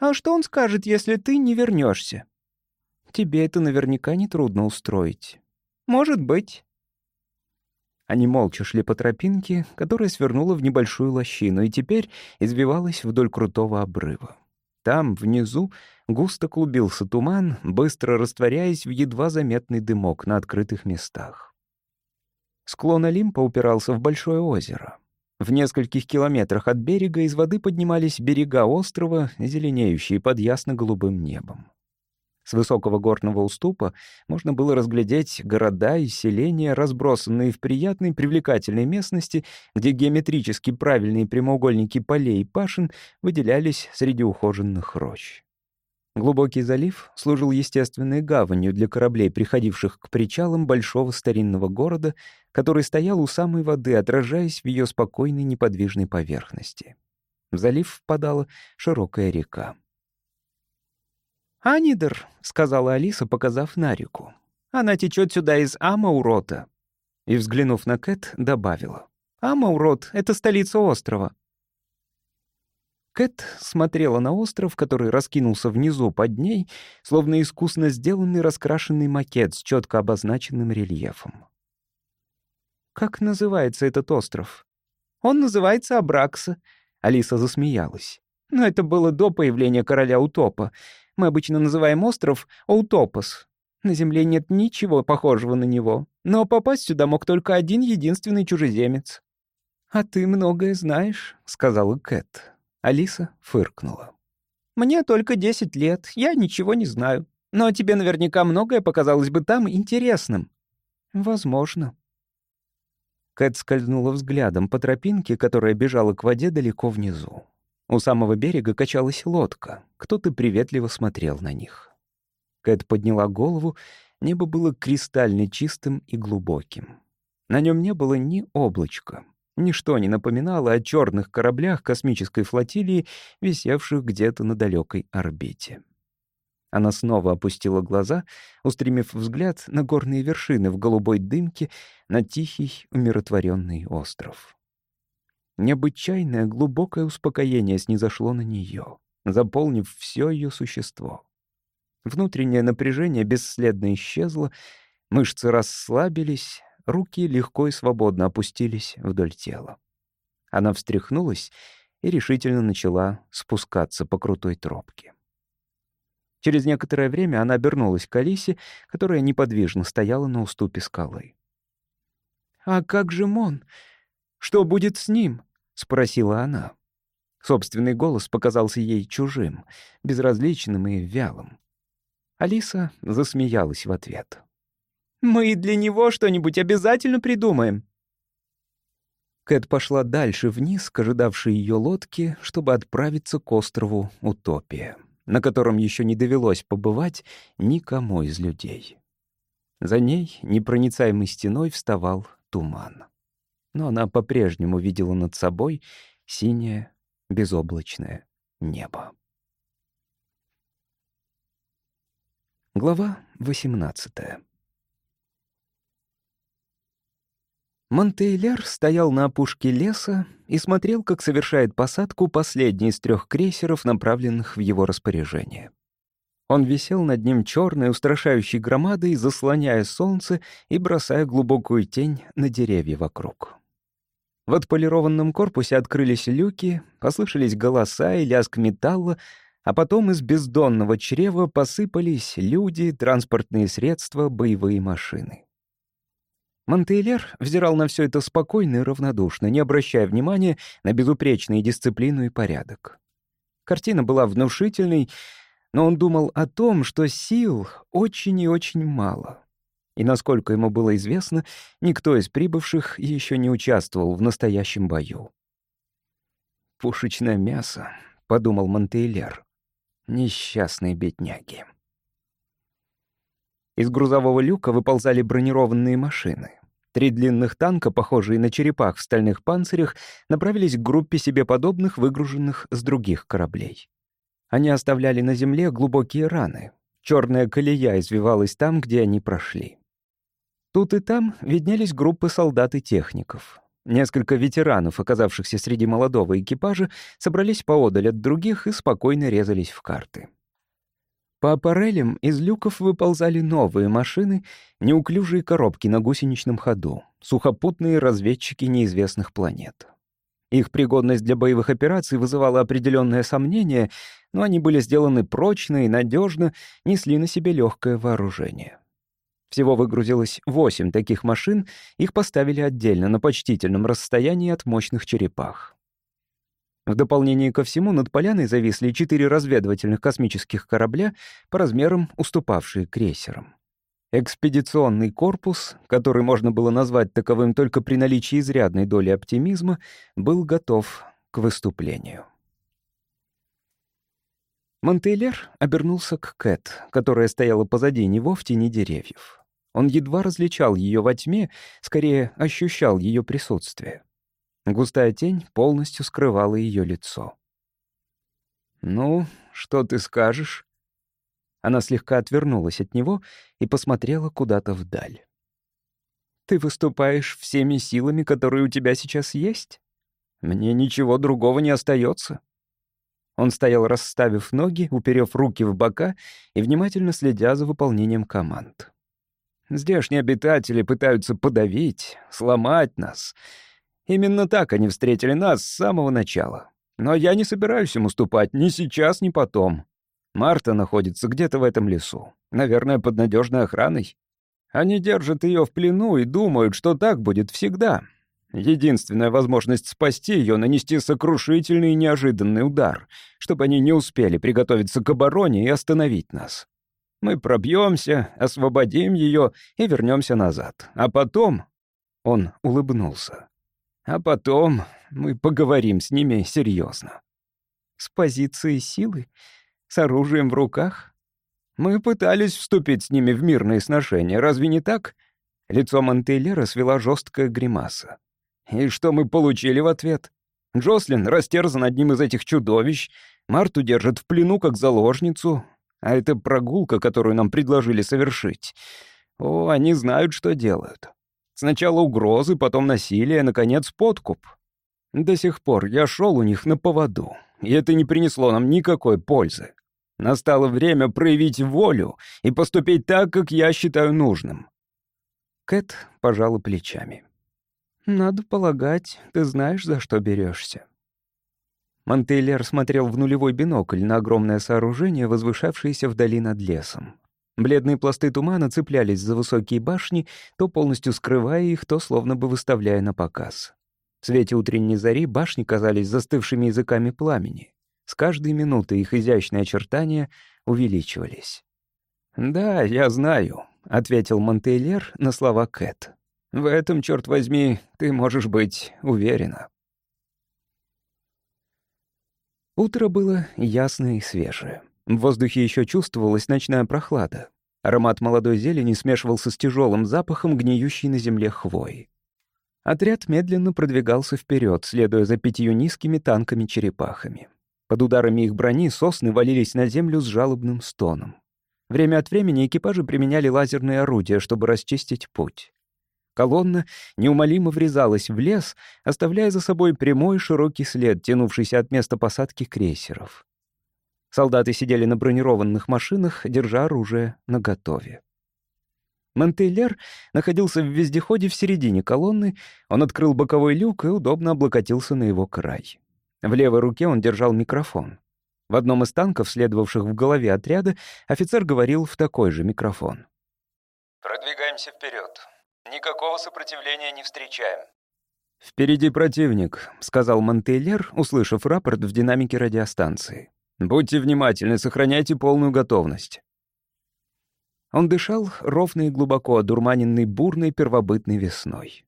А что он скажет, если ты не вернешься? Тебе это наверняка нетрудно устроить. Может быть. Они молча шли по тропинке, которая свернула в небольшую лощину и теперь извивалась вдоль крутого обрыва. Там, внизу, густо клубился туман, быстро растворяясь в едва заметный дымок на открытых местах. Склон Олимпа упирался в большое озеро. В нескольких километрах от берега из воды поднимались берега острова, зеленеющие под ясно-голубым небом. С высокого горного уступа можно было разглядеть города и селения, разбросанные в приятной привлекательной местности, где геометрически правильные прямоугольники полей и пашин выделялись среди ухоженных рощ. Глубокий залив служил естественной гаванью для кораблей, приходивших к причалам большого старинного города, который стоял у самой воды, отражаясь в ее спокойной неподвижной поверхности. В залив впадала широкая река. «Анидер», — сказала Алиса, показав на реку. «Она течет сюда из Амаурота». И, взглянув на Кэт, добавила. «Амаурот — это столица острова. Кэт смотрела на остров, который раскинулся внизу под ней, словно искусно сделанный раскрашенный макет с четко обозначенным рельефом. «Как называется этот остров?» «Он называется Абракса», — Алиса засмеялась. «Но это было до появления короля Утопа. Мы обычно называем остров Оутопос. На Земле нет ничего похожего на него, но попасть сюда мог только один единственный чужеземец». «А ты многое знаешь», — сказала Кэт. Алиса фыркнула. «Мне только десять лет, я ничего не знаю. Но тебе наверняка многое показалось бы там интересным». «Возможно». Кэт скользнула взглядом по тропинке, которая бежала к воде далеко внизу. У самого берега качалась лодка. Кто-то приветливо смотрел на них. Кэт подняла голову. Небо было кристально чистым и глубоким. На нем не было ни облачка. Ничто не напоминало о черных кораблях космической флотилии, висевших где-то на далекой орбите. Она снова опустила глаза, устремив взгляд на горные вершины в голубой дымке, на тихий, умиротворенный остров. Необычайное глубокое успокоение снизошло на нее, заполнив все ее существо. Внутреннее напряжение бесследно исчезло, мышцы расслабились, руки легко и свободно опустились вдоль тела. Она встряхнулась и решительно начала спускаться по крутой тропке. Через некоторое время она обернулась к Алисе, которая неподвижно стояла на уступе скалы. «А как же Мон? Что будет с ним?» — спросила она. Собственный голос показался ей чужим, безразличным и вялым. Алиса засмеялась в ответ. Мы для него что-нибудь обязательно придумаем». Кэт пошла дальше вниз к ожидавшей ее лодке, чтобы отправиться к острову Утопия, на котором еще не довелось побывать никому из людей. За ней непроницаемой стеной вставал туман. Но она по-прежнему видела над собой синее безоблачное небо. Глава 18 Монтейлер стоял на опушке леса и смотрел, как совершает посадку последний из трех крейсеров, направленных в его распоряжение. Он висел над ним черной, устрашающей громадой, заслоняя солнце и бросая глубокую тень на деревья вокруг. В отполированном корпусе открылись люки, послышались голоса и лязг металла, а потом из бездонного чрева посыпались люди, транспортные средства, боевые машины. Монтейлер взирал на все это спокойно и равнодушно, не обращая внимания на безупречную дисциплину и порядок. Картина была внушительной, но он думал о том, что сил очень и очень мало. И, насколько ему было известно, никто из прибывших еще не участвовал в настоящем бою. «Пушечное мясо», — подумал Монтейлер. «Несчастные бедняги». Из грузового люка выползали бронированные машины. Три длинных танка, похожие на черепах в стальных панцирях, направились к группе себе подобных, выгруженных с других кораблей. Они оставляли на земле глубокие раны. Черная колея извивалась там, где они прошли. Тут и там виднелись группы солдат и техников. Несколько ветеранов, оказавшихся среди молодого экипажа, собрались поодаль от других и спокойно резались в карты. По аппарелям из люков выползали новые машины, неуклюжие коробки на гусеничном ходу, сухопутные разведчики неизвестных планет. Их пригодность для боевых операций вызывала определенное сомнение, но они были сделаны прочно и надежно, несли на себе легкое вооружение. Всего выгрузилось восемь таких машин, их поставили отдельно на почтительном расстоянии от мощных черепах. В дополнение ко всему над поляной зависли четыре разведывательных космических корабля, по размерам уступавшие крейсерам. Экспедиционный корпус, который можно было назвать таковым только при наличии изрядной доли оптимизма, был готов к выступлению. Монтейлер обернулся к Кэт, которая стояла позади него в тени деревьев. Он едва различал ее во тьме, скорее ощущал ее присутствие. Густая тень полностью скрывала ее лицо. «Ну, что ты скажешь?» Она слегка отвернулась от него и посмотрела куда-то вдаль. «Ты выступаешь всеми силами, которые у тебя сейчас есть? Мне ничего другого не остается. Он стоял, расставив ноги, уперев руки в бока и внимательно следя за выполнением команд. «Здешние обитатели пытаются подавить, сломать нас. Именно так они встретили нас с самого начала. Но я не собираюсь им уступать ни сейчас, ни потом. Марта находится где-то в этом лесу. Наверное, под надежной охраной. Они держат ее в плену и думают, что так будет всегда. Единственная возможность спасти ее — нанести сокрушительный и неожиданный удар, чтобы они не успели приготовиться к обороне и остановить нас. Мы пробьемся, освободим ее и вернемся назад. А потом... Он улыбнулся. А потом мы поговорим с ними серьезно. С позиции силы? С оружием в руках? Мы пытались вступить с ними в мирные сношения, разве не так? Лицо Монтейлера свела жесткая гримаса. И что мы получили в ответ? Джослин растерзан одним из этих чудовищ, Марту держат в плену как заложницу, а это прогулка, которую нам предложили совершить. О, они знают, что делают. Сначала угрозы, потом насилие, наконец подкуп. До сих пор я шел у них на поводу, и это не принесло нам никакой пользы. Настало время проявить волю и поступить так, как я считаю нужным». Кэт пожала плечами. «Надо полагать, ты знаешь, за что берешься. Монтейлер смотрел в нулевой бинокль на огромное сооружение, возвышавшееся вдали над лесом. Бледные пласты тумана цеплялись за высокие башни, то полностью скрывая их, то словно бы выставляя на показ. В свете утренней зари башни казались застывшими языками пламени. С каждой минутой их изящные очертания увеличивались. «Да, я знаю», — ответил Монтейлер на слова Кэт. «В этом, черт возьми, ты можешь быть уверена». Утро было ясное и свежее. В воздухе еще чувствовалась ночная прохлада. Аромат молодой зелени смешивался с тяжелым запахом гниющей на земле хвои. Отряд медленно продвигался вперед, следуя за пятью низкими танками-черепахами. Под ударами их брони сосны валились на землю с жалобным стоном. Время от времени экипажи применяли лазерные орудия, чтобы расчистить путь. Колонна неумолимо врезалась в лес, оставляя за собой прямой широкий след, тянувшийся от места посадки крейсеров. Солдаты сидели на бронированных машинах, держа оружие наготове. Монтейлер находился в вездеходе в середине колонны, он открыл боковой люк и удобно облокотился на его край. В левой руке он держал микрофон. В одном из танков, следовавших в голове отряда, офицер говорил в такой же микрофон. «Продвигаемся вперед. Никакого сопротивления не встречаем». «Впереди противник», — сказал Монтейлер, услышав рапорт в динамике радиостанции. «Будьте внимательны, сохраняйте полную готовность». Он дышал ровно и глубоко, одурманенный бурной первобытной весной.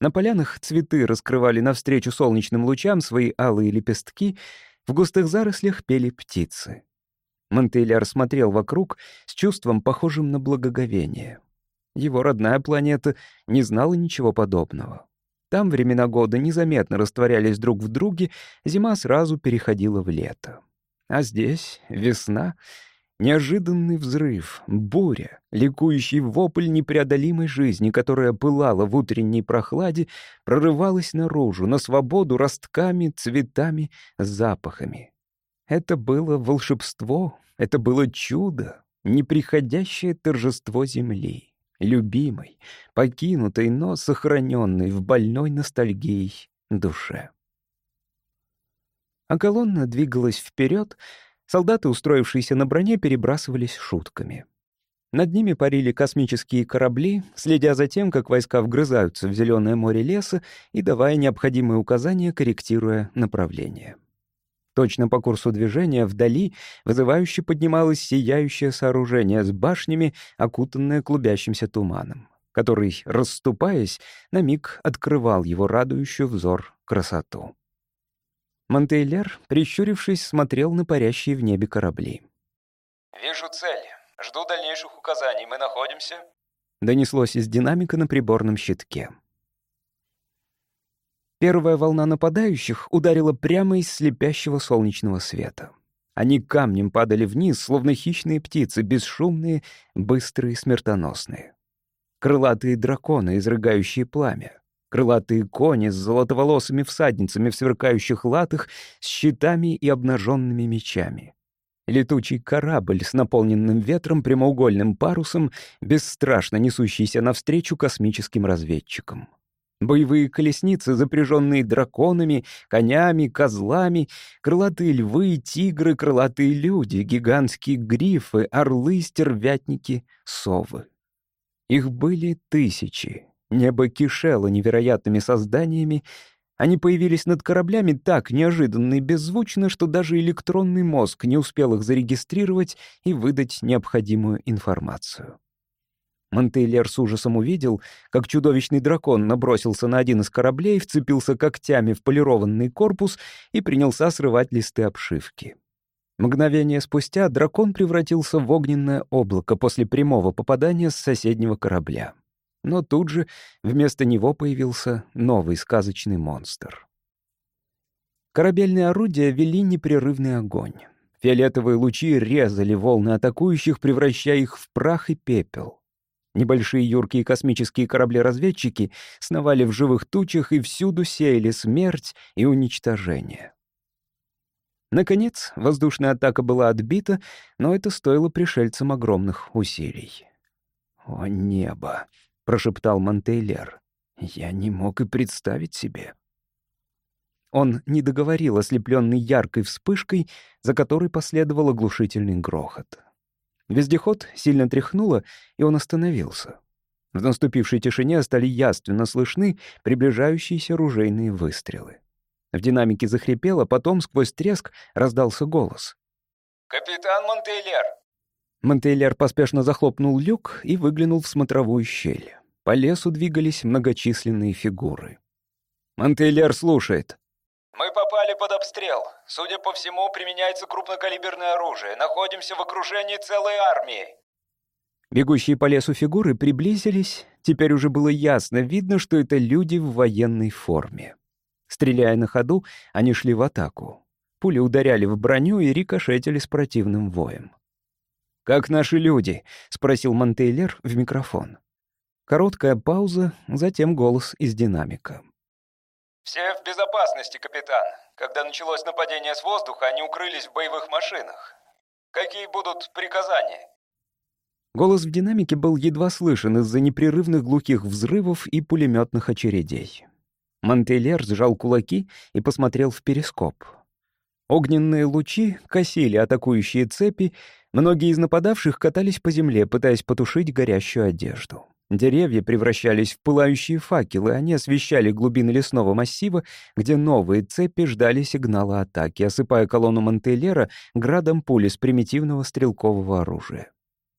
На полянах цветы раскрывали навстречу солнечным лучам свои алые лепестки, в густых зарослях пели птицы. Монтейлер смотрел вокруг с чувством, похожим на благоговение. Его родная планета не знала ничего подобного. Там времена года незаметно растворялись друг в друге, зима сразу переходила в лето. А здесь весна — Неожиданный взрыв, буря, ликующий вопль непреодолимой жизни, которая пылала в утренней прохладе, прорывалась наружу, на свободу ростками, цветами, запахами. Это было волшебство, это было чудо, неприходящее торжество земли, любимой, покинутой, но сохраненной в больной ностальгией душе. А колонна двигалась вперед, Солдаты, устроившиеся на броне, перебрасывались шутками. Над ними парили космические корабли, следя за тем, как войска вгрызаются в зеленое море леса и давая необходимые указания, корректируя направление. Точно по курсу движения вдали вызывающе поднималось сияющее сооружение с башнями, окутанное клубящимся туманом, который, расступаясь, на миг открывал его радующую взор красоту. Монтейлер, прищурившись, смотрел на парящие в небе корабли. «Вижу цель. Жду дальнейших указаний. Мы находимся?» Донеслось из динамика на приборном щитке. Первая волна нападающих ударила прямо из слепящего солнечного света. Они камнем падали вниз, словно хищные птицы, бесшумные, быстрые, смертоносные. Крылатые драконы, изрыгающие пламя. Крылатые кони с золотоволосыми всадницами в сверкающих латах, с щитами и обнаженными мечами. Летучий корабль с наполненным ветром прямоугольным парусом, бесстрашно несущийся навстречу космическим разведчикам. Боевые колесницы, запряженные драконами, конями, козлами, крылатые львы, тигры, крылатые люди, гигантские грифы, орлы, стервятники, совы. Их были тысячи, Небо кишело невероятными созданиями. Они появились над кораблями так неожиданно и беззвучно, что даже электронный мозг не успел их зарегистрировать и выдать необходимую информацию. Монтейлер с ужасом увидел, как чудовищный дракон набросился на один из кораблей, вцепился когтями в полированный корпус и принялся срывать листы обшивки. Мгновение спустя дракон превратился в огненное облако после прямого попадания с соседнего корабля. Но тут же вместо него появился новый сказочный монстр. Корабельные орудия вели непрерывный огонь. Фиолетовые лучи резали волны атакующих, превращая их в прах и пепел. Небольшие юркие космические корабли-разведчики сновали в живых тучах и всюду сеяли смерть и уничтожение. Наконец, воздушная атака была отбита, но это стоило пришельцам огромных усилий. «О, небо!» прошептал Монтейлер. «Я не мог и представить себе». Он не договорил, ослепленный яркой вспышкой, за которой последовал оглушительный грохот. Вездеход сильно тряхнуло, и он остановился. В наступившей тишине стали яственно слышны приближающиеся ружейные выстрелы. В динамике захрипело, потом сквозь треск раздался голос. «Капитан Монтейлер!» Монтейлер поспешно захлопнул люк и выглянул в смотровую щель. По лесу двигались многочисленные фигуры. «Монтейлер слушает». «Мы попали под обстрел. Судя по всему, применяется крупнокалиберное оружие. Находимся в окружении целой армии». Бегущие по лесу фигуры приблизились, Теперь уже было ясно видно, что это люди в военной форме. Стреляя на ходу, они шли в атаку. Пули ударяли в броню и рикошетили с противным воем. «Как наши люди?» — спросил Монтейлер в микрофон. Короткая пауза, затем голос из динамика. «Все в безопасности, капитан. Когда началось нападение с воздуха, они укрылись в боевых машинах. Какие будут приказания?» Голос в динамике был едва слышен из-за непрерывных глухих взрывов и пулеметных очередей. Монтейлер сжал кулаки и посмотрел в перископ. Огненные лучи косили атакующие цепи, многие из нападавших катались по земле, пытаясь потушить горящую одежду. Деревья превращались в пылающие факелы, они освещали глубины лесного массива, где новые цепи ждали сигнала атаки, осыпая колонну Монтейлера градом пули с примитивного стрелкового оружия.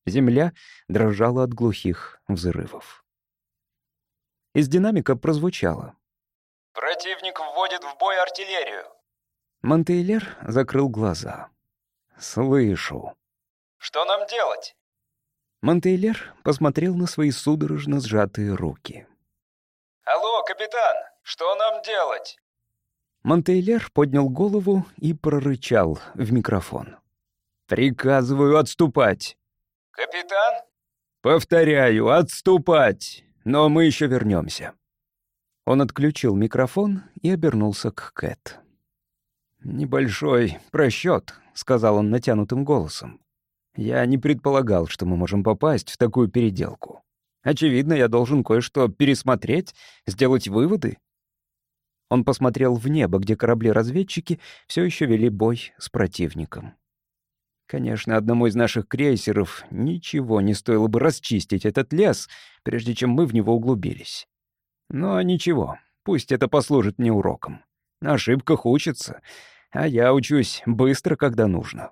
Земля дрожала от глухих взрывов. Из динамика прозвучало. «Противник вводит в бой артиллерию». Монтейлер закрыл глаза. «Слышу». «Что нам делать?» Монтейлер посмотрел на свои судорожно сжатые руки. «Алло, капитан, что нам делать?» Монтейлер поднял голову и прорычал в микрофон. «Приказываю отступать!» «Капитан?» «Повторяю, отступать! Но мы еще вернемся. Он отключил микрофон и обернулся к Кэт. «Небольшой просчет», — сказал он натянутым голосом. «Я не предполагал, что мы можем попасть в такую переделку. Очевидно, я должен кое-что пересмотреть, сделать выводы». Он посмотрел в небо, где корабли-разведчики все еще вели бой с противником. Конечно, одному из наших крейсеров ничего не стоило бы расчистить этот лес, прежде чем мы в него углубились. Но ничего, пусть это послужит мне уроком. На ошибках учатся, а я учусь быстро, когда нужно.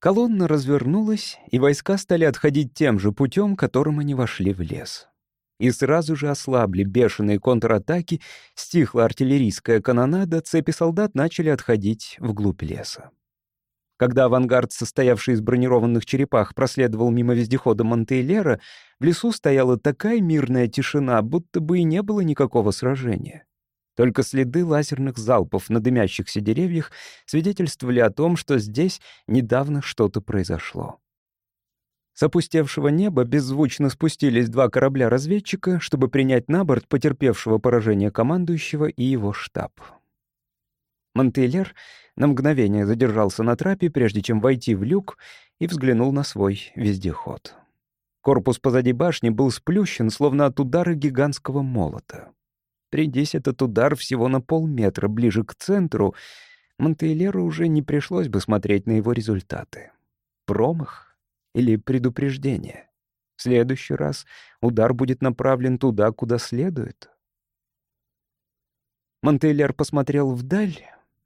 Колонна развернулась, и войска стали отходить тем же путем, которым они вошли в лес. И сразу же ослабли бешеные контратаки, стихла артиллерийская канонада, цепи солдат начали отходить вглубь леса. Когда авангард, состоявший из бронированных черепах, проследовал мимо вездехода Монтейлера, в лесу стояла такая мирная тишина, будто бы и не было никакого сражения. Только следы лазерных залпов на дымящихся деревьях свидетельствовали о том, что здесь недавно что-то произошло. С опустевшего неба беззвучно спустились два корабля-разведчика, чтобы принять на борт потерпевшего поражение командующего и его штаб. Монтейлер на мгновение задержался на трапе, прежде чем войти в люк, и взглянул на свой вездеход. Корпус позади башни был сплющен, словно от удара гигантского молота. Придись этот удар всего на полметра ближе к центру, Монтейлеру уже не пришлось бы смотреть на его результаты. Промах или предупреждение? В следующий раз удар будет направлен туда, куда следует. Монтейлер посмотрел вдаль,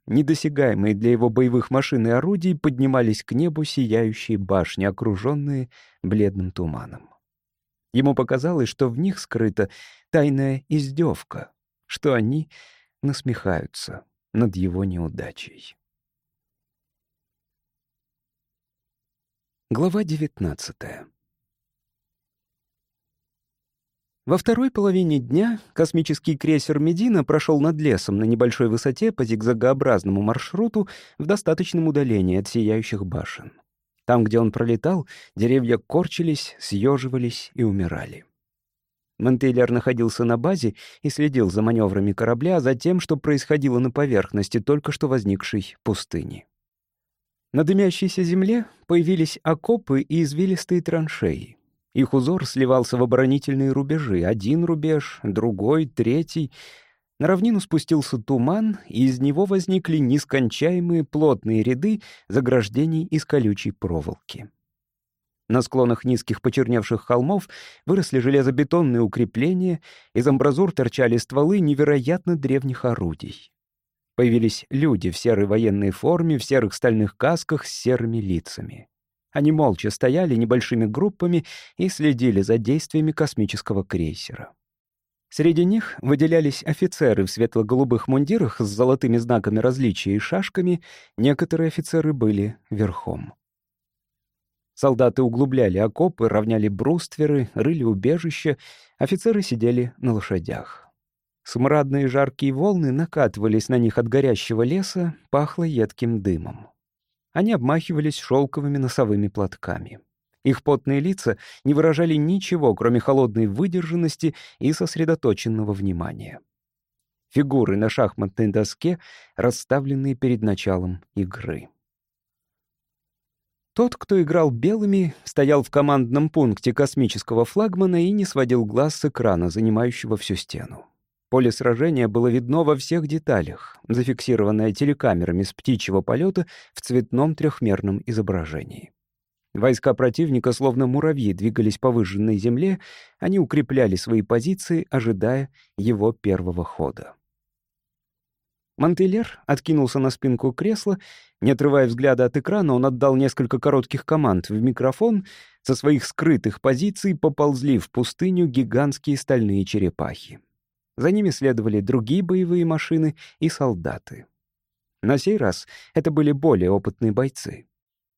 Недосягаемые для его боевых машин и орудий поднимались к небу сияющие башни, окруженные бледным туманом. Ему показалось, что в них скрыта тайная издевка, что они насмехаются над его неудачей. Глава девятнадцатая. Во второй половине дня космический крейсер «Медина» прошел над лесом на небольшой высоте по зигзагообразному маршруту в достаточном удалении от сияющих башен. Там, где он пролетал, деревья корчились, съеживались и умирали. Монтейлер находился на базе и следил за маневрами корабля, за тем, что происходило на поверхности только что возникшей пустыни. На дымящейся земле появились окопы и извилистые траншеи. Их узор сливался в оборонительные рубежи. Один рубеж, другой, третий. На равнину спустился туман, и из него возникли нескончаемые плотные ряды заграждений из колючей проволоки. На склонах низких почерневших холмов выросли железобетонные укрепления, из амбразур торчали стволы невероятно древних орудий. Появились люди в серой военной форме, в серых стальных касках с серыми лицами. Они молча стояли небольшими группами и следили за действиями космического крейсера. Среди них выделялись офицеры в светло-голубых мундирах с золотыми знаками различия и шашками, некоторые офицеры были верхом. Солдаты углубляли окопы, равняли брустверы, рыли убежища, офицеры сидели на лошадях. Смрадные жаркие волны накатывались на них от горящего леса, пахло едким дымом. Они обмахивались шелковыми носовыми платками. Их потные лица не выражали ничего, кроме холодной выдержанности и сосредоточенного внимания. Фигуры на шахматной доске, расставленные перед началом игры. Тот, кто играл белыми, стоял в командном пункте космического флагмана и не сводил глаз с экрана, занимающего всю стену. Поле сражения было видно во всех деталях, зафиксированное телекамерами с птичьего полета в цветном трехмерном изображении. Войска противника, словно муравьи, двигались по выжженной земле, они укрепляли свои позиции, ожидая его первого хода. Монтелер откинулся на спинку кресла. Не отрывая взгляда от экрана, он отдал несколько коротких команд в микрофон. Со своих скрытых позиций поползли в пустыню гигантские стальные черепахи. За ними следовали другие боевые машины и солдаты. На сей раз это были более опытные бойцы.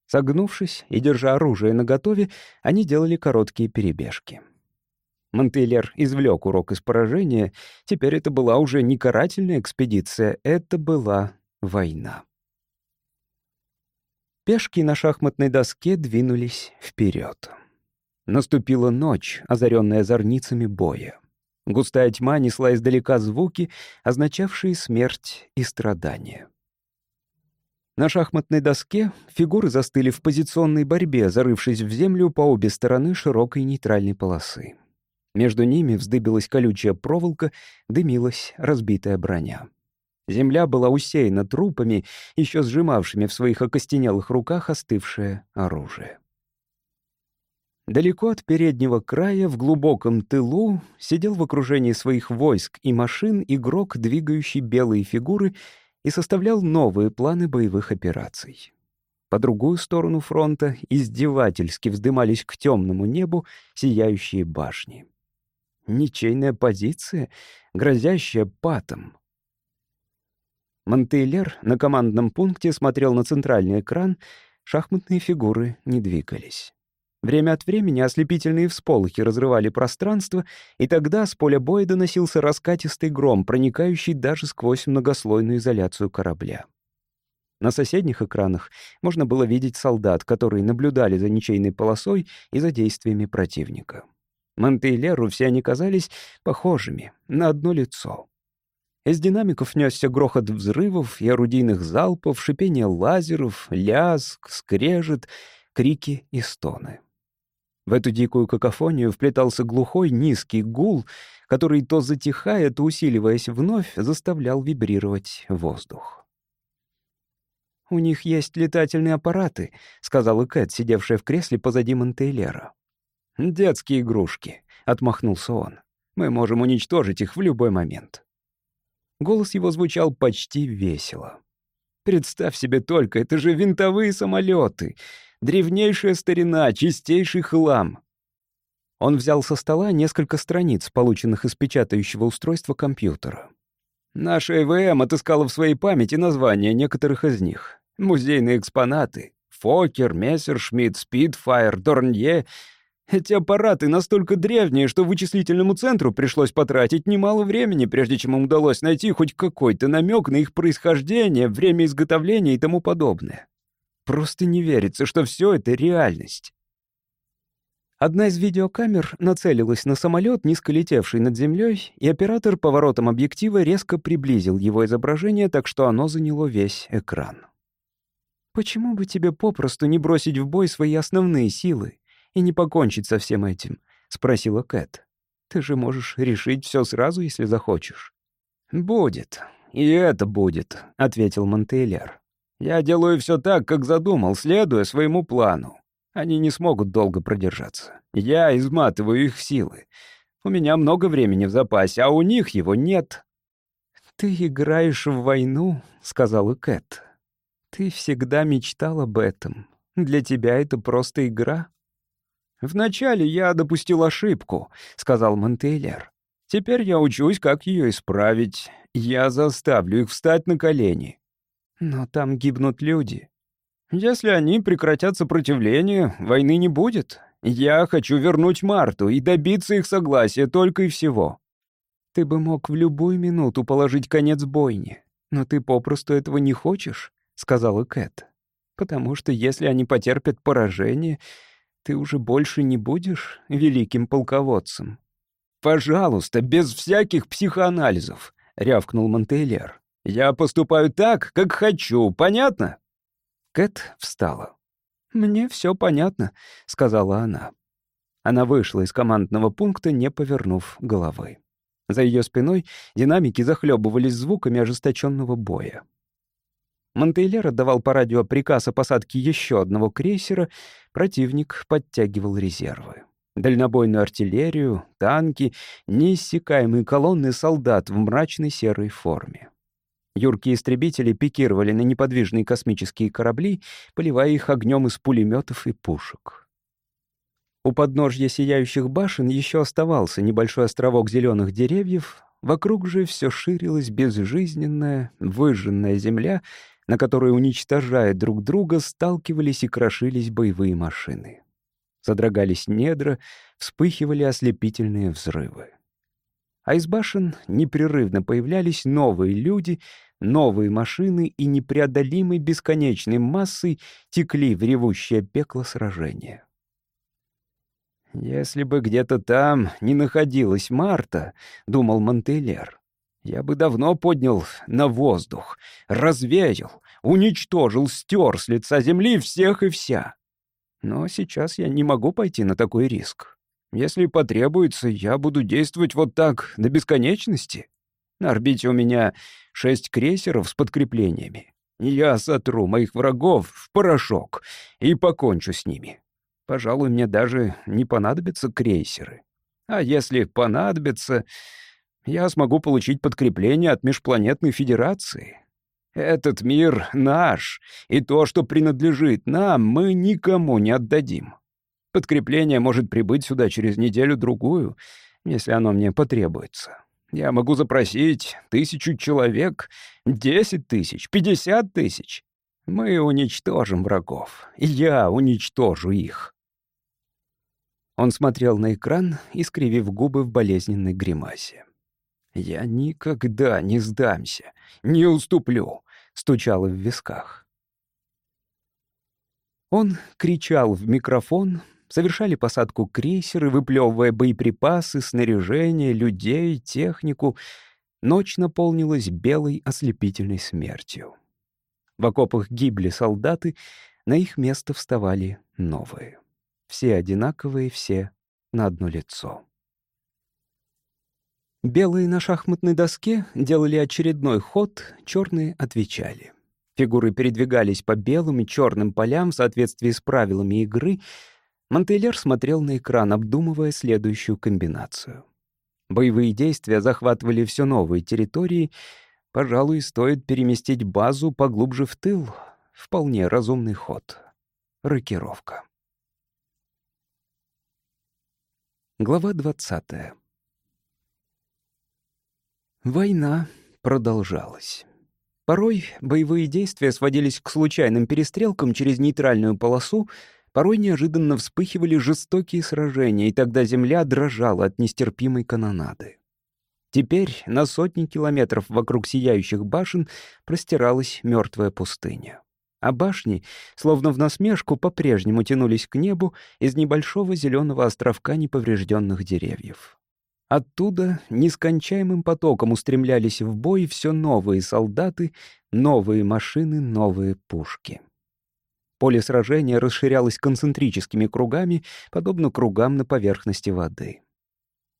Согнувшись и держа оружие наготове, они делали короткие перебежки. Монтейлер извлек урок из поражения. Теперь это была уже не карательная экспедиция, это была война. Пешки на шахматной доске двинулись вперед. Наступила ночь, озаренная зорницами боя. Густая тьма несла издалека звуки, означавшие смерть и страдания. На шахматной доске фигуры застыли в позиционной борьбе, зарывшись в землю по обе стороны широкой нейтральной полосы. Между ними вздыбилась колючая проволока, дымилась разбитая броня. Земля была усеяна трупами, еще сжимавшими в своих окостенелых руках остывшее оружие. Далеко от переднего края, в глубоком тылу, сидел в окружении своих войск и машин игрок, двигающий белые фигуры, и составлял новые планы боевых операций. По другую сторону фронта издевательски вздымались к темному небу сияющие башни. Ничейная позиция, грозящая патом. Монтейлер на командном пункте смотрел на центральный экран, шахматные фигуры не двигались. Время от времени ослепительные всполохи разрывали пространство, и тогда с поля боя доносился раскатистый гром, проникающий даже сквозь многослойную изоляцию корабля. На соседних экранах можно было видеть солдат, которые наблюдали за ничейной полосой и за действиями противника. Монтейлеру все они казались похожими, на одно лицо. Из динамиков несся грохот взрывов и орудийных залпов, шипение лазеров, лязг, скрежет, крики и стоны. В эту дикую какофонию вплетался глухой низкий гул, который то затихая, то усиливаясь вновь, заставлял вибрировать воздух. «У них есть летательные аппараты», — сказала Кэт, сидевшая в кресле позади Монтейлера. «Детские игрушки», — отмахнулся он. «Мы можем уничтожить их в любой момент». Голос его звучал почти весело. «Представь себе только, это же винтовые самолеты. Древнейшая старина, чистейший хлам. Он взял со стола несколько страниц, полученных из печатающего устройства компьютера. Наша ЭВМ отыскала в своей памяти названия некоторых из них. Музейные экспонаты. Фокер, Мессершмитт, Спидфайр, Дорнье. Эти аппараты настолько древние, что вычислительному центру пришлось потратить немало времени, прежде чем им удалось найти хоть какой-то намек на их происхождение, время изготовления и тому подобное. Просто не верится, что все это реальность. Одна из видеокамер нацелилась на самолет, низко летевший над землей, и оператор поворотом объектива резко приблизил его изображение, так что оно заняло весь экран. «Почему бы тебе попросту не бросить в бой свои основные силы и не покончить со всем этим?» — спросила Кэт. «Ты же можешь решить все сразу, если захочешь». «Будет. И это будет», — ответил Монтейлер. Я делаю все так, как задумал, следуя своему плану. Они не смогут долго продержаться. Я изматываю их силы. У меня много времени в запасе, а у них его нет. «Ты играешь в войну», — сказала Кэт. «Ты всегда мечтал об этом. Для тебя это просто игра». «Вначале я допустил ошибку», — сказал Монтейлер. «Теперь я учусь, как ее исправить. Я заставлю их встать на колени. Но там гибнут люди. Если они прекратят сопротивление, войны не будет. Я хочу вернуть Марту и добиться их согласия только и всего. Ты бы мог в любую минуту положить конец бойне, но ты попросту этого не хочешь, сказала Кэт. Потому что если они потерпят поражение, ты уже больше не будешь великим полководцем. «Пожалуйста, без всяких психоанализов», — рявкнул Монтейлер. «Я поступаю так, как хочу, понятно?» Кэт встала. «Мне все понятно», — сказала она. Она вышла из командного пункта, не повернув головы. За ее спиной динамики захлебывались звуками ожесточенного боя. Монтейлер отдавал по радио приказ о посадке еще одного крейсера, противник подтягивал резервы. Дальнобойную артиллерию, танки, неиссякаемые колонны солдат в мрачной серой форме. Юркие истребители пикировали на неподвижные космические корабли, поливая их огнем из пулеметов и пушек. У подножья сияющих башен еще оставался небольшой островок зеленых деревьев, вокруг же все ширилась безжизненная, выжженная земля, на которой, уничтожая друг друга, сталкивались и крошились боевые машины. Задрогались недра, вспыхивали ослепительные взрывы. А из башен непрерывно появлялись новые люди, новые машины и непреодолимой бесконечной массой текли в ревущее пекло сражения. «Если бы где-то там не находилась Марта», — думал Монтелер, — «я бы давно поднял на воздух, развеял, уничтожил, стер с лица земли всех и вся. Но сейчас я не могу пойти на такой риск. Если потребуется, я буду действовать вот так до бесконечности. На орбите у меня шесть крейсеров с подкреплениями. Я сотру моих врагов в порошок и покончу с ними. Пожалуй, мне даже не понадобятся крейсеры. А если понадобится, я смогу получить подкрепление от Межпланетной Федерации. Этот мир наш, и то, что принадлежит нам, мы никому не отдадим. Подкрепление может прибыть сюда через неделю-другую, если оно мне потребуется. Я могу запросить тысячу человек, десять тысяч, пятьдесят тысяч. Мы уничтожим врагов, и я уничтожу их. Он смотрел на экран, искривив губы в болезненной гримасе. «Я никогда не сдамся, не уступлю», — стучало в висках. Он кричал в микрофон, совершали посадку крейсеры, выплевывая боеприпасы, снаряжение, людей, технику. Ночь наполнилась белой ослепительной смертью. В окопах гибли солдаты, на их место вставали новые. Все одинаковые, все на одно лицо. Белые на шахматной доске делали очередной ход, черные отвечали. Фигуры передвигались по белым и черным полям в соответствии с правилами игры — Монтейлер смотрел на экран, обдумывая следующую комбинацию. Боевые действия захватывали все новые территории. Пожалуй, стоит переместить базу поглубже в тыл. Вполне разумный ход. Рокировка. Глава 20. Война продолжалась. Порой боевые действия сводились к случайным перестрелкам через нейтральную полосу, Порой неожиданно вспыхивали жестокие сражения, и тогда земля дрожала от нестерпимой канонады. Теперь на сотни километров вокруг сияющих башен простиралась мертвая пустыня. А башни, словно в насмешку, по-прежнему тянулись к небу из небольшого зеленого островка неповрежденных деревьев. Оттуда нескончаемым потоком устремлялись в бой все новые солдаты, новые машины, новые пушки. Поле сражения расширялось концентрическими кругами, подобно кругам на поверхности воды.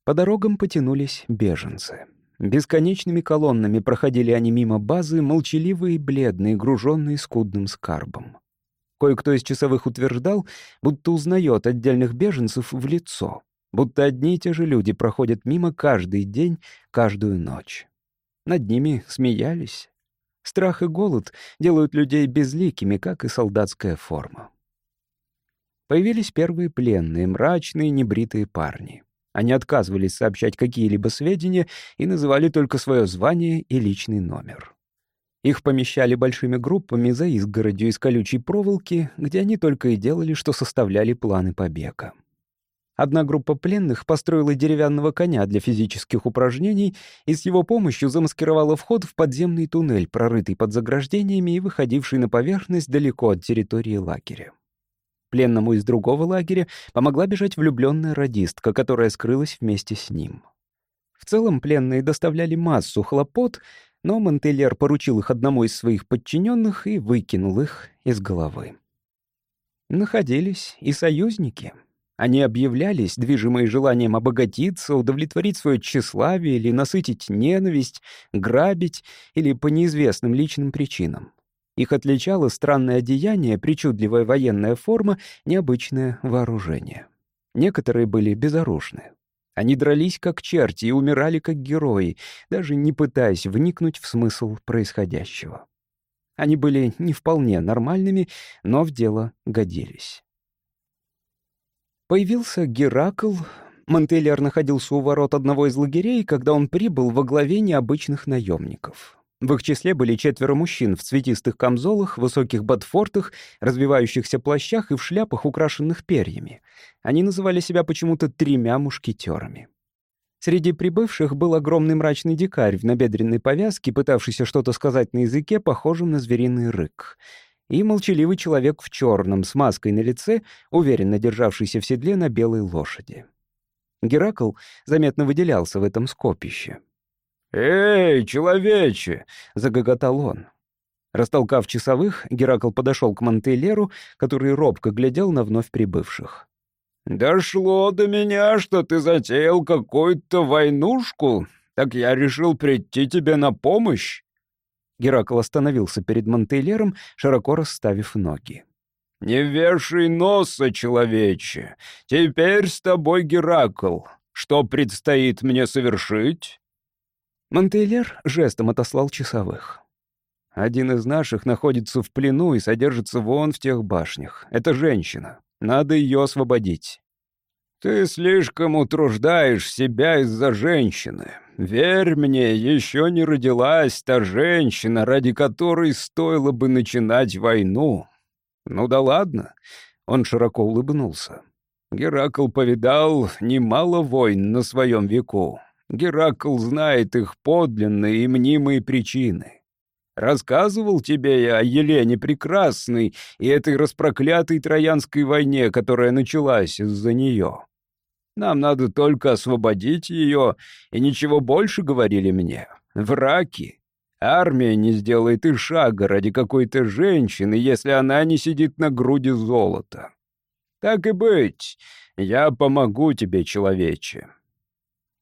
По дорогам потянулись беженцы. Бесконечными колоннами проходили они мимо базы, молчаливые и бледные, груженные скудным скарбом. Кое-кто из часовых утверждал, будто узнает отдельных беженцев в лицо, будто одни и те же люди проходят мимо каждый день, каждую ночь. Над ними смеялись, Страх и голод делают людей безликими, как и солдатская форма. Появились первые пленные, мрачные, небритые парни. Они отказывались сообщать какие-либо сведения и называли только свое звание и личный номер. Их помещали большими группами за изгородью из колючей проволоки, где они только и делали, что составляли планы побега. Одна группа пленных построила деревянного коня для физических упражнений и с его помощью замаскировала вход в подземный туннель, прорытый под заграждениями и выходивший на поверхность далеко от территории лагеря. Пленному из другого лагеря помогла бежать влюбленная радистка, которая скрылась вместе с ним. В целом пленные доставляли массу хлопот, но Монтельер поручил их одному из своих подчиненных и выкинул их из головы. Находились и союзники. Они объявлялись, движимые желанием обогатиться, удовлетворить свое тщеславие или насытить ненависть, грабить или по неизвестным личным причинам. Их отличало странное одеяние, причудливая военная форма, необычное вооружение. Некоторые были безоружны. Они дрались как черти и умирали как герои, даже не пытаясь вникнуть в смысл происходящего. Они были не вполне нормальными, но в дело годились. Появился Геракл. Монтеллер находился у ворот одного из лагерей, когда он прибыл во главе необычных наемников. В их числе были четверо мужчин в цветистых камзолах, высоких ботфортах, развивающихся плащах и в шляпах, украшенных перьями. Они называли себя почему-то тремя мушкетерами. Среди прибывших был огромный мрачный дикарь в набедренной повязке, пытавшийся что-то сказать на языке, похожем на звериный рык. И молчаливый человек в черном, с маской на лице, уверенно державшийся в седле на белой лошади. Геракл заметно выделялся в этом скопище. «Эй, человече!» — загоготал он. Растолкав часовых, Геракл подошел к Монтейлеру, который робко глядел на вновь прибывших. «Дошло до меня, что ты затеял какую-то войнушку, так я решил прийти тебе на помощь». Геракл остановился перед Монтейлером, широко расставив ноги. «Не вешай носа, человече. Теперь с тобой Геракл. Что предстоит мне совершить?» Монтейлер жестом отослал часовых. «Один из наших находится в плену и содержится вон в тех башнях. Это женщина. Надо ее освободить». «Ты слишком утруждаешь себя из-за женщины. Верь мне, еще не родилась та женщина, ради которой стоило бы начинать войну. Ну да ладно». Он широко улыбнулся. Геракл повидал немало войн на своем веку. Геракл знает их подлинные и мнимые причины. Рассказывал тебе я о Елене Прекрасной и этой распроклятой Троянской войне, которая началась из-за нее. Нам надо только освободить ее, и ничего больше говорили мне. Враки. Армия не сделает и шага ради какой-то женщины, если она не сидит на груди золота. Так и быть, я помогу тебе, человече.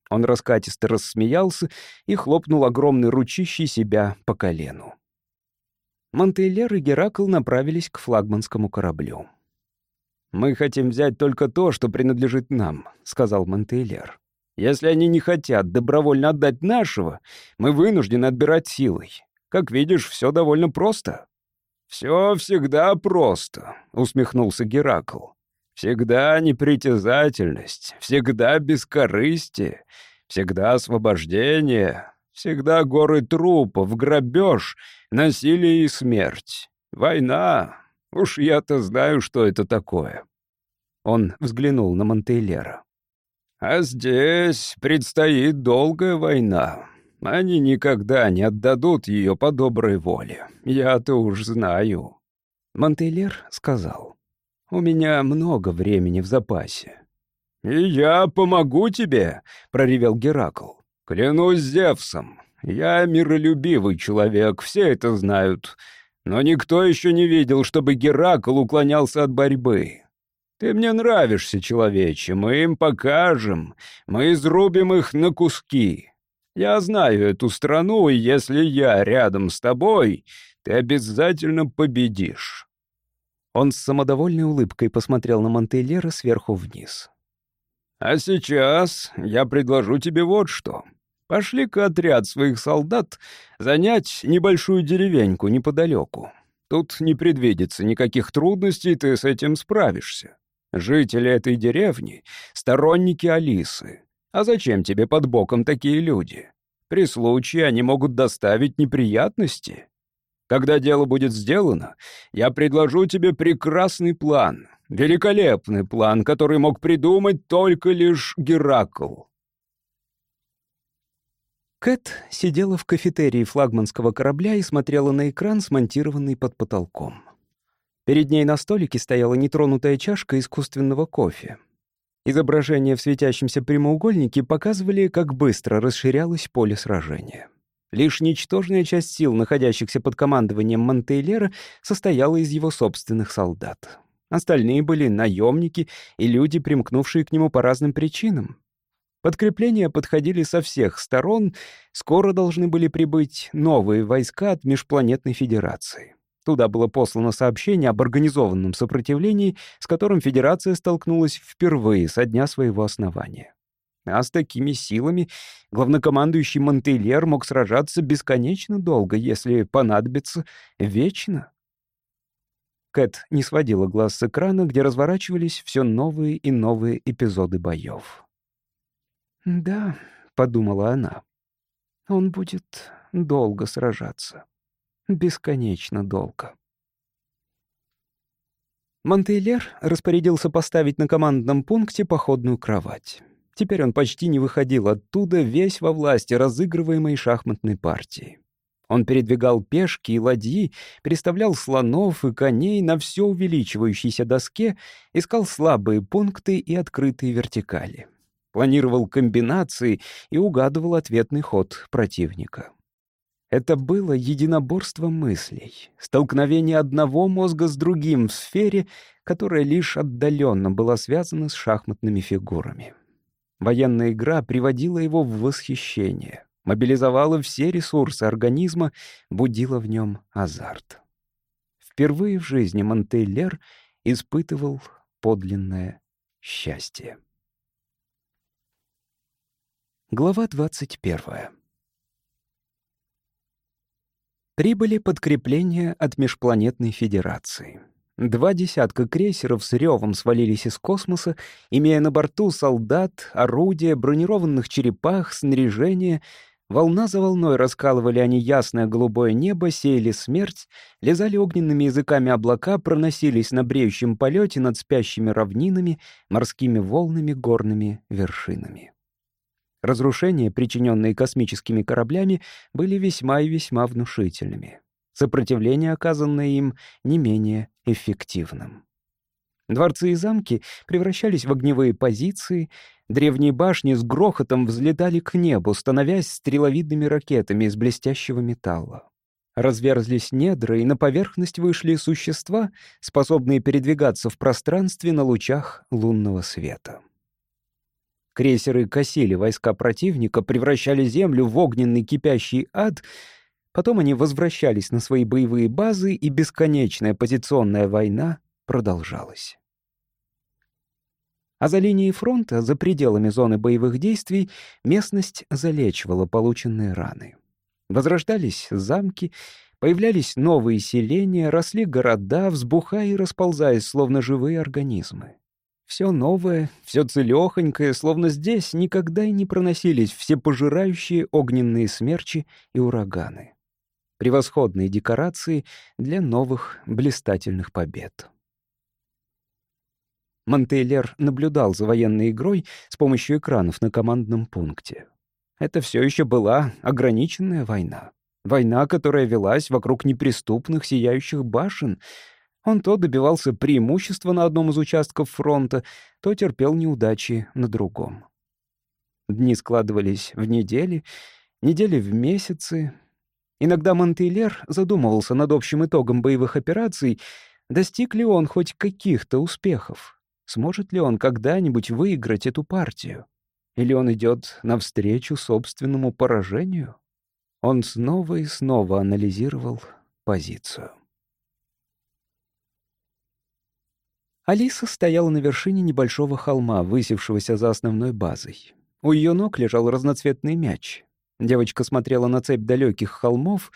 Он раскатисто рассмеялся и хлопнул огромной ручищей себя по колену. Монтейлер и Геракл направились к флагманскому кораблю. «Мы хотим взять только то, что принадлежит нам», — сказал Монтейлер. «Если они не хотят добровольно отдать нашего, мы вынуждены отбирать силой. Как видишь, все довольно просто». «Все всегда просто», — усмехнулся Геракл. Всегда непритязательность, всегда бескорыстие, всегда освобождение, всегда горы трупов, грабеж, насилие и смерть. Война. Уж я-то знаю, что это такое. Он взглянул на Монтейлера. А здесь предстоит долгая война. Они никогда не отдадут ее по доброй воле. Я-то уж знаю. Монтейлер сказал. У меня много времени в запасе». «И я помогу тебе», — проревел Геракл. «Клянусь Зевсом, я миролюбивый человек, все это знают. Но никто еще не видел, чтобы Геракл уклонялся от борьбы. Ты мне нравишься, человече, мы им покажем, мы изрубим их на куски. Я знаю эту страну, и если я рядом с тобой, ты обязательно победишь». Он с самодовольной улыбкой посмотрел на Монтейлера сверху вниз. «А сейчас я предложу тебе вот что. Пошли-ка отряд своих солдат занять небольшую деревеньку неподалеку. Тут не предвидится никаких трудностей, ты с этим справишься. Жители этой деревни — сторонники Алисы. А зачем тебе под боком такие люди? При случае они могут доставить неприятности. Когда дело будет сделано, я предложу тебе прекрасный план, великолепный план, который мог придумать только лишь Геракл». Кэт сидела в кафетерии флагманского корабля и смотрела на экран, смонтированный под потолком. Перед ней на столике стояла нетронутая чашка искусственного кофе. Изображения в светящемся прямоугольнике показывали, как быстро расширялось поле сражения. Лишь ничтожная часть сил, находящихся под командованием Монтейлера, состояла из его собственных солдат. Остальные были наемники и люди, примкнувшие к нему по разным причинам. Подкрепления подходили со всех сторон, скоро должны были прибыть новые войска от Межпланетной Федерации. Туда было послано сообщение об организованном сопротивлении, с которым Федерация столкнулась впервые со дня своего основания. А с такими силами главнокомандующий Монтейлер мог сражаться бесконечно долго, если понадобится вечно. Кэт не сводила глаз с экрана, где разворачивались все новые и новые эпизоды боев. «Да», — подумала она, — «он будет долго сражаться. Бесконечно долго». Монтейлер распорядился поставить на командном пункте походную кровать. Теперь он почти не выходил оттуда, весь во власти разыгрываемой шахматной партии. Он передвигал пешки и ладьи, переставлял слонов и коней на все увеличивающейся доске, искал слабые пункты и открытые вертикали планировал комбинации и угадывал ответный ход противника. Это было единоборство мыслей, столкновение одного мозга с другим в сфере, которая лишь отдаленно была связана с шахматными фигурами. Военная игра приводила его в восхищение, мобилизовала все ресурсы организма, будила в нем азарт. Впервые в жизни Монтейлер испытывал подлинное счастье. Глава 21. Прибыли подкрепления от Межпланетной Федерации. Два десятка крейсеров с ревом свалились из космоса, имея на борту солдат, орудия, бронированных черепах, снаряжение. Волна за волной раскалывали они ясное голубое небо, сеяли смерть, лизали огненными языками облака, проносились на бреющем полете над спящими равнинами, морскими волнами, горными вершинами. Разрушения, причиненные космическими кораблями, были весьма и весьма внушительными. Сопротивление, оказанное им, не менее эффективным. Дворцы и замки превращались в огневые позиции, древние башни с грохотом взлетали к небу, становясь стреловидными ракетами из блестящего металла. Разверзлись недра, и на поверхность вышли существа, способные передвигаться в пространстве на лучах лунного света. Крейсеры косили войска противника, превращали землю в огненный кипящий ад. Потом они возвращались на свои боевые базы, и бесконечная позиционная война продолжалась. А за линией фронта, за пределами зоны боевых действий, местность залечивала полученные раны. Возрождались замки, появлялись новые селения, росли города, взбухая и расползаясь, словно живые организмы. Все новое, все целехонькое, словно здесь никогда и не проносились все пожирающие огненные смерчи и ураганы. Превосходные декорации для новых блистательных побед. Монтейлер наблюдал за военной игрой с помощью экранов на командном пункте. Это все еще была ограниченная война. Война, которая велась вокруг неприступных сияющих башен — он то добивался преимущества на одном из участков фронта, то терпел неудачи на другом. Дни складывались в недели, недели в месяцы. Иногда Монтейлер задумывался над общим итогом боевых операций, достиг ли он хоть каких-то успехов, сможет ли он когда-нибудь выиграть эту партию, или он идет навстречу собственному поражению. Он снова и снова анализировал позицию. Алиса стояла на вершине небольшого холма, высевшегося за основной базой. У ее ног лежал разноцветный мяч. Девочка смотрела на цепь далеких холмов.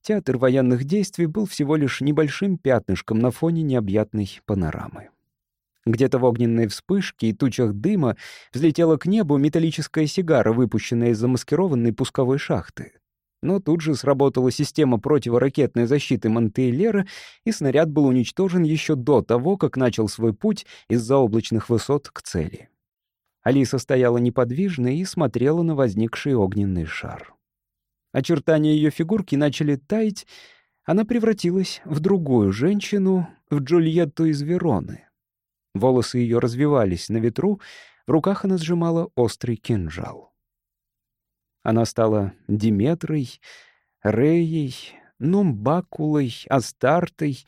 Театр военных действий был всего лишь небольшим пятнышком на фоне необъятной панорамы. Где-то в огненной вспышке и тучах дыма взлетела к небу металлическая сигара, выпущенная из замаскированной пусковой шахты. Но тут же сработала система противоракетной защиты Монтейлера, и снаряд был уничтожен еще до того, как начал свой путь из заоблачных высот к цели. Алиса стояла неподвижно и смотрела на возникший огненный шар. Очертания ее фигурки начали таять, она превратилась в другую женщину, в Джульетту из Вероны. Волосы ее развивались на ветру, в руках она сжимала острый кинжал. Она стала Диметрой, Реей, Нумбакулой, Астартой.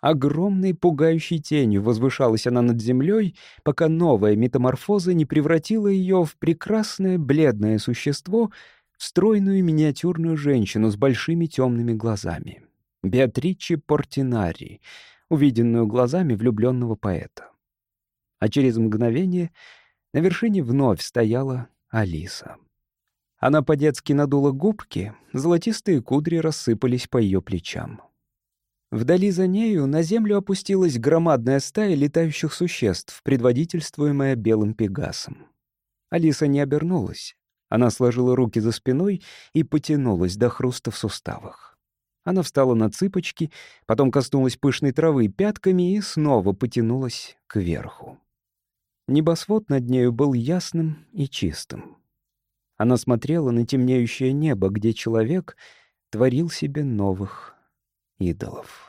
Огромной пугающей тенью возвышалась она над землей, пока новая метаморфоза не превратила ее в прекрасное бледное существо, в стройную миниатюрную женщину с большими темными глазами. Беатриче Портинари, увиденную глазами влюбленного поэта. А через мгновение на вершине вновь стояла Алиса. Она по-детски надула губки, золотистые кудри рассыпались по ее плечам. Вдали за нею на землю опустилась громадная стая летающих существ, предводительствуемая белым пегасом. Алиса не обернулась. Она сложила руки за спиной и потянулась до хруста в суставах. Она встала на цыпочки, потом коснулась пышной травы пятками и снова потянулась кверху. Небосвод над нею был ясным и чистым. Она смотрела на темнеющее небо, где человек творил себе новых идолов.